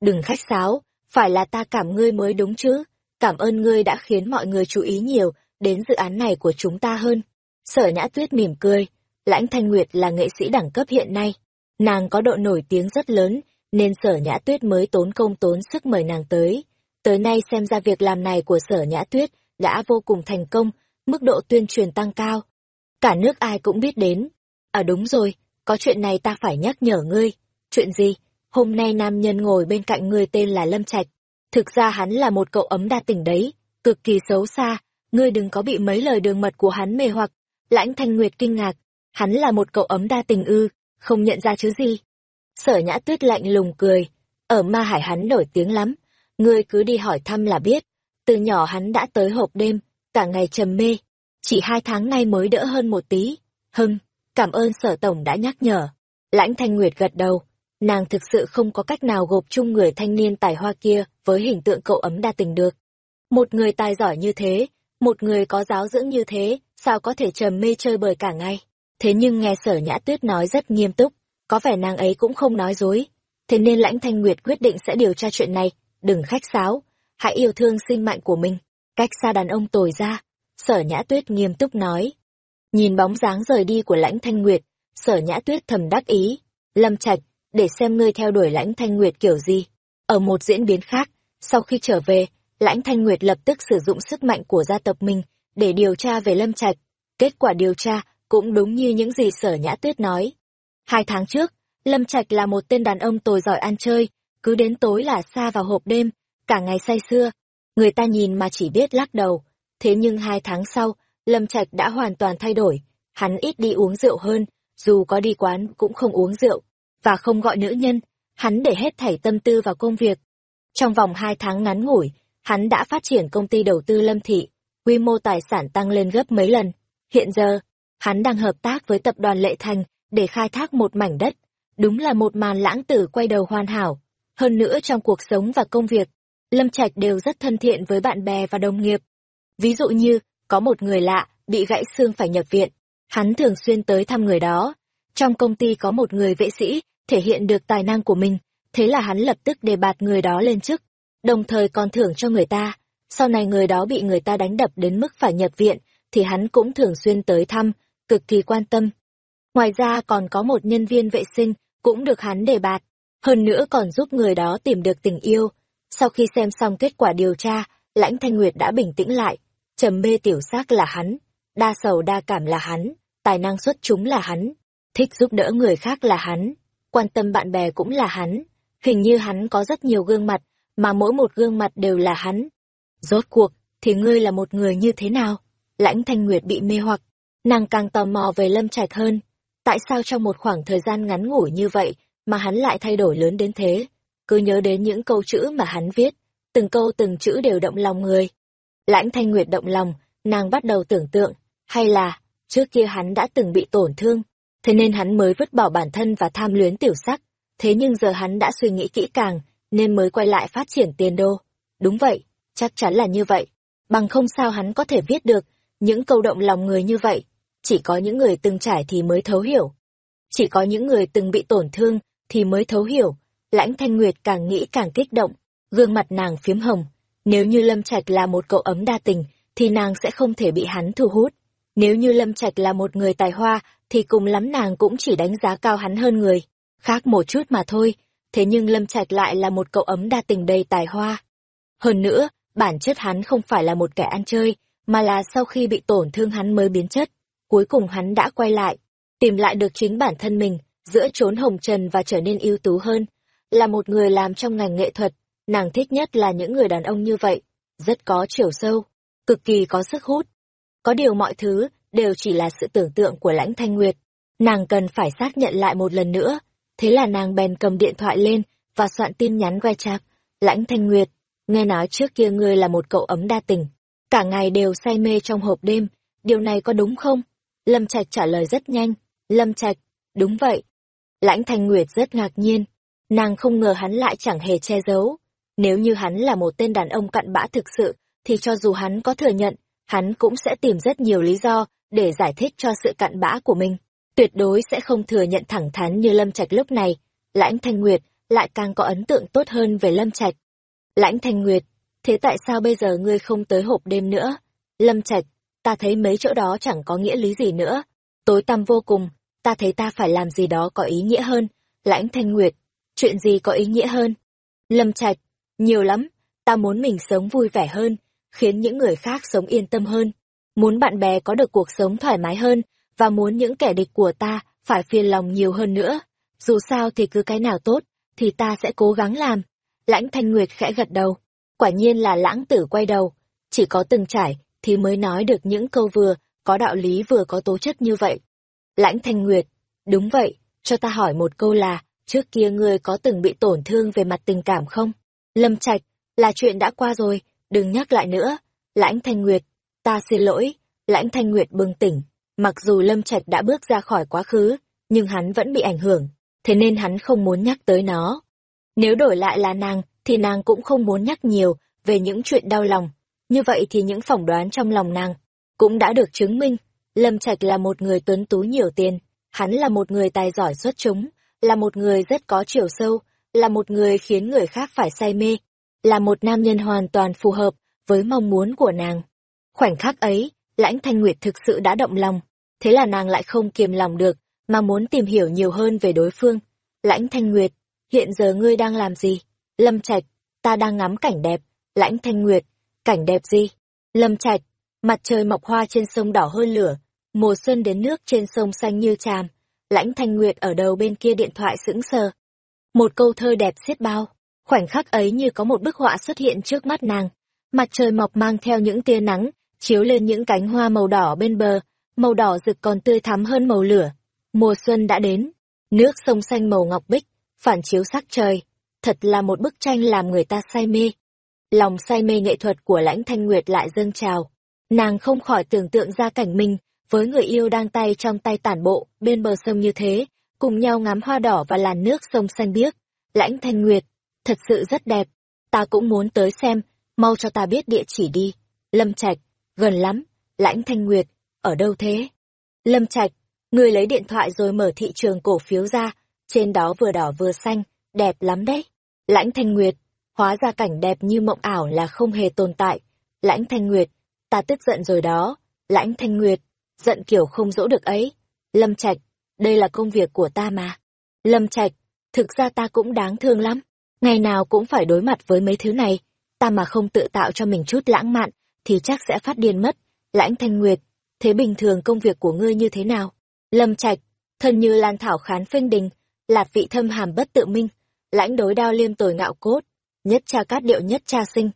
Đừng khách sáo, phải là ta cảm ngươi mới đúng chứ. Cảm ơn ngươi đã khiến mọi người chú ý nhiều đến dự án này của chúng ta hơn. Sở Nhã Tuyết mỉm cười, Lãnh Thanh Nguyệt là nghệ sĩ đẳng cấp hiện nay. Nàng có độ nổi tiếng rất lớn, nên Sở Nhã Tuyết mới tốn công tốn sức mời nàng tới. Tới nay xem ra việc làm này của Sở Nhã Tuyết đã vô cùng thành công, mức độ tuyên truyền tăng cao. Cả nước ai cũng biết đến. À đúng rồi, có chuyện này ta phải nhắc nhở ngươi. Chuyện gì? Hôm nay nam nhân ngồi bên cạnh ngươi tên là Lâm Trạch. Thực ra hắn là một cậu ấm đa tình đấy, cực kỳ xấu xa, ngươi đừng có bị mấy lời đường mật của hắn mê hoặc. Lãnh Thanh Nguyệt kinh ngạc, hắn là một cậu ấm đa tình ư, không nhận ra chứ gì. Sở nhã tuyết lạnh lùng cười, ở ma hải hắn nổi tiếng lắm, ngươi cứ đi hỏi thăm là biết. Từ nhỏ hắn đã tới hộp đêm, cả ngày trầm mê, chỉ hai tháng nay mới đỡ hơn một tí. Hưng, cảm ơn sở tổng đã nhắc nhở. Lãnh Thanh Nguyệt gật đầu, nàng thực sự không có cách nào gộp chung người thanh niên tài hoa kia với hình tượng cậu ấm đa tình được. Một người tài giỏi như thế, một người có giáo dưỡng như thế, sao có thể trầm mê chơi bời cả ngày. Thế nhưng nghe sở nhã tuyết nói rất nghiêm túc, có vẻ nàng ấy cũng không nói dối. Thế nên lãnh thanh nguyệt quyết định sẽ điều tra chuyện này, đừng khách sáo, hãy yêu thương sinh mạng của mình, cách xa đàn ông tồi ra. Sở nhã tuyết nghiêm túc nói. Nhìn bóng dáng rời đi của lãnh thanh nguyệt, sở nhã tuyết thầm đắc ý. Lâm Trạch, để xem ngươi theo đuổi lãnh thanh nguyệt kiểu gì. Ở một diễn biến khác, sau khi trở về, lãnh thanh nguyệt lập tức sử dụng sức mạnh của gia tộc mình để điều tra về Lâm Trạch. Kết quả điều tra cũng đúng như những gì sở nhã tuyết nói. Hai tháng trước, Lâm Trạch là một tên đàn ông tồi giỏi ăn chơi, cứ đến tối là xa vào hộp đêm, cả ngày say xưa. Người ta nhìn mà chỉ biết lắc đầu. Thế nhưng hai tháng sau, Lâm Trạch đã hoàn toàn thay đổi. Hắn ít đi uống rượu hơn, dù có đi quán cũng không uống rượu, và không gọi nữ nhân. Hắn để hết thảy tâm tư vào công việc. Trong vòng hai tháng ngắn ngủi, hắn đã phát triển công ty đầu tư Lâm Thị, quy mô tài sản tăng lên gấp mấy lần. Hiện giờ, hắn đang hợp tác với tập đoàn Lệ Thành để khai thác một mảnh đất. Đúng là một màn lãng tử quay đầu hoàn hảo. Hơn nữa trong cuộc sống và công việc, Lâm Trạch đều rất thân thiện với bạn bè và đồng nghiệp. Ví dụ như, có một người lạ, bị gãy xương phải nhập viện. Hắn thường xuyên tới thăm người đó. Trong công ty có một người vệ sĩ, thể hiện được tài năng của mình, thế là hắn lập tức đề bạt người đó lên chức, đồng thời còn thưởng cho người ta. Sau này người đó bị người ta đánh đập đến mức phải nhập viện, thì hắn cũng thường xuyên tới thăm, cực kỳ quan tâm. Ngoài ra còn có một nhân viên vệ sinh, cũng được hắn đề bạt, hơn nữa còn giúp người đó tìm được tình yêu. Sau khi xem xong kết quả điều tra, Lãnh Thanh Nguyệt đã bình tĩnh lại, trầm mê tiểu sắc là hắn, đa sầu đa cảm là hắn, tài năng xuất chúng là hắn, thích giúp đỡ người khác là hắn, quan tâm bạn bè cũng là hắn. Hình như hắn có rất nhiều gương mặt, mà mỗi một gương mặt đều là hắn. Rốt cuộc, thì ngươi là một người như thế nào? Lãnh Thanh Nguyệt bị mê hoặc, nàng càng tò mò về Lâm Trạch hơn. Tại sao trong một khoảng thời gian ngắn ngủi như vậy mà hắn lại thay đổi lớn đến thế? Cứ nhớ đến những câu chữ mà hắn viết, từng câu từng chữ đều động lòng người. Lãnh Thanh Nguyệt động lòng, nàng bắt đầu tưởng tượng, hay là, trước kia hắn đã từng bị tổn thương, thế nên hắn mới vứt bỏ bản thân và tham luyến tiểu sắc. Thế nhưng giờ hắn đã suy nghĩ kỹ càng, nên mới quay lại phát triển tiền đô. Đúng vậy, chắc chắn là như vậy. Bằng không sao hắn có thể viết được những câu động lòng người như vậy. Chỉ có những người từng trải thì mới thấu hiểu. Chỉ có những người từng bị tổn thương thì mới thấu hiểu. Lãnh Thanh Nguyệt càng nghĩ càng kích động, gương mặt nàng phiếm hồng. Nếu như Lâm Trạch là một cậu ấm đa tình, thì nàng sẽ không thể bị hắn thu hút. Nếu như Lâm Trạch là một người tài hoa, thì cùng lắm nàng cũng chỉ đánh giá cao hắn hơn người. Khác một chút mà thôi, thế nhưng Lâm Trạch lại là một cậu ấm đa tình đầy tài hoa. Hơn nữa, Bản chất hắn không phải là một kẻ ăn chơi, mà là sau khi bị tổn thương hắn mới biến chất. Cuối cùng hắn đã quay lại, tìm lại được chính bản thân mình, giữa trốn hồng trần và trở nên ưu tú hơn. Là một người làm trong ngành nghệ thuật, nàng thích nhất là những người đàn ông như vậy, rất có chiều sâu, cực kỳ có sức hút. Có điều mọi thứ đều chỉ là sự tưởng tượng của lãnh thanh nguyệt. Nàng cần phải xác nhận lại một lần nữa. Thế là nàng bèn cầm điện thoại lên và soạn tin nhắn WeChat. Lãnh thanh nguyệt, nghe nói trước kia ngươi là một cậu ấm đa tình. Cả ngày đều say mê trong hộp đêm, điều này có đúng không? Lâm Trạch trả lời rất nhanh. Lâm Trạch, đúng vậy. Lãnh thanh nguyệt rất ngạc nhiên. Nàng không ngờ hắn lại chẳng hề che giấu. Nếu như hắn là một tên đàn ông cặn bã thực sự, thì cho dù hắn có thừa nhận, hắn cũng sẽ tìm rất nhiều lý do để giải thích cho sự cặn bã của mình. Tuyệt đối sẽ không thừa nhận thẳng thắn như Lâm Trạch lúc này. Lãnh Thanh Nguyệt lại càng có ấn tượng tốt hơn về Lâm Trạch. Lãnh Thanh Nguyệt, thế tại sao bây giờ ngươi không tới hộp đêm nữa? Lâm Trạch, ta thấy mấy chỗ đó chẳng có nghĩa lý gì nữa. Tối tăm vô cùng, ta thấy ta phải làm gì đó có ý nghĩa hơn. Lãnh Thanh Nguyệt, chuyện gì có ý nghĩa hơn? Lâm Trạch, nhiều lắm, ta muốn mình sống vui vẻ hơn, khiến những người khác sống yên tâm hơn. Muốn bạn bè có được cuộc sống thoải mái hơn, và muốn những kẻ địch của ta phải phiền lòng nhiều hơn nữa. Dù sao thì cứ cái nào tốt, thì ta sẽ cố gắng làm. Lãnh Thanh Nguyệt khẽ gật đầu. Quả nhiên là lãng tử quay đầu. Chỉ có từng trải, thì mới nói được những câu vừa, có đạo lý vừa có tố chất như vậy. Lãnh Thanh Nguyệt, đúng vậy, cho ta hỏi một câu là, trước kia ngươi có từng bị tổn thương về mặt tình cảm không? Lâm Trạch, là chuyện đã qua rồi, đừng nhắc lại nữa. Lãnh Thanh Nguyệt, ta xin lỗi. Lãnh Thanh Nguyệt bừng tỉnh. Mặc dù Lâm Trạch đã bước ra khỏi quá khứ, nhưng hắn vẫn bị ảnh hưởng, thế nên hắn không muốn nhắc tới nó. Nếu đổi lại là nàng, thì nàng cũng không muốn nhắc nhiều về những chuyện đau lòng. Như vậy thì những phỏng đoán trong lòng nàng cũng đã được chứng minh. Lâm Trạch là một người tuấn tú nhiều tiền, hắn là một người tài giỏi xuất chúng, là một người rất có chiều sâu, là một người khiến người khác phải say mê, là một nam nhân hoàn toàn phù hợp với mong muốn của nàng. Khoảnh khắc ấy, Lãnh Thanh Nguyệt thực sự đã động lòng, thế là nàng lại không kiềm lòng được, mà muốn tìm hiểu nhiều hơn về đối phương. Lãnh Thanh Nguyệt, hiện giờ ngươi đang làm gì? Lâm Trạch, ta đang ngắm cảnh đẹp. Lãnh Thanh Nguyệt, cảnh đẹp gì? Lâm Trạch, mặt trời mọc hoa trên sông đỏ hơn lửa, mùa xuân đến nước trên sông xanh như tràm. Lãnh Thanh Nguyệt ở đầu bên kia điện thoại sững sờ. Một câu thơ đẹp xiết bao, khoảnh khắc ấy như có một bức họa xuất hiện trước mắt nàng. Mặt trời mọc mang theo những tia nắng, chiếu lên những cánh hoa màu đỏ bên bờ, màu đỏ rực còn tươi thắm hơn màu lửa. Mùa xuân đã đến, nước sông xanh màu ngọc bích, phản chiếu sắc trời, thật là một bức tranh làm người ta say mê. Lòng say mê nghệ thuật của lãnh thanh nguyệt lại dâng trào. Nàng không khỏi tưởng tượng ra cảnh mình, với người yêu đang tay trong tay tản bộ, bên bờ sông như thế, cùng nhau ngắm hoa đỏ và làn nước sông xanh biếc. Lãnh thanh nguyệt, thật sự rất đẹp, ta cũng muốn tới xem, mau cho ta biết địa chỉ đi. Lâm Trạch, gần lắm, Lãnh Thanh Nguyệt, ở đâu thế? Lâm Trạch, người lấy điện thoại rồi mở thị trường cổ phiếu ra, trên đó vừa đỏ vừa xanh, đẹp lắm đấy. Lãnh Thanh Nguyệt, hóa ra cảnh đẹp như mộng ảo là không hề tồn tại. Lãnh Thanh Nguyệt, ta tức giận rồi đó. Lãnh Thanh Nguyệt, giận kiểu không dỗ được ấy. Lâm Trạch, đây là công việc của ta mà. Lâm Trạch, thực ra ta cũng đáng thương lắm. Ngày nào cũng phải đối mặt với mấy thứ này. Ta mà không tự tạo cho mình chút lãng mạn, thì chắc sẽ phát điên mất. Lãnh Thanh Nguyệt, thế bình thường công việc của ngươi như thế nào? Lâm Trạch, thân như lan thảo khán phênh đình, lạt vị thâm hàm bất tự minh, lãnh đối đao liêm tồi ngạo cốt, nhất cha cát điệu nhất cha sinh.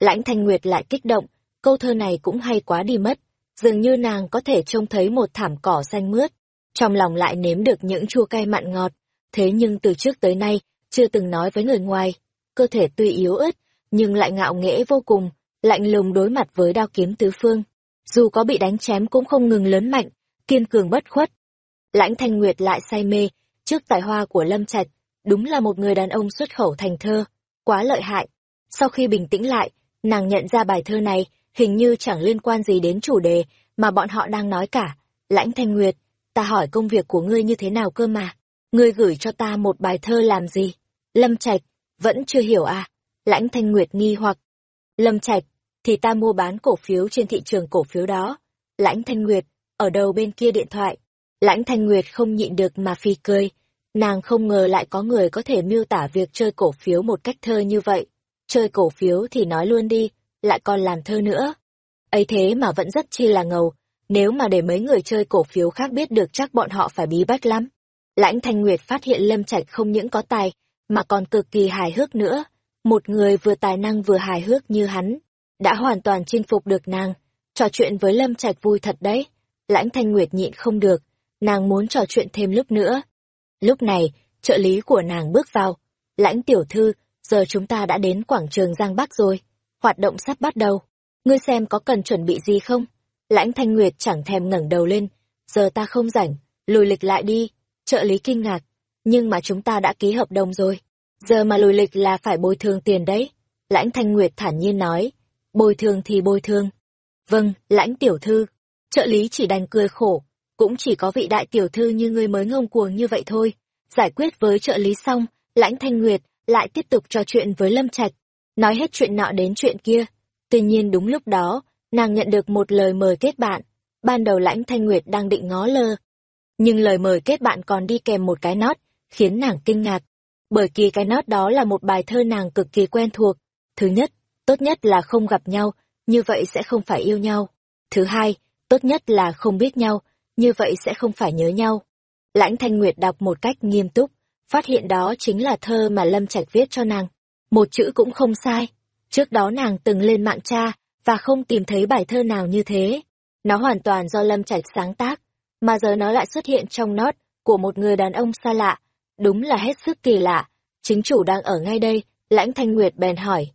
Lãnh Thanh Nguyệt lại kích động, câu thơ này cũng hay quá đi mất, dường như nàng có thể trông thấy một thảm cỏ xanh mướt, trong lòng lại nếm được những chua cay mặn ngọt, thế nhưng từ trước tới nay, chưa từng nói với người ngoài, cơ thể tuy yếu ớt, nhưng lại ngạo nghễ vô cùng, lạnh lùng đối mặt với đao kiếm tứ phương dù có bị đánh chém cũng không ngừng lớn mạnh, kiên cường bất khuất. Lãnh Thanh Nguyệt lại say mê, trước tài hoa của Lâm Trạch, đúng là một người đàn ông xuất khẩu thành thơ, quá lợi hại. Sau khi bình tĩnh lại, nàng nhận ra bài thơ này hình như chẳng liên quan gì đến chủ đề mà bọn họ đang nói cả. Lãnh Thanh Nguyệt, ta hỏi công việc của ngươi như thế nào cơ mà? Ngươi gửi cho ta một bài thơ làm gì? Lâm Trạch, vẫn chưa hiểu à? Lãnh Thanh Nguyệt nghi hoặc. Lâm Trạch, thì ta mua bán cổ phiếu trên thị trường cổ phiếu đó. Lãnh Thanh Nguyệt, ở đầu bên kia điện thoại. Lãnh Thanh Nguyệt không nhịn được mà phi cười. Nàng không ngờ lại có người có thể miêu tả việc chơi cổ phiếu một cách thơ như vậy. Chơi cổ phiếu thì nói luôn đi. lại còn làm thơ nữa. ấy thế mà vẫn rất chi là ngầu, nếu mà để mấy người chơi cổ phiếu khác biết được chắc bọn họ phải bí bách lắm. Lãnh Thanh Nguyệt phát hiện Lâm Trạch không những có tài, mà còn cực kỳ hài hước nữa. Một người vừa tài năng vừa hài hước như hắn, đã hoàn toàn chinh phục được nàng. Trò chuyện với Lâm Trạch vui thật đấy. Lãnh Thanh Nguyệt nhịn không được, nàng muốn trò chuyện thêm lúc nữa. Lúc này, trợ lý của nàng bước vào. Lãnh tiểu thư, giờ chúng ta đã đến quảng trường Giang Bắc rồi. Hoạt động sắp bắt đầu. Ngươi xem có cần chuẩn bị gì không? Lãnh Thanh Nguyệt chẳng thèm ngẩng đầu lên. Giờ ta không rảnh, lùi lịch lại đi. Trợ lý kinh ngạc. Nhưng mà chúng ta đã ký hợp đồng rồi. Giờ mà lùi lịch là phải bồi thường tiền đấy. Lãnh Thanh Nguyệt thản nhiên nói. Bồi thường thì bồi thường. Vâng, lãnh tiểu thư. Trợ lý chỉ đành cười khổ. Cũng chỉ có vị đại tiểu thư như ngươi mới ngông cuồng như vậy thôi. Giải quyết với trợ lý xong, lãnh Thanh Nguyệt lại tiếp tục trò chuyện với Lâm Trạch. Nói hết chuyện nọ đến chuyện kia. Tuy nhiên đúng lúc đó, nàng nhận được một lời mời kết bạn. Ban đầu lãnh Thanh Nguyệt đang định ngó lơ. Nhưng lời mời kết bạn còn đi kèm một cái nót, khiến nàng kinh ngạc. Bởi kỳ cái nót đó là một bài thơ nàng cực kỳ quen thuộc. Thứ nhất, tốt nhất là không gặp nhau, như vậy sẽ không phải yêu nhau. Thứ hai, tốt nhất là không biết nhau, như vậy sẽ không phải nhớ nhau. Lãnh Thanh Nguyệt đọc một cách nghiêm túc, phát hiện đó chính là thơ mà Lâm Trạch viết cho nàng. Một chữ cũng không sai. Trước đó nàng từng lên mạng tra, và không tìm thấy bài thơ nào như thế. Nó hoàn toàn do Lâm Trạch sáng tác, mà giờ nó lại xuất hiện trong nốt của một người đàn ông xa lạ. Đúng là hết sức kỳ lạ. Chính chủ đang ở ngay đây, Lãnh Thanh Nguyệt bèn hỏi.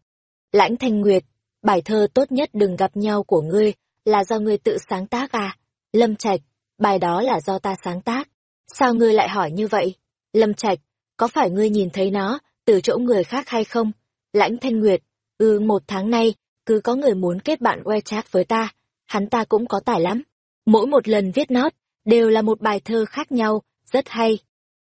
Lãnh Thanh Nguyệt, bài thơ tốt nhất đừng gặp nhau của ngươi, là do ngươi tự sáng tác à? Lâm Trạch, bài đó là do ta sáng tác. Sao ngươi lại hỏi như vậy? Lâm Trạch, có phải ngươi nhìn thấy nó từ chỗ người khác hay không? Lãnh Thanh Nguyệt, ừ một tháng nay, cứ có người muốn kết bạn WeChat với ta, hắn ta cũng có tài lắm. Mỗi một lần viết nốt, đều là một bài thơ khác nhau, rất hay.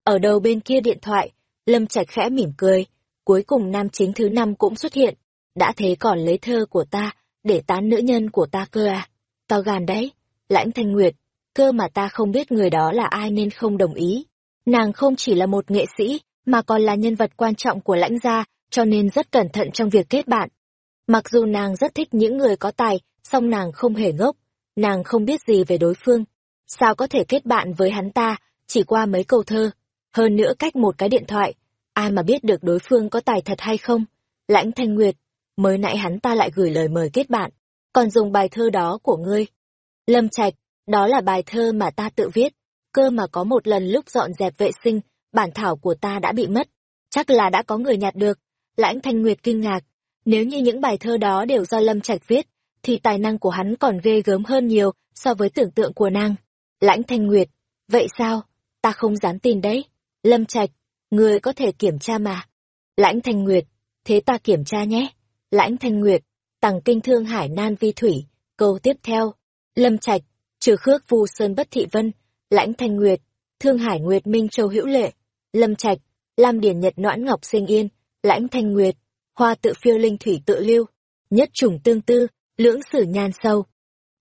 Ở đầu bên kia điện thoại, Lâm Trạch khẽ mỉm cười, cuối cùng nam chính thứ năm cũng xuất hiện. Đã thế còn lấy thơ của ta, để tán nữ nhân của ta cơ à? to gàn đấy, lãnh thanh nguyệt, cơ mà ta không biết người đó là ai nên không đồng ý. Nàng không chỉ là một nghệ sĩ, mà còn là nhân vật quan trọng của lãnh gia, cho nên rất cẩn thận trong việc kết bạn. Mặc dù nàng rất thích những người có tài, song nàng không hề ngốc, nàng không biết gì về đối phương. Sao có thể kết bạn với hắn ta, chỉ qua mấy câu thơ, hơn nữa cách một cái điện thoại, ai mà biết được đối phương có tài thật hay không? Lãnh Thanh Nguyệt, mới nãy hắn ta lại gửi lời mời kết bạn, còn dùng bài thơ đó của ngươi. Lâm Trạch, đó là bài thơ mà ta tự viết, cơ mà có một lần lúc dọn dẹp vệ sinh, bản thảo của ta đã bị mất, chắc là đã có người nhặt được. Lãnh Thanh Nguyệt kinh ngạc, nếu như những bài thơ đó đều do Lâm Trạch viết, thì tài năng của hắn còn ghê gớm hơn nhiều so với tưởng tượng của nàng. Lãnh Thanh Nguyệt, vậy sao? Ta không dám tin đấy. Lâm Trạch, người có thể kiểm tra mà. Lãnh Thanh Nguyệt, thế ta kiểm tra nhé. Lãnh Thanh Nguyệt, tằng kinh thương hải nan vi thủy, câu tiếp theo. Lâm Trạch, trừ khước vu sơn bất thị vân, Lãnh Thanh Nguyệt, thương hải nguyệt minh châu hữu lệ. Lâm Trạch, lam điển nhật noãn ngọc sinh yên, Lãnh Thanh Nguyệt, hoa tự phiêu linh thủy tự lưu, nhất trùng tương tư, lưỡng sử nhan sâu.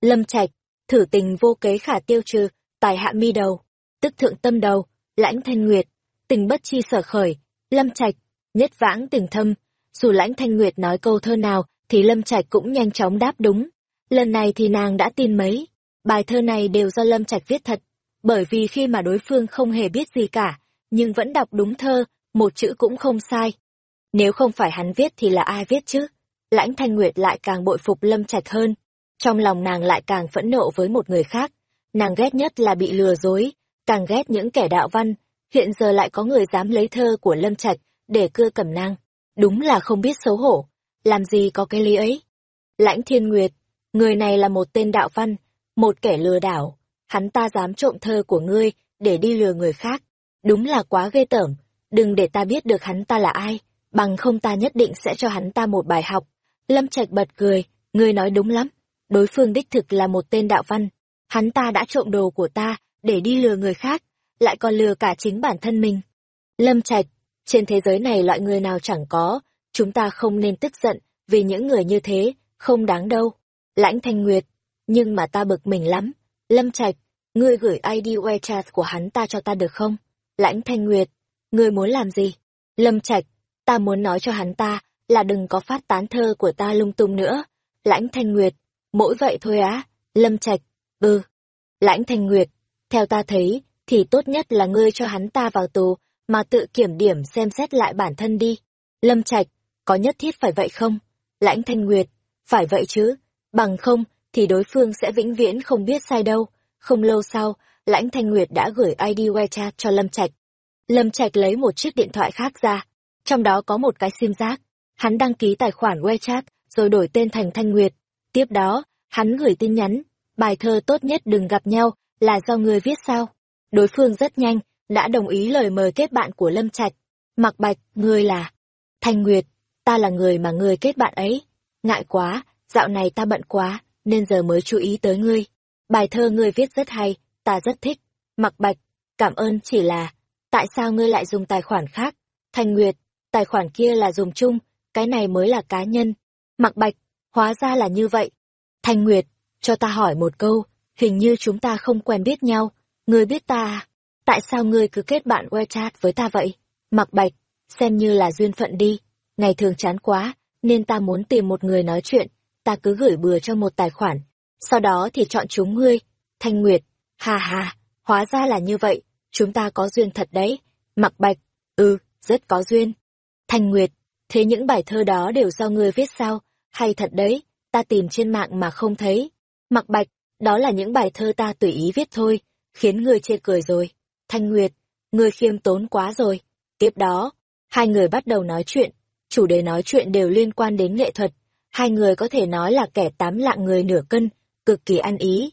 Lâm Trạch, thử tình vô kế khả tiêu trừ, tài hạ mi đầu, tức thượng tâm đầu, lãnh thanh nguyệt, tình bất chi sở khởi, lâm trạch, nhất vãng tình thâm. Dù lãnh thanh nguyệt nói câu thơ nào, thì lâm trạch cũng nhanh chóng đáp đúng. Lần này thì nàng đã tin mấy, bài thơ này đều do lâm trạch viết thật, bởi vì khi mà đối phương không hề biết gì cả, nhưng vẫn đọc đúng thơ, một chữ cũng không sai. Nếu không phải hắn viết thì là ai viết chứ? Lãnh Thanh Nguyệt lại càng bội phục Lâm Trạch hơn. Trong lòng nàng lại càng phẫn nộ với một người khác. Nàng ghét nhất là bị lừa dối, càng ghét những kẻ đạo văn. Hiện giờ lại có người dám lấy thơ của Lâm Trạch để cưa cầm nang. Đúng là không biết xấu hổ. Làm gì có cái lý ấy? Lãnh Thiên Nguyệt, người này là một tên đạo văn, một kẻ lừa đảo. Hắn ta dám trộm thơ của ngươi để đi lừa người khác. Đúng là quá ghê tởm. Đừng để ta biết được hắn ta là ai bằng không ta nhất định sẽ cho hắn ta một bài học. Lâm Trạch bật cười, ngươi nói đúng lắm, đối phương đích thực là một tên đạo văn, hắn ta đã trộm đồ của ta để đi lừa người khác, lại còn lừa cả chính bản thân mình. Lâm Trạch, trên thế giới này loại người nào chẳng có, chúng ta không nên tức giận vì những người như thế, không đáng đâu. Lãnh Thanh Nguyệt, nhưng mà ta bực mình lắm. Lâm Trạch, ngươi gửi ID WeChat của hắn ta cho ta được không? Lãnh Thanh Nguyệt, ngươi muốn làm gì? Lâm Trạch, ta muốn nói cho hắn ta là đừng có phát tán thơ của ta lung tung nữa. Lãnh Thanh Nguyệt, mỗi vậy thôi á, Lâm Trạch, ừ. Lãnh Thanh Nguyệt, theo ta thấy, thì tốt nhất là ngươi cho hắn ta vào tù, mà tự kiểm điểm xem xét lại bản thân đi. Lâm Trạch, có nhất thiết phải vậy không? Lãnh Thanh Nguyệt, phải vậy chứ, bằng không, thì đối phương sẽ vĩnh viễn không biết sai đâu. Không lâu sau, Lãnh Thanh Nguyệt đã gửi ID WeChat cho Lâm Trạch. Lâm Trạch lấy một chiếc điện thoại khác ra, trong đó có một cái sim giác. Hắn đăng ký tài khoản WeChat, rồi đổi tên thành Thanh Nguyệt. Tiếp đó, hắn gửi tin nhắn, bài thơ tốt nhất đừng gặp nhau, là do người viết sao. Đối phương rất nhanh, đã đồng ý lời mời kết bạn của Lâm Trạch. Mặc Bạch, ngươi là... Thanh Nguyệt, ta là người mà ngươi kết bạn ấy. Ngại quá, dạo này ta bận quá, nên giờ mới chú ý tới ngươi. Bài thơ ngươi viết rất hay, ta rất thích. Mặc Bạch, cảm ơn chỉ là... Tại sao ngươi lại dùng tài khoản khác? Thanh Nguyệt, tài khoản kia là dùng chung, cái này mới là cá nhân. Mặc Bạch, hóa ra là như vậy. Thanh Nguyệt, cho ta hỏi một câu, hình như chúng ta không quen biết nhau, ngươi biết ta à? Tại sao ngươi cứ kết bạn WeChat với ta vậy? Mặc Bạch, xem như là duyên phận đi, ngày thường chán quá, nên ta muốn tìm một người nói chuyện, ta cứ gửi bừa cho một tài khoản, sau đó thì chọn chúng ngươi. Thanh Nguyệt, hà hà, hóa ra là như vậy, chúng ta có duyên thật đấy. Mặc Bạch, ừ, rất có duyên. Thanh Nguyệt, thế những bài thơ đó đều do ngươi viết sao? Hay thật đấy, ta tìm trên mạng mà không thấy. Mặc Bạch, đó là những bài thơ ta tùy ý viết thôi, khiến ngươi chê cười rồi. Thanh Nguyệt, ngươi khiêm tốn quá rồi. Tiếp đó, hai người bắt đầu nói chuyện, chủ đề nói chuyện đều liên quan đến nghệ thuật. Hai người có thể nói là kẻ tám lạng người nửa cân, cực kỳ ăn ý.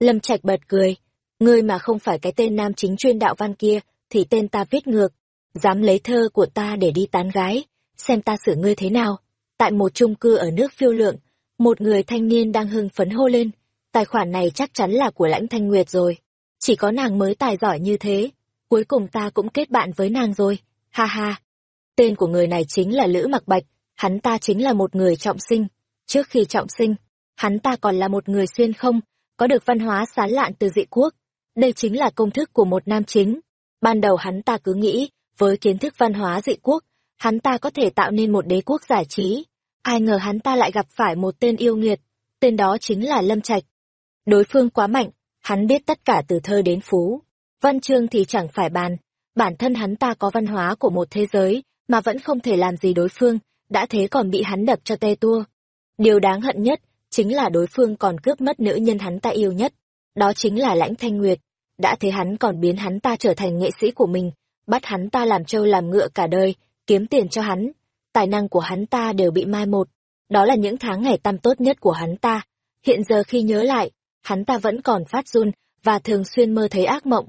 Lâm Trạch bật cười, ngươi mà không phải cái tên nam chính chuyên đạo văn kia, thì tên ta viết ngược, dám lấy thơ của ta để đi tán gái, xem ta xử ngươi thế nào. Tại một chung cư ở nước phiêu lượng, một người thanh niên đang hưng phấn hô lên, tài khoản này chắc chắn là của lãnh thanh nguyệt rồi. Chỉ có nàng mới tài giỏi như thế, cuối cùng ta cũng kết bạn với nàng rồi, ha ha. Tên của người này chính là Lữ Mặc Bạch, hắn ta chính là một người trọng sinh. Trước khi trọng sinh, hắn ta còn là một người xuyên không, có được văn hóa sán lạn từ dị quốc. Đây chính là công thức của một nam chính. Ban đầu hắn ta cứ nghĩ, với kiến thức văn hóa dị quốc, hắn ta có thể tạo nên một đế quốc giải trí. Ai ngờ hắn ta lại gặp phải một tên yêu nghiệt, tên đó chính là Lâm Trạch. Đối phương quá mạnh, hắn biết tất cả từ thơ đến phú. Văn chương thì chẳng phải bàn, bản thân hắn ta có văn hóa của một thế giới, mà vẫn không thể làm gì đối phương, đã thế còn bị hắn đập cho tê tua. Điều đáng hận nhất, chính là đối phương còn cướp mất nữ nhân hắn ta yêu nhất. Đó chính là Lãnh Thanh Nguyệt. Đã thế hắn còn biến hắn ta trở thành nghệ sĩ của mình, bắt hắn ta làm trâu làm ngựa cả đời, kiếm tiền cho hắn. Tài năng của hắn ta đều bị mai một. Đó là những tháng ngày tăm tốt nhất của hắn ta. Hiện giờ khi nhớ lại, hắn ta vẫn còn phát run và thường xuyên mơ thấy ác mộng.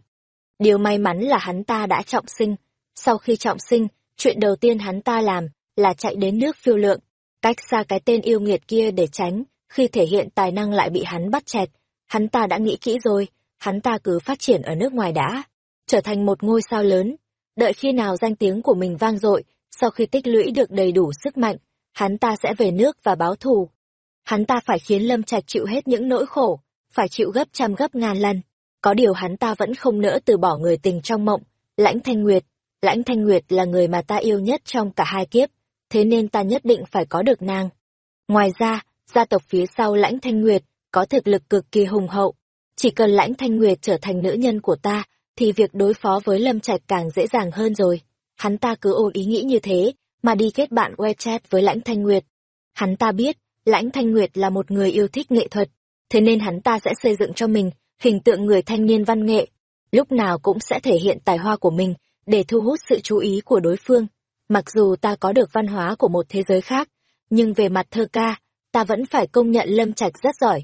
Điều may mắn là hắn ta đã trọng sinh. Sau khi trọng sinh, chuyện đầu tiên hắn ta làm là chạy đến nước phiêu lượng, cách xa cái tên yêu nghiệt kia để tránh, khi thể hiện tài năng lại bị hắn bắt chẹt. Hắn ta đã nghĩ kỹ rồi, hắn ta cứ phát triển ở nước ngoài đã, trở thành một ngôi sao lớn. Đợi khi nào danh tiếng của mình vang dội, sau khi tích lũy được đầy đủ sức mạnh, hắn ta sẽ về nước và báo thù. Hắn ta phải khiến Lâm Trạch chịu hết những nỗi khổ, phải chịu gấp trăm gấp ngàn lần. Có điều hắn ta vẫn không nỡ từ bỏ người tình trong mộng, Lãnh Thanh Nguyệt. Lãnh Thanh Nguyệt là người mà ta yêu nhất trong cả hai kiếp, thế nên ta nhất định phải có được nàng. Ngoài ra, gia tộc phía sau Lãnh Thanh Nguyệt có thực lực cực kỳ hùng hậu. Chỉ cần Lãnh Thanh Nguyệt trở thành nữ nhân của ta, thì việc đối phó với Lâm Trạch càng dễ dàng hơn rồi. Hắn ta cứ ôm ý nghĩ như thế, mà đi kết bạn WeChat với Lãnh Thanh Nguyệt. Hắn ta biết, Lãnh Thanh Nguyệt là một người yêu thích nghệ thuật, thế nên hắn ta sẽ xây dựng cho mình hình tượng người thanh niên văn nghệ, lúc nào cũng sẽ thể hiện tài hoa của mình để thu hút sự chú ý của đối phương. Mặc dù ta có được văn hóa của một thế giới khác, nhưng về mặt thơ ca, ta vẫn phải công nhận Lâm Trạch rất giỏi.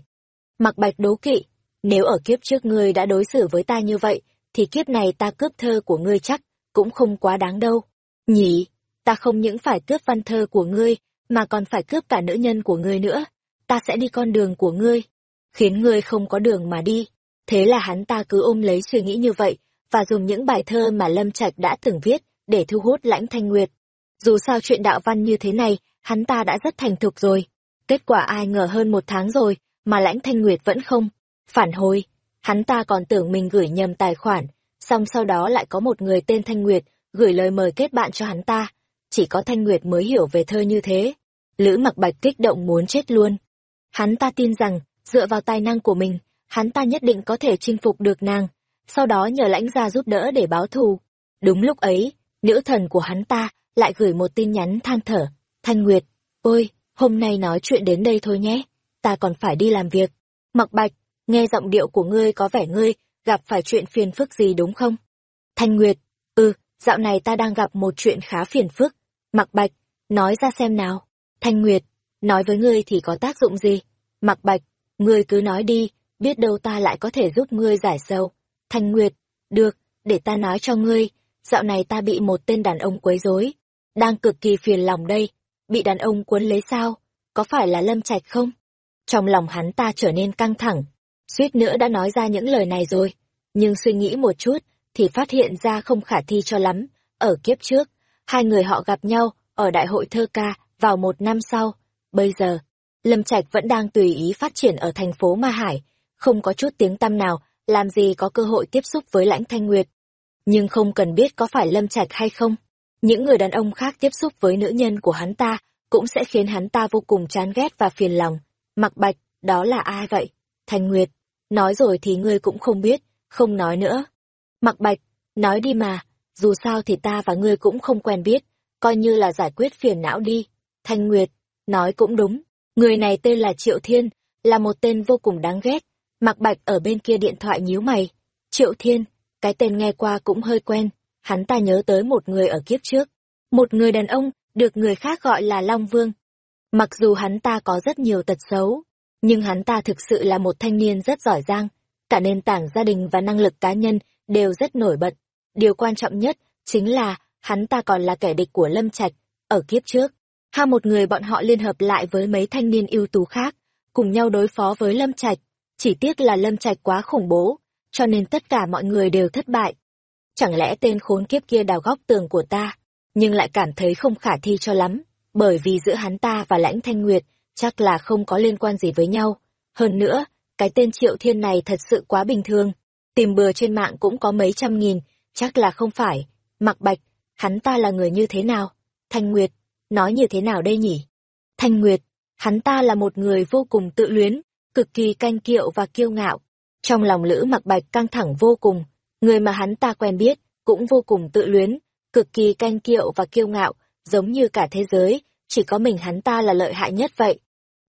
Mặc Bạch đố kỵ, nếu ở kiếp trước ngươi đã đối xử với ta như vậy, thì kiếp này ta cướp thơ của ngươi chắc cũng không quá đáng đâu. Nhỉ, ta không những phải cướp văn thơ của ngươi, mà còn phải cướp cả nữ nhân của ngươi nữa. Ta sẽ đi con đường của ngươi, khiến ngươi không có đường mà đi. Thế là hắn ta cứ ôm lấy suy nghĩ như vậy, và dùng những bài thơ mà Lâm Trạch đã từng viết, để thu hút lãnh thanh nguyệt. Dù sao chuyện đạo văn như thế này, hắn ta đã rất thành thục rồi. Kết quả ai ngờ hơn một tháng rồi, mà lãnh thanh nguyệt vẫn không. Phản hồi, hắn ta còn tưởng mình gửi nhầm tài khoản, xong sau đó lại có một người tên Thanh Nguyệt gửi lời mời kết bạn cho hắn ta. Chỉ có Thanh Nguyệt mới hiểu về thơ như thế. Lữ mặc bạch kích động muốn chết luôn. Hắn ta tin rằng, dựa vào tài năng của mình, hắn ta nhất định có thể chinh phục được nàng, sau đó nhờ lãnh gia giúp đỡ để báo thù. Đúng lúc ấy, nữ thần của hắn ta lại gửi một tin nhắn than thở. Thanh Nguyệt, ôi, hôm nay nói chuyện đến đây thôi nhé, ta còn phải đi làm việc. Mặc bạch, nghe giọng điệu của ngươi có vẻ ngươi gặp phải chuyện phiền phức gì đúng không? Thanh Nguyệt, ừ, dạo này ta đang gặp một chuyện khá phiền phức. Mặc bạch, nói ra xem nào. Thanh Nguyệt, nói với ngươi thì có tác dụng gì? Mặc bạch, ngươi cứ nói đi, biết đâu ta lại có thể giúp ngươi giải sâu. Thanh Nguyệt, được, để ta nói cho ngươi, dạo này ta bị một tên đàn ông quấy rối, đang cực kỳ phiền lòng đây, bị đàn ông cuốn lấy sao, có phải là Lâm Trạch không? Trong lòng hắn ta trở nên căng thẳng, suýt nữa đã nói ra những lời này rồi, nhưng suy nghĩ một chút thì phát hiện ra không khả thi cho lắm, ở kiếp trước, hai người họ gặp nhau ở đại hội thơ ca vào một năm sau, bây giờ, Lâm Trạch vẫn đang tùy ý phát triển ở thành phố Ma Hải, không có chút tiếng tăm nào, làm gì có cơ hội tiếp xúc với Lãnh Thanh Nguyệt. Nhưng không cần biết có phải Lâm Trạch hay không, những người đàn ông khác tiếp xúc với nữ nhân của hắn ta cũng sẽ khiến hắn ta vô cùng chán ghét và phiền lòng. Mặc Bạch, đó là ai vậy? Thanh Nguyệt, nói rồi thì ngươi cũng không biết, không nói nữa. Mặc Bạch, nói đi mà, dù sao thì ta và ngươi cũng không quen biết, coi như là giải quyết phiền não đi. Thanh Nguyệt, nói cũng đúng, người này tên là Triệu Thiên, là một tên vô cùng đáng ghét. Mặc Bạch ở bên kia điện thoại nhíu mày. Triệu Thiên, cái tên nghe qua cũng hơi quen, hắn ta nhớ tới một người ở kiếp trước. Một người đàn ông, được người khác gọi là Long Vương. Mặc dù hắn ta có rất nhiều tật xấu, nhưng hắn ta thực sự là một thanh niên rất giỏi giang. Cả nền tảng gia đình và năng lực cá nhân đều rất nổi bật. Điều quan trọng nhất chính là hắn ta còn là kẻ địch của Lâm Trạch ở kiếp trước ha một người bọn họ liên hợp lại với mấy thanh niên ưu tú khác, cùng nhau đối phó với Lâm Trạch. Chỉ tiếc là Lâm Trạch quá khủng bố, cho nên tất cả mọi người đều thất bại. Chẳng lẽ tên khốn kiếp kia đào góc tường của ta, nhưng lại cảm thấy không khả thi cho lắm, bởi vì giữa hắn ta và Lãnh Thanh Nguyệt chắc là không có liên quan gì với nhau. Hơn nữa, cái tên Triệu Thiên này thật sự quá bình thường, tìm bừa trên mạng cũng có mấy trăm nghìn, chắc là không phải. Mặc Bạch, hắn ta là người như thế nào? Thanh Nguyệt, nói như thế nào đây nhỉ? Thanh Nguyệt, hắn ta là một người vô cùng tự luyến, cực kỳ canh kiệu và kiêu ngạo. Trong lòng Lữ Mặc Bạch căng thẳng vô cùng, người mà hắn ta quen biết cũng vô cùng tự luyến, cực kỳ canh kiệu và kiêu ngạo, giống như cả thế giới, chỉ có mình hắn ta là lợi hại nhất vậy.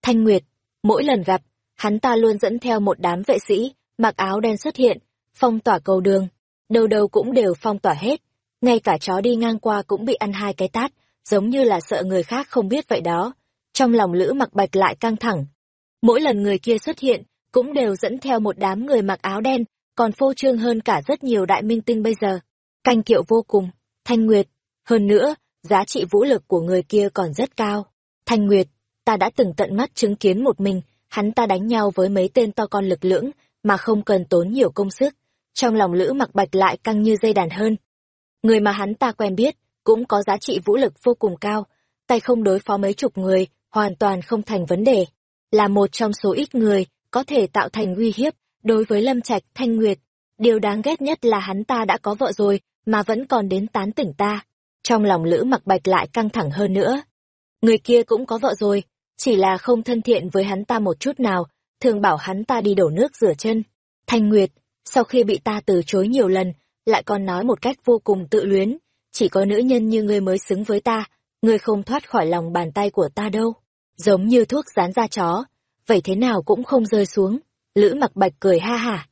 Thanh Nguyệt, mỗi lần gặp, hắn ta luôn dẫn theo một đám vệ sĩ, mặc áo đen xuất hiện, phong tỏa cầu đường, đầu đầu cũng đều phong tỏa hết, ngay cả chó đi ngang qua cũng bị ăn hai cái tát, giống như là sợ người khác không biết vậy đó. Trong lòng Lữ mặc bạch lại căng thẳng. Mỗi lần người kia xuất hiện, cũng đều dẫn theo một đám người mặc áo đen, còn phô trương hơn cả rất nhiều đại minh tinh bây giờ. Canh kiệu vô cùng, Thanh Nguyệt. Hơn nữa, giá trị vũ lực của người kia còn rất cao. Thanh Nguyệt, ta đã từng tận mắt chứng kiến một mình, hắn ta đánh nhau với mấy tên to con lực lưỡng, mà không cần tốn nhiều công sức. Trong lòng Lữ mặc bạch lại căng như dây đàn hơn. Người mà hắn ta quen biết, cũng có giá trị vũ lực vô cùng cao, tay không đối phó mấy chục người, hoàn toàn không thành vấn đề. Là một trong số ít người, có thể tạo thành uy hiếp, đối với Lâm Trạch Thanh Nguyệt. Điều đáng ghét nhất là hắn ta đã có vợ rồi, mà vẫn còn đến tán tỉnh ta. Trong lòng Lữ mặc bạch lại căng thẳng hơn nữa. Người kia cũng có vợ rồi, chỉ là không thân thiện với hắn ta một chút nào, thường bảo hắn ta đi đổ nước rửa chân. Thanh Nguyệt, sau khi bị ta từ chối nhiều lần, lại còn nói một cách vô cùng tự luyến, chỉ có nữ nhân như ngươi mới xứng với ta, ngươi không thoát khỏi lòng bàn tay của ta đâu. Giống như thuốc dán da chó, vậy thế nào cũng không rơi xuống. Lữ mặc bạch cười ha hả.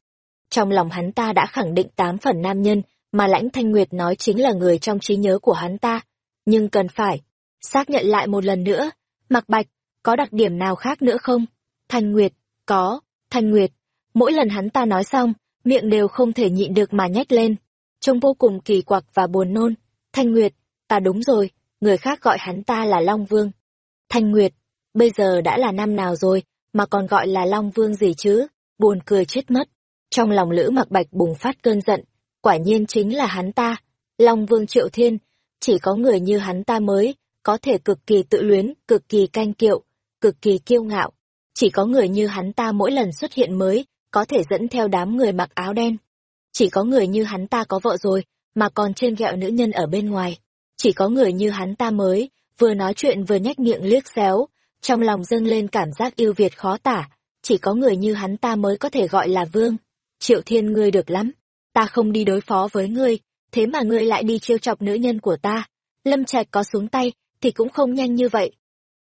Trong lòng hắn ta đã khẳng định tám phần nam nhân, mà lãnh thanh nguyệt nói chính là người trong trí nhớ của hắn ta. Nhưng cần phải, xác nhận lại một lần nữa, mặc bạch, có đặc điểm nào khác nữa không? Thanh Nguyệt, có, Thanh Nguyệt. Mỗi lần hắn ta nói xong, miệng đều không thể nhịn được mà nhếch lên. Trông vô cùng kỳ quặc và buồn nôn. Thanh Nguyệt, ta đúng rồi, người khác gọi hắn ta là Long Vương. Thanh Nguyệt, bây giờ đã là năm nào rồi, mà còn gọi là Long Vương gì chứ? Buồn cười chết mất. Trong lòng Lữ mặc bạch bùng phát cơn giận, quả nhiên chính là hắn ta, Long Vương Triệu Thiên, chỉ có người như hắn ta mới, có thể cực kỳ tự luyến, cực kỳ canh kiệu, cực kỳ kiêu ngạo. Chỉ có người như hắn ta mỗi lần xuất hiện mới, có thể dẫn theo đám người mặc áo đen. Chỉ có người như hắn ta có vợ rồi, mà còn trên ghẹo nữ nhân ở bên ngoài. Chỉ có người như hắn ta mới, vừa nói chuyện vừa nhách miệng liếc xéo, trong lòng dâng lên cảm giác yêu Việt khó tả, chỉ có người như hắn ta mới có thể gọi là vương. Triệu Thiên ngươi được lắm, ta không đi đối phó với ngươi, thế mà ngươi lại đi trêu chọc nữ nhân của ta. Lâm Trạch có xuống tay, thì cũng không nhanh như vậy.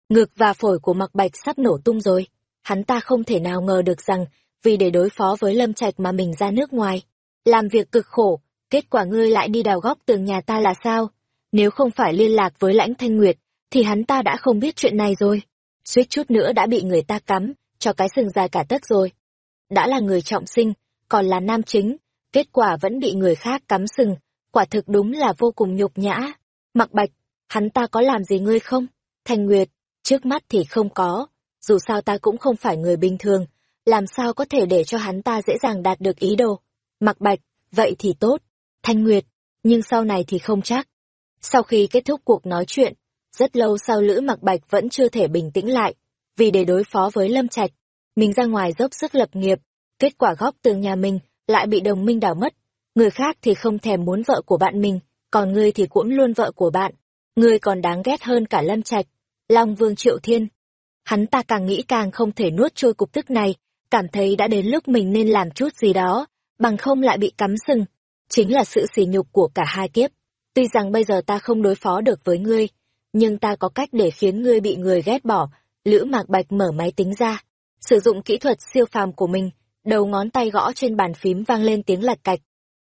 Ngực và phổi của Mặc Bạch sắp nổ tung rồi. Hắn ta không thể nào ngờ được rằng, vì để đối phó với Lâm Trạch mà mình ra nước ngoài. Làm việc cực khổ, kết quả ngươi lại đi đào góc tường nhà ta là sao? Nếu không phải liên lạc với lãnh thanh nguyệt, thì hắn ta đã không biết chuyện này rồi. Suýt chút nữa đã bị người ta cắm, cho cái sừng dài cả tấc rồi. Đã là người trọng sinh, còn là nam chính, kết quả vẫn bị người khác cắm sừng, quả thực đúng là vô cùng nhục nhã. Mặc bạch, hắn ta có làm gì ngươi không? Thanh Nguyệt, trước mắt thì không có, dù sao ta cũng không phải người bình thường, làm sao có thể để cho hắn ta dễ dàng đạt được ý đồ. Mặc bạch, vậy thì tốt. Thanh Nguyệt, nhưng sau này thì không chắc. Sau khi kết thúc cuộc nói chuyện, rất lâu sau Lữ Mặc Bạch vẫn chưa thể bình tĩnh lại, vì để đối phó với Lâm Trạch, mình ra ngoài dốc sức lập nghiệp, kết quả góc tường nhà mình lại bị đồng minh đảo mất. Người khác thì không thèm muốn vợ của bạn mình, còn ngươi thì cũng luôn vợ của bạn. Ngươi còn đáng ghét hơn cả Lâm Trạch. Long Vương Triệu Thiên. Hắn ta càng nghĩ càng không thể nuốt trôi cục tức này, cảm thấy đã đến lúc mình nên làm chút gì đó, bằng không lại bị cắm sừng. Chính là sự sỉ nhục của cả hai kiếp. Tuy rằng bây giờ ta không đối phó được với ngươi, nhưng ta có cách để khiến ngươi bị người ghét bỏ. Lữ Mạc Bạch mở máy tính ra, sử dụng kỹ thuật siêu phàm của mình, đầu ngón tay gõ trên bàn phím vang lên tiếng lạch cạch.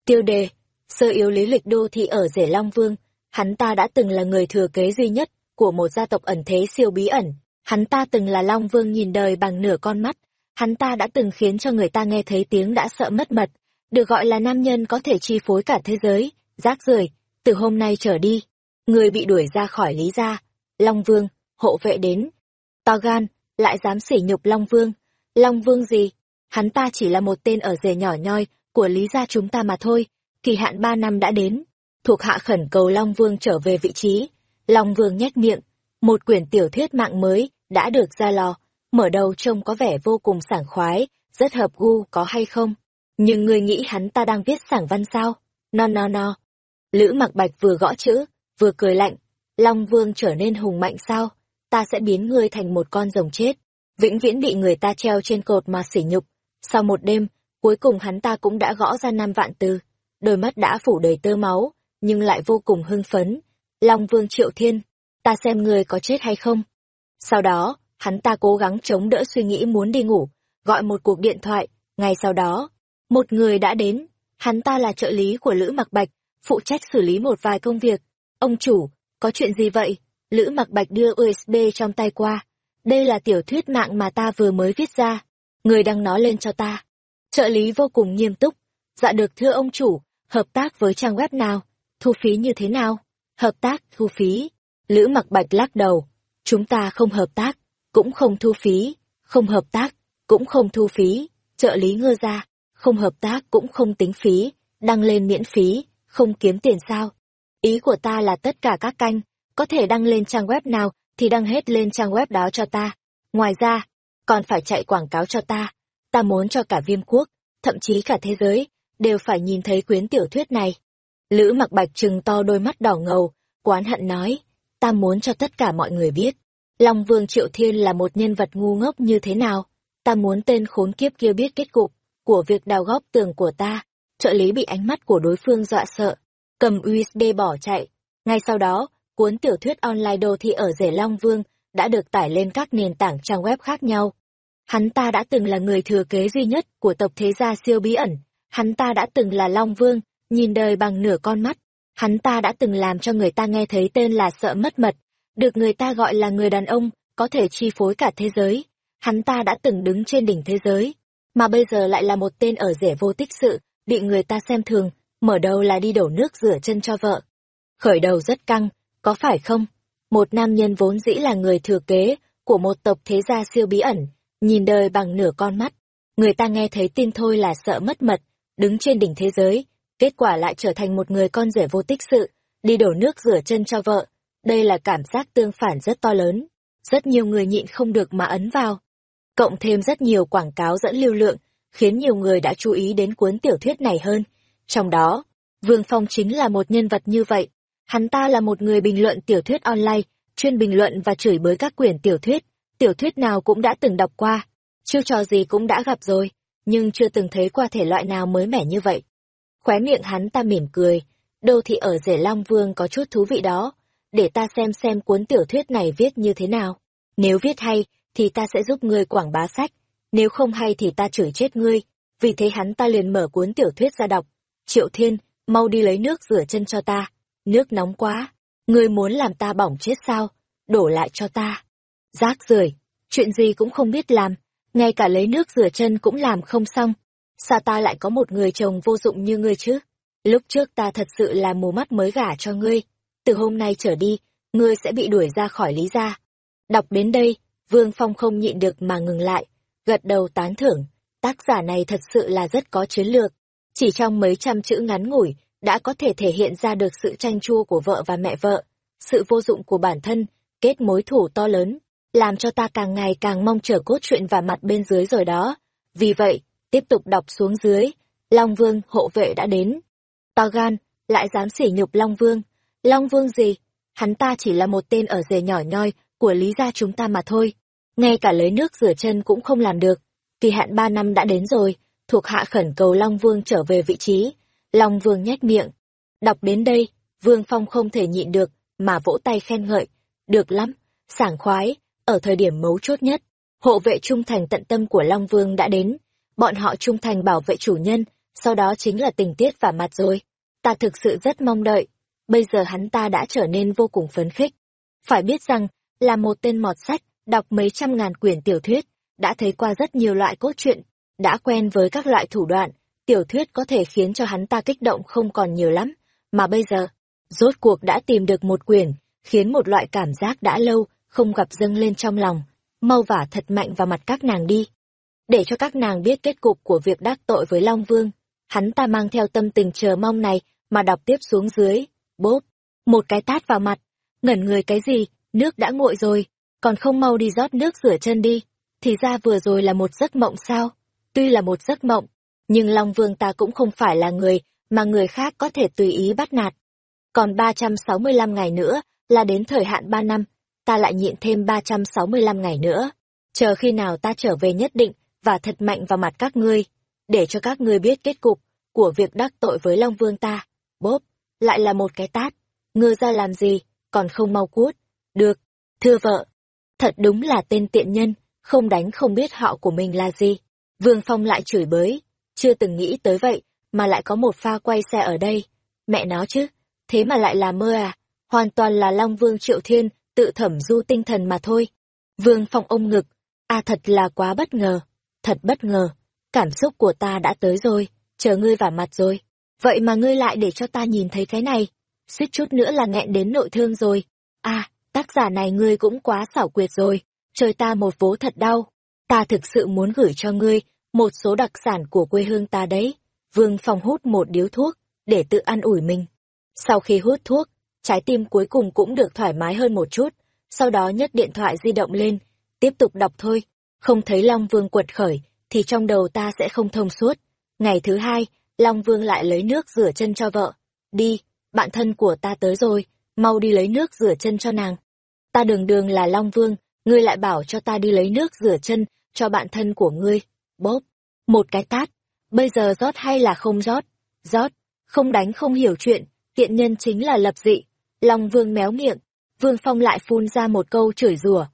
Tiêu đề, sơ yếu lý lịch đô thị ở Rể Long Vương, hắn ta đã từng là người thừa kế duy nhất của một gia tộc ẩn thế siêu bí ẩn. Hắn ta từng là Long Vương nhìn đời bằng nửa con mắt, hắn ta đã từng khiến cho người ta nghe thấy tiếng đã sợ mất mật, được gọi là nam nhân có thể chi phối cả thế giới, rác rưởi từ hôm nay trở đi, người bị đuổi ra khỏi Lý gia, Long Vương, hộ vệ đến. To gan, lại dám sỉ nhục Long Vương. Long Vương gì? Hắn ta chỉ là một tên ở rể nhỏ nhoi của Lý gia chúng ta mà thôi, kỳ hạn ba năm đã đến. Thuộc hạ khẩn cầu Long Vương trở về vị trí. Long Vương nhếch miệng, một quyển tiểu thuyết mạng mới đã được ra lò, mở đầu trông có vẻ vô cùng sảng khoái, rất hợp gu có hay không? Nhưng người nghĩ hắn ta đang viết sảng văn sao? No no no. Lữ mặc bạch vừa gõ chữ, vừa cười lạnh. Long Vương trở nên hùng mạnh sao? Ta sẽ biến ngươi thành một con rồng chết. Vĩnh viễn bị người ta treo trên cột mà sỉ nhục. Sau một đêm, cuối cùng hắn ta cũng đã gõ ra năm vạn từ. Đôi mắt đã phủ đầy tơ máu, nhưng lại vô cùng hưng phấn. Long Vương Triệu Thiên, ta xem ngươi có chết hay không. Sau đó, hắn ta cố gắng chống đỡ suy nghĩ muốn đi ngủ, gọi một cuộc điện thoại. Ngay sau đó, một người đã đến. Hắn ta là trợ lý của Lữ Mặc Bạch, phụ trách xử lý một vài công việc. Ông chủ, có chuyện gì vậy? Lữ Mặc Bạch đưa USB trong tay qua. Đây là tiểu thuyết mạng mà ta vừa mới viết ra. Người đang nói lên cho ta. Trợ lý vô cùng nghiêm túc. Dạ được thưa ông chủ, hợp tác với trang web nào? Thu phí như thế nào? Hợp tác, thu phí. Lữ Mặc Bạch lắc đầu. Chúng ta không hợp tác, cũng không thu phí. Không hợp tác, cũng không thu phí. Trợ lý ngơ ra, không hợp tác cũng không tính phí. Đăng lên miễn phí, không kiếm tiền sao? Ý của ta là tất cả các canh, có thể đăng lên trang web nào thì đăng hết lên trang web đó cho ta. Ngoài ra, còn phải chạy quảng cáo cho ta. Ta muốn cho cả viêm quốc, thậm chí cả thế giới, đều phải nhìn thấy quyến tiểu thuyết này. Lữ mặc bạch trừng to đôi mắt đỏ ngầu, quán hận nói, ta muốn cho tất cả mọi người biết. Long Vương Triệu Thiên là một nhân vật ngu ngốc như thế nào? Ta muốn tên khốn kiếp kia biết kết cục của việc đào góp tường của ta. Trợ lý bị ánh mắt của đối phương dọa sợ, cầm USB bỏ chạy. Ngay sau đó, cuốn tiểu thuyết online đô thị ở rể Long Vương đã được tải lên các nền tảng trang web khác nhau. Hắn ta đã từng là người thừa kế duy nhất của tộc thế gia siêu bí ẩn. Hắn ta đã từng là Long Vương, nhìn đời bằng nửa con mắt. Hắn ta đã từng làm cho người ta nghe thấy tên là sợ mất mật, được người ta gọi là người đàn ông, có thể chi phối cả thế giới. Hắn ta đã từng đứng trên đỉnh thế giới, mà bây giờ lại là một tên ở rể vô tích sự, bị người ta xem thường, mở đầu là đi đổ nước rửa chân cho vợ. Khởi đầu rất căng, có phải không? Một nam nhân vốn dĩ là người thừa kế của một tộc thế gia siêu bí ẩn, nhìn đời bằng nửa con mắt. Người ta nghe thấy tin thôi là sợ mất mật, đứng trên đỉnh thế giới, kết quả lại trở thành một người con rể vô tích sự, đi đổ nước rửa chân cho vợ. Đây là cảm giác tương phản rất to lớn. Rất nhiều người nhịn không được mà ấn vào. Cộng thêm rất nhiều quảng cáo dẫn lưu lượng, khiến nhiều người đã chú ý đến cuốn tiểu thuyết này hơn. Trong đó, Vương Phong chính là một nhân vật như vậy. Hắn ta là một người bình luận tiểu thuyết online, chuyên bình luận và chửi bới các quyển tiểu thuyết, tiểu thuyết nào cũng đã từng đọc qua, chiêu trò gì cũng đã gặp rồi, nhưng chưa từng thấy qua thể loại nào mới mẻ như vậy. Khóe miệng hắn ta mỉm cười, đô thị ở rể Long Vương có chút thú vị đó, để ta xem xem cuốn tiểu thuyết này viết như thế nào. Nếu viết hay, thì ta sẽ giúp ngươi quảng bá sách, nếu không hay thì ta chửi chết ngươi. Vì thế hắn ta liền mở cuốn tiểu thuyết ra đọc. Triệu Thiên, mau đi lấy nước rửa chân cho ta. Nước nóng quá. Ngươi muốn làm ta bỏng chết sao? Đổ lại cho ta. Rác rưởi chuyện gì cũng không biết làm. Ngay cả lấy nước rửa chân cũng làm không xong. Sao ta lại có một người chồng vô dụng như ngươi chứ? Lúc trước ta thật sự là mù mắt mới gả cho ngươi. Từ hôm nay trở đi, ngươi sẽ bị đuổi ra khỏi lý gia. Đọc đến đây, Vương Phong không nhịn được mà ngừng lại, gật đầu tán thưởng. Tác giả này thật sự là rất có chiến lược. Chỉ trong mấy trăm chữ ngắn ngủi, đã có thể thể hiện ra được sự tranh chua của vợ và mẹ vợ, sự vô dụng của bản thân, kết mối thủ to lớn, làm cho ta càng ngày càng mong chờ cốt truyện và mặt bên dưới rồi đó. Vì vậy, tiếp tục đọc xuống dưới, Long Vương hộ vệ đã đến. To gan, lại dám sỉ nhục Long Vương. Long Vương gì? Hắn ta chỉ là một tên ở rể nhỏ nhoi của lý gia chúng ta mà thôi. Ngay cả lấy nước rửa chân cũng không làm được. Kỳ hạn ba năm đã đến rồi, thuộc hạ khẩn cầu Long Vương trở về vị trí. Long Vương nhếch miệng. Đọc đến đây, Vương Phong không thể nhịn được, mà vỗ tay khen ngợi. Được lắm, sảng khoái, ở thời điểm mấu chốt nhất, hộ vệ trung thành tận tâm của Long Vương đã đến. Bọn họ trung thành bảo vệ chủ nhân, sau đó chính là tình tiết và mặt rồi. Ta thực sự rất mong đợi. Bây giờ hắn ta đã trở nên vô cùng phấn khích. Phải biết rằng, là một tên mọt sách, đọc mấy trăm ngàn quyển tiểu thuyết, đã thấy qua rất nhiều loại cốt truyện, đã quen với các loại thủ đoạn, tiểu thuyết có thể khiến cho hắn ta kích động không còn nhiều lắm, mà bây giờ, rốt cuộc đã tìm được một quyển, khiến một loại cảm giác đã lâu không gặp dâng lên trong lòng, mau vả thật mạnh vào mặt các nàng đi. Để cho các nàng biết kết cục của việc đắc tội với Long Vương, hắn ta mang theo tâm tình chờ mong này mà đọc tiếp xuống dưới, bốp, một cái tát vào mặt, ngẩn người cái gì, nước đã nguội rồi, còn không mau đi rót nước rửa chân đi. Thì ra vừa rồi là một giấc mộng sao? Tuy là một giấc mộng, nhưng Long Vương ta cũng không phải là người mà người khác có thể tùy ý bắt nạt. Còn 365 ngày nữa là đến thời hạn 3 năm, ta lại nhịn thêm 365 ngày nữa. Chờ khi nào ta trở về nhất định và thật mạnh vào mặt các ngươi, để cho các ngươi biết kết cục của việc đắc tội với Long Vương ta. Bốp, lại là một cái tát. Ngươi ra làm gì, còn không mau cút. Được, thưa vợ, Thật đúng là tên tiện nhân, không đánh không biết họ của mình là gì. Vương Phong lại chửi bới, chưa từng nghĩ tới vậy, mà lại có một pha quay xe ở đây. Mẹ nó chứ, thế mà lại là mơ à, hoàn toàn là Long Vương Triệu Thiên, tự thẩm du tinh thần mà thôi. Vương Phong ôm ngực, à thật là quá bất ngờ, thật bất ngờ, cảm xúc của ta đã tới rồi, chờ ngươi vào mặt rồi. Vậy mà ngươi lại để cho ta nhìn thấy cái này, suýt chút nữa là nghẹn đến nội thương rồi. À, tác giả này ngươi cũng quá xảo quyệt rồi, trời ta một vố thật đau. Ta thực sự muốn gửi cho ngươi một số đặc sản của quê hương ta đấy. Vương Phong hút một điếu thuốc, để tự ăn ủi mình. Sau khi hút thuốc, trái tim cuối cùng cũng được thoải mái hơn một chút, sau đó nhấc điện thoại di động lên, tiếp tục đọc thôi. Không thấy Long Vương quật khởi, thì trong đầu ta sẽ không thông suốt. Ngày thứ hai, Long Vương lại lấy nước rửa chân cho vợ. Đi, bạn thân của ta tới rồi, mau đi lấy nước rửa chân cho nàng ta đường đường là Long Vương, ngươi lại bảo cho ta đi lấy nước rửa chân cho bạn thân của ngươi. Bốp, một cái tát, bây giờ rót hay là không rót? Rót, không đánh không hiểu chuyện, tiện nhân chính là lập dị. Long Vương méo miệng, Vương Phong lại phun ra một câu chửi rủa.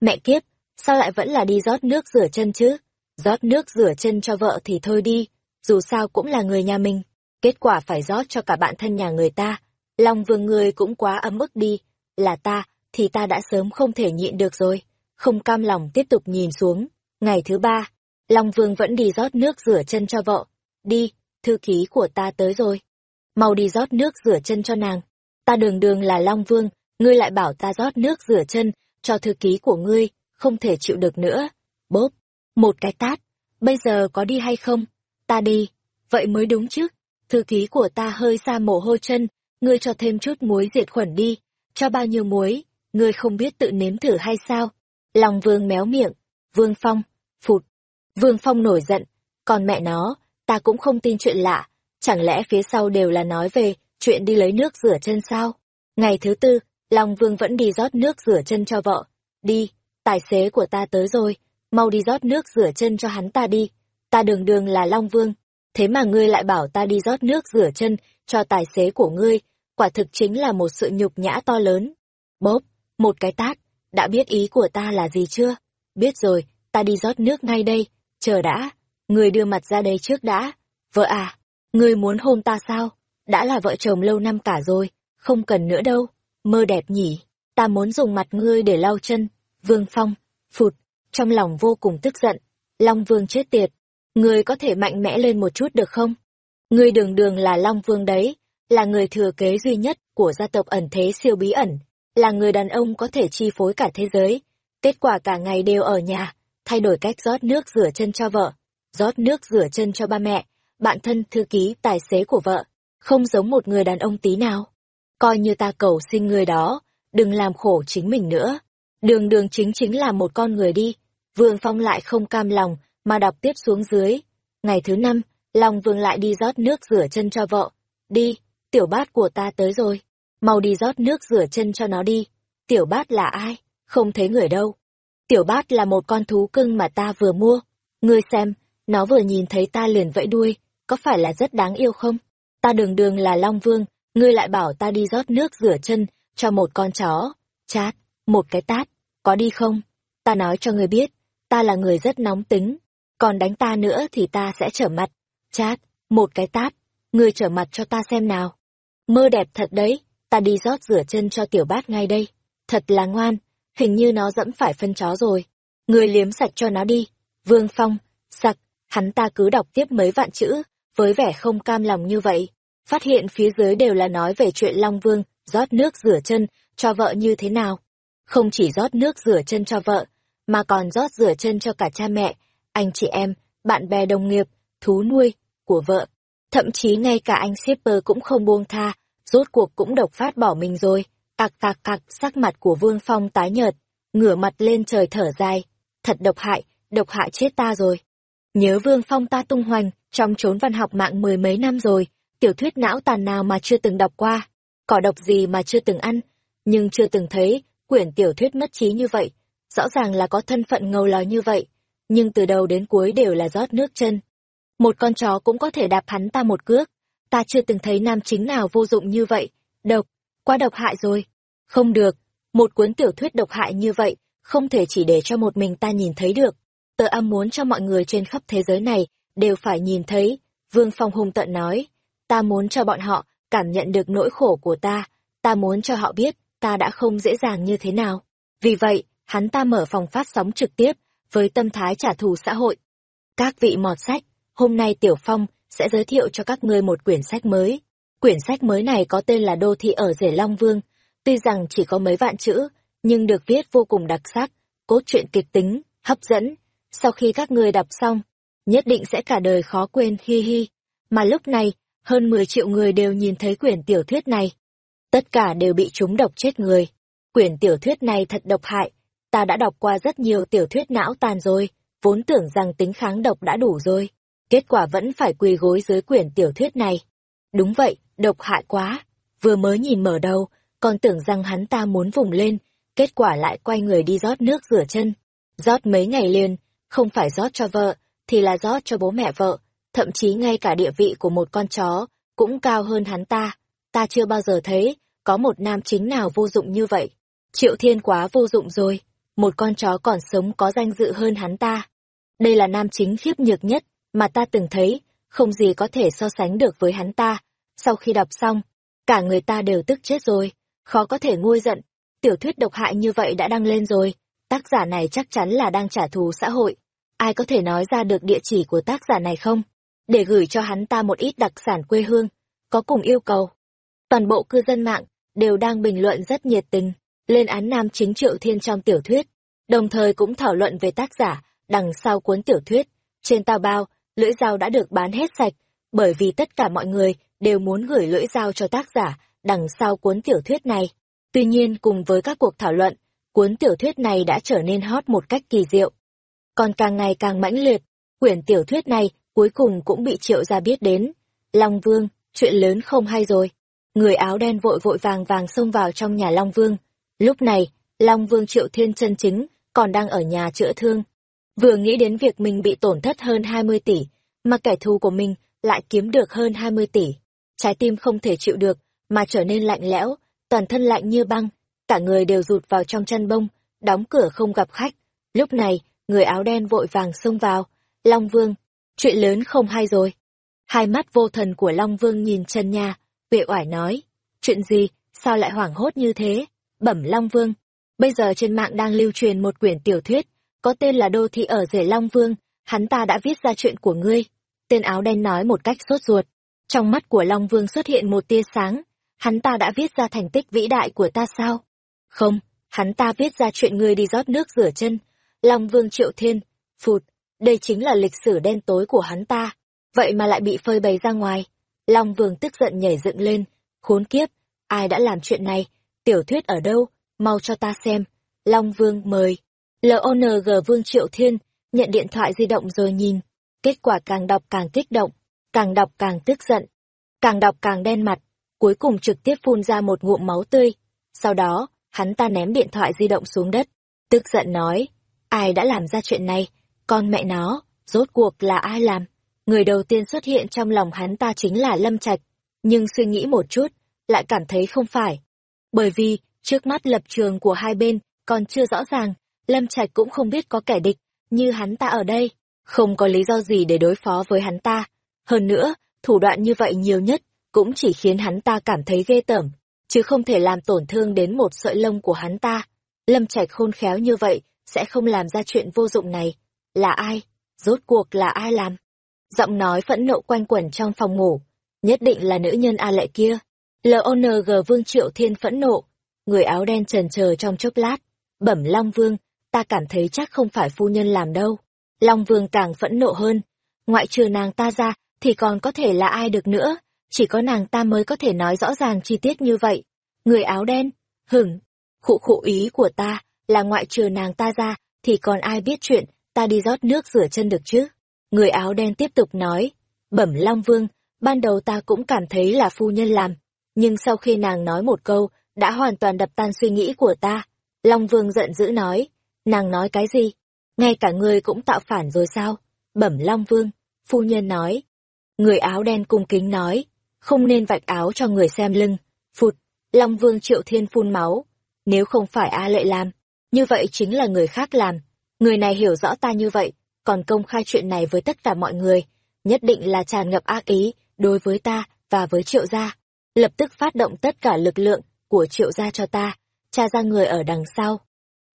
Mẹ kiếp, sao lại vẫn là đi rót nước rửa chân chứ? Rót nước rửa chân cho vợ thì thôi đi, dù sao cũng là người nhà mình. Kết quả phải rót cho cả bạn thân nhà người ta. Long Vương ngươi cũng quá ấm ức đi, là ta, thì ta đã sớm không thể nhịn được rồi, không cam lòng tiếp tục nhìn xuống. Ngày thứ ba, Long Vương vẫn đi rót nước rửa chân cho vợ. Đi, thư ký của ta tới rồi. Mau đi rót nước rửa chân cho nàng. Ta đường đường là Long Vương, ngươi lại bảo ta rót nước rửa chân cho thư ký của ngươi, không thể chịu được nữa. Bốp, một cái tát, bây giờ có đi hay không? Ta đi, vậy mới đúng chứ. Thư ký của ta hơi xa mồ hôi chân, ngươi cho thêm chút muối diệt khuẩn đi. Cho bao nhiêu muối, ngươi không biết tự nếm thử hay sao? Lòng vương méo miệng, vương phong, phụt. Vương phong nổi giận, còn mẹ nó, ta cũng không tin chuyện lạ, chẳng lẽ phía sau đều là nói về chuyện đi lấy nước rửa chân sao? Ngày thứ tư, Long Vương vẫn đi rót nước rửa chân cho vợ. Đi, tài xế của ta tới rồi, mau đi rót nước rửa chân cho hắn ta đi. Ta đường đường là Long Vương, thế mà ngươi lại bảo ta đi rót nước rửa chân cho tài xế của ngươi, quả thực chính là một sự nhục nhã to lớn. Bốp, một cái tát, đã biết ý của ta là gì chưa? Biết rồi, ta đi rót nước ngay đây, chờ đã, người đưa mặt ra đây trước đã. Vợ à, người muốn hôn ta sao? Đã là vợ chồng lâu năm cả rồi, không cần nữa đâu, mơ đẹp nhỉ, ta muốn dùng mặt ngươi để lau chân. Vương Phong, phụt, trong lòng vô cùng tức giận, Long Vương chết tiệt, ngươi có thể mạnh mẽ lên một chút được không? Ngươi đường đường là Long Vương đấy, là người thừa kế duy nhất của gia tộc ẩn thế siêu bí ẩn, là người đàn ông có thể chi phối cả thế giới. Kết quả cả ngày đều ở nhà, thay đổi cách rót nước rửa chân cho vợ, rót nước rửa chân cho ba mẹ, bạn thân thư ký tài xế của vợ, không giống một người đàn ông tí nào. Coi như ta cầu xin người đó, đừng làm khổ chính mình nữa. Đường đường chính chính là một con người đi. Vương Phong lại không cam lòng, mà đọc tiếp xuống dưới. Ngày thứ năm, Long Vương lại đi rót nước rửa chân cho vợ. Đi, tiểu bát của ta tới rồi. Mau đi rót nước rửa chân cho nó đi. Tiểu bát là ai? Không thấy người đâu. Tiểu bát là một con thú cưng mà ta vừa mua. Ngươi xem, nó vừa nhìn thấy ta liền vẫy đuôi, có phải là rất đáng yêu không? Ta đường đường là Long Vương, ngươi lại bảo ta đi rót nước rửa chân cho một con chó. Chát, một cái tát, có đi không? Ta nói cho ngươi biết, ta là người rất nóng tính, còn đánh ta nữa thì ta sẽ trở mặt. Chát, một cái tát, ngươi trở mặt cho ta xem nào. Mơ đẹp thật đấy, ta đi rót rửa chân cho tiểu bát ngay đây. Thật là ngoan, hình như nó dẫm phải phân chó rồi. người liếm sạch cho nó đi. Vương Phong, sặc, hắn ta cứ đọc tiếp mấy vạn chữ, với vẻ không cam lòng như vậy. Phát hiện phía dưới đều là nói về chuyện Long Vương, rót nước rửa chân, cho vợ như thế nào. Không chỉ rót nước rửa chân cho vợ, mà còn rót rửa chân cho cả cha mẹ, anh chị em, bạn bè đồng nghiệp, thú nuôi, của vợ. Thậm chí ngay cả anh shipper cũng không buông tha, rốt cuộc cũng độc phát bỏ mình rồi. Tạc tạc tạc sắc mặt của Vương Phong tái nhợt, ngửa mặt lên trời thở dài. Thật độc hại, độc hại chết ta rồi. Nhớ Vương Phong ta tung hoành, trong chốn văn học mạng mười mấy năm rồi, tiểu thuyết não tàn nào mà chưa từng đọc qua, cỏ độc gì mà chưa từng ăn, nhưng chưa từng thấy quyển tiểu thuyết mất trí như vậy. Rõ ràng là có thân phận ngầu lòi như vậy, nhưng từ đầu đến cuối đều là rót nước chân. Một con chó cũng có thể đạp hắn ta một cước. Ta chưa từng thấy nam chính nào vô dụng như vậy. Độc, quá độc hại rồi. Không được, một cuốn tiểu thuyết độc hại như vậy, không thể chỉ để cho một mình ta nhìn thấy được. Tớ âm muốn cho mọi người trên khắp thế giới này đều phải nhìn thấy. Vương Phong hung tận nói, ta muốn cho bọn họ cảm nhận được nỗi khổ của ta, ta muốn cho họ biết ta đã không dễ dàng như thế nào. Vì vậy, hắn ta mở phòng phát sóng trực tiếp, với tâm thái trả thù xã hội. Các vị mọt sách, hôm nay Tiểu Phong sẽ giới thiệu cho các ngươi một quyển sách mới. Quyển sách mới này có tên là Đô thị ở Rể Long Vương. Tuy rằng chỉ có mấy vạn chữ, nhưng được viết vô cùng đặc sắc, cốt truyện kịch tính, hấp dẫn. Sau khi các ngươi đọc xong, nhất định sẽ cả đời khó quên hi hi. Mà lúc này, hơn 10 triệu người đều nhìn thấy quyển tiểu thuyết này. Tất cả đều bị trúng độc chết người. Quyển tiểu thuyết này thật độc hại, ta đã đọc qua rất nhiều tiểu thuyết não tàn rồi, vốn tưởng rằng tính kháng độc đã đủ rồi. Kết quả vẫn phải quỳ gối dưới quyển tiểu thuyết này. Đúng vậy, độc hại quá. Vừa mới nhìn mở đầu, còn tưởng rằng hắn ta muốn vùng lên, kết quả lại quay người đi rót nước rửa chân. Rót mấy ngày liền, không phải rót cho vợ, thì là rót cho bố mẹ vợ, thậm chí ngay cả địa vị của một con chó cũng cao hơn hắn ta. Ta chưa bao giờ thấy có một nam chính nào vô dụng như vậy. Triệu Thiên quá vô dụng rồi một con chó còn sống có danh dự hơn hắn ta. Đây là nam chính khiếp nhược nhất mà ta từng thấy, không gì có thể so sánh được với hắn ta. Sau khi đọc xong, cả người ta đều tức chết rồi, khó có thể nguôi giận. Tiểu thuyết độc hại như vậy đã đăng lên rồi, tác giả này chắc chắn là đang trả thù xã hội. Ai có thể nói ra được địa chỉ của tác giả này không? Để gửi cho hắn ta một ít đặc sản quê hương, có cùng yêu cầu. Toàn bộ cư dân mạng đều đang bình luận rất nhiệt tình lên án nam chính Triệu Thiên trong tiểu thuyết, đồng thời cũng thảo luận về tác giả đằng sau cuốn tiểu thuyết. Trên tao bao, lưỡi dao đã được bán hết sạch, bởi vì tất cả mọi người đều muốn gửi lưỡi dao cho tác giả đằng sau cuốn tiểu thuyết này. Tuy nhiên cùng với các cuộc thảo luận, cuốn tiểu thuyết này đã trở nên hot một cách kỳ diệu. Còn càng ngày càng mãnh liệt, quyển tiểu thuyết này cuối cùng cũng bị triệu gia biết đến. Long Vương, chuyện lớn không hay rồi. Người áo đen vội vội vàng vàng xông vào trong nhà Long Vương, Lúc này, Long Vương Triệu Thiên chân chính còn đang ở nhà chữa thương. Vừa nghĩ đến việc mình bị tổn thất hơn 20 tỷ, mà kẻ thù của mình lại kiếm được hơn 20 tỷ. Trái tim không thể chịu được, mà trở nên lạnh lẽo, toàn thân lạnh như băng, cả người đều rụt vào trong chăn bông, đóng cửa không gặp khách. Lúc này, người áo đen vội vàng xông vào. Long Vương, chuyện lớn không hay rồi. Hai mắt vô thần của Long Vương nhìn Trần Nha, vệ oải nói, chuyện gì, sao lại hoảng hốt như thế? Bẩm Long Vương, bây giờ trên mạng đang lưu truyền một quyển tiểu thuyết, có tên là Đô Thị ở Rể Long Vương, hắn ta đã viết ra chuyện của ngươi. Tên áo đen nói một cách sốt ruột. Trong mắt của Long Vương xuất hiện một tia sáng, hắn ta đã viết ra thành tích vĩ đại của ta sao? Không, hắn ta viết ra chuyện ngươi đi rót nước rửa chân. Long Vương Triệu Thiên, phụt, đây chính là lịch sử đen tối của hắn ta. Vậy mà lại bị phơi bày ra ngoài. Long Vương tức giận nhảy dựng lên, khốn kiếp, ai đã làm chuyện này, tiểu thuyết ở đâu, mau cho ta xem. Long Vương mời. LONG Vương Triệu Thiên, nhận điện thoại di động rồi nhìn. Kết quả càng đọc càng kích động, càng đọc càng tức giận, càng đọc càng đen mặt, cuối cùng trực tiếp phun ra một ngụm máu tươi. Sau đó, hắn ta ném điện thoại di động xuống đất, tức giận nói, ai đã làm ra chuyện này, con mẹ nó, rốt cuộc là ai làm? Người đầu tiên xuất hiện trong lòng hắn ta chính là Lâm Trạch, nhưng suy nghĩ một chút, lại cảm thấy không phải. Bởi vì, trước mắt lập trường của hai bên còn chưa rõ ràng, Lâm Trạch cũng không biết có kẻ địch, như hắn ta ở đây, không có lý do gì để đối phó với hắn ta. Hơn nữa, thủ đoạn như vậy nhiều nhất, cũng chỉ khiến hắn ta cảm thấy ghê tởm, chứ không thể làm tổn thương đến một sợi lông của hắn ta. Lâm Trạch khôn khéo như vậy, sẽ không làm ra chuyện vô dụng này. Là ai? Rốt cuộc là ai làm? Giọng nói phẫn nộ quanh quẩn trong phòng ngủ. Nhất định là nữ nhân A lệ kia. LONG Vương Triệu Thiên phẫn nộ. Người áo đen trần chờ trong chốc lát. Bẩm Long Vương, ta cảm thấy chắc không phải phu nhân làm đâu. Long Vương càng phẫn nộ hơn. Ngoại trừ nàng ta ra, thì còn có thể là ai được nữa. Chỉ có nàng ta mới có thể nói rõ ràng chi tiết như vậy. Người áo đen, hửng, khụ khụ ý của ta là ngoại trừ nàng ta ra, thì còn ai biết chuyện, ta đi rót nước rửa chân được chứ? Người áo đen tiếp tục nói, bẩm Long Vương, ban đầu ta cũng cảm thấy là phu nhân làm, nhưng sau khi nàng nói một câu, đã hoàn toàn đập tan suy nghĩ của ta. Long Vương giận dữ nói, nàng nói cái gì? Ngay cả ngươi cũng tạo phản rồi sao? Bẩm Long Vương, phu nhân nói. Người áo đen cung kính nói, không nên vạch áo cho người xem lưng. Phụt, Long Vương triệu thiên phun máu. Nếu không phải A Lệ làm, như vậy chính là người khác làm. Người này hiểu rõ ta như vậy, còn công khai chuyện này với tất cả mọi người, nhất định là tràn ngập ác ý đối với ta và với triệu gia. Lập tức phát động tất cả lực lượng của triệu gia cho ta, tra ra người ở đằng sau.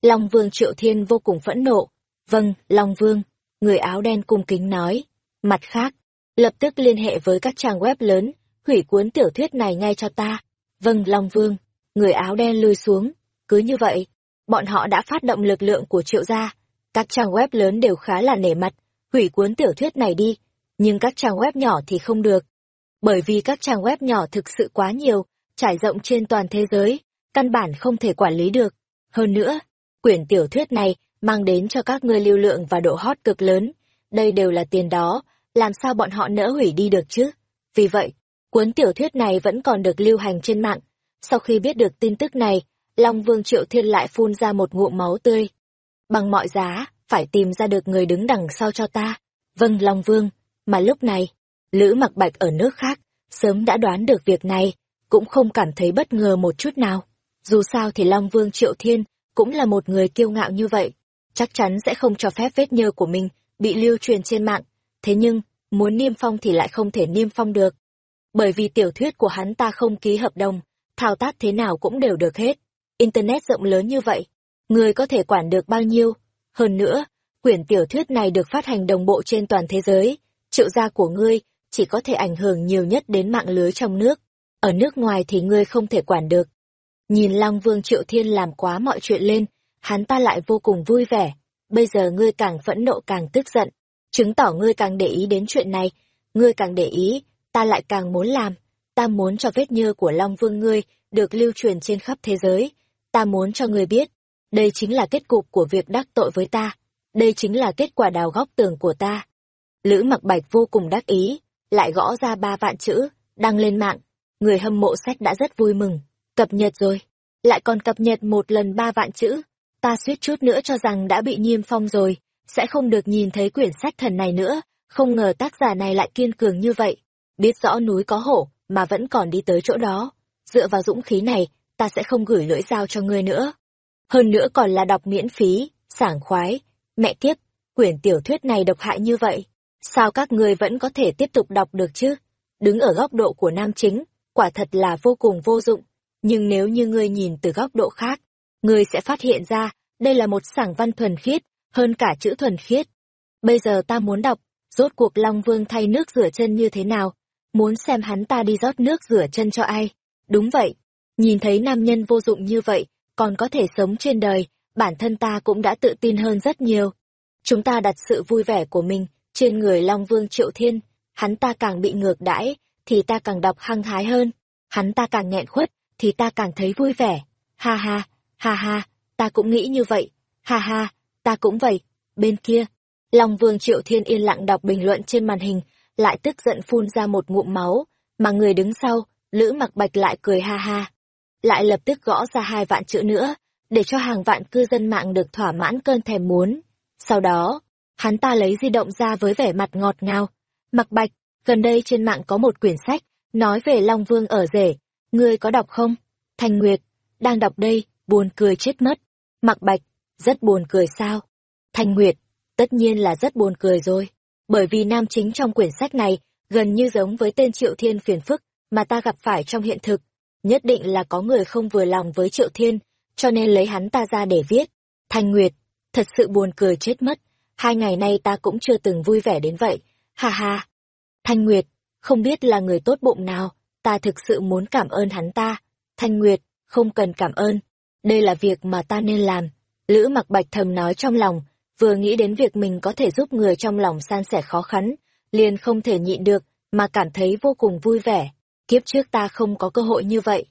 Long Vương Triệu Thiên vô cùng phẫn nộ. Vâng, Long Vương, người áo đen cung kính nói. Mặt khác, lập tức liên hệ với các trang web lớn, hủy cuốn tiểu thuyết này ngay cho ta. Vâng, Long Vương, người áo đen lùi xuống. Cứ như vậy, bọn họ đã phát động lực lượng của triệu gia. Các trang web lớn đều khá là nể mặt, hủy cuốn tiểu thuyết này đi. Nhưng các trang web nhỏ thì không được. Bởi vì các trang web nhỏ thực sự quá nhiều, trải rộng trên toàn thế giới, căn bản không thể quản lý được. Hơn nữa, quyển tiểu thuyết này mang đến cho các ngươi lưu lượng và độ hot cực lớn. Đây đều là tiền đó, làm sao bọn họ nỡ hủy đi được chứ? Vì vậy, cuốn tiểu thuyết này vẫn còn được lưu hành trên mạng. Sau khi biết được tin tức này, Long Vương Triệu Thiên lại phun ra một ngụm máu tươi. Bằng mọi giá, phải tìm ra được người đứng đằng sau cho ta. Vâng Long Vương, mà lúc này, Lữ mặc bạch ở nước khác, sớm đã đoán được việc này, cũng không cảm thấy bất ngờ một chút nào. Dù sao thì Long Vương Triệu Thiên cũng là một người kiêu ngạo như vậy, chắc chắn sẽ không cho phép vết nhơ của mình bị lưu truyền trên mạng. Thế nhưng, muốn niêm phong thì lại không thể niêm phong được. Bởi vì tiểu thuyết của hắn ta không ký hợp đồng, thao tác thế nào cũng đều được hết. Internet rộng lớn như vậy, người có thể quản được bao nhiêu? Hơn nữa, quyển tiểu thuyết này được phát hành đồng bộ trên toàn thế giới, triệu gia của ngươi chỉ có thể ảnh hưởng nhiều nhất đến mạng lưới trong nước. Ở nước ngoài thì ngươi không thể quản được. Nhìn Long Vương Triệu Thiên làm quá mọi chuyện lên, hắn ta lại vô cùng vui vẻ. Bây giờ ngươi càng phẫn nộ càng tức giận, chứng tỏ ngươi càng để ý đến chuyện này. Ngươi càng để ý, ta lại càng muốn làm. Ta muốn cho vết nhơ của Long Vương ngươi được lưu truyền trên khắp thế giới. Ta muốn cho ngươi biết, đây chính là kết cục của việc đắc tội với ta. Đây chính là kết quả đào góc tường của ta. Lữ mặc bạch vô cùng đắc ý, lại gõ ra ba vạn chữ, đăng lên mạng. Người hâm mộ sách đã rất vui mừng. Cập nhật rồi. Lại còn cập nhật một lần ba vạn chữ. ta suýt chút nữa cho rằng đã bị niêm phong rồi, sẽ không được nhìn thấy quyển sách thần này nữa, không ngờ tác giả này lại kiên cường như vậy, biết rõ núi có hổ, mà vẫn còn đi tới chỗ đó. Dựa vào dũng khí này, ta sẽ không gửi lưỡi dao cho ngươi nữa. Hơn nữa còn là đọc miễn phí, sảng khoái. Mẹ kiếp, quyển tiểu thuyết này độc hại như vậy. Sao các ngươi vẫn có thể tiếp tục đọc được chứ? Đứng ở góc độ của nam chính, quả thật là vô cùng vô dụng. Nhưng nếu như ngươi nhìn từ góc độ khác, ngươi sẽ phát hiện ra, đây là một sảng văn thuần khiết, hơn cả chữ thuần khiết. Bây giờ ta muốn đọc, rốt cuộc Long Vương thay nước rửa chân như thế nào, muốn xem hắn ta đi rót nước rửa chân cho ai. Đúng vậy, nhìn thấy nam nhân vô dụng như vậy, còn có thể sống trên đời, bản thân ta cũng đã tự tin hơn rất nhiều. Chúng ta đặt sự vui vẻ của mình trên người Long Vương Triệu Thiên, hắn ta càng bị ngược đãi, thì ta càng đọc hăng hái hơn, hắn ta càng nghẹn khuất, thì ta càng thấy vui vẻ. Ha ha, ha ha, ta cũng nghĩ như vậy, ha ha, ta cũng vậy. Bên kia, Long Vương Triệu Thiên yên lặng đọc bình luận trên màn hình, lại tức giận phun ra một ngụm máu, mà người đứng sau, Lữ mặc bạch lại cười ha ha. Lại lập tức gõ ra hai vạn chữ nữa, để cho hàng vạn cư dân mạng được thỏa mãn cơn thèm muốn. Sau đó, hắn ta lấy di động ra với vẻ mặt ngọt ngào. Mặc bạch, gần đây trên mạng có một quyển sách, nói về Long Vương ở rể. Ngươi có đọc không? thành Nguyệt, đang đọc đây, buồn cười chết mất. Mặc bạch, rất buồn cười sao? thành Nguyệt, tất nhiên là rất buồn cười rồi bởi vì nam chính trong quyển sách này gần như giống với tên Triệu Thiên phiền phức mà ta gặp phải trong hiện thực. Nhất định là có người không vừa lòng với Triệu Thiên, cho nên lấy hắn ta ra để viết. thành Nguyệt, thật sự buồn cười chết mất, hai ngày nay ta cũng chưa từng vui vẻ đến vậy, ha ha. Thanh Nguyệt, không biết là người tốt bụng nào, ta thực sự muốn cảm ơn hắn ta. Thanh Nguyệt, không cần cảm ơn, đây là việc mà ta nên làm. Lữ mặc bạch thầm nói trong lòng, vừa nghĩ đến việc mình có thể giúp người trong lòng san sẻ khó khăn, liền không thể nhịn được, mà cảm thấy vô cùng vui vẻ. Kiếp trước ta không có cơ hội như vậy.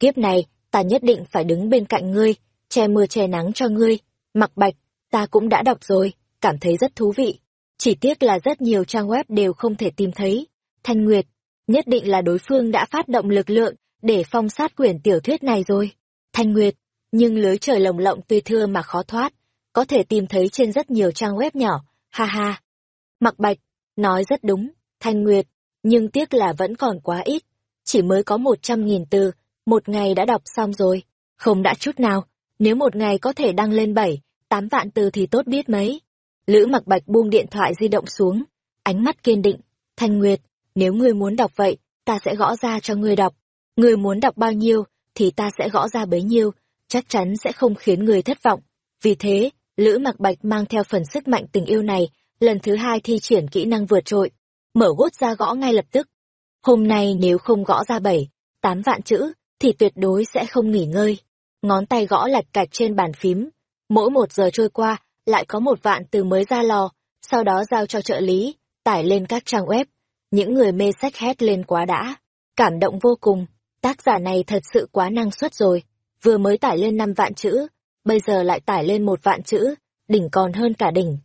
Kiếp này, ta nhất định phải đứng bên cạnh ngươi, che mưa che nắng cho ngươi. Mặc bạch, ta cũng đã đọc rồi, cảm thấy rất thú vị. Chỉ tiếc là rất nhiều trang web đều không thể tìm thấy. Thanh Nguyệt, nhất định là đối phương đã phát động lực lượng để phong sát quyển tiểu thuyết này rồi. Thanh Nguyệt, nhưng lưới trời lồng lộng tuy thưa mà khó thoát, có thể tìm thấy trên rất nhiều trang web nhỏ, ha ha. Mặc bạch, nói rất đúng, Thanh Nguyệt, nhưng tiếc là vẫn còn quá ít, chỉ mới có một trăm nghìn từ, một ngày đã đọc xong rồi, không đã chút nào, nếu một ngày có thể đăng lên bảy, tám vạn từ thì tốt biết mấy. Lữ mặc bạch buông điện thoại di động xuống, ánh mắt kiên định, Thanh Nguyệt, nếu ngươi muốn đọc vậy, ta sẽ gõ ra cho ngươi đọc, ngươi muốn đọc bao nhiêu, thì ta sẽ gõ ra bấy nhiêu, chắc chắn sẽ không khiến ngươi thất vọng. Vì thế, Lữ Mặc Bạch mang theo phần sức mạnh tình yêu này, lần thứ hai thi triển kỹ năng vượt trội, mở gốt ra gõ ngay lập tức. Hôm nay nếu không gõ ra bảy, tám vạn chữ, thì tuyệt đối sẽ không nghỉ ngơi. Ngón tay gõ lạch cạch trên bàn phím, mỗi một giờ trôi qua, lại có một vạn từ mới ra lò, sau đó giao cho trợ lý, tải lên các trang web. Những người mê sách hét lên quá đã, cảm động vô cùng, tác giả này thật sự quá năng suất rồi, vừa mới tải lên năm vạn chữ, bây giờ lại tải lên một vạn chữ, đỉnh còn hơn cả đỉnh.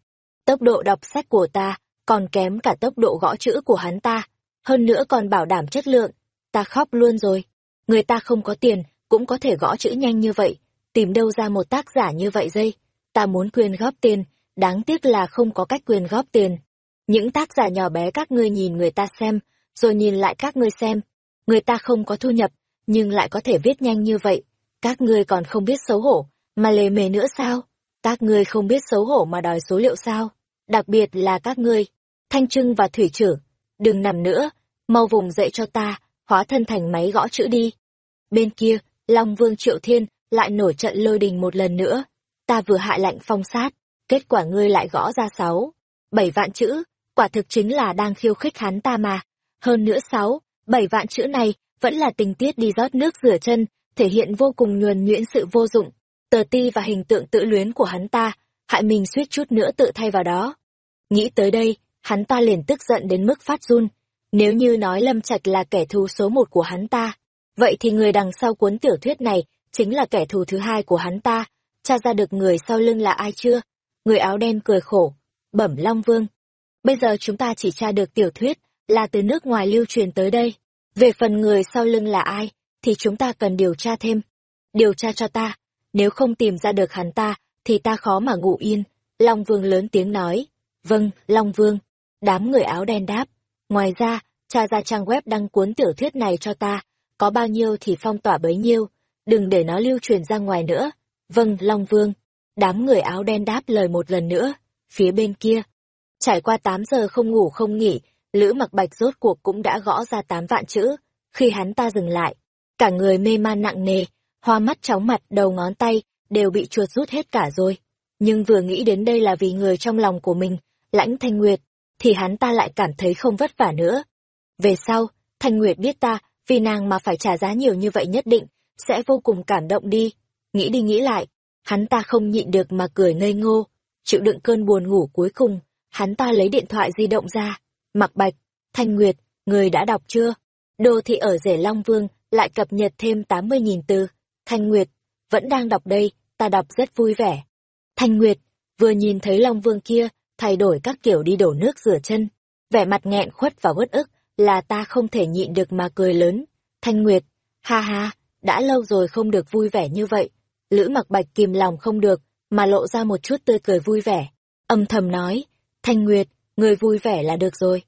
Tốc độ đọc sách của ta còn kém cả tốc độ gõ chữ của hắn ta, hơn nữa còn bảo đảm chất lượng. Ta khóc luôn rồi. Người ta không có tiền, cũng có thể gõ chữ nhanh như vậy, tìm đâu ra một tác giả như vậy dây. Ta muốn quyền góp tiền, đáng tiếc là không có cách quyền góp tiền. Những tác giả nhỏ bé các ngươi nhìn người ta xem, rồi nhìn lại các ngươi xem. Người ta không có thu nhập, nhưng lại có thể viết nhanh như vậy. Các ngươi còn không biết xấu hổ, mà lề mề nữa sao? Các ngươi không biết xấu hổ mà đòi số liệu sao? Đặc biệt là các ngươi, Thanh Trưng và Thủy Chử. Đừng nằm nữa, mau vùng dậy cho ta, hóa thân thành máy gõ chữ đi. Bên kia, Long Vương Triệu Thiên lại nổi trận lôi đình một lần nữa. Ta vừa hại lạnh phong sát, kết quả ngươi lại gõ ra sáu, bảy vạn chữ, quả thực chính là đang khiêu khích hắn ta mà. Hơn nữa sáu, bảy vạn chữ này vẫn là tình tiết đi rót nước rửa chân, thể hiện vô cùng nhuần nhuyễn sự vô dụng tờ ti và hình tượng tự luyến của hắn ta, hại mình suýt chút nữa tự thay vào đó. Nghĩ tới đây, hắn ta liền tức giận đến mức phát run. Nếu như nói Lâm Trạch là kẻ thù số một của hắn ta, vậy thì người đằng sau cuốn tiểu thuyết này chính là kẻ thù thứ hai của hắn ta. Cha ra được người sau lưng là ai chưa? Người áo đen cười khổ, bẩm Long Vương. Bây giờ chúng ta chỉ tra được tiểu thuyết là từ nước ngoài lưu truyền tới đây. Về phần người sau lưng là ai, thì chúng ta cần điều tra thêm. Điều tra cho ta, nếu không tìm ra được hắn ta, thì ta khó mà ngủ yên. Long Vương lớn tiếng nói. Vâng, Long Vương. Đám người áo đen đáp. Ngoài ra, tra ra trang web đăng cuốn tiểu thuyết này cho ta. Có bao nhiêu thì phong tỏa bấy nhiêu. Đừng để nó lưu truyền ra ngoài nữa. Vâng, Long Vương. Đám người áo đen đáp lời một lần nữa. Phía bên kia. Trải qua 8 giờ không ngủ không nghỉ, Lữ mặc bạch rốt cuộc cũng đã gõ ra 8 vạn chữ. Khi hắn ta dừng lại, cả người mê man nặng nề, hoa mắt chóng mặt, đầu ngón tay, đều bị chuột rút hết cả rồi. Nhưng vừa nghĩ đến đây là vì người trong lòng của mình, lãnh thanh nguyệt, thì hắn ta lại cảm thấy không vất vả nữa. Về sau, thanh nguyệt biết ta, vì nàng mà phải trả giá nhiều như vậy nhất định, sẽ vô cùng cảm động đi. Nghĩ đi nghĩ lại, hắn ta không nhịn được mà cười ngây ngô, chịu đựng cơn buồn ngủ cuối cùng, hắn ta lấy điện thoại di động ra. Mặc bạch, thanh nguyệt, người đã đọc chưa? Đô thị ở rể Long Vương lại cập nhật thêm 80.000 từ. Thanh Nguyệt, vẫn đang đọc đây, ta đọc rất vui vẻ. Thanh Nguyệt, vừa nhìn thấy Long Vương kia, thay đổi các kiểu đi đổ nước rửa chân. Vẻ mặt nghẹn khuất và uất ức, là ta không thể nhịn được mà cười lớn. Thanh Nguyệt, ha ha, đã lâu rồi không được vui vẻ như vậy. Lữ mặc bạch kìm lòng không được, mà lộ ra một chút tươi cười vui vẻ. Âm thầm nói, Thanh Nguyệt, người vui vẻ là được rồi.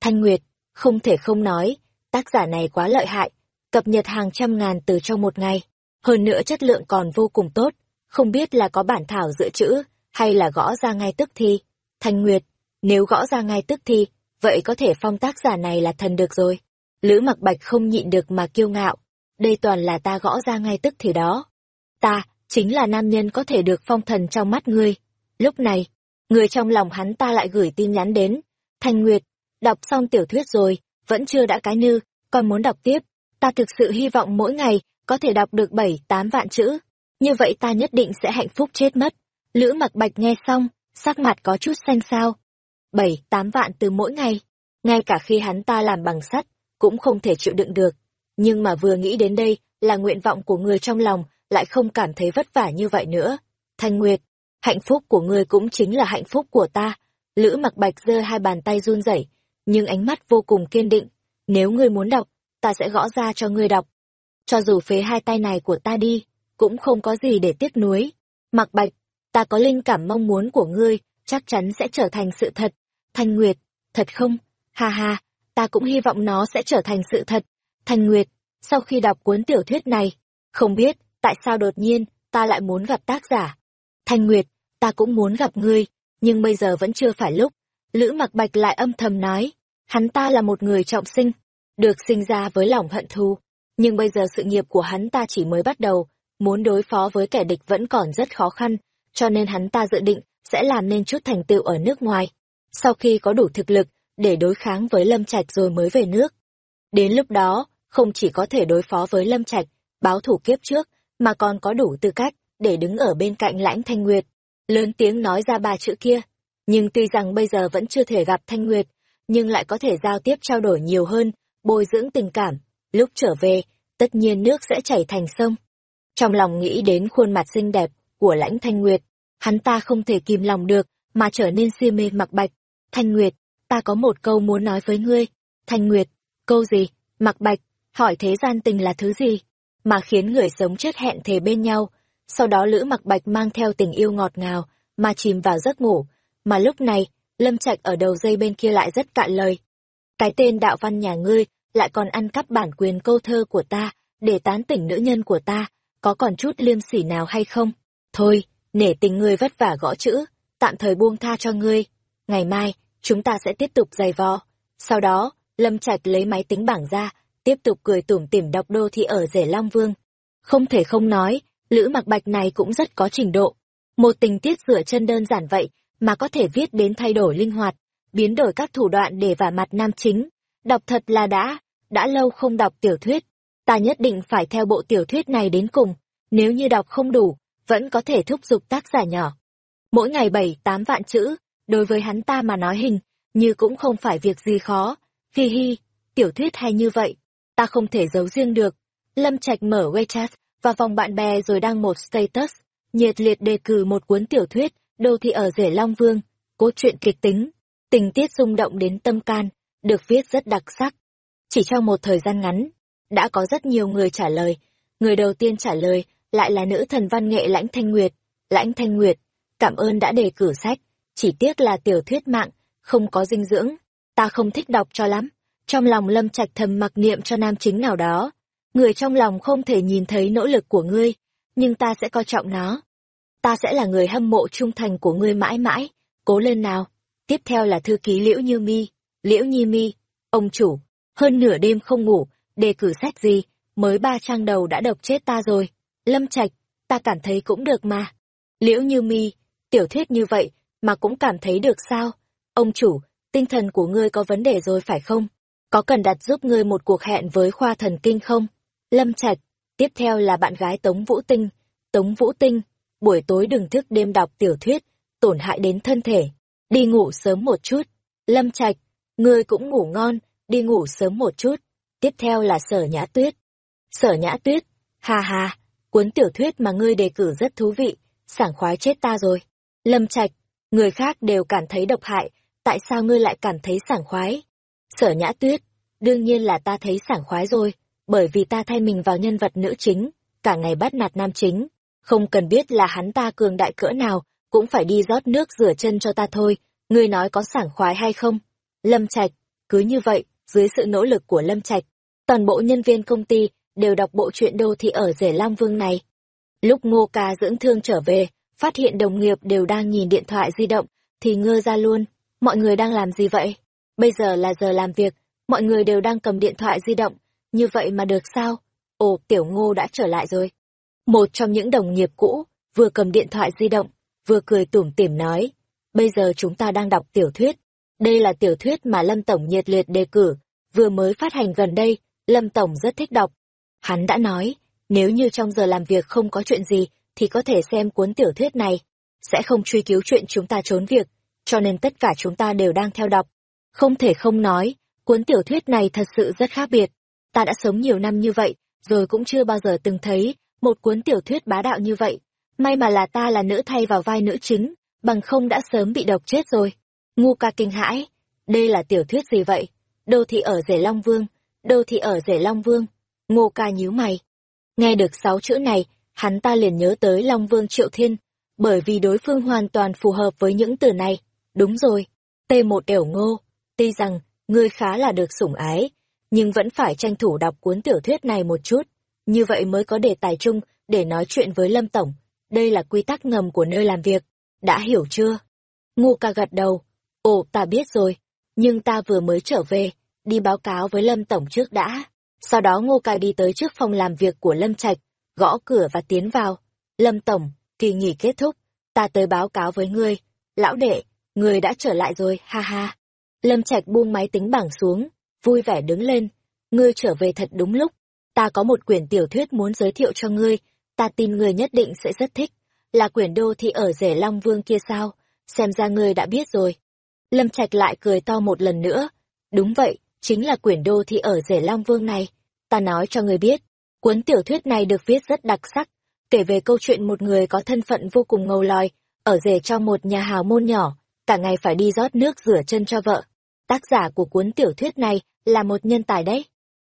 Thanh Nguyệt, không thể không nói, tác giả này quá lợi hại, cập nhật hàng trăm ngàn từ trong một ngày. Hơn nữa chất lượng còn vô cùng tốt, không biết là có bản thảo dự trữ, hay là gõ ra ngay tức thi. Thanh Nguyệt, nếu gõ ra ngay tức thi, vậy có thể phong tác giả này là thần được rồi. Lữ mặc bạch không nhịn được mà kiêu ngạo, đây toàn là ta gõ ra ngay tức thì đó. Ta, chính là nam nhân có thể được phong thần trong mắt ngươi. Lúc này, người trong lòng hắn ta lại gửi tin nhắn đến. Thanh Nguyệt, đọc xong tiểu thuyết rồi, vẫn chưa đã cái nư, còn muốn đọc tiếp. Ta thực sự hy vọng mỗi ngày có thể đọc được bảy tám vạn chữ. Như vậy ta nhất định sẽ hạnh phúc chết mất. Lữ mặc bạch nghe xong, sắc mặt có chút xanh xao. Bảy tám vạn từ mỗi ngày. Ngay cả khi hắn ta làm bằng sắt, cũng không thể chịu đựng được. Nhưng mà vừa nghĩ đến đây là nguyện vọng của người trong lòng, lại không cảm thấy vất vả như vậy nữa. Thanh Nguyệt, hạnh phúc của ngươi cũng chính là hạnh phúc của ta. Lữ mặc bạch giơ hai bàn tay run rẩy, nhưng ánh mắt vô cùng kiên định. Nếu ngươi muốn đọc, ta sẽ gõ ra cho ngươi đọc. Cho dù phế hai tay này của ta đi, cũng không có gì để tiếc nuối. Mặc bạch, ta có linh cảm mong muốn của ngươi, chắc chắn sẽ trở thành sự thật. Thanh Nguyệt, thật không? Ha ha, ta cũng hy vọng nó sẽ trở thành sự thật. Thanh Nguyệt, sau khi đọc cuốn tiểu thuyết này, không biết tại sao đột nhiên ta lại muốn gặp tác giả. Thanh Nguyệt, ta cũng muốn gặp ngươi, nhưng bây giờ vẫn chưa phải lúc. Lữ mặc bạch lại âm thầm nói, hắn ta là một người trọng sinh, được sinh ra với lòng hận thù. Nhưng bây giờ sự nghiệp của hắn ta chỉ mới bắt đầu, muốn đối phó với kẻ địch vẫn còn rất khó khăn, cho nên hắn ta dự định sẽ làm nên chút thành tựu ở nước ngoài. Sau khi có đủ thực lực để đối kháng với Lâm Trạch rồi mới về nước. Đến lúc đó, không chỉ có thể đối phó với Lâm Trạch, báo thủ kiếp trước, mà còn có đủ tư cách để đứng ở bên cạnh Lãnh Thanh Nguyệt. Lớn tiếng nói ra ba chữ kia, nhưng tuy rằng bây giờ vẫn chưa thể gặp Thanh Nguyệt, nhưng lại có thể giao tiếp trao đổi nhiều hơn, bồi dưỡng tình cảm. Lúc trở về, tất nhiên nước sẽ chảy thành sông. Trong lòng nghĩ đến khuôn mặt xinh đẹp của lãnh Thanh Nguyệt, hắn ta không thể kìm lòng được, mà trở nên si mê mặc bạch. Thanh Nguyệt, ta có một câu muốn nói với ngươi. Thanh Nguyệt, câu gì? Mặc bạch, hỏi thế gian tình là thứ gì? Mà khiến người sống chết hẹn thề bên nhau. Sau đó Lữ mặc bạch mang theo tình yêu ngọt ngào, mà chìm vào giấc ngủ. Mà lúc này, Lâm Trạch ở đầu dây bên kia lại rất cạn lời. Cái tên đạo văn nhà ngươi lại còn ăn cắp bản quyền câu thơ của ta, để tán tỉnh nữ nhân của ta, có còn chút liêm sỉ nào hay không? Thôi, nể tình ngươi vất vả gõ chữ, tạm thời buông tha cho ngươi. Ngày mai, chúng ta sẽ tiếp tục giày vò. Sau đó, Lâm Trạch lấy máy tính bảng ra, tiếp tục cười tủm tỉm đọc đô thị ở rể Long Vương. Không thể không nói, Lữ Mặc Bạch này cũng rất có trình độ. Một tình tiết rửa chân đơn giản vậy mà có thể viết đến thay đổi linh hoạt, biến đổi các thủ đoạn để vả mặt nam chính. Đọc thật là đã, đã lâu không đọc tiểu thuyết. Ta nhất định phải theo bộ tiểu thuyết này đến cùng, nếu như đọc không đủ, vẫn có thể thúc giục tác giả nhỏ. Mỗi ngày bảy tám vạn chữ, đối với hắn ta mà nói hình, như cũng không phải việc gì khó. Hi hi, tiểu thuyết hay như vậy, ta không thể giấu riêng được. Lâm Trạch mở WeChat và vòng bạn bè rồi đăng một status, nhiệt liệt đề cử một cuốn tiểu thuyết đô thị ở rể Long Vương, cốt truyện kịch tính, tình tiết rung động đến tâm can, được viết rất đặc sắc. Chỉ trong một thời gian ngắn, đã có rất nhiều người trả lời. Người đầu tiên trả lời lại là nữ thần văn nghệ Lãnh Thanh Nguyệt. Lãnh Thanh Nguyệt, cảm ơn đã đề cử sách, chỉ tiếc là tiểu thuyết mạng, không có dinh dưỡng, ta không thích đọc cho lắm. Trong lòng Lâm Trạch thầm mặc niệm cho nam chính nào đó, người trong lòng không thể nhìn thấy nỗ lực của ngươi, nhưng ta sẽ coi trọng nó. Ta sẽ là người hâm mộ trung thành của ngươi mãi mãi, cố lên nào. Tiếp theo là thư ký Liễu Như Mi, Liễu Nhi Mi, ông chủ, hơn nửa đêm không ngủ, đề cử sách gì, mới ba trang đầu đã độc chết ta rồi. Lâm Trạch, ta cảm thấy cũng được mà. Liễu Như Mi, tiểu thuyết như vậy mà cũng cảm thấy được sao? Ông chủ, tinh thần của ngươi có vấn đề rồi phải không? Có cần đặt giúp ngươi một cuộc hẹn với khoa thần kinh không? Lâm Trạch, tiếp theo là bạn gái Tống Vũ Tinh. Tống Vũ Tinh, buổi tối đừng thức đêm đọc tiểu thuyết, tổn hại đến thân thể. Đi ngủ sớm một chút. Lâm Trạch, ngươi cũng ngủ ngon, đi ngủ sớm một chút. Tiếp theo là Sở Nhã Tuyết. Sở Nhã Tuyết, ha ha, cuốn tiểu thuyết mà ngươi đề cử rất thú vị, sảng khoái chết ta rồi. Lâm Trạch, người khác đều cảm thấy độc hại, tại sao ngươi lại cảm thấy sảng khoái? Sở Nhã Tuyết, đương nhiên là ta thấy sảng khoái rồi, bởi vì ta thay mình vào nhân vật nữ chính, cả ngày bắt nạt nam chính, không cần biết là hắn ta cường đại cỡ nào, cũng phải đi rót nước rửa chân cho ta thôi, ngươi nói có sảng khoái hay không? Lâm Trạch, cứ như vậy, dưới sự nỗ lực của Lâm Trạch, toàn bộ nhân viên công ty đều đọc bộ truyện đô thị ở rể Long Vương này. Lúc Ngô Ca dưỡng thương trở về, phát hiện đồng nghiệp đều đang nhìn điện thoại di động, thì ngơ ra luôn, mọi người đang làm gì vậy? Bây giờ là giờ làm việc, mọi người đều đang cầm điện thoại di động, như vậy mà được sao? Ồ, tiểu ngô đã trở lại rồi. Một trong những đồng nghiệp cũ, vừa cầm điện thoại di động, vừa cười tủm tỉm nói, bây giờ chúng ta đang đọc tiểu thuyết. Đây là tiểu thuyết mà Lâm Tổng nhiệt liệt đề cử, vừa mới phát hành gần đây, Lâm Tổng rất thích đọc. Hắn đã nói, nếu như trong giờ làm việc không có chuyện gì, thì có thể xem cuốn tiểu thuyết này. Sẽ không truy cứu chuyện chúng ta trốn việc, cho nên tất cả chúng ta đều đang theo đọc. Không thể không nói, cuốn tiểu thuyết này thật sự rất khác biệt. Ta đã sống nhiều năm như vậy, rồi cũng chưa bao giờ từng thấy một cuốn tiểu thuyết bá đạo như vậy. May mà là ta là nữ thay vào vai nữ chính, bằng không đã sớm bị độc chết rồi. Ngu ca kinh hãi, đây là tiểu thuyết gì vậy? Đô thị ở rể Long Vương, đô thị ở rể Long Vương. Ngô ca nhíu mày. Nghe được sáu chữ này, hắn ta liền nhớ tới Long Vương Triệu Thiên, bởi vì đối phương hoàn toàn phù hợp với những từ này. Đúng rồi, T1 ẻo ngô, tuy rằng ngươi khá là được sủng ái, nhưng vẫn phải tranh thủ đọc cuốn tiểu thuyết này một chút, như vậy mới có đề tài chung để nói chuyện với Lâm Tổng. Đây là quy tắc ngầm của nơi làm việc, đã hiểu chưa? Ngu ca gật đầu, ồ ta biết rồi, nhưng ta vừa mới trở về, đi báo cáo với Lâm Tổng trước đã. Sau đó Ngô Ca đi tới trước phòng làm việc của Lâm Trạch, gõ cửa và tiến vào. Lâm Tổng, kỳ nghỉ kết thúc, ta tới báo cáo với ngươi. Lão đệ, ngươi đã trở lại rồi, ha ha. Lâm Trạch buông máy tính bảng xuống, vui vẻ đứng lên. Ngươi trở về thật đúng lúc. Ta có một quyển tiểu thuyết muốn giới thiệu cho ngươi, ta tin ngươi nhất định sẽ rất thích. Là quyển đô thị ở rể Long Vương kia sao? Xem ra ngươi đã biết rồi. Lâm Trạch lại cười to một lần nữa. Đúng vậy, chính là quyển đô thị ở rể Long Vương này. Ta nói cho ngươi biết, cuốn tiểu thuyết này được viết rất đặc sắc, kể về câu chuyện một người có thân phận vô cùng ngầu lòi, ở rể cho một nhà hào môn nhỏ, cả ngày phải đi rót nước rửa chân cho vợ. Tác giả của cuốn tiểu thuyết này là một nhân tài đấy.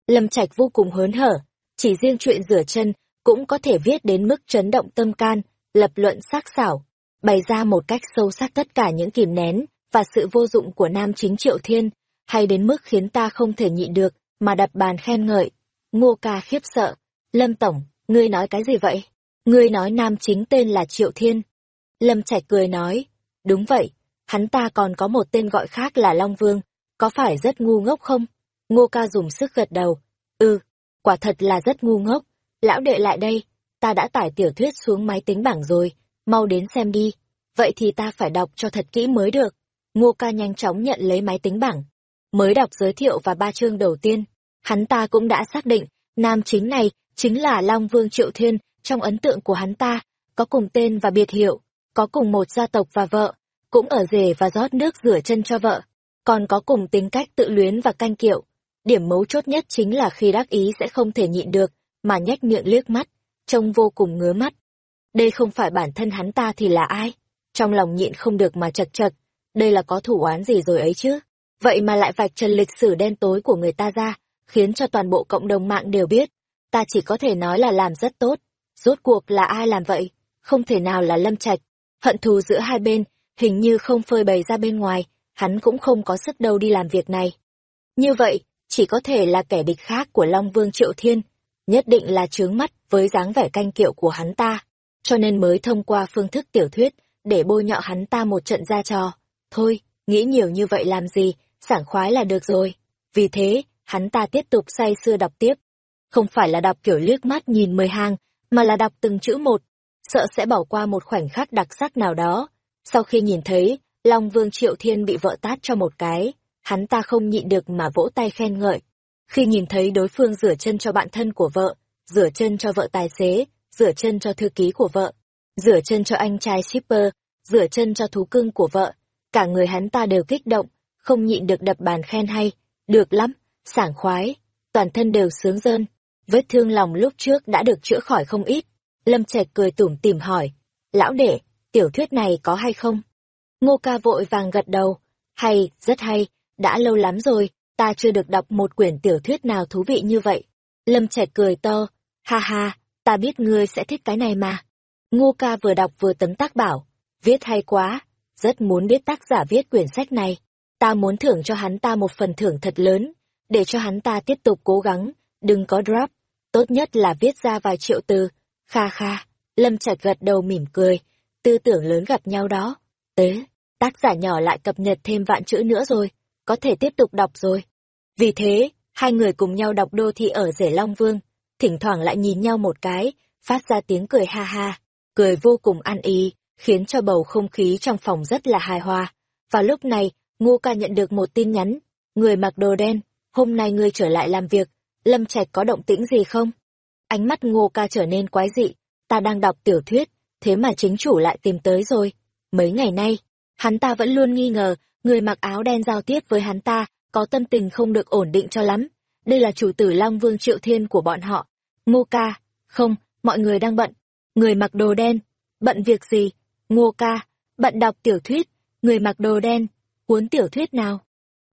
Lâm Trạch vô cùng hớn hở, chỉ riêng chuyện rửa chân cũng có thể viết đến mức chấn động tâm can, lập luận sắc sảo, bày ra một cách sâu sắc tất cả những kìm nén và sự vô dụng của nam chính Triệu Thiên, hay đến mức khiến ta không thể nhịn được, mà đặt bàn khen ngợi. Ngô ca khiếp sợ. Lâm Tổng, ngươi nói cái gì vậy? Ngươi nói nam chính tên là Triệu Thiên. Lâm Trạch cười nói, đúng vậy, hắn ta còn có một tên gọi khác là Long Vương, có phải rất ngu ngốc không? Ngô ca dùng sức gật đầu, ừ, quả thật là rất ngu ngốc. Lão đệ lại đây, ta đã tải tiểu thuyết xuống máy tính bảng rồi, mau đến xem đi. Vậy thì ta phải đọc cho thật kỹ mới được. Ngô ca nhanh chóng nhận lấy máy tính bảng, mới đọc giới thiệu và ba chương đầu tiên, hắn ta cũng đã xác định, nam chính này chính là Long Vương Triệu Thiên, trong ấn tượng của hắn ta, có cùng tên và biệt hiệu, có cùng một gia tộc và vợ, cũng ở rể và rót nước rửa chân cho vợ, còn có cùng tính cách tự luyến và canh kiệu. Điểm mấu chốt nhất chính là khi đắc ý sẽ không thể nhịn được, mà nhếch miệng liếc mắt, trông vô cùng ngứa mắt. Đây không phải bản thân hắn ta thì là ai? Trong lòng nhịn không được mà chật chật, đây là có thủ oán gì rồi ấy chứ? Vậy mà lại vạch trần lịch sử đen tối của người ta ra, khiến cho toàn bộ cộng đồng mạng đều biết. Ta chỉ có thể nói là làm rất tốt. Rốt cuộc là ai làm vậy? không thể nào là Lâm Trạch. Hận thù giữa hai bên, hình như không phơi bày ra bên ngoài, hắn cũng không có sức đâu đi làm việc này. Như vậy, chỉ có thể là kẻ địch khác của Long Vương Triệu Thiên, nhất định là chướng mắt với dáng vẻ canh kiệu của hắn ta, cho nên mới thông qua phương thức tiểu thuyết để bôi nhọ hắn ta một trận ra trò. Thôi, nghĩ nhiều như vậy làm gì, sảng khoái là được rồi. Vì thế, hắn ta tiếp tục say sưa đọc tiếp. Không phải là đọc kiểu liếc mắt nhìn mười hàng, mà là đọc từng chữ một, sợ sẽ bỏ qua một khoảnh khắc đặc sắc nào đó. Sau khi nhìn thấy, Long Vương Triệu Thiên bị vợ tát cho một cái, hắn ta không nhịn được mà vỗ tay khen ngợi. Khi nhìn thấy đối phương rửa chân cho bạn thân của vợ, rửa chân cho vợ tài xế, rửa chân cho thư ký của vợ, rửa chân cho anh trai shipper, rửa chân cho thú cưng của vợ, cả người hắn ta đều kích động, không nhịn được đập bàn khen hay, được lắm, sảng khoái, toàn thân đều sướng rơn. Vết thương lòng lúc trước đã được chữa khỏi không ít. Lâm Trạch cười tủm tỉm hỏi, lão đệ, tiểu thuyết này có hay không? Ngô ca vội vàng gật đầu, hay, rất hay, đã lâu lắm rồi, ta chưa được đọc một quyển tiểu thuyết nào thú vị như vậy. Lâm Trạch cười to, ha ha, ta biết ngươi sẽ thích cái này mà. Ngô ca vừa đọc vừa tấm tác bảo, viết hay quá, rất muốn biết tác giả viết quyển sách này. Ta muốn thưởng cho hắn ta một phần thưởng thật lớn, để cho hắn ta tiếp tục cố gắng, đừng có drop, tốt nhất là viết ra vài triệu từ. Kha kha, Lâm Trạch gật đầu mỉm cười, tư tưởng lớn gặp nhau đó. Tế, tác giả nhỏ lại cập nhật thêm vạn chữ nữa rồi, có thể tiếp tục đọc rồi. Vì thế, hai người cùng nhau đọc đô thị ở rể Long Vương, thỉnh thoảng lại nhìn nhau một cái, phát ra tiếng cười ha ha, cười vô cùng ăn ý, khiến cho bầu không khí trong phòng rất là hài hòa. Vào lúc này, Ngô ca nhận được một tin nhắn, người mặc đồ đen, hôm nay ngươi trở lại làm việc, Lâm Trạch có động tĩnh gì không? Ánh mắt Ngô ca trở nên quái dị, ta đang đọc tiểu thuyết, thế mà chính chủ lại tìm tới rồi. Mấy ngày nay, hắn ta vẫn luôn nghi ngờ, người mặc áo đen giao tiếp với hắn ta, có tâm tình không được ổn định cho lắm. Đây là chủ tử Long Vương Triệu Thiên của bọn họ. Ngô ca, không, mọi người đang bận. Người mặc đồ đen, bận việc gì? Ngô ca, bận đọc tiểu thuyết, người mặc đồ đen, cuốn tiểu thuyết nào?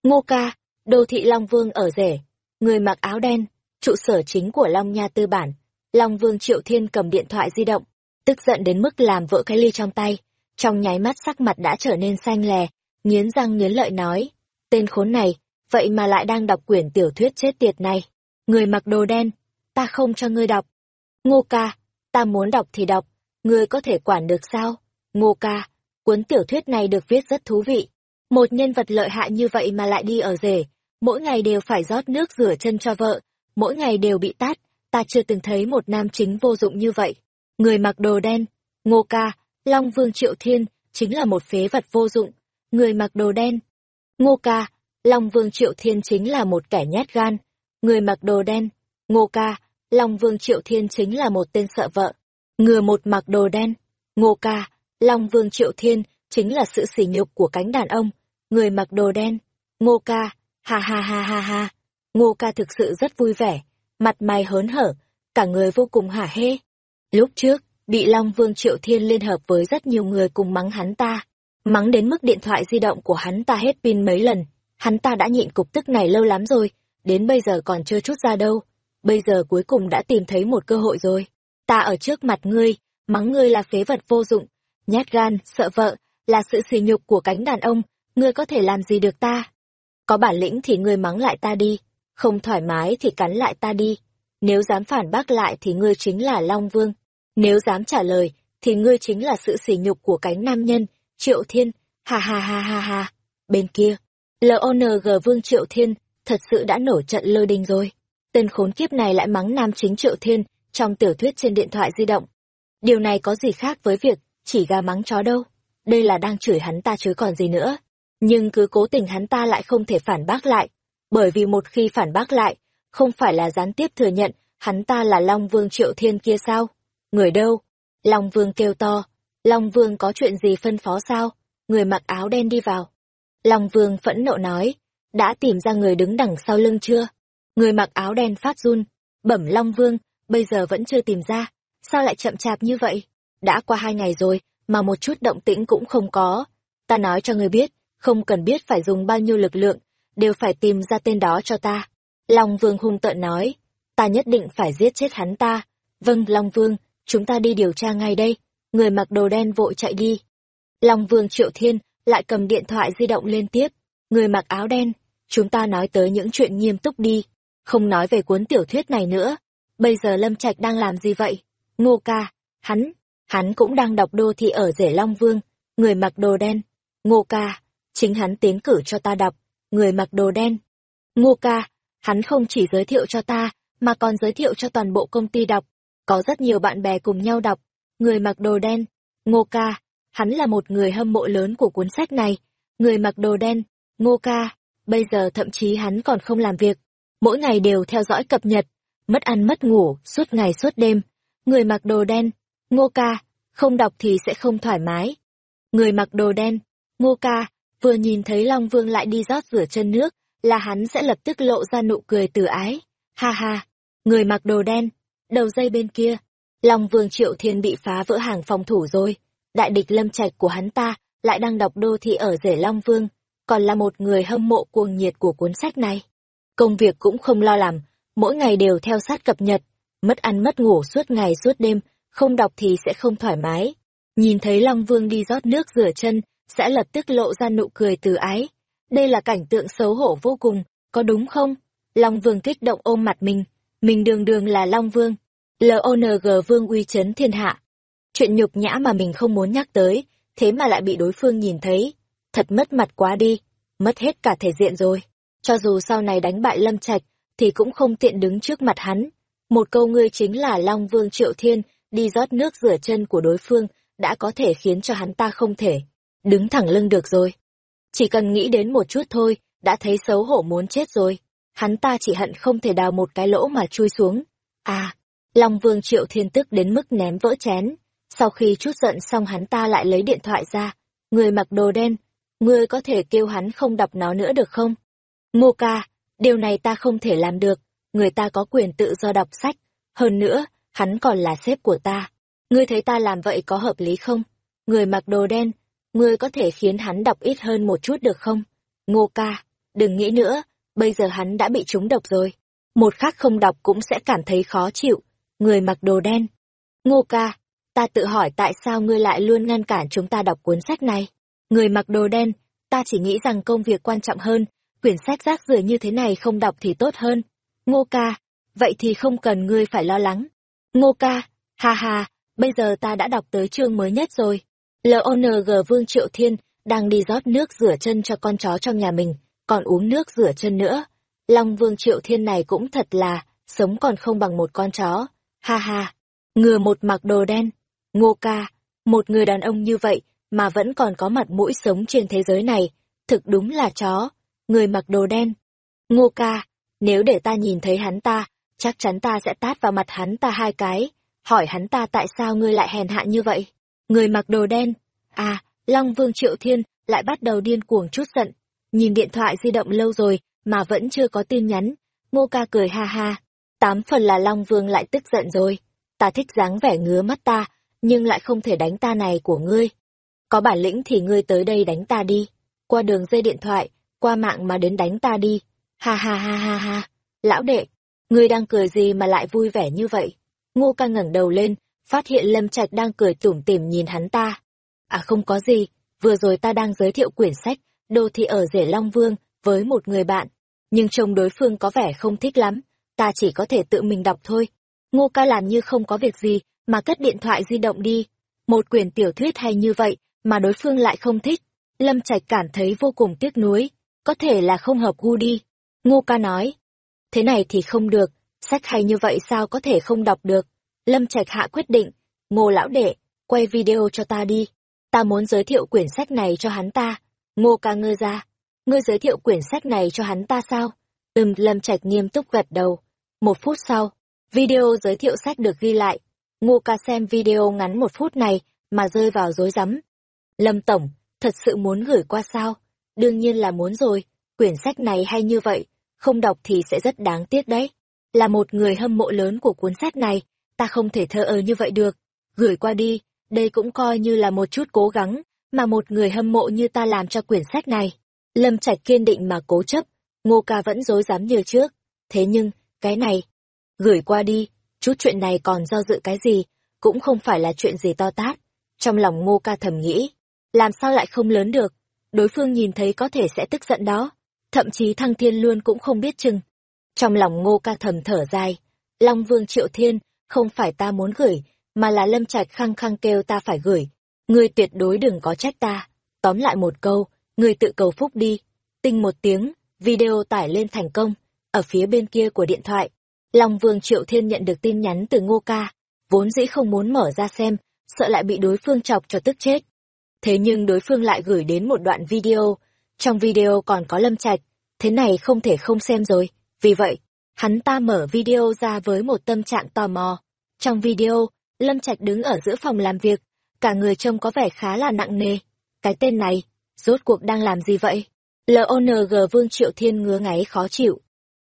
Ngô ca, đô thị Long Vương ở rể, người mặc áo đen, trụ sở chính của Long Nha Tư Bản. Long Vương Triệu Thiên cầm điện thoại di động, tức giận đến mức làm vỡ cái ly trong tay. Trong nháy mắt sắc mặt đã trở nên xanh lè, nghiến răng nghiến lợi nói. Tên khốn này, vậy mà lại đang đọc quyển tiểu thuyết chết tiệt này. Người mặc đồ đen, ta không cho ngươi đọc. Ngô ca, ta muốn đọc thì đọc, ngươi có thể quản được sao? Ngô ca, cuốn tiểu thuyết này được viết rất thú vị. Một nhân vật lợi hại như vậy mà lại đi ở rể, mỗi ngày đều phải rót nước rửa chân cho vợ, mỗi ngày đều bị tát, ta chưa từng thấy một nam chính vô dụng như vậy. Người mặc đồ đen, Ngô ca, Long Vương Triệu Thiên, chính là một phế vật vô dụng. Người mặc đồ đen, Ngô ca, Long Vương Triệu Thiên chính là một kẻ nhát gan. Người mặc đồ đen, Ngô ca, Long Vương Triệu Thiên chính là một tên sợ vợ. Người một mặc đồ đen, Ngô ca, Long Vương Triệu Thiên chính là sự sỉ nhục của cánh đàn ông. Người mặc đồ đen, Ngô ca, ha ha ha ha ha. Ngô ca thực sự rất vui vẻ, mặt mày hớn hở, cả người vô cùng hả hê. Lúc trước, bị Long Vương Triệu Thiên liên hợp với rất nhiều người cùng mắng hắn ta. Mắng đến mức điện thoại di động của hắn ta hết pin mấy lần. Hắn ta đã nhịn cục tức này lâu lắm rồi, đến bây giờ còn chưa chút ra đâu. Bây giờ cuối cùng đã tìm thấy một cơ hội rồi. Ta ở trước mặt ngươi, mắng ngươi là phế vật vô dụng, nhát gan, sợ vợ, là sự sỉ nhục của cánh đàn ông, ngươi có thể làm gì được ta? Có bản lĩnh thì ngươi mắng lại ta đi, không thoải mái thì cắn lại ta đi. Nếu dám phản bác lại thì ngươi chính là Long Vương. Nếu dám trả lời, thì ngươi chính là sự sỉ nhục của cánh nam nhân, Triệu Thiên, ha ha ha ha ha. Bên kia, LONG Vương Triệu Thiên thật sự đã nổi trận lơ đình rồi. Tên khốn kiếp này lại mắng nam chính Triệu Thiên trong tiểu thuyết trên điện thoại di động. Điều này có gì khác với việc chỉ gà mắng chó đâu. Đây là đang chửi hắn ta chứ còn gì nữa. Nhưng cứ cố tình hắn ta lại không thể phản bác lại. Bởi vì một khi phản bác lại, không phải là gián tiếp thừa nhận hắn ta là Long Vương Triệu Thiên kia sao? Người đâu? Long Vương kêu to. Long Vương có chuyện gì phân phó sao? Người mặc áo đen đi vào. Long Vương phẫn nộ nói. Đã tìm ra người đứng đằng sau lưng chưa? Người mặc áo đen phát run. Bẩm Long Vương, bây giờ vẫn chưa tìm ra. Sao lại chậm chạp như vậy? Đã qua hai ngày rồi, mà một chút động tĩnh cũng không có. Ta nói cho người biết, không cần biết phải dùng bao nhiêu lực lượng, đều phải tìm ra tên đó cho ta. Long Vương hung tợn nói, ta nhất định phải giết chết hắn ta. Vâng, Long Vương, chúng ta đi điều tra ngay đây người mặc đồ đen vội chạy đi. Long Vương Triệu Thiên lại cầm điện thoại di động lên tiếp. Người mặc áo đen, chúng ta nói tới những chuyện nghiêm túc đi, không nói về cuốn tiểu thuyết này nữa. Bây giờ Lâm Trạch đang làm gì vậy? Ngô ca, hắn, hắn cũng đang đọc đô thị ở rể Long Vương, người mặc đồ đen. Ngô ca, chính hắn tiến cử cho ta đọc, người mặc đồ đen. Ngô ca, hắn không chỉ giới thiệu cho ta, mà còn giới thiệu cho toàn bộ công ty đọc. Có rất nhiều bạn bè cùng nhau đọc, người mặc đồ đen. Ngô ca, hắn là một người hâm mộ lớn của cuốn sách này. Người mặc đồ đen, Ngô ca, bây giờ thậm chí hắn còn không làm việc. Mỗi ngày đều theo dõi cập nhật, mất ăn mất ngủ, suốt ngày suốt đêm. Người mặc đồ đen, Ngô ca, không đọc thì sẽ không thoải mái. Người mặc đồ đen, Ngô ca, vừa nhìn thấy Long Vương lại đi rót rửa chân nước, là hắn sẽ lập tức lộ ra nụ cười từ ái. Ha ha, người mặc đồ đen, đầu dây bên kia. Long Vương Triệu Thiên bị phá vỡ hàng phòng thủ rồi. Đại địch lâm trạch của hắn ta lại đang đọc đô thị ở rể Long Vương, còn là một người hâm mộ cuồng nhiệt của cuốn sách này. Công việc cũng không lo làm, mỗi ngày đều theo sát cập nhật, mất ăn mất ngủ suốt ngày suốt đêm, không đọc thì sẽ không thoải mái. Nhìn thấy Long Vương đi rót nước rửa chân, sẽ lập tức lộ ra nụ cười từ ái. Đây là cảnh tượng xấu hổ vô cùng, có đúng không? Long Vương kích động ôm mặt mình, mình đường đường là Long Vương. LONG Vương uy chấn thiên hạ. Chuyện nhục nhã mà mình không muốn nhắc tới, thế mà lại bị đối phương nhìn thấy. Thật mất mặt quá đi, mất hết cả thể diện rồi. Cho dù sau này đánh bại Lâm Trạch, thì cũng không tiện đứng trước mặt hắn. Một câu ngươi chính là Long Vương Triệu Thiên, đi rót nước rửa chân của đối phương, đã có thể khiến cho hắn ta không thể đứng thẳng lưng được rồi. Chỉ cần nghĩ đến một chút thôi, đã thấy xấu hổ muốn chết rồi. Hắn ta chỉ hận không thể đào một cái lỗ mà chui xuống. À, Long Vương Triệu Thiên tức đến mức ném vỡ chén. Sau khi chút giận xong hắn ta lại lấy điện thoại ra. Người mặc đồ đen, ngươi có thể kêu hắn không đọc nó nữa được không? Ngô ca, điều này ta không thể làm được. Người ta có quyền tự do đọc sách. Hơn nữa, hắn còn là sếp của ta. Ngươi thấy ta làm vậy có hợp lý không? Người mặc đồ đen, ngươi có thể khiến hắn đọc ít hơn một chút được không? Ngô ca, đừng nghĩ nữa, bây giờ hắn đã bị trúng độc rồi. Một khắc không đọc cũng sẽ cảm thấy khó chịu. Người mặc đồ đen. Ngô ca, ta tự hỏi tại sao ngươi lại luôn ngăn cản chúng ta đọc cuốn sách này. Người mặc đồ đen, ta chỉ nghĩ rằng công việc quan trọng hơn, quyển sách rác rưởi như thế này không đọc thì tốt hơn. Ngô ca, vậy thì không cần ngươi phải lo lắng. Ngô ca, ha ha, bây giờ ta đã đọc tới chương mới nhất rồi. LONG Vương Triệu Thiên đang đi rót nước rửa chân cho con chó trong nhà mình, còn uống nước rửa chân nữa. Long Vương Triệu Thiên này cũng thật là, sống còn không bằng một con chó. Ha ha, ngừa một mặc đồ đen. Ngô ca, một người đàn ông như vậy mà vẫn còn có mặt mũi sống trên thế giới này, thực đúng là chó. Người mặc đồ đen. Ngô ca, nếu để ta nhìn thấy hắn ta, chắc chắn ta sẽ tát vào mặt hắn ta hai cái, hỏi hắn ta tại sao ngươi lại hèn hạ như vậy. Người mặc đồ đen, à, Long Vương Triệu Thiên lại bắt đầu điên cuồng chút giận, nhìn điện thoại di động lâu rồi mà vẫn chưa có tin nhắn, ngô ca cười ha ha, tám phần là Long Vương lại tức giận rồi, ta thích dáng vẻ ngứa mắt ta, nhưng lại không thể đánh ta này của ngươi. Có bản lĩnh thì ngươi tới đây đánh ta đi, qua đường dây điện thoại, qua mạng mà đến đánh ta đi, ha ha ha ha ha, lão đệ, ngươi đang cười gì mà lại vui vẻ như vậy? Ngô ca ngẩng đầu lên, phát hiện Lâm Trạch đang cười tủm tỉm nhìn hắn ta. À không có gì, vừa rồi ta đang giới thiệu quyển sách Đô thị ở rể Long Vương với một người bạn, nhưng trông đối phương có vẻ không thích lắm, ta chỉ có thể tự mình đọc thôi. Ngô ca làm như không có việc gì, mà cất điện thoại di động đi. Một quyển tiểu thuyết hay như vậy, mà đối phương lại không thích. Lâm Trạch cảm thấy vô cùng tiếc nuối, có thể là không hợp gu đi. Ngô ca nói, thế này thì không được, sách hay như vậy sao có thể không đọc được. Lâm Trạch hạ quyết định, ngô lão đệ, quay video cho ta đi. Ta muốn giới thiệu quyển sách này cho hắn ta. Ngô ca ngơ ra, ngươi giới thiệu quyển sách này cho hắn ta sao? Ừm, Lâm Trạch nghiêm túc gật đầu. Một phút sau, video giới thiệu sách được ghi lại. Ngô ca xem video ngắn một phút này mà rơi vào rối rắm. Lâm Tổng, thật sự muốn gửi qua sao? Đương nhiên là muốn rồi, quyển sách này hay như vậy, không đọc thì sẽ rất đáng tiếc đấy. Là một người hâm mộ lớn của cuốn sách này, ta không thể thờ ơ như vậy được. Gửi qua đi, đây cũng coi như là một chút cố gắng, mà một người hâm mộ như ta làm cho quyển sách này. Lâm Trạch kiên định mà cố chấp, ngô ca vẫn dối dám như trước. Thế nhưng, cái này, gửi qua đi, chút chuyện này còn do dự cái gì, cũng không phải là chuyện gì to tát. Trong lòng ngô ca thầm nghĩ, làm sao lại không lớn được, đối phương nhìn thấy có thể sẽ tức giận đó, thậm chí thăng thiên luôn cũng không biết chừng. Trong lòng ngô ca thầm thở dài, Long Vương Triệu Thiên, không phải ta muốn gửi, mà là Lâm Trạch khăng khăng kêu ta phải gửi. Ngươi tuyệt đối đừng có trách ta. Tóm lại một câu, ngươi tự cầu phúc đi. Tinh một tiếng, video tải lên thành công. Ở phía bên kia của điện thoại, Long Vương Triệu Thiên nhận được tin nhắn từ Ngô Ca. Vốn dĩ không muốn mở ra xem, sợ lại bị đối phương chọc cho tức chết. Thế nhưng đối phương lại gửi đến một đoạn video. Trong video còn có Lâm Trạch. Thế này không thể không xem rồi. Vì vậy, hắn ta mở video ra với một tâm trạng tò mò. Trong video, Lâm Trạch đứng ở giữa phòng làm việc, cả người trông có vẻ khá là nặng nề. Cái tên này, rốt cuộc đang làm gì vậy? LONG Vương Triệu Thiên ngứa ngáy khó chịu.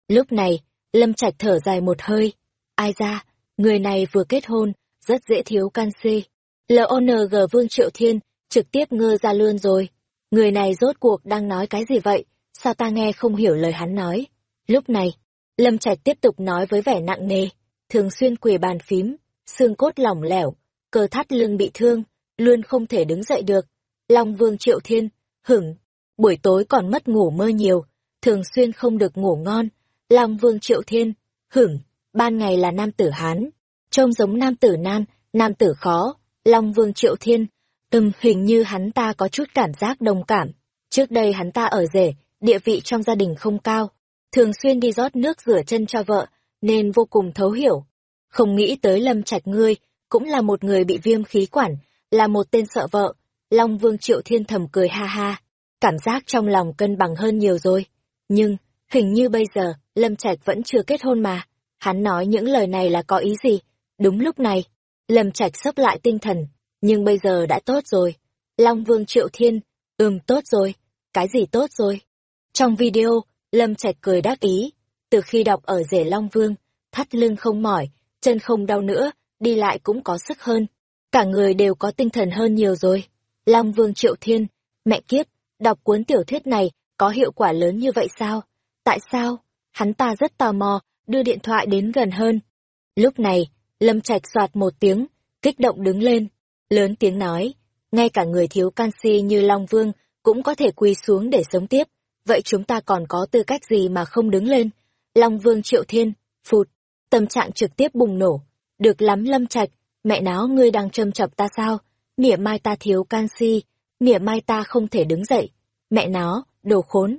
Lúc này, Lâm Trạch thở dài một hơi. Ai ra, người này vừa kết hôn, rất dễ thiếu canxi. LONG Vương Triệu Thiên trực tiếp ngơ ra luôn rồi. Người này rốt cuộc đang nói cái gì vậy? Sao ta nghe không hiểu lời hắn nói? Lúc này, Lâm Trạch tiếp tục nói với vẻ nặng nề, thường xuyên quỳ bàn phím, xương cốt lỏng lẻo, cơ thắt lưng bị thương, luôn không thể đứng dậy được. Long Vương Triệu Thiên, hửng, buổi tối còn mất ngủ mơ nhiều, thường xuyên không được ngủ ngon. Long Vương Triệu Thiên, hửng, ban ngày là nam tử Hán, trông giống nam tử nam, nam tử khó. Long Vương Triệu Thiên, ừm hình như hắn ta có chút cảm giác đồng cảm. Trước đây hắn ta ở rể, địa vị trong gia đình không cao, thường xuyên đi rót nước rửa chân cho vợ, nên vô cùng thấu hiểu. Không nghĩ tới lâm trạch ngươi, cũng là một người bị viêm khí quản, là một tên sợ vợ. Long Vương Triệu Thiên thầm cười ha ha, cảm giác trong lòng cân bằng hơn nhiều rồi. Nhưng, hình như bây giờ, Lâm Trạch vẫn chưa kết hôn mà. Hắn nói những lời này là có ý gì? Đúng lúc này, Lâm Trạch sốc lại tinh thần, nhưng bây giờ đã tốt rồi. Long Vương Triệu Thiên, ừm tốt rồi. Cái gì tốt rồi? Trong video, Lâm Trạch cười đắc ý, từ khi đọc ở rể Long Vương, thắt lưng không mỏi, chân không đau nữa, đi lại cũng có sức hơn. Cả người đều có tinh thần hơn nhiều rồi. Long Vương Triệu Thiên, mẹ kiếp, đọc cuốn tiểu thuyết này có hiệu quả lớn như vậy sao? Tại sao? Hắn ta rất tò mò, đưa điện thoại đến gần hơn. Lúc này, Lâm Trạch soạt một tiếng, kích động đứng lên, lớn tiếng nói, ngay cả người thiếu canxi như Long Vương cũng có thể quỳ xuống để sống tiếp, vậy chúng ta còn có tư cách gì mà không đứng lên? Long Vương Triệu Thiên, phụt, tâm trạng trực tiếp bùng nổ. Được lắm Lâm Trạch, mẹ nó ngươi đang châm chọc ta sao? Mỉa mai ta thiếu canxi, mỉa mai ta không thể đứng dậy. Mẹ nó, đồ khốn.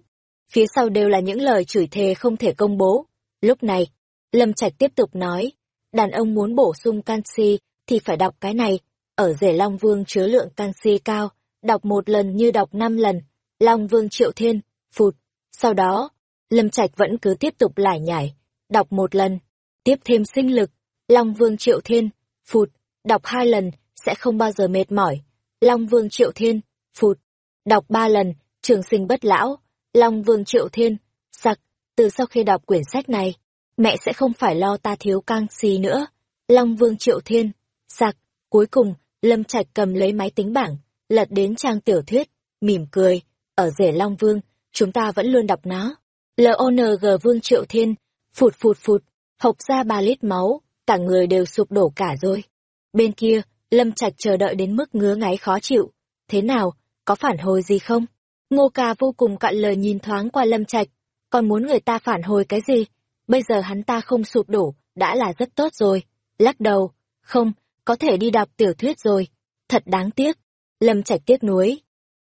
Phía sau đều là những lời chửi thề không thể công bố. Lúc này, Lâm Trạch tiếp tục nói, đàn ông muốn bổ sung canxi thì phải đọc cái này. Ở rể Long Vương chứa lượng canxi cao, đọc một lần như đọc năm lần. Long Vương Triệu Thiên, phụt. Sau đó, Lâm Trạch vẫn cứ tiếp tục lải nhải, đọc một lần, tiếp thêm sinh lực, Long Vương Triệu Thiên, phụt, đọc hai lần, sẽ không bao giờ mệt mỏi. Long Vương Triệu Thiên, phụt, đọc ba lần, trường sinh bất lão, Long Vương Triệu Thiên, sặc, từ sau khi đọc quyển sách này, mẹ sẽ không phải lo ta thiếu canxi nữa. Long Vương Triệu Thiên, sặc, cuối cùng, Lâm Trạch cầm lấy máy tính bảng, lật đến trang tiểu thuyết, mỉm cười, ở rể Long Vương, chúng ta vẫn luôn đọc nó. L O N G Vương Triệu Thiên, phụt phụt phụt, hộc ra ba lít máu, cả người đều sụp đổ cả rồi. Bên kia, Lâm Trạch chờ đợi đến mức ngứa ngáy khó chịu. Thế nào, có phản hồi gì không? Ngô ca vô cùng cạn lời nhìn thoáng qua Lâm Trạch, còn muốn người ta phản hồi cái gì? Bây giờ hắn ta không sụp đổ, đã là rất tốt rồi. Lắc đầu, không, có thể đi đọc tiểu thuyết rồi. Thật đáng tiếc. Lâm Trạch tiếc nuối.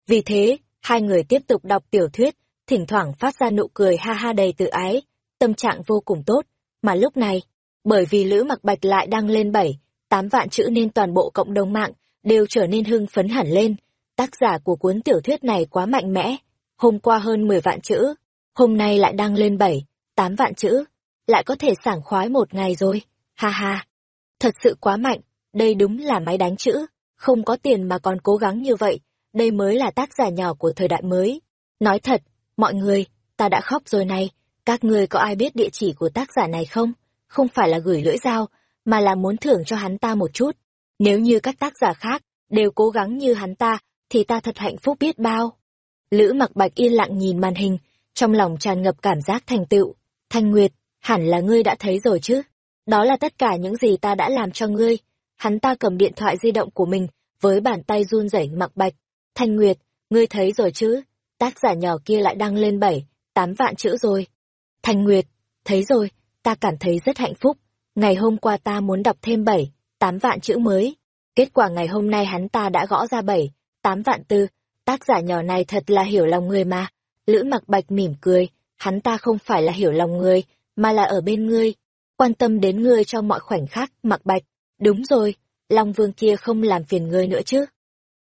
Vì thế, hai người tiếp tục đọc tiểu thuyết, thỉnh thoảng phát ra nụ cười ha ha đầy tự ái, tâm trạng vô cùng tốt. Mà lúc này, bởi vì Lữ Mặc Bạch lại đang lên bảy, tám vạn chữ nên toàn bộ cộng đồng mạng đều trở nên hưng phấn hẳn lên. Tác giả của cuốn tiểu thuyết này quá mạnh mẽ, hôm qua hơn 10 vạn chữ, hôm nay lại đăng lên bảy, tám vạn chữ, lại có thể sảng khoái một ngày rồi. Ha ha, thật sự quá mạnh, đây đúng là máy đánh chữ, không có tiền mà còn cố gắng như vậy, đây mới là tác giả nhỏ của thời đại mới. Nói thật, mọi người, ta đã khóc rồi này, các người có ai biết địa chỉ của tác giả này không? Không phải là gửi lưỡi dao, mà là muốn thưởng cho hắn ta một chút. Nếu như các tác giả khác đều cố gắng như hắn ta, thì ta thật hạnh phúc biết bao. Lữ mặc bạch yên lặng nhìn màn hình, trong lòng tràn ngập cảm giác thành tựu. Thanh Nguyệt, hẳn là ngươi đã thấy rồi chứ? Đó là tất cả những gì ta đã làm cho ngươi. Hắn ta cầm điện thoại di động của mình, với bàn tay run rẩy mặc bạch. Thanh Nguyệt, ngươi thấy rồi chứ? Tác giả nhỏ kia lại đăng lên bảy, tám vạn chữ rồi. Thanh Nguyệt, thấy rồi, ta cảm thấy rất hạnh phúc. Ngày hôm qua ta muốn đọc thêm bảy, tám vạn chữ mới. Kết quả ngày hôm nay hắn ta đã gõ ra bảy, tám vạn tư. Tác giả nhỏ này thật là hiểu lòng người mà. Lữ mặc bạch mỉm cười, hắn ta không phải là hiểu lòng người, mà là ở bên ngươi. Quan tâm đến ngươi trong mọi khoảnh khắc, mặc bạch. Đúng rồi, Long Vương kia không làm phiền ngươi nữa chứ.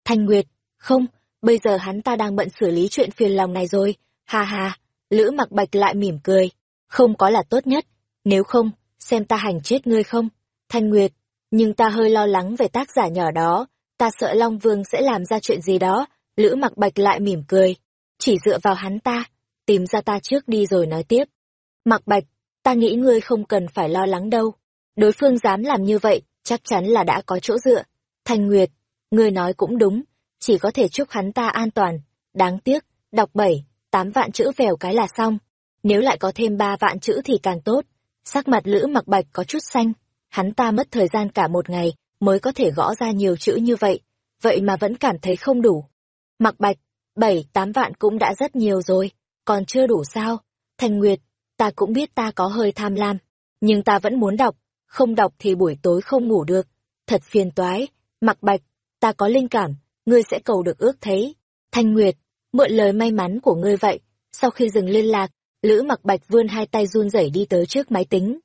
Thanh Nguyệt, không, bây giờ hắn ta đang bận xử lý chuyện phiền lòng này rồi. Ha ha, Lữ mặc bạch lại mỉm cười. Không có là tốt nhất, nếu không, xem ta hành chết ngươi không. Thanh Nguyệt, nhưng ta hơi lo lắng về tác giả nhỏ đó, ta sợ Long Vương sẽ làm ra chuyện gì đó. Lữ mặc bạch lại mỉm cười, chỉ dựa vào hắn ta, tìm ra ta trước đi rồi nói tiếp. Mặc bạch, ta nghĩ ngươi không cần phải lo lắng đâu. Đối phương dám làm như vậy, chắc chắn là đã có chỗ dựa. Thanh Nguyệt, ngươi nói cũng đúng, chỉ có thể chúc hắn ta an toàn. Đáng tiếc, đọc bảy, tám vạn chữ vèo cái là xong. Nếu lại có thêm ba vạn chữ thì càng tốt. Sắc mặt Lữ mặc bạch có chút xanh. Hắn ta mất thời gian cả một ngày mới có thể gõ ra nhiều chữ như vậy. Vậy mà vẫn cảm thấy không đủ. Mặc bạch, bảy, tám vạn cũng đã rất nhiều rồi. Còn chưa đủ sao? Thanh Nguyệt, ta cũng biết ta có hơi tham lam. Nhưng ta vẫn muốn đọc. Không đọc thì buổi tối không ngủ được. Thật phiền toái. Mặc bạch, ta có linh cảm. Ngươi sẽ cầu được ước thấy. Thanh Nguyệt, mượn lời may mắn của ngươi vậy. Sau khi dừng liên lạc, Lữ mặc bạch vươn hai tay run rẩy đi tới trước máy tính.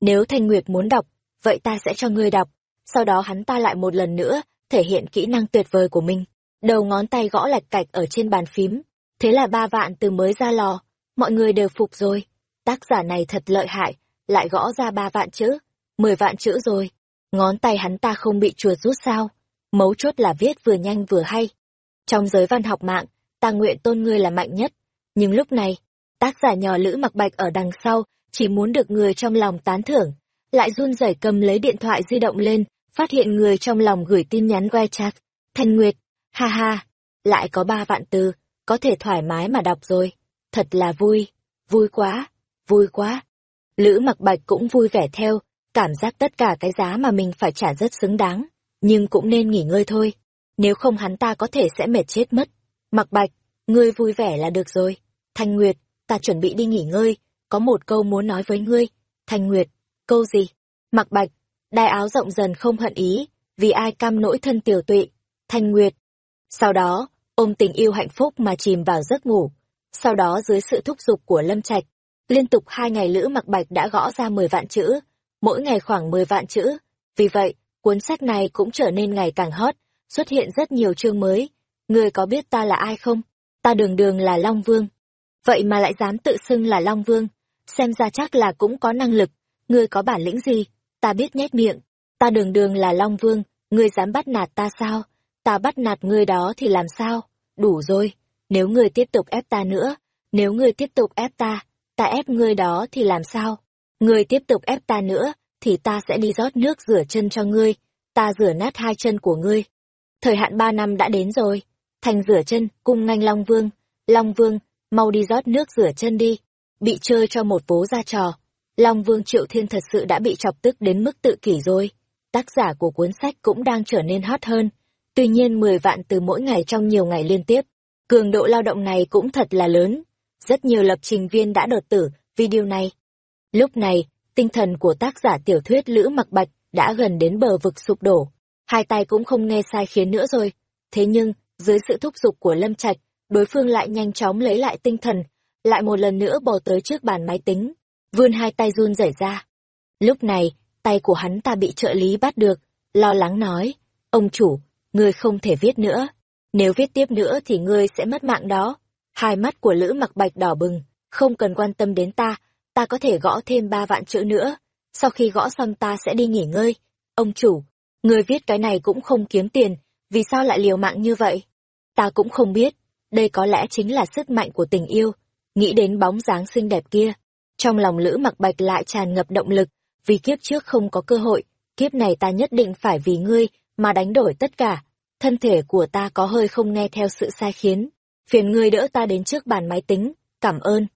Nếu Thanh Nguyệt muốn đọc, vậy ta sẽ cho ngươi đọc. Sau đó hắn ta lại một lần nữa, thể hiện kỹ năng tuyệt vời của mình. Đầu ngón tay gõ lạch cạch ở trên bàn phím. Thế là ba vạn từ mới ra lò. Mọi người đều phục rồi. Tác giả này thật lợi hại, lại gõ ra ba vạn chữ. Mười vạn chữ rồi. Ngón tay hắn ta không bị chuột rút sao. Mấu chốt là viết vừa nhanh vừa hay. Trong giới văn học mạng, ta nguyện tôn ngươi là mạnh nhất. Nhưng lúc này, tác giả nhỏ Lữ mặc bạch ở đằng sau, chỉ muốn được người trong lòng tán thưởng. Lại run rẩy cầm lấy điện thoại di động lên, phát hiện người trong lòng gửi tin nhắn WeChat. Thanh Nguyệt, ha ha, lại có ba vạn từ, có thể thoải mái mà đọc rồi. Thật là vui, vui quá, vui quá. Lữ mặc bạch cũng vui vẻ theo, cảm giác tất cả cái giá mà mình phải trả rất xứng đáng, nhưng cũng nên nghỉ ngơi thôi. Nếu không hắn ta có thể sẽ mệt chết mất. Mặc bạch, ngươi vui vẻ là được rồi. Thanh Nguyệt, ta chuẩn bị đi nghỉ ngơi, có một câu muốn nói với ngươi. Thanh Nguyệt, câu gì? Mặc bạch, đai áo rộng dần không hận ý, vì ai cam nỗi thân tiểu tụy. Thanh Nguyệt. Sau đó, ôm tình yêu hạnh phúc mà chìm vào giấc ngủ. Sau đó dưới sự thúc giục của Lâm Trạch, liên tục hai ngày Lữ Mặc Bạch đã gõ ra 10 vạn chữ, mỗi ngày khoảng 10 vạn chữ. Vì vậy, cuốn sách này cũng trở nên ngày càng hot, xuất hiện rất nhiều chương mới. Người có biết ta là ai không? Ta đường đường là Long Vương. Vậy mà lại dám tự xưng là Long Vương, xem ra chắc là cũng có năng lực. Ngươi có bản lĩnh gì? Ta biết nhét miệng. Ta đường đường là Long Vương, ngươi dám bắt nạt ta sao? Ta bắt nạt ngươi đó thì làm sao? Đủ rồi, nếu ngươi tiếp tục ép ta nữa, nếu ngươi tiếp tục ép ta, ta ép ngươi đó thì làm sao? Ngươi tiếp tục ép ta nữa, thì ta sẽ đi rót nước rửa chân cho ngươi, ta rửa nát hai chân của ngươi. Thời hạn ba năm đã đến rồi, thành rửa chân, cung nganh Long Vương, Long Vương, mau đi rót nước rửa chân đi, bị chơi cho một vố ra trò. Long Vương Triệu Thiên thật sự đã bị chọc tức đến mức tự kỷ rồi. Tác giả của cuốn sách cũng đang trở nên hot hơn. Tuy nhiên 10 vạn từ mỗi ngày trong nhiều ngày liên tiếp. Cường độ lao động này cũng thật là lớn. Rất nhiều lập trình viên đã đột tử video này. Lúc này, tinh thần của tác giả tiểu thuyết Lữ Mặc Bạch đã gần đến bờ vực sụp đổ. Hai tay cũng không nghe sai khiến nữa rồi. Thế nhưng, dưới sự thúc giục của Lâm Trạch, đối phương lại nhanh chóng lấy lại tinh thần, lại một lần nữa bò tới trước bàn máy tính, vươn hai tay run rẩy ra. Lúc này, tay của hắn ta bị trợ lý bắt được, lo lắng nói, ông chủ, ngươi không thể viết nữa, nếu viết tiếp nữa thì ngươi sẽ mất mạng đó. Hai mắt của Lữ mặc bạch đỏ bừng, không cần quan tâm đến ta, ta có thể gõ thêm ba vạn chữ nữa, sau khi gõ xong ta sẽ đi nghỉ ngơi. Ông chủ, ngươi viết cái này cũng không kiếm tiền, vì sao lại liều mạng như vậy? Ta cũng không biết, đây có lẽ chính là sức mạnh của tình yêu. Nghĩ đến bóng dáng xinh đẹp kia, trong lòng Lữ mặc bạch lại tràn ngập động lực, vì kiếp trước không có cơ hội, kiếp này ta nhất định phải vì ngươi mà đánh đổi tất cả. Thân thể của ta có hơi không nghe theo sự sai khiến, phiền ngươi đỡ ta đến trước bàn máy tính, cảm ơn.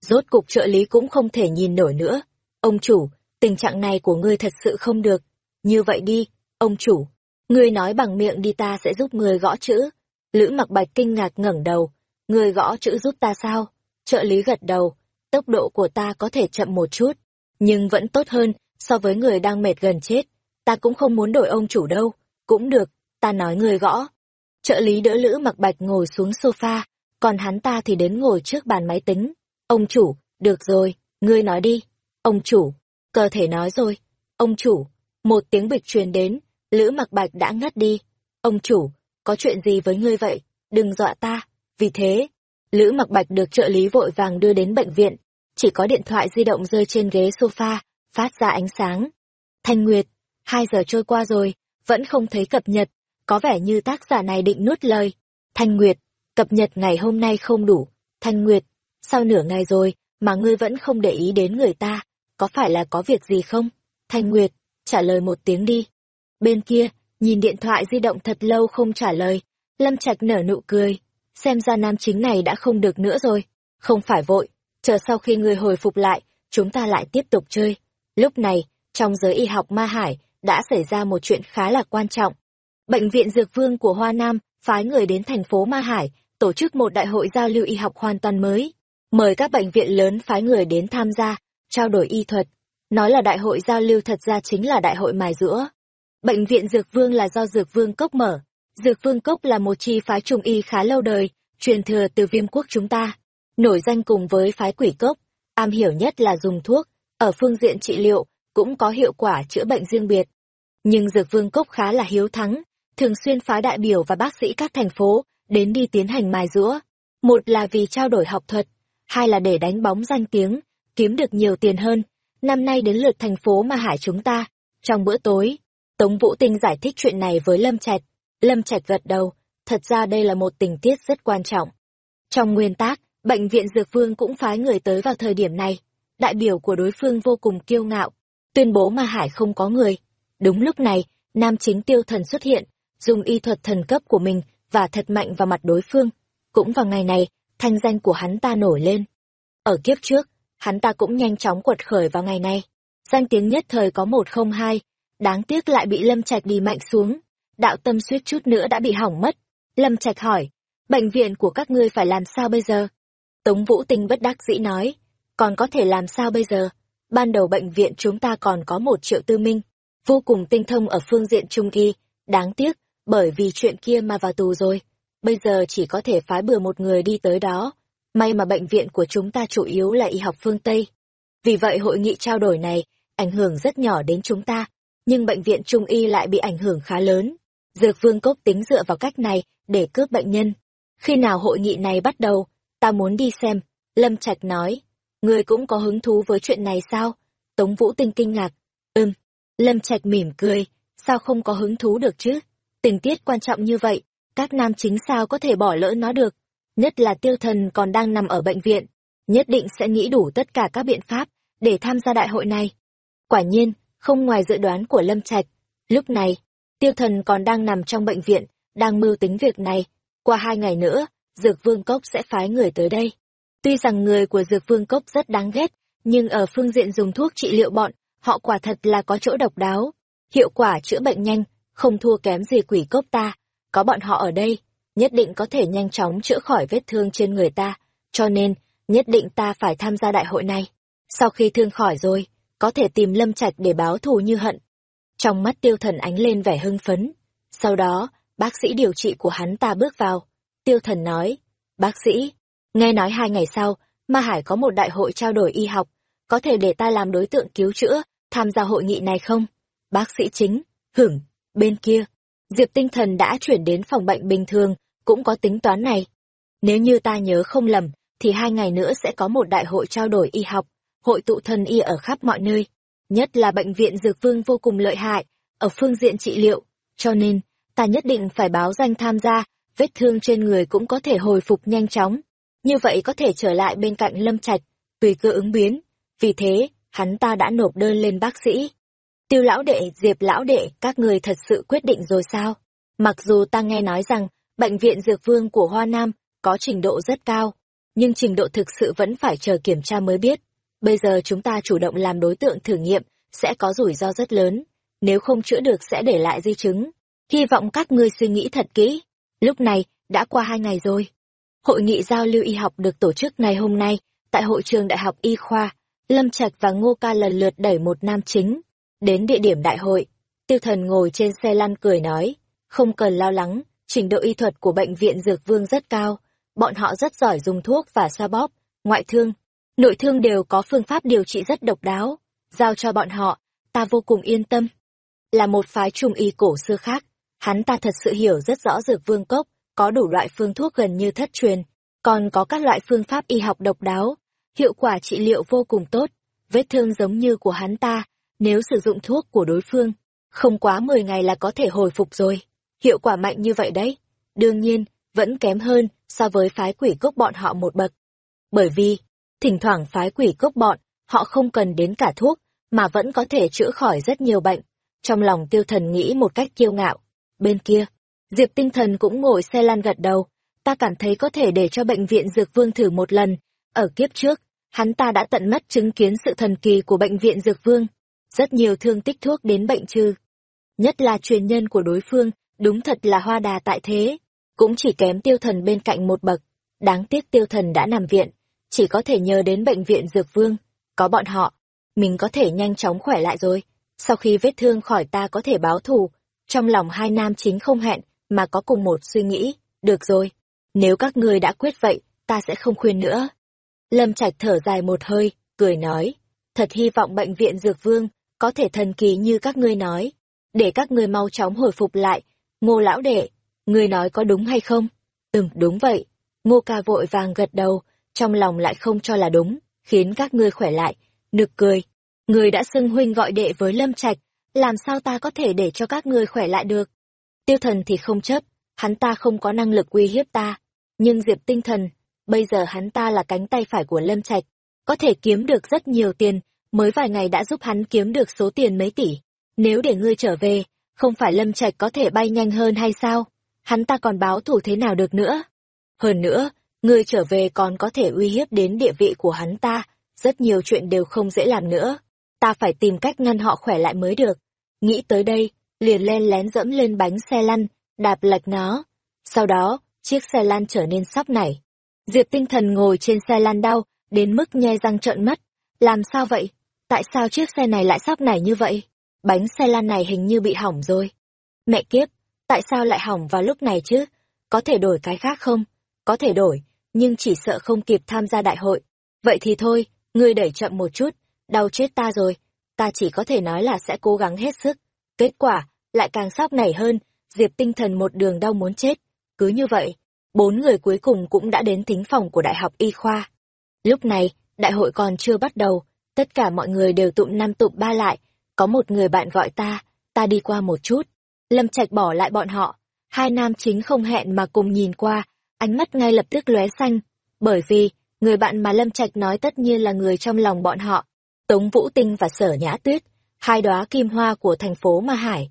Rốt cục trợ lý cũng không thể nhìn nổi nữa. Ông chủ, tình trạng này của ngươi thật sự không được. Như vậy đi, ông chủ, Ngươi nói bằng miệng đi ta sẽ giúp ngươi gõ chữ. Lữ mặc bạch kinh ngạc ngẩng đầu. Ngươi gõ chữ giúp ta sao? Trợ lý gật đầu. Tốc độ của ta có thể chậm một chút, nhưng vẫn tốt hơn so với người đang mệt gần chết. Ta cũng không muốn đổi ông chủ đâu. Cũng được, ta nói người gõ. Trợ lý đỡ Lữ mặc bạch ngồi xuống sofa, còn hắn ta thì đến ngồi trước bàn máy tính. Ông chủ, được rồi, ngươi nói đi. Ông chủ, cơ thể nói rồi. Ông chủ, một tiếng bịch truyền đến, Lữ mặc bạch đã ngất đi. Ông chủ, có chuyện gì với ngươi vậy? Đừng dọa ta. Vì thế, Lữ mặc bạch được trợ lý vội vàng đưa đến bệnh viện. Chỉ có điện thoại di động rơi trên ghế sofa, phát ra ánh sáng. Thanh Nguyệt, hai giờ trôi qua rồi, vẫn không thấy cập nhật. Có vẻ như tác giả này định nuốt lời. Thanh Nguyệt, cập nhật ngày hôm nay không đủ. Thanh Nguyệt, sau nửa ngày rồi mà ngươi vẫn không để ý đến người ta, có phải là có việc gì không? Thanh Nguyệt, trả lời một tiếng đi. Bên kia, nhìn điện thoại di động thật lâu không trả lời, Lâm Trạch nở nụ cười, xem ra nam chính này đã không được nữa rồi. Không phải vội, chờ sau khi ngươi hồi phục lại, chúng ta lại tiếp tục chơi. Lúc này, trong giới y học Ma Hải, đã xảy ra một chuyện khá là quan trọng. Bệnh viện Dược Vương của Hoa Nam phái người đến thành phố Ma Hải, tổ chức một đại hội giao lưu y học hoàn toàn mới. Mời các bệnh viện lớn phái người đến tham gia, trao đổi y thuật. Nói là đại hội giao lưu thật ra chính là đại hội mài rũa. Bệnh viện Dược Vương là do Dược Vương Cốc mở. Dược Vương Cốc là một chi phái trung y khá lâu đời, truyền thừa từ viêm quốc chúng ta. Nổi danh cùng với phái quỷ cốc, am hiểu nhất là dùng thuốc, ở phương diện trị liệu, cũng có hiệu quả chữa bệnh riêng biệt. Nhưng Dược Vương Cốc khá là hiếu thắng, thường xuyên phái đại biểu và bác sĩ các thành phố đến đi tiến hành mài rũa. Một là vì trao đổi học thuật, hai là để đánh bóng danh tiếng, kiếm được nhiều tiền hơn. Năm nay đến lượt thành phố mà hải chúng ta. Trong bữa tối, Tống Vũ Tinh giải thích chuyện này với Lâm Trạch. Lâm Trạch gật đầu, thật ra đây là một tình tiết rất quan trọng. Trong nguyên tác, Bệnh viện Dược Vương cũng phái người tới vào thời điểm này. Đại biểu của đối phương vô cùng kiêu ngạo, tuyên bố mà hải không có người. Đúng lúc này, nam chính tiêu thần xuất hiện, dùng y thuật thần cấp của mình và thật mạnh vào mặt đối phương. Cũng vào ngày này, thanh danh của hắn ta nổi lên. Ở kiếp trước, hắn ta cũng nhanh chóng quật khởi vào ngày này. Danh tiếng nhất thời có một không hai, đáng tiếc lại bị Lâm Trạch đi mạnh xuống. Đạo tâm suýt chút nữa đã bị hỏng mất. Lâm Trạch hỏi, bệnh viện của các ngươi phải làm sao bây giờ? Tống Vũ Tinh bất đắc dĩ nói, còn có thể làm sao bây giờ? Ban đầu bệnh viện chúng ta còn có một triệu tư minh, vô cùng tinh thông ở phương diện trung y, đáng tiếc, bởi vì chuyện kia mà vào tù rồi. Bây giờ chỉ có thể phái bừa một người đi tới đó. May mà bệnh viện của chúng ta chủ yếu là y học phương Tây. Vì vậy hội nghị trao đổi này ảnh hưởng rất nhỏ đến chúng ta, nhưng bệnh viện trung y lại bị ảnh hưởng khá lớn. Dược vương cốc tính dựa vào cách này để cướp bệnh nhân. Khi nào hội nghị này bắt đầu, ta muốn đi xem. Lâm Trạch nói, người cũng có hứng thú với chuyện này sao? Tống Vũ Tinh kinh ngạc. Ừm. Lâm Trạch mỉm cười, sao không có hứng thú được chứ? Tình tiết quan trọng như vậy, các nam chính sao có thể bỏ lỡ nó được? Nhất là tiêu thần còn đang nằm ở bệnh viện, nhất định sẽ nghĩ đủ tất cả các biện pháp để tham gia đại hội này. Quả nhiên, không ngoài dự đoán của Lâm Trạch, lúc này, tiêu thần còn đang nằm trong bệnh viện, đang mưu tính việc này. Qua hai ngày nữa, Dược Vương Cốc sẽ phái người tới đây. Tuy rằng người của Dược Vương Cốc rất đáng ghét, nhưng ở phương diện dùng thuốc trị liệu bọn, họ quả thật là có chỗ độc đáo. Hiệu quả chữa bệnh nhanh, không thua kém gì quỷ cốc ta. Có bọn họ ở đây, nhất định có thể nhanh chóng chữa khỏi vết thương trên người ta. Cho nên, nhất định ta phải tham gia đại hội này. Sau khi thương khỏi rồi, có thể tìm lâm trạch để báo thù như hận. Trong mắt tiêu thần ánh lên vẻ hưng phấn. Sau đó, bác sĩ điều trị của hắn ta bước vào. Tiêu thần nói, bác sĩ, nghe nói hai ngày sau, Ma Hải có một đại hội trao đổi y học, có thể để ta làm đối tượng cứu chữa, tham gia hội nghị này không? Bác sĩ chính, hửng, bên kia, Diệp tinh thần đã chuyển đến phòng bệnh bình thường, cũng có tính toán này. Nếu như ta nhớ không lầm, thì hai ngày nữa sẽ có một đại hội trao đổi y học, hội tụ thần y ở khắp mọi nơi. Nhất là bệnh viện Dược Vương vô cùng lợi hại, ở phương diện trị liệu, cho nên, ta nhất định phải báo danh tham gia, vết thương trên người cũng có thể hồi phục nhanh chóng. Như vậy có thể trở lại bên cạnh Lâm Trạch, tùy cơ ứng biến. Vì thế, hắn ta đã nộp đơn lên bác sĩ. Tiêu lão đệ, Diệp lão đệ, các người thật sự quyết định rồi sao? Mặc dù ta nghe nói rằng, bệnh viện Dược Vương của Hoa Nam có trình độ rất cao, nhưng trình độ thực sự vẫn phải chờ kiểm tra mới biết. Bây giờ chúng ta chủ động làm đối tượng thử nghiệm, sẽ có rủi ro rất lớn. Nếu không chữa được sẽ để lại di chứng. hy vọng các ngươi suy nghĩ thật kỹ. Lúc này, đã qua hai ngày rồi. Hội nghị giao lưu y học được tổ chức ngày hôm nay, tại hội trường Đại học Y Khoa, Lâm Trạch và Ngô Ca lần lượt đẩy một nam chính. Đến địa điểm đại hội, tiêu thần ngồi trên xe lăn cười nói, không cần lo lắng, trình độ y thuật của bệnh viện Dược Vương rất cao, bọn họ rất giỏi dùng thuốc và xoa bóp, ngoại thương, nội thương đều có phương pháp điều trị rất độc đáo, giao cho bọn họ, ta vô cùng yên tâm. Là một phái trung y cổ xưa khác, hắn ta thật sự hiểu rất rõ Dược Vương Cốc, có đủ loại phương thuốc gần như thất truyền, còn có các loại phương pháp y học độc đáo, hiệu quả trị liệu vô cùng tốt, vết thương giống như của hắn ta, nếu sử dụng thuốc của đối phương, không quá 10 ngày là có thể hồi phục rồi. Hiệu quả mạnh như vậy đấy. Đương nhiên, vẫn kém hơn so với phái quỷ cốc bọn họ một bậc. Bởi vì, thỉnh thoảng phái quỷ cốc bọn, họ không cần đến cả thuốc, mà vẫn có thể chữa khỏi rất nhiều bệnh. Trong lòng tiêu thần nghĩ một cách kiêu ngạo. Bên kia, Diệp tinh thần cũng ngồi xe lan gật đầu. Ta cảm thấy có thể để cho bệnh viện Dược Vương thử một lần. Ở kiếp trước, hắn ta đã tận mắt chứng kiến sự thần kỳ của bệnh viện Dược Vương. Rất nhiều thương tích thuốc đến bệnh trừ. Nhất là truyền nhân của đối phương, đúng thật là hoa đà tại thế. Cũng chỉ kém tiêu thần bên cạnh một bậc. Đáng tiếc tiêu thần đã nằm viện, chỉ có thể nhờ đến bệnh viện Dược Vương. Có bọn họ, mình có thể nhanh chóng khỏe lại rồi. Sau khi vết thương khỏi ta có thể báo thù, trong lòng hai nam chính không hẹn, mà có cùng một suy nghĩ, được rồi, nếu các ngươi đã quyết vậy, ta sẽ không khuyên nữa. Lâm Trạch thở dài một hơi, cười nói, thật hy vọng bệnh viện Dược Vương có thể thần kỳ như các ngươi nói, để các ngươi mau chóng hồi phục lại. Ngô lão đệ, ngươi nói có đúng hay không? Ừm, đúng vậy. Ngô ca vội vàng gật đầu, trong lòng lại không cho là đúng, khiến các ngươi khỏe lại. Nực cười, người đã xưng huynh gọi đệ với Lâm Trạch, làm sao ta có thể để cho các ngươi khỏe lại được? Tiêu thần thì không chấp, hắn ta không có năng lực uy hiếp ta. Nhưng Diệp tinh thần, bây giờ hắn ta là cánh tay phải của Lâm Trạch, có thể kiếm được rất nhiều tiền, mới vài ngày đã giúp hắn kiếm được số tiền mấy tỷ. Nếu để ngươi trở về, không phải Lâm Trạch có thể bay nhanh hơn hay sao? Hắn ta còn báo thủ thế nào được nữa? Hơn nữa, ngươi trở về còn có thể uy hiếp đến địa vị của hắn ta, rất nhiều chuyện đều không dễ làm nữa. Ta phải tìm cách ngăn họ khỏe lại mới được. Nghĩ tới đây, liền len lén dẫm lên bánh xe lăn, đạp lệch nó. Sau đó, chiếc xe lăn trở nên sóc nảy. Diệp tinh thần ngồi trên xe lăn đau, đến mức nhe răng trợn mắt. Làm sao vậy? Tại sao chiếc xe này lại sóc nảy như vậy? Bánh xe lăn này hình như bị hỏng rồi. Mẹ kiếp, tại sao lại hỏng vào lúc này chứ? Có thể đổi cái khác không? Có thể đổi, nhưng chỉ sợ không kịp tham gia đại hội. Vậy thì thôi, ngươi đẩy chậm một chút, đau chết ta rồi. Ta chỉ có thể nói là sẽ cố gắng hết sức. Kết quả, lại càng sóc nảy hơn, Diệp tinh thần một đường đau muốn chết. Cứ như vậy, bốn người cuối cùng cũng đã đến thính phòng của Đại học Y Khoa. Lúc này, đại hội còn chưa bắt đầu, tất cả mọi người đều tụm năm tụm ba lại. Có một người bạn gọi ta, ta đi qua một chút. Lâm Trạch bỏ lại bọn họ. Hai nam chính không hẹn mà cùng nhìn qua, ánh mắt ngay lập tức lóe xanh. Bởi vì, người bạn mà Lâm Trạch nói tất nhiên là người trong lòng bọn họ. Tống Vũ Tinh và Sở Nhã Tuyết, hai đóa kim hoa của thành phố Ma Hải.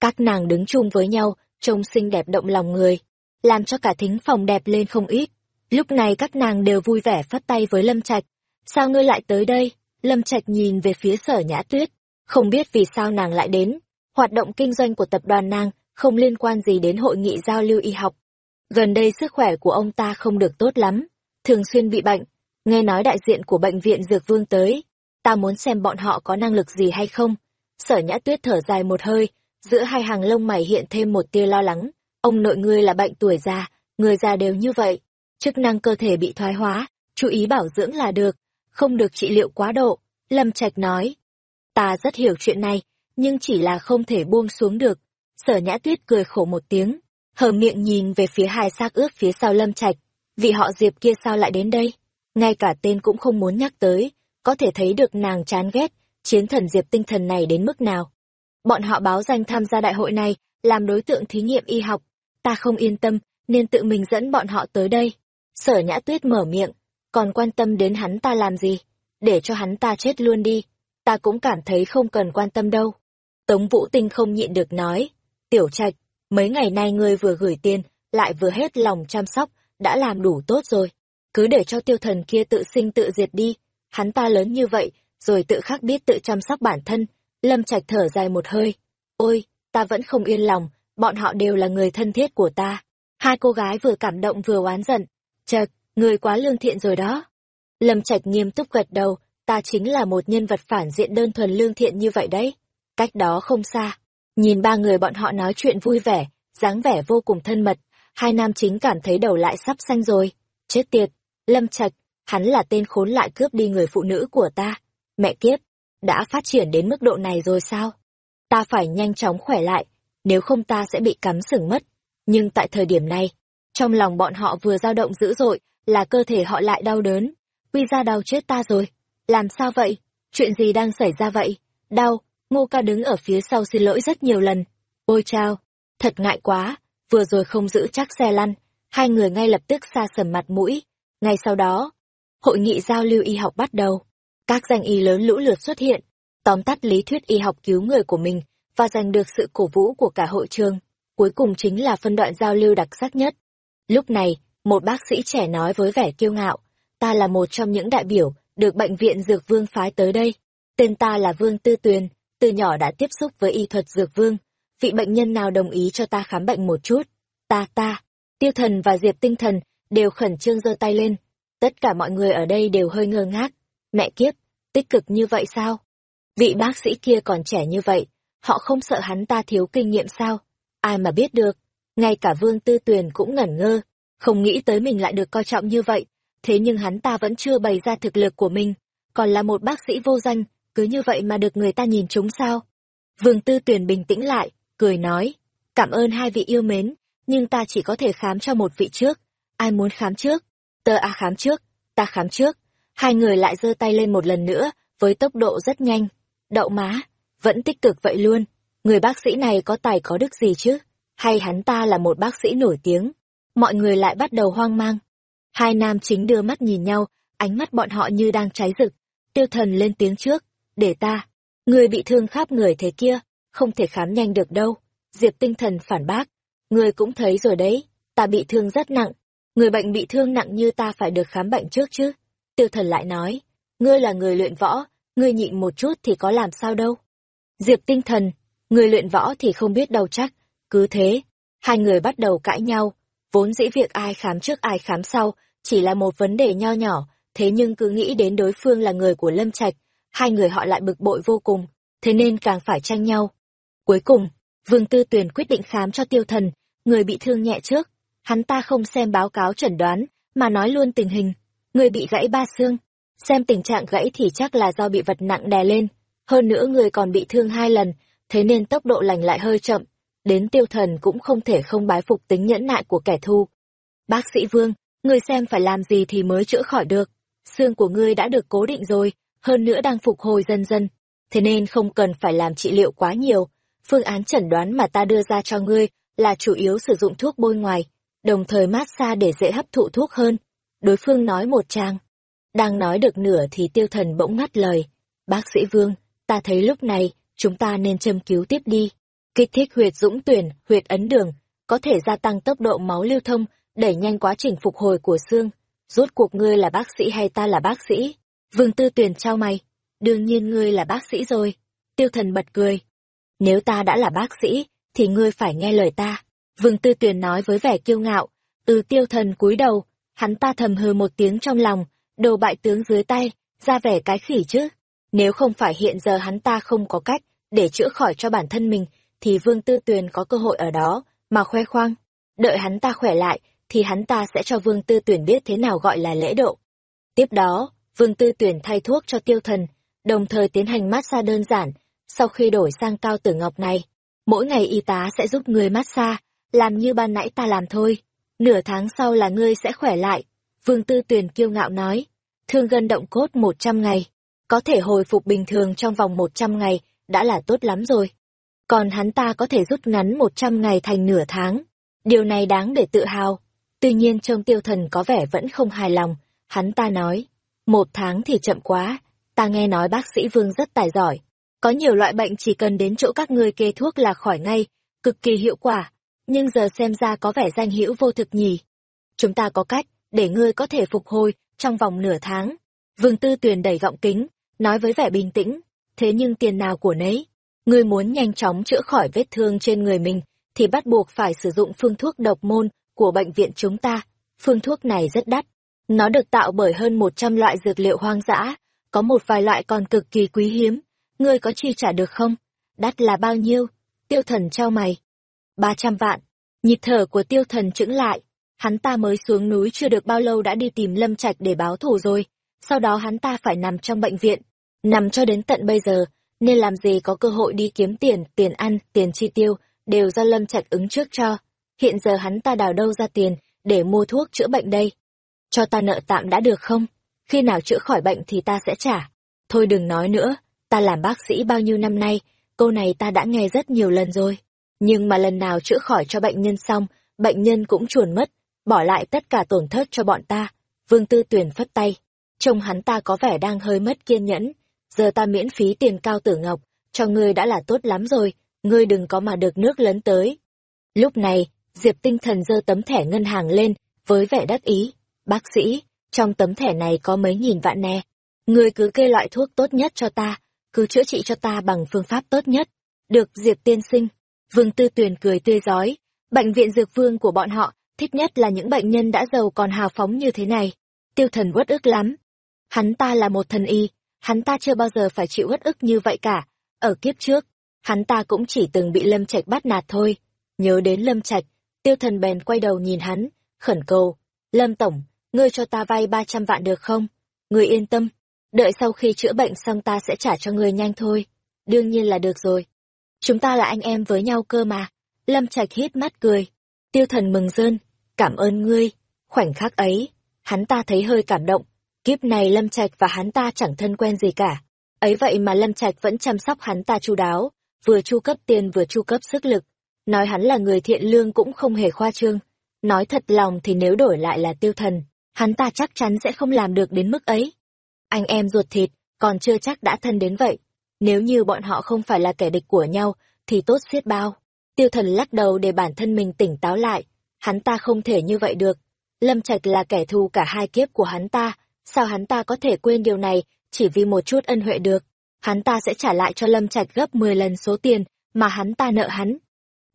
Các nàng đứng chung với nhau, trông xinh đẹp động lòng người, làm cho cả thính phòng đẹp lên không ít. Lúc này các nàng đều vui vẻ phát tay với Lâm Trạch. Sao ngươi lại tới đây? Lâm Trạch nhìn về phía sở nhã tuyết. Không biết vì sao nàng lại đến. Hoạt động kinh doanh của tập đoàn nàng không liên quan gì đến hội nghị giao lưu y học. Gần đây sức khỏe của ông ta không được tốt lắm, thường xuyên bị bệnh. Nghe nói đại diện của bệnh viện Dược Vương tới. Ta muốn xem bọn họ có năng lực gì hay không. Sở nhã tuyết thở dài một hơi, giữa hai hàng lông mày hiện thêm một tia lo lắng. Ông nội ngươi là bệnh tuổi già, người già đều như vậy. Chức năng cơ thể bị thoái hóa, chú ý bảo dưỡng là được, không được trị liệu quá độ. Lâm Trạch nói. Ta rất hiểu chuyện này, nhưng chỉ là không thể buông xuống được. Sở nhã tuyết cười khổ một tiếng, hờ miệng nhìn về phía hai xác ướp phía sau Lâm Trạch. Vị họ Diệp kia sao lại đến đây? Ngay cả tên cũng không muốn nhắc tới, có thể thấy được nàng chán ghét, chiến thần Diệp tinh thần này đến mức nào. Bọn họ báo danh tham gia đại hội này, làm đối tượng thí nghiệm y học. Ta không yên tâm, nên tự mình dẫn bọn họ tới đây. Sở nhã tuyết mở miệng, còn quan tâm đến hắn ta làm gì? Để cho hắn ta chết luôn đi. Ta cũng cảm thấy không cần quan tâm đâu. Tống Vũ Tinh không nhịn được nói. Tiểu trạch, mấy ngày nay ngươi vừa gửi tiền, lại vừa hết lòng chăm sóc, đã làm đủ tốt rồi. Cứ để cho tiêu thần kia tự sinh tự diệt đi. Hắn ta lớn như vậy, rồi tự khắc biết tự chăm sóc bản thân, Lâm Trạch thở dài một hơi. Ôi, ta vẫn không yên lòng, bọn họ đều là người thân thiết của ta. Hai cô gái vừa cảm động vừa oán giận. Chật, người quá lương thiện rồi đó. Lâm Trạch nghiêm túc gật đầu, ta chính là một nhân vật phản diện đơn thuần lương thiện như vậy đấy. Cách đó không xa. Nhìn ba người bọn họ nói chuyện vui vẻ, dáng vẻ vô cùng thân mật, hai nam chính cảm thấy đầu lại sắp xanh rồi. Chết tiệt, Lâm Trạch, hắn là tên khốn lại cướp đi người phụ nữ của ta. Mẹ kiếp, đã phát triển đến mức độ này rồi sao? Ta phải nhanh chóng khỏe lại, nếu không ta sẽ bị cắm sừng mất. Nhưng tại thời điểm này, trong lòng bọn họ vừa dao động dữ dội, là cơ thể họ lại đau đớn. Quy ra đau chết ta rồi. Làm sao vậy? Chuyện gì đang xảy ra vậy? Đau, ngô ca đứng ở phía sau xin lỗi rất nhiều lần. Ôi chao, thật ngại quá, vừa rồi không giữ chắc xe lăn. Hai người ngay lập tức xa sầm mặt mũi. Ngay sau đó, hội nghị giao lưu y học bắt đầu. Các danh y lớn lũ lượt xuất hiện, tóm tắt lý thuyết y học cứu người của mình và giành được sự cổ vũ của cả hội trường. Cuối cùng chính là phân đoạn giao lưu đặc sắc nhất. Lúc này, một bác sĩ trẻ nói với vẻ kiêu ngạo, ta là một trong những đại biểu được bệnh viện Dược Vương phái tới đây. Tên ta là Vương Tư Tuyền, từ nhỏ đã tiếp xúc với y thuật Dược Vương. Vị bệnh nhân nào đồng ý cho ta khám bệnh một chút? Ta ta, tiêu thần và diệp tinh thần đều khẩn trương giơ tay lên. Tất cả mọi người ở đây đều hơi ngơ ngác. Mẹ kiếp, tích cực như vậy sao? Vị bác sĩ kia còn trẻ như vậy, họ không sợ hắn ta thiếu kinh nghiệm sao? Ai mà biết được, ngay cả Vương Tư Tuyền cũng ngẩn ngơ, không nghĩ tới mình lại được coi trọng như vậy, thế nhưng hắn ta vẫn chưa bày ra thực lực của mình, còn là một bác sĩ vô danh, cứ như vậy mà được người ta nhìn chúng sao? Vương Tư Tuyền bình tĩnh lại, cười nói, cảm ơn hai vị yêu mến, nhưng ta chỉ có thể khám cho một vị trước, ai muốn khám trước? Tơ A khám trước, ta khám trước. Hai người lại giơ tay lên một lần nữa, với tốc độ rất nhanh. Đậu má, vẫn tích cực vậy luôn. Người bác sĩ này có tài có đức gì chứ? Hay hắn ta là một bác sĩ nổi tiếng? Mọi người lại bắt đầu hoang mang. Hai nam chính đưa mắt nhìn nhau, ánh mắt bọn họ như đang cháy rực. Tiêu thần lên tiếng trước, để ta. Người bị thương khắp người thế kia, không thể khám nhanh được đâu. Diệp tinh thần phản bác. Người cũng thấy rồi đấy, ta bị thương rất nặng. Người bệnh bị thương nặng như ta phải được khám bệnh trước chứ. Tiêu thần lại nói, ngươi là người luyện võ, ngươi nhịn một chút thì có làm sao đâu. Diệp tinh thần, người luyện võ thì không biết đâu chắc. Cứ thế, hai người bắt đầu cãi nhau. Vốn dĩ việc ai khám trước ai khám sau, chỉ là một vấn đề nho nhỏ, thế nhưng cứ nghĩ đến đối phương là người của Lâm Trạch, hai người họ lại bực bội vô cùng, thế nên càng phải tranh nhau. Cuối cùng, Vương Tư Tuyền quyết định khám cho tiêu thần, người bị thương nhẹ trước. Hắn ta không xem báo cáo chẩn đoán, mà nói luôn tình hình. Người bị gãy ba xương. Xem tình trạng gãy thì chắc là do bị vật nặng đè lên. Hơn nữa người còn bị thương hai lần, thế nên tốc độ lành lại hơi chậm. Đến tiêu thần cũng không thể không bái phục tính nhẫn nại của kẻ thù. Bác sĩ Vương, người xem phải làm gì thì mới chữa khỏi được. Xương của ngươi đã được cố định rồi, hơn nữa đang phục hồi dần dần. Thế nên không cần phải làm trị liệu quá nhiều. Phương án chẩn đoán mà ta đưa ra cho ngươi là chủ yếu sử dụng thuốc bôi ngoài, đồng thời mát xa để dễ hấp thụ thuốc hơn. Đối phương nói một trang. Đang nói được nửa thì tiêu thần bỗng ngắt lời. Bác sĩ Vương, ta thấy lúc này, chúng ta nên châm cứu tiếp đi. Kích thích huyệt dũng tuyển, huyệt ấn đường, có thể gia tăng tốc độ máu lưu thông, đẩy nhanh quá trình phục hồi của xương. Rốt cuộc ngươi là bác sĩ hay ta là bác sĩ? Vương Tư Tuyền trao mày. Đương nhiên ngươi là bác sĩ rồi. Tiêu thần bật cười. Nếu ta đã là bác sĩ, thì ngươi phải nghe lời ta. Vương Tư Tuyền nói với vẻ kiêu ngạo. Từ tiêu thần cúi đầu, hắn ta thầm hừ một tiếng trong lòng, đồ bại tướng dưới tay, ra vẻ cái khỉ chứ. Nếu không phải hiện giờ hắn ta không có cách để chữa khỏi cho bản thân mình, thì Vương Tư Tuyền có cơ hội ở đó mà khoe khoang. Đợi hắn ta khỏe lại, thì hắn ta sẽ cho Vương Tư Tuyền biết thế nào gọi là lễ độ. Tiếp đó, Vương Tư Tuyền thay thuốc cho tiêu thần, đồng thời tiến hành massage đơn giản. Sau khi đổi sang cao tử ngọc này, mỗi ngày y tá sẽ giúp người massage, làm như ban nãy ta làm thôi. Nửa tháng sau là ngươi sẽ khỏe lại. Vương Tư Tuyền kiêu ngạo nói, thương gân động cốt một trăm ngày, có thể hồi phục bình thường trong vòng một trăm ngày, đã là tốt lắm rồi. Còn hắn ta có thể rút ngắn một trăm ngày thành nửa tháng. Điều này đáng để tự hào. Tuy nhiên trông tiêu thần có vẻ vẫn không hài lòng, hắn ta nói, một tháng thì chậm quá, ta nghe nói bác sĩ Vương rất tài giỏi. Có nhiều loại bệnh chỉ cần đến chỗ các ngươi kê thuốc là khỏi ngay, cực kỳ hiệu quả, nhưng giờ xem ra có vẻ danh hữu vô thực nhỉ. Chúng ta có cách, để ngươi có thể phục hồi trong vòng nửa tháng. Vương Tư Tuyền đẩy gọng kính, nói với vẻ bình tĩnh, thế nhưng tiền nào của nấy. Ngươi muốn nhanh chóng chữa khỏi vết thương trên người mình, thì bắt buộc phải sử dụng phương thuốc độc môn của bệnh viện chúng ta. Phương thuốc này rất đắt. Nó được tạo bởi hơn 100 loại dược liệu hoang dã, có một vài loại còn cực kỳ quý hiếm. Ngươi có chi trả được không? Đắt là bao nhiêu? Tiêu thần trao mày. 300 vạn. Nhịp thở của tiêu thần chững lại. Hắn ta mới xuống núi chưa được bao lâu đã đi tìm Lâm Trạch để báo thù rồi. Sau đó hắn ta phải nằm trong bệnh viện. Nằm cho đến tận bây giờ, nên làm gì có cơ hội đi kiếm tiền, tiền ăn, tiền chi tiêu, đều do Lâm Trạch ứng trước cho. Hiện giờ hắn ta đào đâu ra tiền để mua thuốc chữa bệnh đây? Cho ta nợ tạm đã được không? Khi nào chữa khỏi bệnh thì ta sẽ trả. Thôi đừng nói nữa, ta làm bác sĩ bao nhiêu năm nay, câu này ta đã nghe rất nhiều lần rồi. Nhưng mà lần nào chữa khỏi cho bệnh nhân xong, bệnh nhân cũng chuồn mất, bỏ lại tất cả tổn thất cho bọn ta. Vương Tư Tuyền phất tay. Trông hắn ta có vẻ đang hơi mất kiên nhẫn. Giờ ta miễn phí tiền cao tử ngọc, cho ngươi đã là tốt lắm rồi, ngươi đừng có mà được nước lấn tới. Lúc này, Diệp tinh thần giơ tấm thẻ ngân hàng lên, với vẻ đắc ý. Bác sĩ, trong tấm thẻ này có mấy nghìn vạn nè. Ngươi cứ kê loại thuốc tốt nhất cho ta, cứ chữa trị cho ta bằng phương pháp tốt nhất. Được Diệp tiên sinh. Vương Tư Tuyền cười tươi giói. Bệnh viện dược vương của bọn họ, thích nhất là những bệnh nhân đã giàu còn hào phóng như thế này. Tiêu thần uất ức lắm. Hắn ta là một thần y, hắn ta chưa bao giờ phải chịu uất ức như vậy cả. Ở kiếp trước, hắn ta cũng chỉ từng bị Lâm Trạch bắt nạt thôi. Nhớ đến Lâm Trạch, tiêu thần bèn quay đầu nhìn hắn, khẩn cầu. Lâm Tổng, ngươi cho ta vay ba trăm vạn được không? Ngươi yên tâm, đợi sau khi chữa bệnh xong ta sẽ trả cho ngươi nhanh thôi. Đương nhiên là được rồi. Chúng ta là anh em với nhau cơ mà. Lâm Trạch hít mắt cười. Tiêu thần mừng rơn, cảm ơn ngươi. Khoảnh khắc ấy, hắn ta thấy hơi cảm động. Kiếp này Lâm Trạch và hắn ta chẳng thân quen gì cả. Ấy vậy mà Lâm Trạch vẫn chăm sóc hắn ta chu đáo, vừa chu cấp tiền vừa chu cấp sức lực. Nói hắn là người thiện lương cũng không hề khoa trương. Nói thật lòng thì nếu đổi lại là tiêu thần, hắn ta chắc chắn sẽ không làm được đến mức ấy. Anh em ruột thịt, còn chưa chắc đã thân đến vậy. Nếu như bọn họ không phải là kẻ địch của nhau, thì tốt xiết bao. Tiêu thần lắc đầu để bản thân mình tỉnh táo lại. Hắn ta không thể như vậy được. Lâm Trạch là kẻ thù cả hai kiếp của hắn ta. Sao hắn ta có thể quên điều này chỉ vì một chút ân huệ được? Hắn ta sẽ trả lại cho Lâm Trạch gấp 10 lần số tiền mà hắn ta nợ hắn.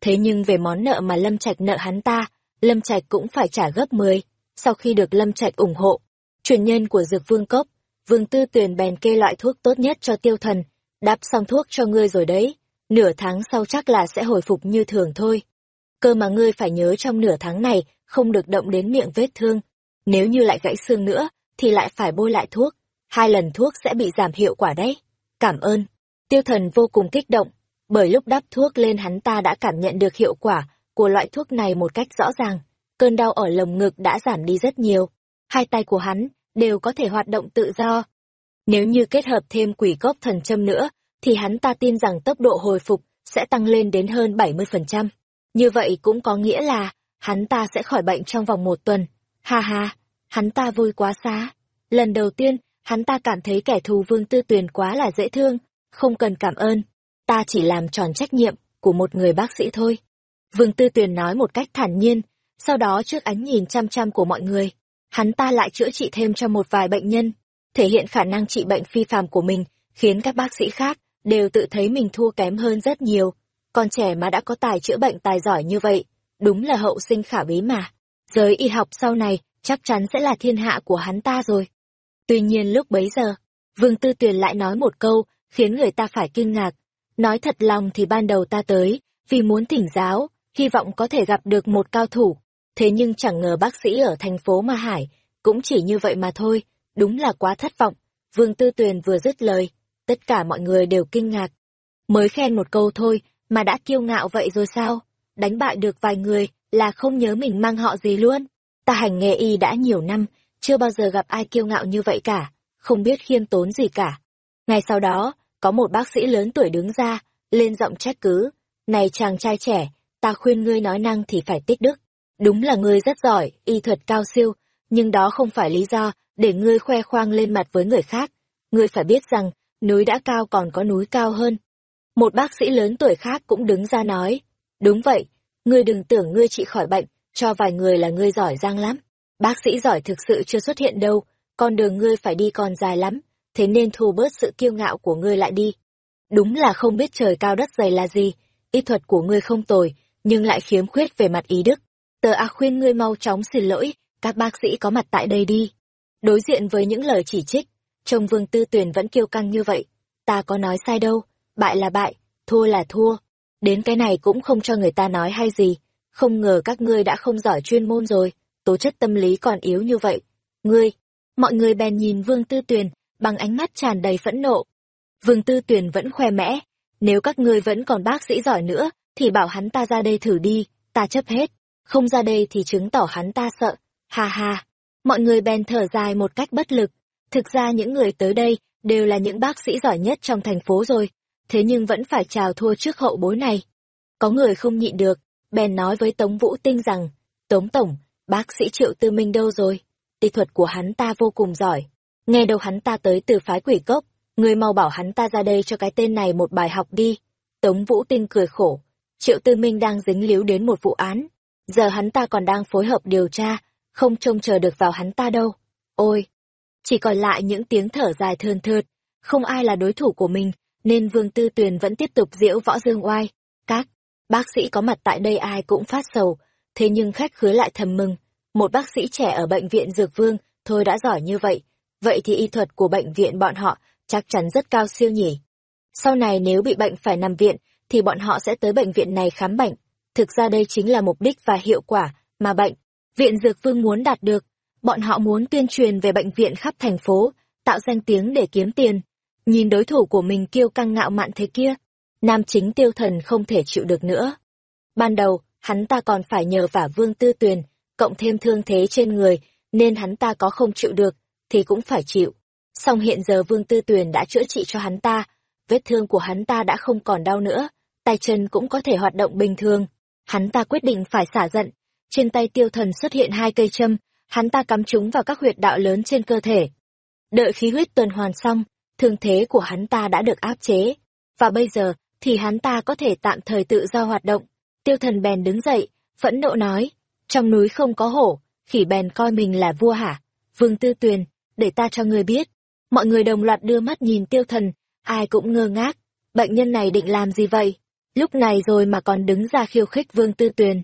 Thế nhưng về món nợ mà Lâm Trạch nợ hắn ta, Lâm Trạch cũng phải trả gấp 10. Sau khi được Lâm Trạch ủng hộ, truyền nhân của Dược Vương Cốc, Vương Tư Tuyền bèn kê loại thuốc tốt nhất cho tiêu thần, đắp xong thuốc cho ngươi rồi đấy, nửa tháng sau chắc là sẽ hồi phục như thường thôi. Cơ mà ngươi phải nhớ trong nửa tháng này không được động đến miệng vết thương, nếu như lại gãy xương nữa thì lại phải bôi lại thuốc, hai lần thuốc sẽ bị giảm hiệu quả đấy. Cảm ơn. Tiêu thần vô cùng kích động, bởi lúc đắp thuốc lên hắn ta đã cảm nhận được hiệu quả của loại thuốc này một cách rõ ràng. Cơn đau ở lồng ngực đã giảm đi rất nhiều. Hai tay của hắn đều có thể hoạt động tự do. Nếu như kết hợp thêm quỷ cốc thần châm nữa, thì hắn ta tin rằng tốc độ hồi phục sẽ tăng lên đến hơn 70%. Như vậy cũng có nghĩa là hắn ta sẽ khỏi bệnh trong vòng một tuần. Ha ha, hắn ta vui quá xa. Lần đầu tiên, hắn ta cảm thấy kẻ thù vương tư tuyền quá là dễ thương, không cần cảm ơn. Ta chỉ làm tròn trách nhiệm của một người bác sĩ thôi. Vương tư tuyền nói một cách thản nhiên, sau đó trước ánh nhìn chăm chăm của mọi người, hắn ta lại chữa trị thêm cho một vài bệnh nhân, thể hiện khả năng trị bệnh phi phàm của mình, khiến các bác sĩ khác đều tự thấy mình thua kém hơn rất nhiều. Con trẻ mà đã có tài chữa bệnh tài giỏi như vậy, đúng là hậu sinh khả bí mà. Giới y học sau này chắc chắn sẽ là thiên hạ của hắn ta rồi. Tuy nhiên lúc bấy giờ, Vương Tư Tuyền lại nói một câu, khiến người ta phải kinh ngạc. Nói thật lòng thì ban đầu ta tới, vì muốn thỉnh giáo, hy vọng có thể gặp được một cao thủ. Thế nhưng chẳng ngờ bác sĩ ở thành phố Ma Hải, cũng chỉ như vậy mà thôi, đúng là quá thất vọng. Vương Tư Tuyền vừa dứt lời, tất cả mọi người đều kinh ngạc. Mới khen một câu thôi, mà đã kiêu ngạo vậy rồi sao? Đánh bại được vài người là không nhớ mình mang họ gì luôn. Ta hành nghề y đã nhiều năm, chưa bao giờ gặp ai kiêu ngạo như vậy cả, không biết khiêm tốn gì cả. Ngay sau đó, có một bác sĩ lớn tuổi đứng ra, lên giọng trách cứ. Này chàng trai trẻ, ta khuyên ngươi nói năng thì phải tích đức. Đúng là ngươi rất giỏi, y thuật cao siêu, nhưng đó không phải lý do để ngươi khoe khoang lên mặt với người khác. Ngươi phải biết rằng, núi đã cao còn có núi cao hơn. Một bác sĩ lớn tuổi khác cũng đứng ra nói, đúng vậy, ngươi đừng tưởng ngươi trị khỏi bệnh, cho vài người là ngươi giỏi giang lắm. Bác sĩ giỏi thực sự chưa xuất hiện đâu, con đường ngươi phải đi còn dài lắm, thế nên thu bớt sự kiêu ngạo của ngươi lại đi. Đúng là không biết trời cao đất dày là gì, y thuật của ngươi không tồi, nhưng lại khiếm khuyết về mặt ý đức. Tờ A khuyên ngươi mau chóng xin lỗi, các bác sĩ có mặt tại đây đi. Đối diện với những lời chỉ trích, trông Vương Tư Tuyền vẫn kiêu căng như vậy. Ta có nói sai đâu, bại là bại, thua là thua. Đến cái này cũng không cho người ta nói hay gì. Không ngờ các ngươi đã không giỏi chuyên môn rồi, tố chất tâm lý còn yếu như vậy. Ngươi, mọi người bèn nhìn Vương Tư Tuyền, bằng ánh mắt tràn đầy phẫn nộ. Vương Tư Tuyền vẫn khoe mẽ, nếu các ngươi vẫn còn bác sĩ giỏi nữa, thì bảo hắn ta ra đây thử đi, ta chấp hết. Không ra đây thì chứng tỏ hắn ta sợ. Ha ha. Mọi người bèn thở dài một cách bất lực. Thực ra những người tới đây đều là những bác sĩ giỏi nhất trong thành phố rồi, thế nhưng vẫn phải chào thua trước hậu bối này. Có người không nhịn được, bèn nói với Tống Vũ Tinh rằng, Tống Tổng, bác sĩ Triệu Tư Minh đâu rồi? Tị thuật của hắn ta vô cùng giỏi. Nghe đâu hắn ta tới từ phái quỷ cốc, người mau bảo hắn ta ra đây cho cái tên này một bài học đi. Tống Vũ Tinh cười khổ, Triệu Tư Minh đang dính líu đến một vụ án. Giờ hắn ta còn đang phối hợp điều tra, không trông chờ được vào hắn ta đâu. Ôi! Chỉ còn lại những tiếng thở dài thơn thượt, không ai là đối thủ của mình, nên Vương Tư Tuyền vẫn tiếp tục diễu võ dương oai. Các bác sĩ có mặt tại đây ai cũng phát sầu, thế nhưng khách khứa lại thầm mừng. Một bác sĩ trẻ ở bệnh viện Dược Vương, thôi đã giỏi như vậy, vậy thì y thuật của bệnh viện bọn họ chắc chắn rất cao siêu nhỉ. Sau này nếu bị bệnh phải nằm viện, thì bọn họ sẽ tới bệnh viện này khám bệnh. Thực ra đây chính là mục đích và hiệu quả mà bệnh viện Dược Vương muốn đạt được. Bọn họ muốn tuyên truyền về bệnh viện khắp thành phố, tạo danh tiếng để kiếm tiền. Nhìn đối thủ của mình kiêu căng ngạo mạn thế kia, nam chính tiêu thần không thể chịu được nữa. Ban đầu, hắn ta còn phải nhờ vả Vương Tư Tuyền, cộng thêm thương thế trên người, nên hắn ta có không chịu được, thì cũng phải chịu. Song hiện giờ Vương Tư Tuyền đã chữa trị cho hắn ta, vết thương của hắn ta đã không còn đau nữa, tay chân cũng có thể hoạt động bình thường. Hắn ta quyết định phải xả giận. Trên tay tiêu thần xuất hiện hai cây châm, hắn ta cắm chúng vào các huyệt đạo lớn trên cơ thể. Đợi khí huyết tuần hoàn xong, thương thế của hắn ta đã được áp chế. Và bây giờ, thì hắn ta có thể tạm thời tự do hoạt động. Tiêu thần bèn đứng dậy, phẫn nộ nói, trong núi không có hổ, khỉ bèn coi mình là vua hả? Vương Tư Tuyền, để ta cho ngươi biết. Mọi người đồng loạt đưa mắt nhìn tiêu thần, ai cũng ngơ ngác. Bệnh nhân này định làm gì vậy? Lúc này rồi mà còn đứng ra khiêu khích Vương Tư Tuyền.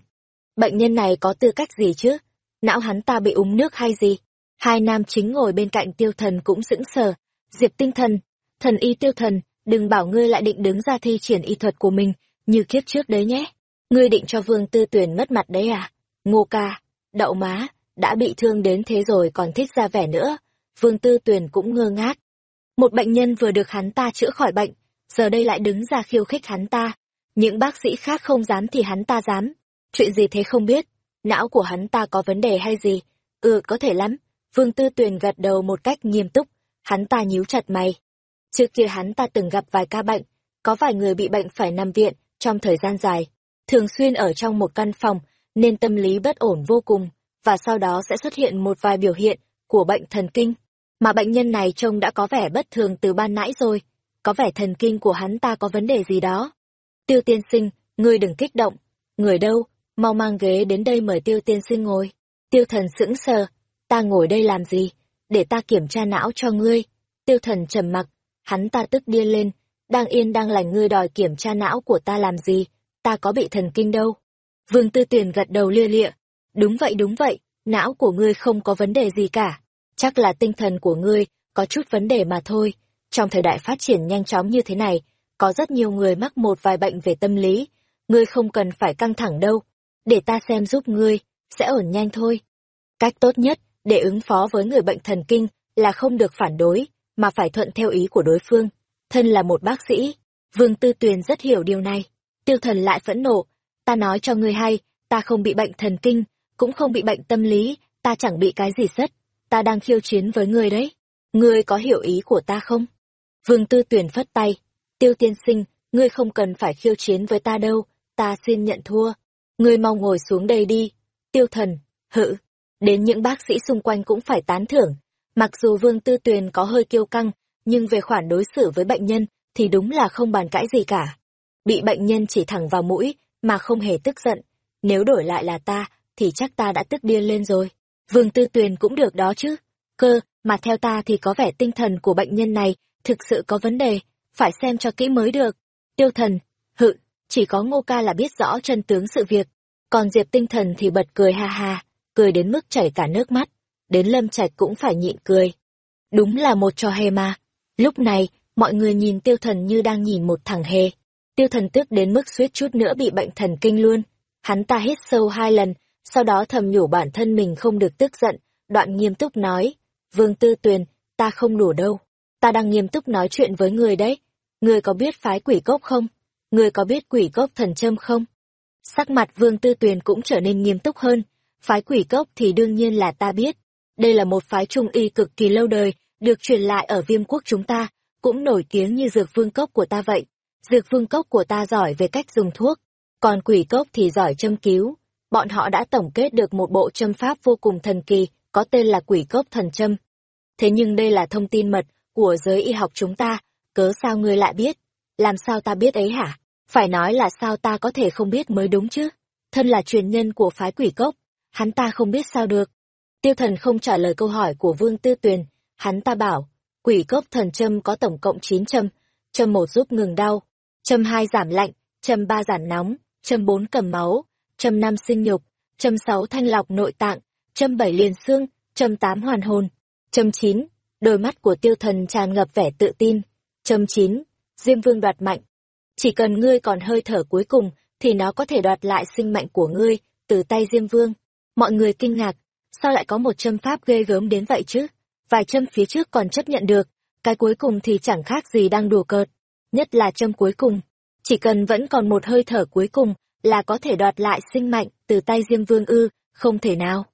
Bệnh nhân này có tư cách gì chứ? Não hắn ta bị úng nước hay gì? Hai nam chính ngồi bên cạnh tiêu thần cũng sững sờ. Diệp tinh thần, thần y tiêu thần, đừng bảo ngươi lại định đứng ra thi triển y thuật của mình, như kiếp trước đấy nhé. Ngươi định cho Vương Tư Tuyền mất mặt đấy à? Ngô ca, đậu má, đã bị thương đến thế rồi còn thích ra vẻ nữa. Vương Tư Tuyền cũng ngơ ngác. Một bệnh nhân vừa được hắn ta chữa khỏi bệnh, giờ đây lại đứng ra khiêu khích hắn ta. Những bác sĩ khác không dám thì hắn ta dám. Chuyện gì thế không biết, não của hắn ta có vấn đề hay gì? Ừ, có thể lắm. Vương Tư Tuyền gật đầu một cách nghiêm túc, hắn ta nhíu chặt mày. Trước kia hắn ta từng gặp vài ca bệnh, có vài người bị bệnh phải nằm viện trong thời gian dài, thường xuyên ở trong một căn phòng, nên tâm lý bất ổn vô cùng, và sau đó sẽ xuất hiện một vài biểu hiện của bệnh thần kinh. Mà bệnh nhân này trông đã có vẻ bất thường từ ban nãy rồi, có vẻ thần kinh của hắn ta có vấn đề gì đó. Tiêu tiên sinh, ngươi đừng kích động. Người đâu, mau mang ghế đến đây mời tiêu tiên sinh ngồi. Tiêu thần sững sờ, ta ngồi đây làm gì? Để ta kiểm tra não cho ngươi. Tiêu thần trầm mặc, hắn ta tức điên lên, đang yên đang lành ngươi đòi kiểm tra não của ta làm gì, ta có bị thần kinh đâu. Vương Tư Tuyền gật đầu lia lịa, đúng vậy đúng vậy, não của ngươi không có vấn đề gì cả, chắc là tinh thần của ngươi có chút vấn đề mà thôi. Trong thời đại phát triển nhanh chóng như thế này, có rất nhiều người mắc một vài bệnh về tâm lý, ngươi không cần phải căng thẳng đâu, để ta xem giúp ngươi, sẽ ổn nhanh thôi. Cách tốt nhất để ứng phó với người bệnh thần kinh là không được phản đối, mà phải thuận theo ý của đối phương. Thân là một bác sĩ, Vương Tư Tuyền rất hiểu điều này. Tiêu thần lại phẫn nộ, ta nói cho ngươi hay, ta không bị bệnh thần kinh, cũng không bị bệnh tâm lý, ta chẳng bị cái gì sất, ta đang khiêu chiến với ngươi đấy. Ngươi có hiểu ý của ta không? Vương Tư Tuyền phất tay, tiêu tiên sinh, ngươi không cần phải khiêu chiến với ta đâu, ta xin nhận thua. Ngươi mau ngồi xuống đây đi. Tiêu thần, hự, đến những bác sĩ xung quanh cũng phải tán thưởng. Mặc dù Vương Tư Tuyền có hơi kiêu căng, nhưng về khoản đối xử với bệnh nhân thì đúng là không bàn cãi gì cả. Bị bệnh nhân chỉ thẳng vào mũi mà không hề tức giận. Nếu đổi lại là ta, thì chắc ta đã tức điên lên rồi. Vương Tư Tuyền cũng được đó chứ. Cơ, mà theo ta thì có vẻ tinh thần của bệnh nhân này thực sự có vấn đề, phải xem cho kỹ mới được. Tiêu thần, hự, chỉ có ngô ca là biết rõ chân tướng sự việc. Còn Diệp tinh thần thì bật cười ha ha, cười đến mức chảy cả nước mắt, đến lâm trạch cũng phải nhịn cười. Đúng là một trò hề mà. Lúc này, mọi người nhìn tiêu thần như đang nhìn một thằng hề. Tiêu thần tức đến mức suýt chút nữa bị bệnh thần kinh luôn. Hắn ta hít sâu hai lần, sau đó thầm nhủ bản thân mình không được tức giận, đoạn nghiêm túc nói, Vương Tư Tuyền, ta không đủ đâu. Ta đang nghiêm túc nói chuyện với người đấy. Người có biết phái quỷ cốc không? Ngươi có biết quỷ cốc thần châm không? Sắc mặt Vương Tư Tuyền cũng trở nên nghiêm túc hơn. Phái quỷ cốc thì đương nhiên là ta biết. Đây là một phái trung y cực kỳ lâu đời, được truyền lại ở viêm quốc chúng ta, cũng nổi tiếng như dược vương cốc của ta vậy. Dược vương cốc của ta giỏi về cách dùng thuốc, còn quỷ cốc thì giỏi châm cứu. Bọn họ đã tổng kết được một bộ châm pháp vô cùng thần kỳ, có tên là quỷ cốc thần châm. Thế nhưng đây là thông tin mật của giới y học chúng ta, cớ sao ngươi lại biết? Làm sao ta biết ấy hả? Phải nói là sao ta có thể không biết mới đúng chứ? Thân là truyền nhân của phái quỷ cốc, hắn ta không biết sao được. Tiêu thần không trả lời câu hỏi của Vương Tư Tuyền, hắn ta bảo, quỷ cốc thần châm có tổng cộng 9 châm, châm một giúp ngừng đau, châm hai giảm lạnh, châm ba giảm nóng, châm bốn cầm máu, châm năm sinh nhục, châm sáu thanh lọc nội tạng, châm bảy liền xương, châm tám hoàn hồn, châm chín, đôi mắt của tiêu thần tràn ngập vẻ tự tin, châm chín, diêm vương đoạt mạnh. Chỉ cần ngươi còn hơi thở cuối cùng, thì nó có thể đoạt lại sinh mệnh của ngươi, từ tay diêm vương. Mọi người kinh ngạc, sao lại có một châm pháp ghê gớm đến vậy chứ? Vài châm phía trước còn chấp nhận được, cái cuối cùng thì chẳng khác gì đang đùa cợt. Nhất là châm cuối cùng, chỉ cần vẫn còn một hơi thở cuối cùng là có thể đoạt lại sinh mệnh từ tay Diêm Vương ư, không thể nào.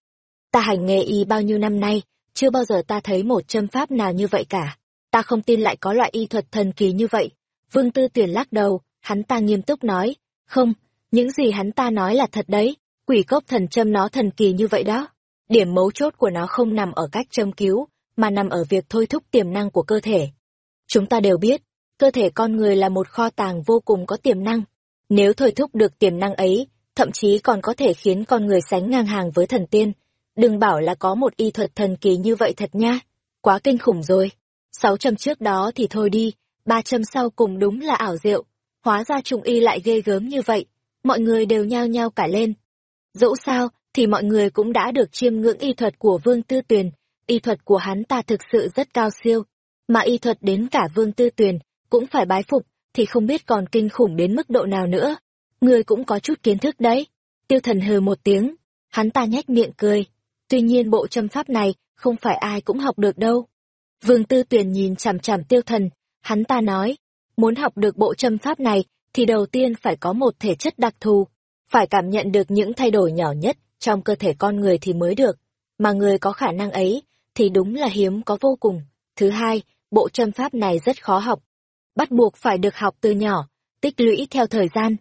Ta hành nghề y bao nhiêu năm nay, chưa bao giờ ta thấy một châm pháp nào như vậy cả. Ta không tin lại có loại y thuật thần kỳ như vậy. Vương Tư Tuyển lắc đầu, hắn ta nghiêm túc nói, không, những gì hắn ta nói là thật đấy, quỷ cốc thần châm nó thần kỳ như vậy đó. Điểm mấu chốt của nó không nằm ở cách châm cứu, mà nằm ở việc thôi thúc tiềm năng của cơ thể. Chúng ta đều biết, cơ thể con người là một kho tàng vô cùng có tiềm năng. Nếu thôi thúc được tiềm năng ấy, thậm chí còn có thể khiến con người sánh ngang hàng với thần tiên. Đừng bảo là có một y thuật thần kỳ như vậy thật nha. Quá kinh khủng rồi. Sáu châm trước đó thì thôi đi, ba châm sau cùng đúng là ảo diệu. Hóa ra trùng y lại ghê gớm như vậy. Mọi người đều nhao nhao cả lên. Dẫu sao, thì mọi người cũng đã được chiêm ngưỡng y thuật của Vương Tư Tuyền. Y thuật của hắn ta thực sự rất cao siêu. Mà y thuật đến cả Vương Tư Tuyền cũng phải bái phục, thì không biết còn kinh khủng đến mức độ nào nữa. Người cũng có chút kiến thức đấy. Tiêu thần hừ một tiếng, hắn ta nhếch miệng cười. Tuy nhiên bộ châm pháp này không phải ai cũng học được đâu. Vương Tư Tuyền nhìn chằm chằm tiêu thần, hắn ta nói, muốn học được bộ châm pháp này thì đầu tiên phải có một thể chất đặc thù, phải cảm nhận được những thay đổi nhỏ nhất trong cơ thể con người thì mới được, mà người có khả năng ấy thì đúng là hiếm có vô cùng. Thứ hai, bộ châm pháp này rất khó học, bắt buộc phải được học từ nhỏ, tích lũy theo thời gian.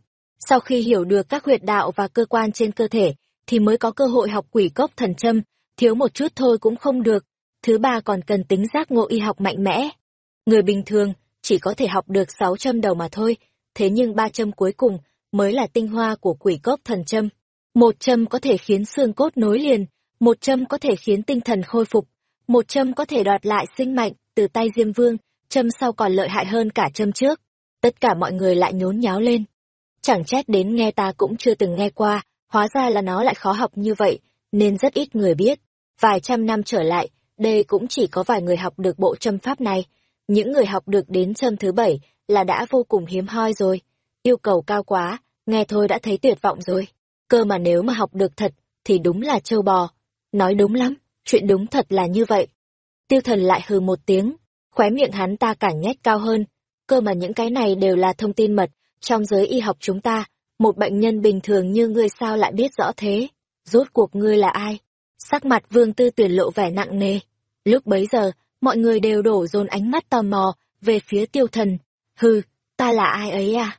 Sau khi hiểu được các huyệt đạo và cơ quan trên cơ thể, thì mới có cơ hội học quỷ cốc thần châm, thiếu một chút thôi cũng không được. Thứ ba còn cần tính giác ngộ y học mạnh mẽ. Người bình thường chỉ có thể học được sáu châm đầu mà thôi, thế nhưng ba châm cuối cùng mới là tinh hoa của quỷ cốc thần châm. Một châm có thể khiến xương cốt nối liền, một châm có thể khiến tinh thần khôi phục, một châm có thể đoạt lại sinh mạnh từ tay Diêm Vương, châm sau còn lợi hại hơn cả châm trước. Tất cả mọi người lại nhốn nháo lên. Chẳng trách đến nghe ta cũng chưa từng nghe qua, hóa ra là nó lại khó học như vậy, nên rất ít người biết. Vài trăm năm trở lại, đây cũng chỉ có vài người học được bộ châm pháp này. Những người học được đến châm thứ bảy là đã vô cùng hiếm hoi rồi. Yêu cầu cao quá, nghe thôi đã thấy tuyệt vọng rồi. Cơ mà nếu mà học được thật, thì đúng là châu bò. Nói đúng lắm, chuyện đúng thật là như vậy. Tiêu thần lại hừ một tiếng, khóe miệng hắn ta càng nhét cao hơn. Cơ mà những cái này đều là thông tin mật, trong giới y học chúng ta, một bệnh nhân bình thường như ngươi sao lại biết rõ thế? Rốt cuộc ngươi là ai? Sắc mặt vương tư tuyển lộ vẻ nặng nề. Lúc bấy giờ, mọi người đều đổ dồn ánh mắt tò mò về phía tiêu thần. Hừ, ta là ai ấy à?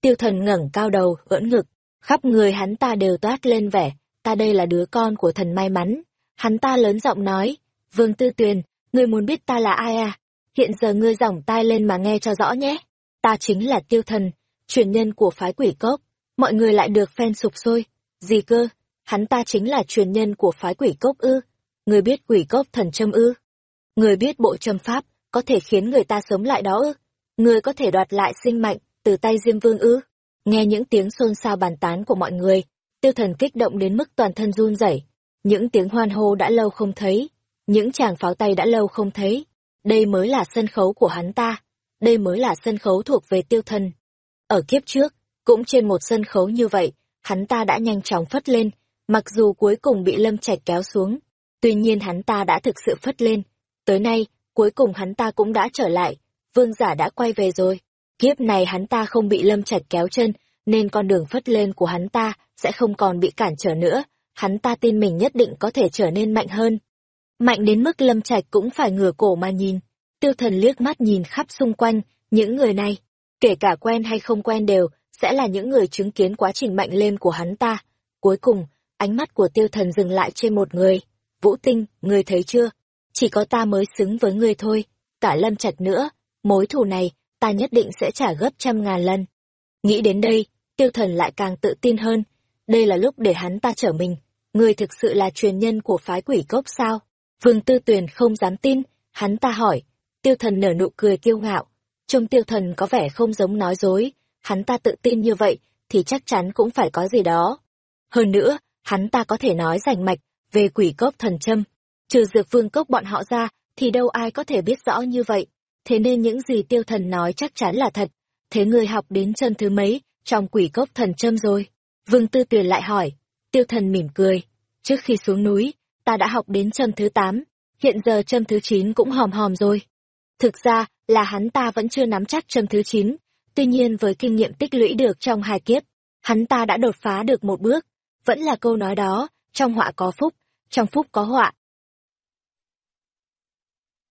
Tiêu thần ngẩng cao đầu, ưỡn ngực, khắp người hắn ta đều toát lên vẻ, ta đây là đứa con của thần may mắn. Hắn ta lớn giọng nói, Vương Tư Tuyền, ngươi muốn biết ta là ai à? Hiện giờ ngươi giỏng tai lên mà nghe cho rõ nhé. Ta chính là tiêu thần, truyền nhân của phái quỷ cốc. Mọi người lại được phen sụp sôi. Gì cơ? Hắn ta chính là truyền nhân của phái quỷ cốc ư? người biết quỷ cốc thần châm ư? người biết bộ châm pháp có thể khiến người ta sống lại đó ư? người có thể đoạt lại sinh mạnh từ tay Diêm Vương ư? Nghe những tiếng xôn xao bàn tán của mọi người, tiêu thần kích động đến mức toàn thân run rẩy. Những tiếng hoan hô đã lâu không thấy, những chàng pháo tay đã lâu không thấy. Đây mới là sân khấu của hắn ta, đây mới là sân khấu thuộc về tiêu thần. Ở kiếp trước, cũng trên một sân khấu như vậy, hắn ta đã nhanh chóng phất lên, mặc dù cuối cùng bị Lâm Trạch kéo xuống. Tuy nhiên hắn ta đã thực sự phất lên. Tới nay, cuối cùng hắn ta cũng đã trở lại, vương giả đã quay về rồi. Kiếp này hắn ta không bị Lâm Trạch kéo chân, nên con đường phất lên của hắn ta sẽ không còn bị cản trở nữa. Hắn ta tin mình nhất định có thể trở nên mạnh hơn. Mạnh đến mức Lâm Trạch cũng phải ngửa cổ mà nhìn. Tiêu thần liếc mắt nhìn khắp xung quanh, những người này, kể cả quen hay không quen đều, sẽ là những người chứng kiến quá trình mạnh lên của hắn ta. Cuối cùng, ánh mắt của tiêu thần dừng lại trên một người. Vũ Tinh, người thấy chưa? Chỉ có ta mới xứng với ngươi thôi. Cả lâm chặt nữa, mối thù này, ta nhất định sẽ trả gấp trăm ngàn lần. Nghĩ đến đây, tiêu thần lại càng tự tin hơn. Đây là lúc để hắn ta trở mình. Ngươi thực sự là truyền nhân của phái quỷ cốc sao? Vương Tư Tuyền không dám tin, hắn ta hỏi. Tiêu thần nở nụ cười kiêu ngạo. Trông tiêu thần có vẻ không giống nói dối, hắn ta tự tin như vậy, thì chắc chắn cũng phải có gì đó. Hơn nữa, hắn ta có thể nói rành mạch về quỷ cốc thần châm. Trừ dược vương cốc bọn họ ra, thì đâu ai có thể biết rõ như vậy. Thế nên những gì tiêu thần nói chắc chắn là thật. Thế người học đến chân thứ mấy, trong quỷ cốc thần châm rồi? Vương Tư Tuyền lại hỏi. Tiêu thần mỉm cười. Trước khi xuống núi, ta đã học đến châm thứ tám, hiện giờ châm thứ chín cũng hòm hòm rồi. Thực ra, là hắn ta vẫn chưa nắm chắc châm thứ chín, tuy nhiên với kinh nghiệm tích lũy được trong hai kiếp, hắn ta đã đột phá được một bước. Vẫn là câu nói đó, trong họa có phúc, trong phúc có họa,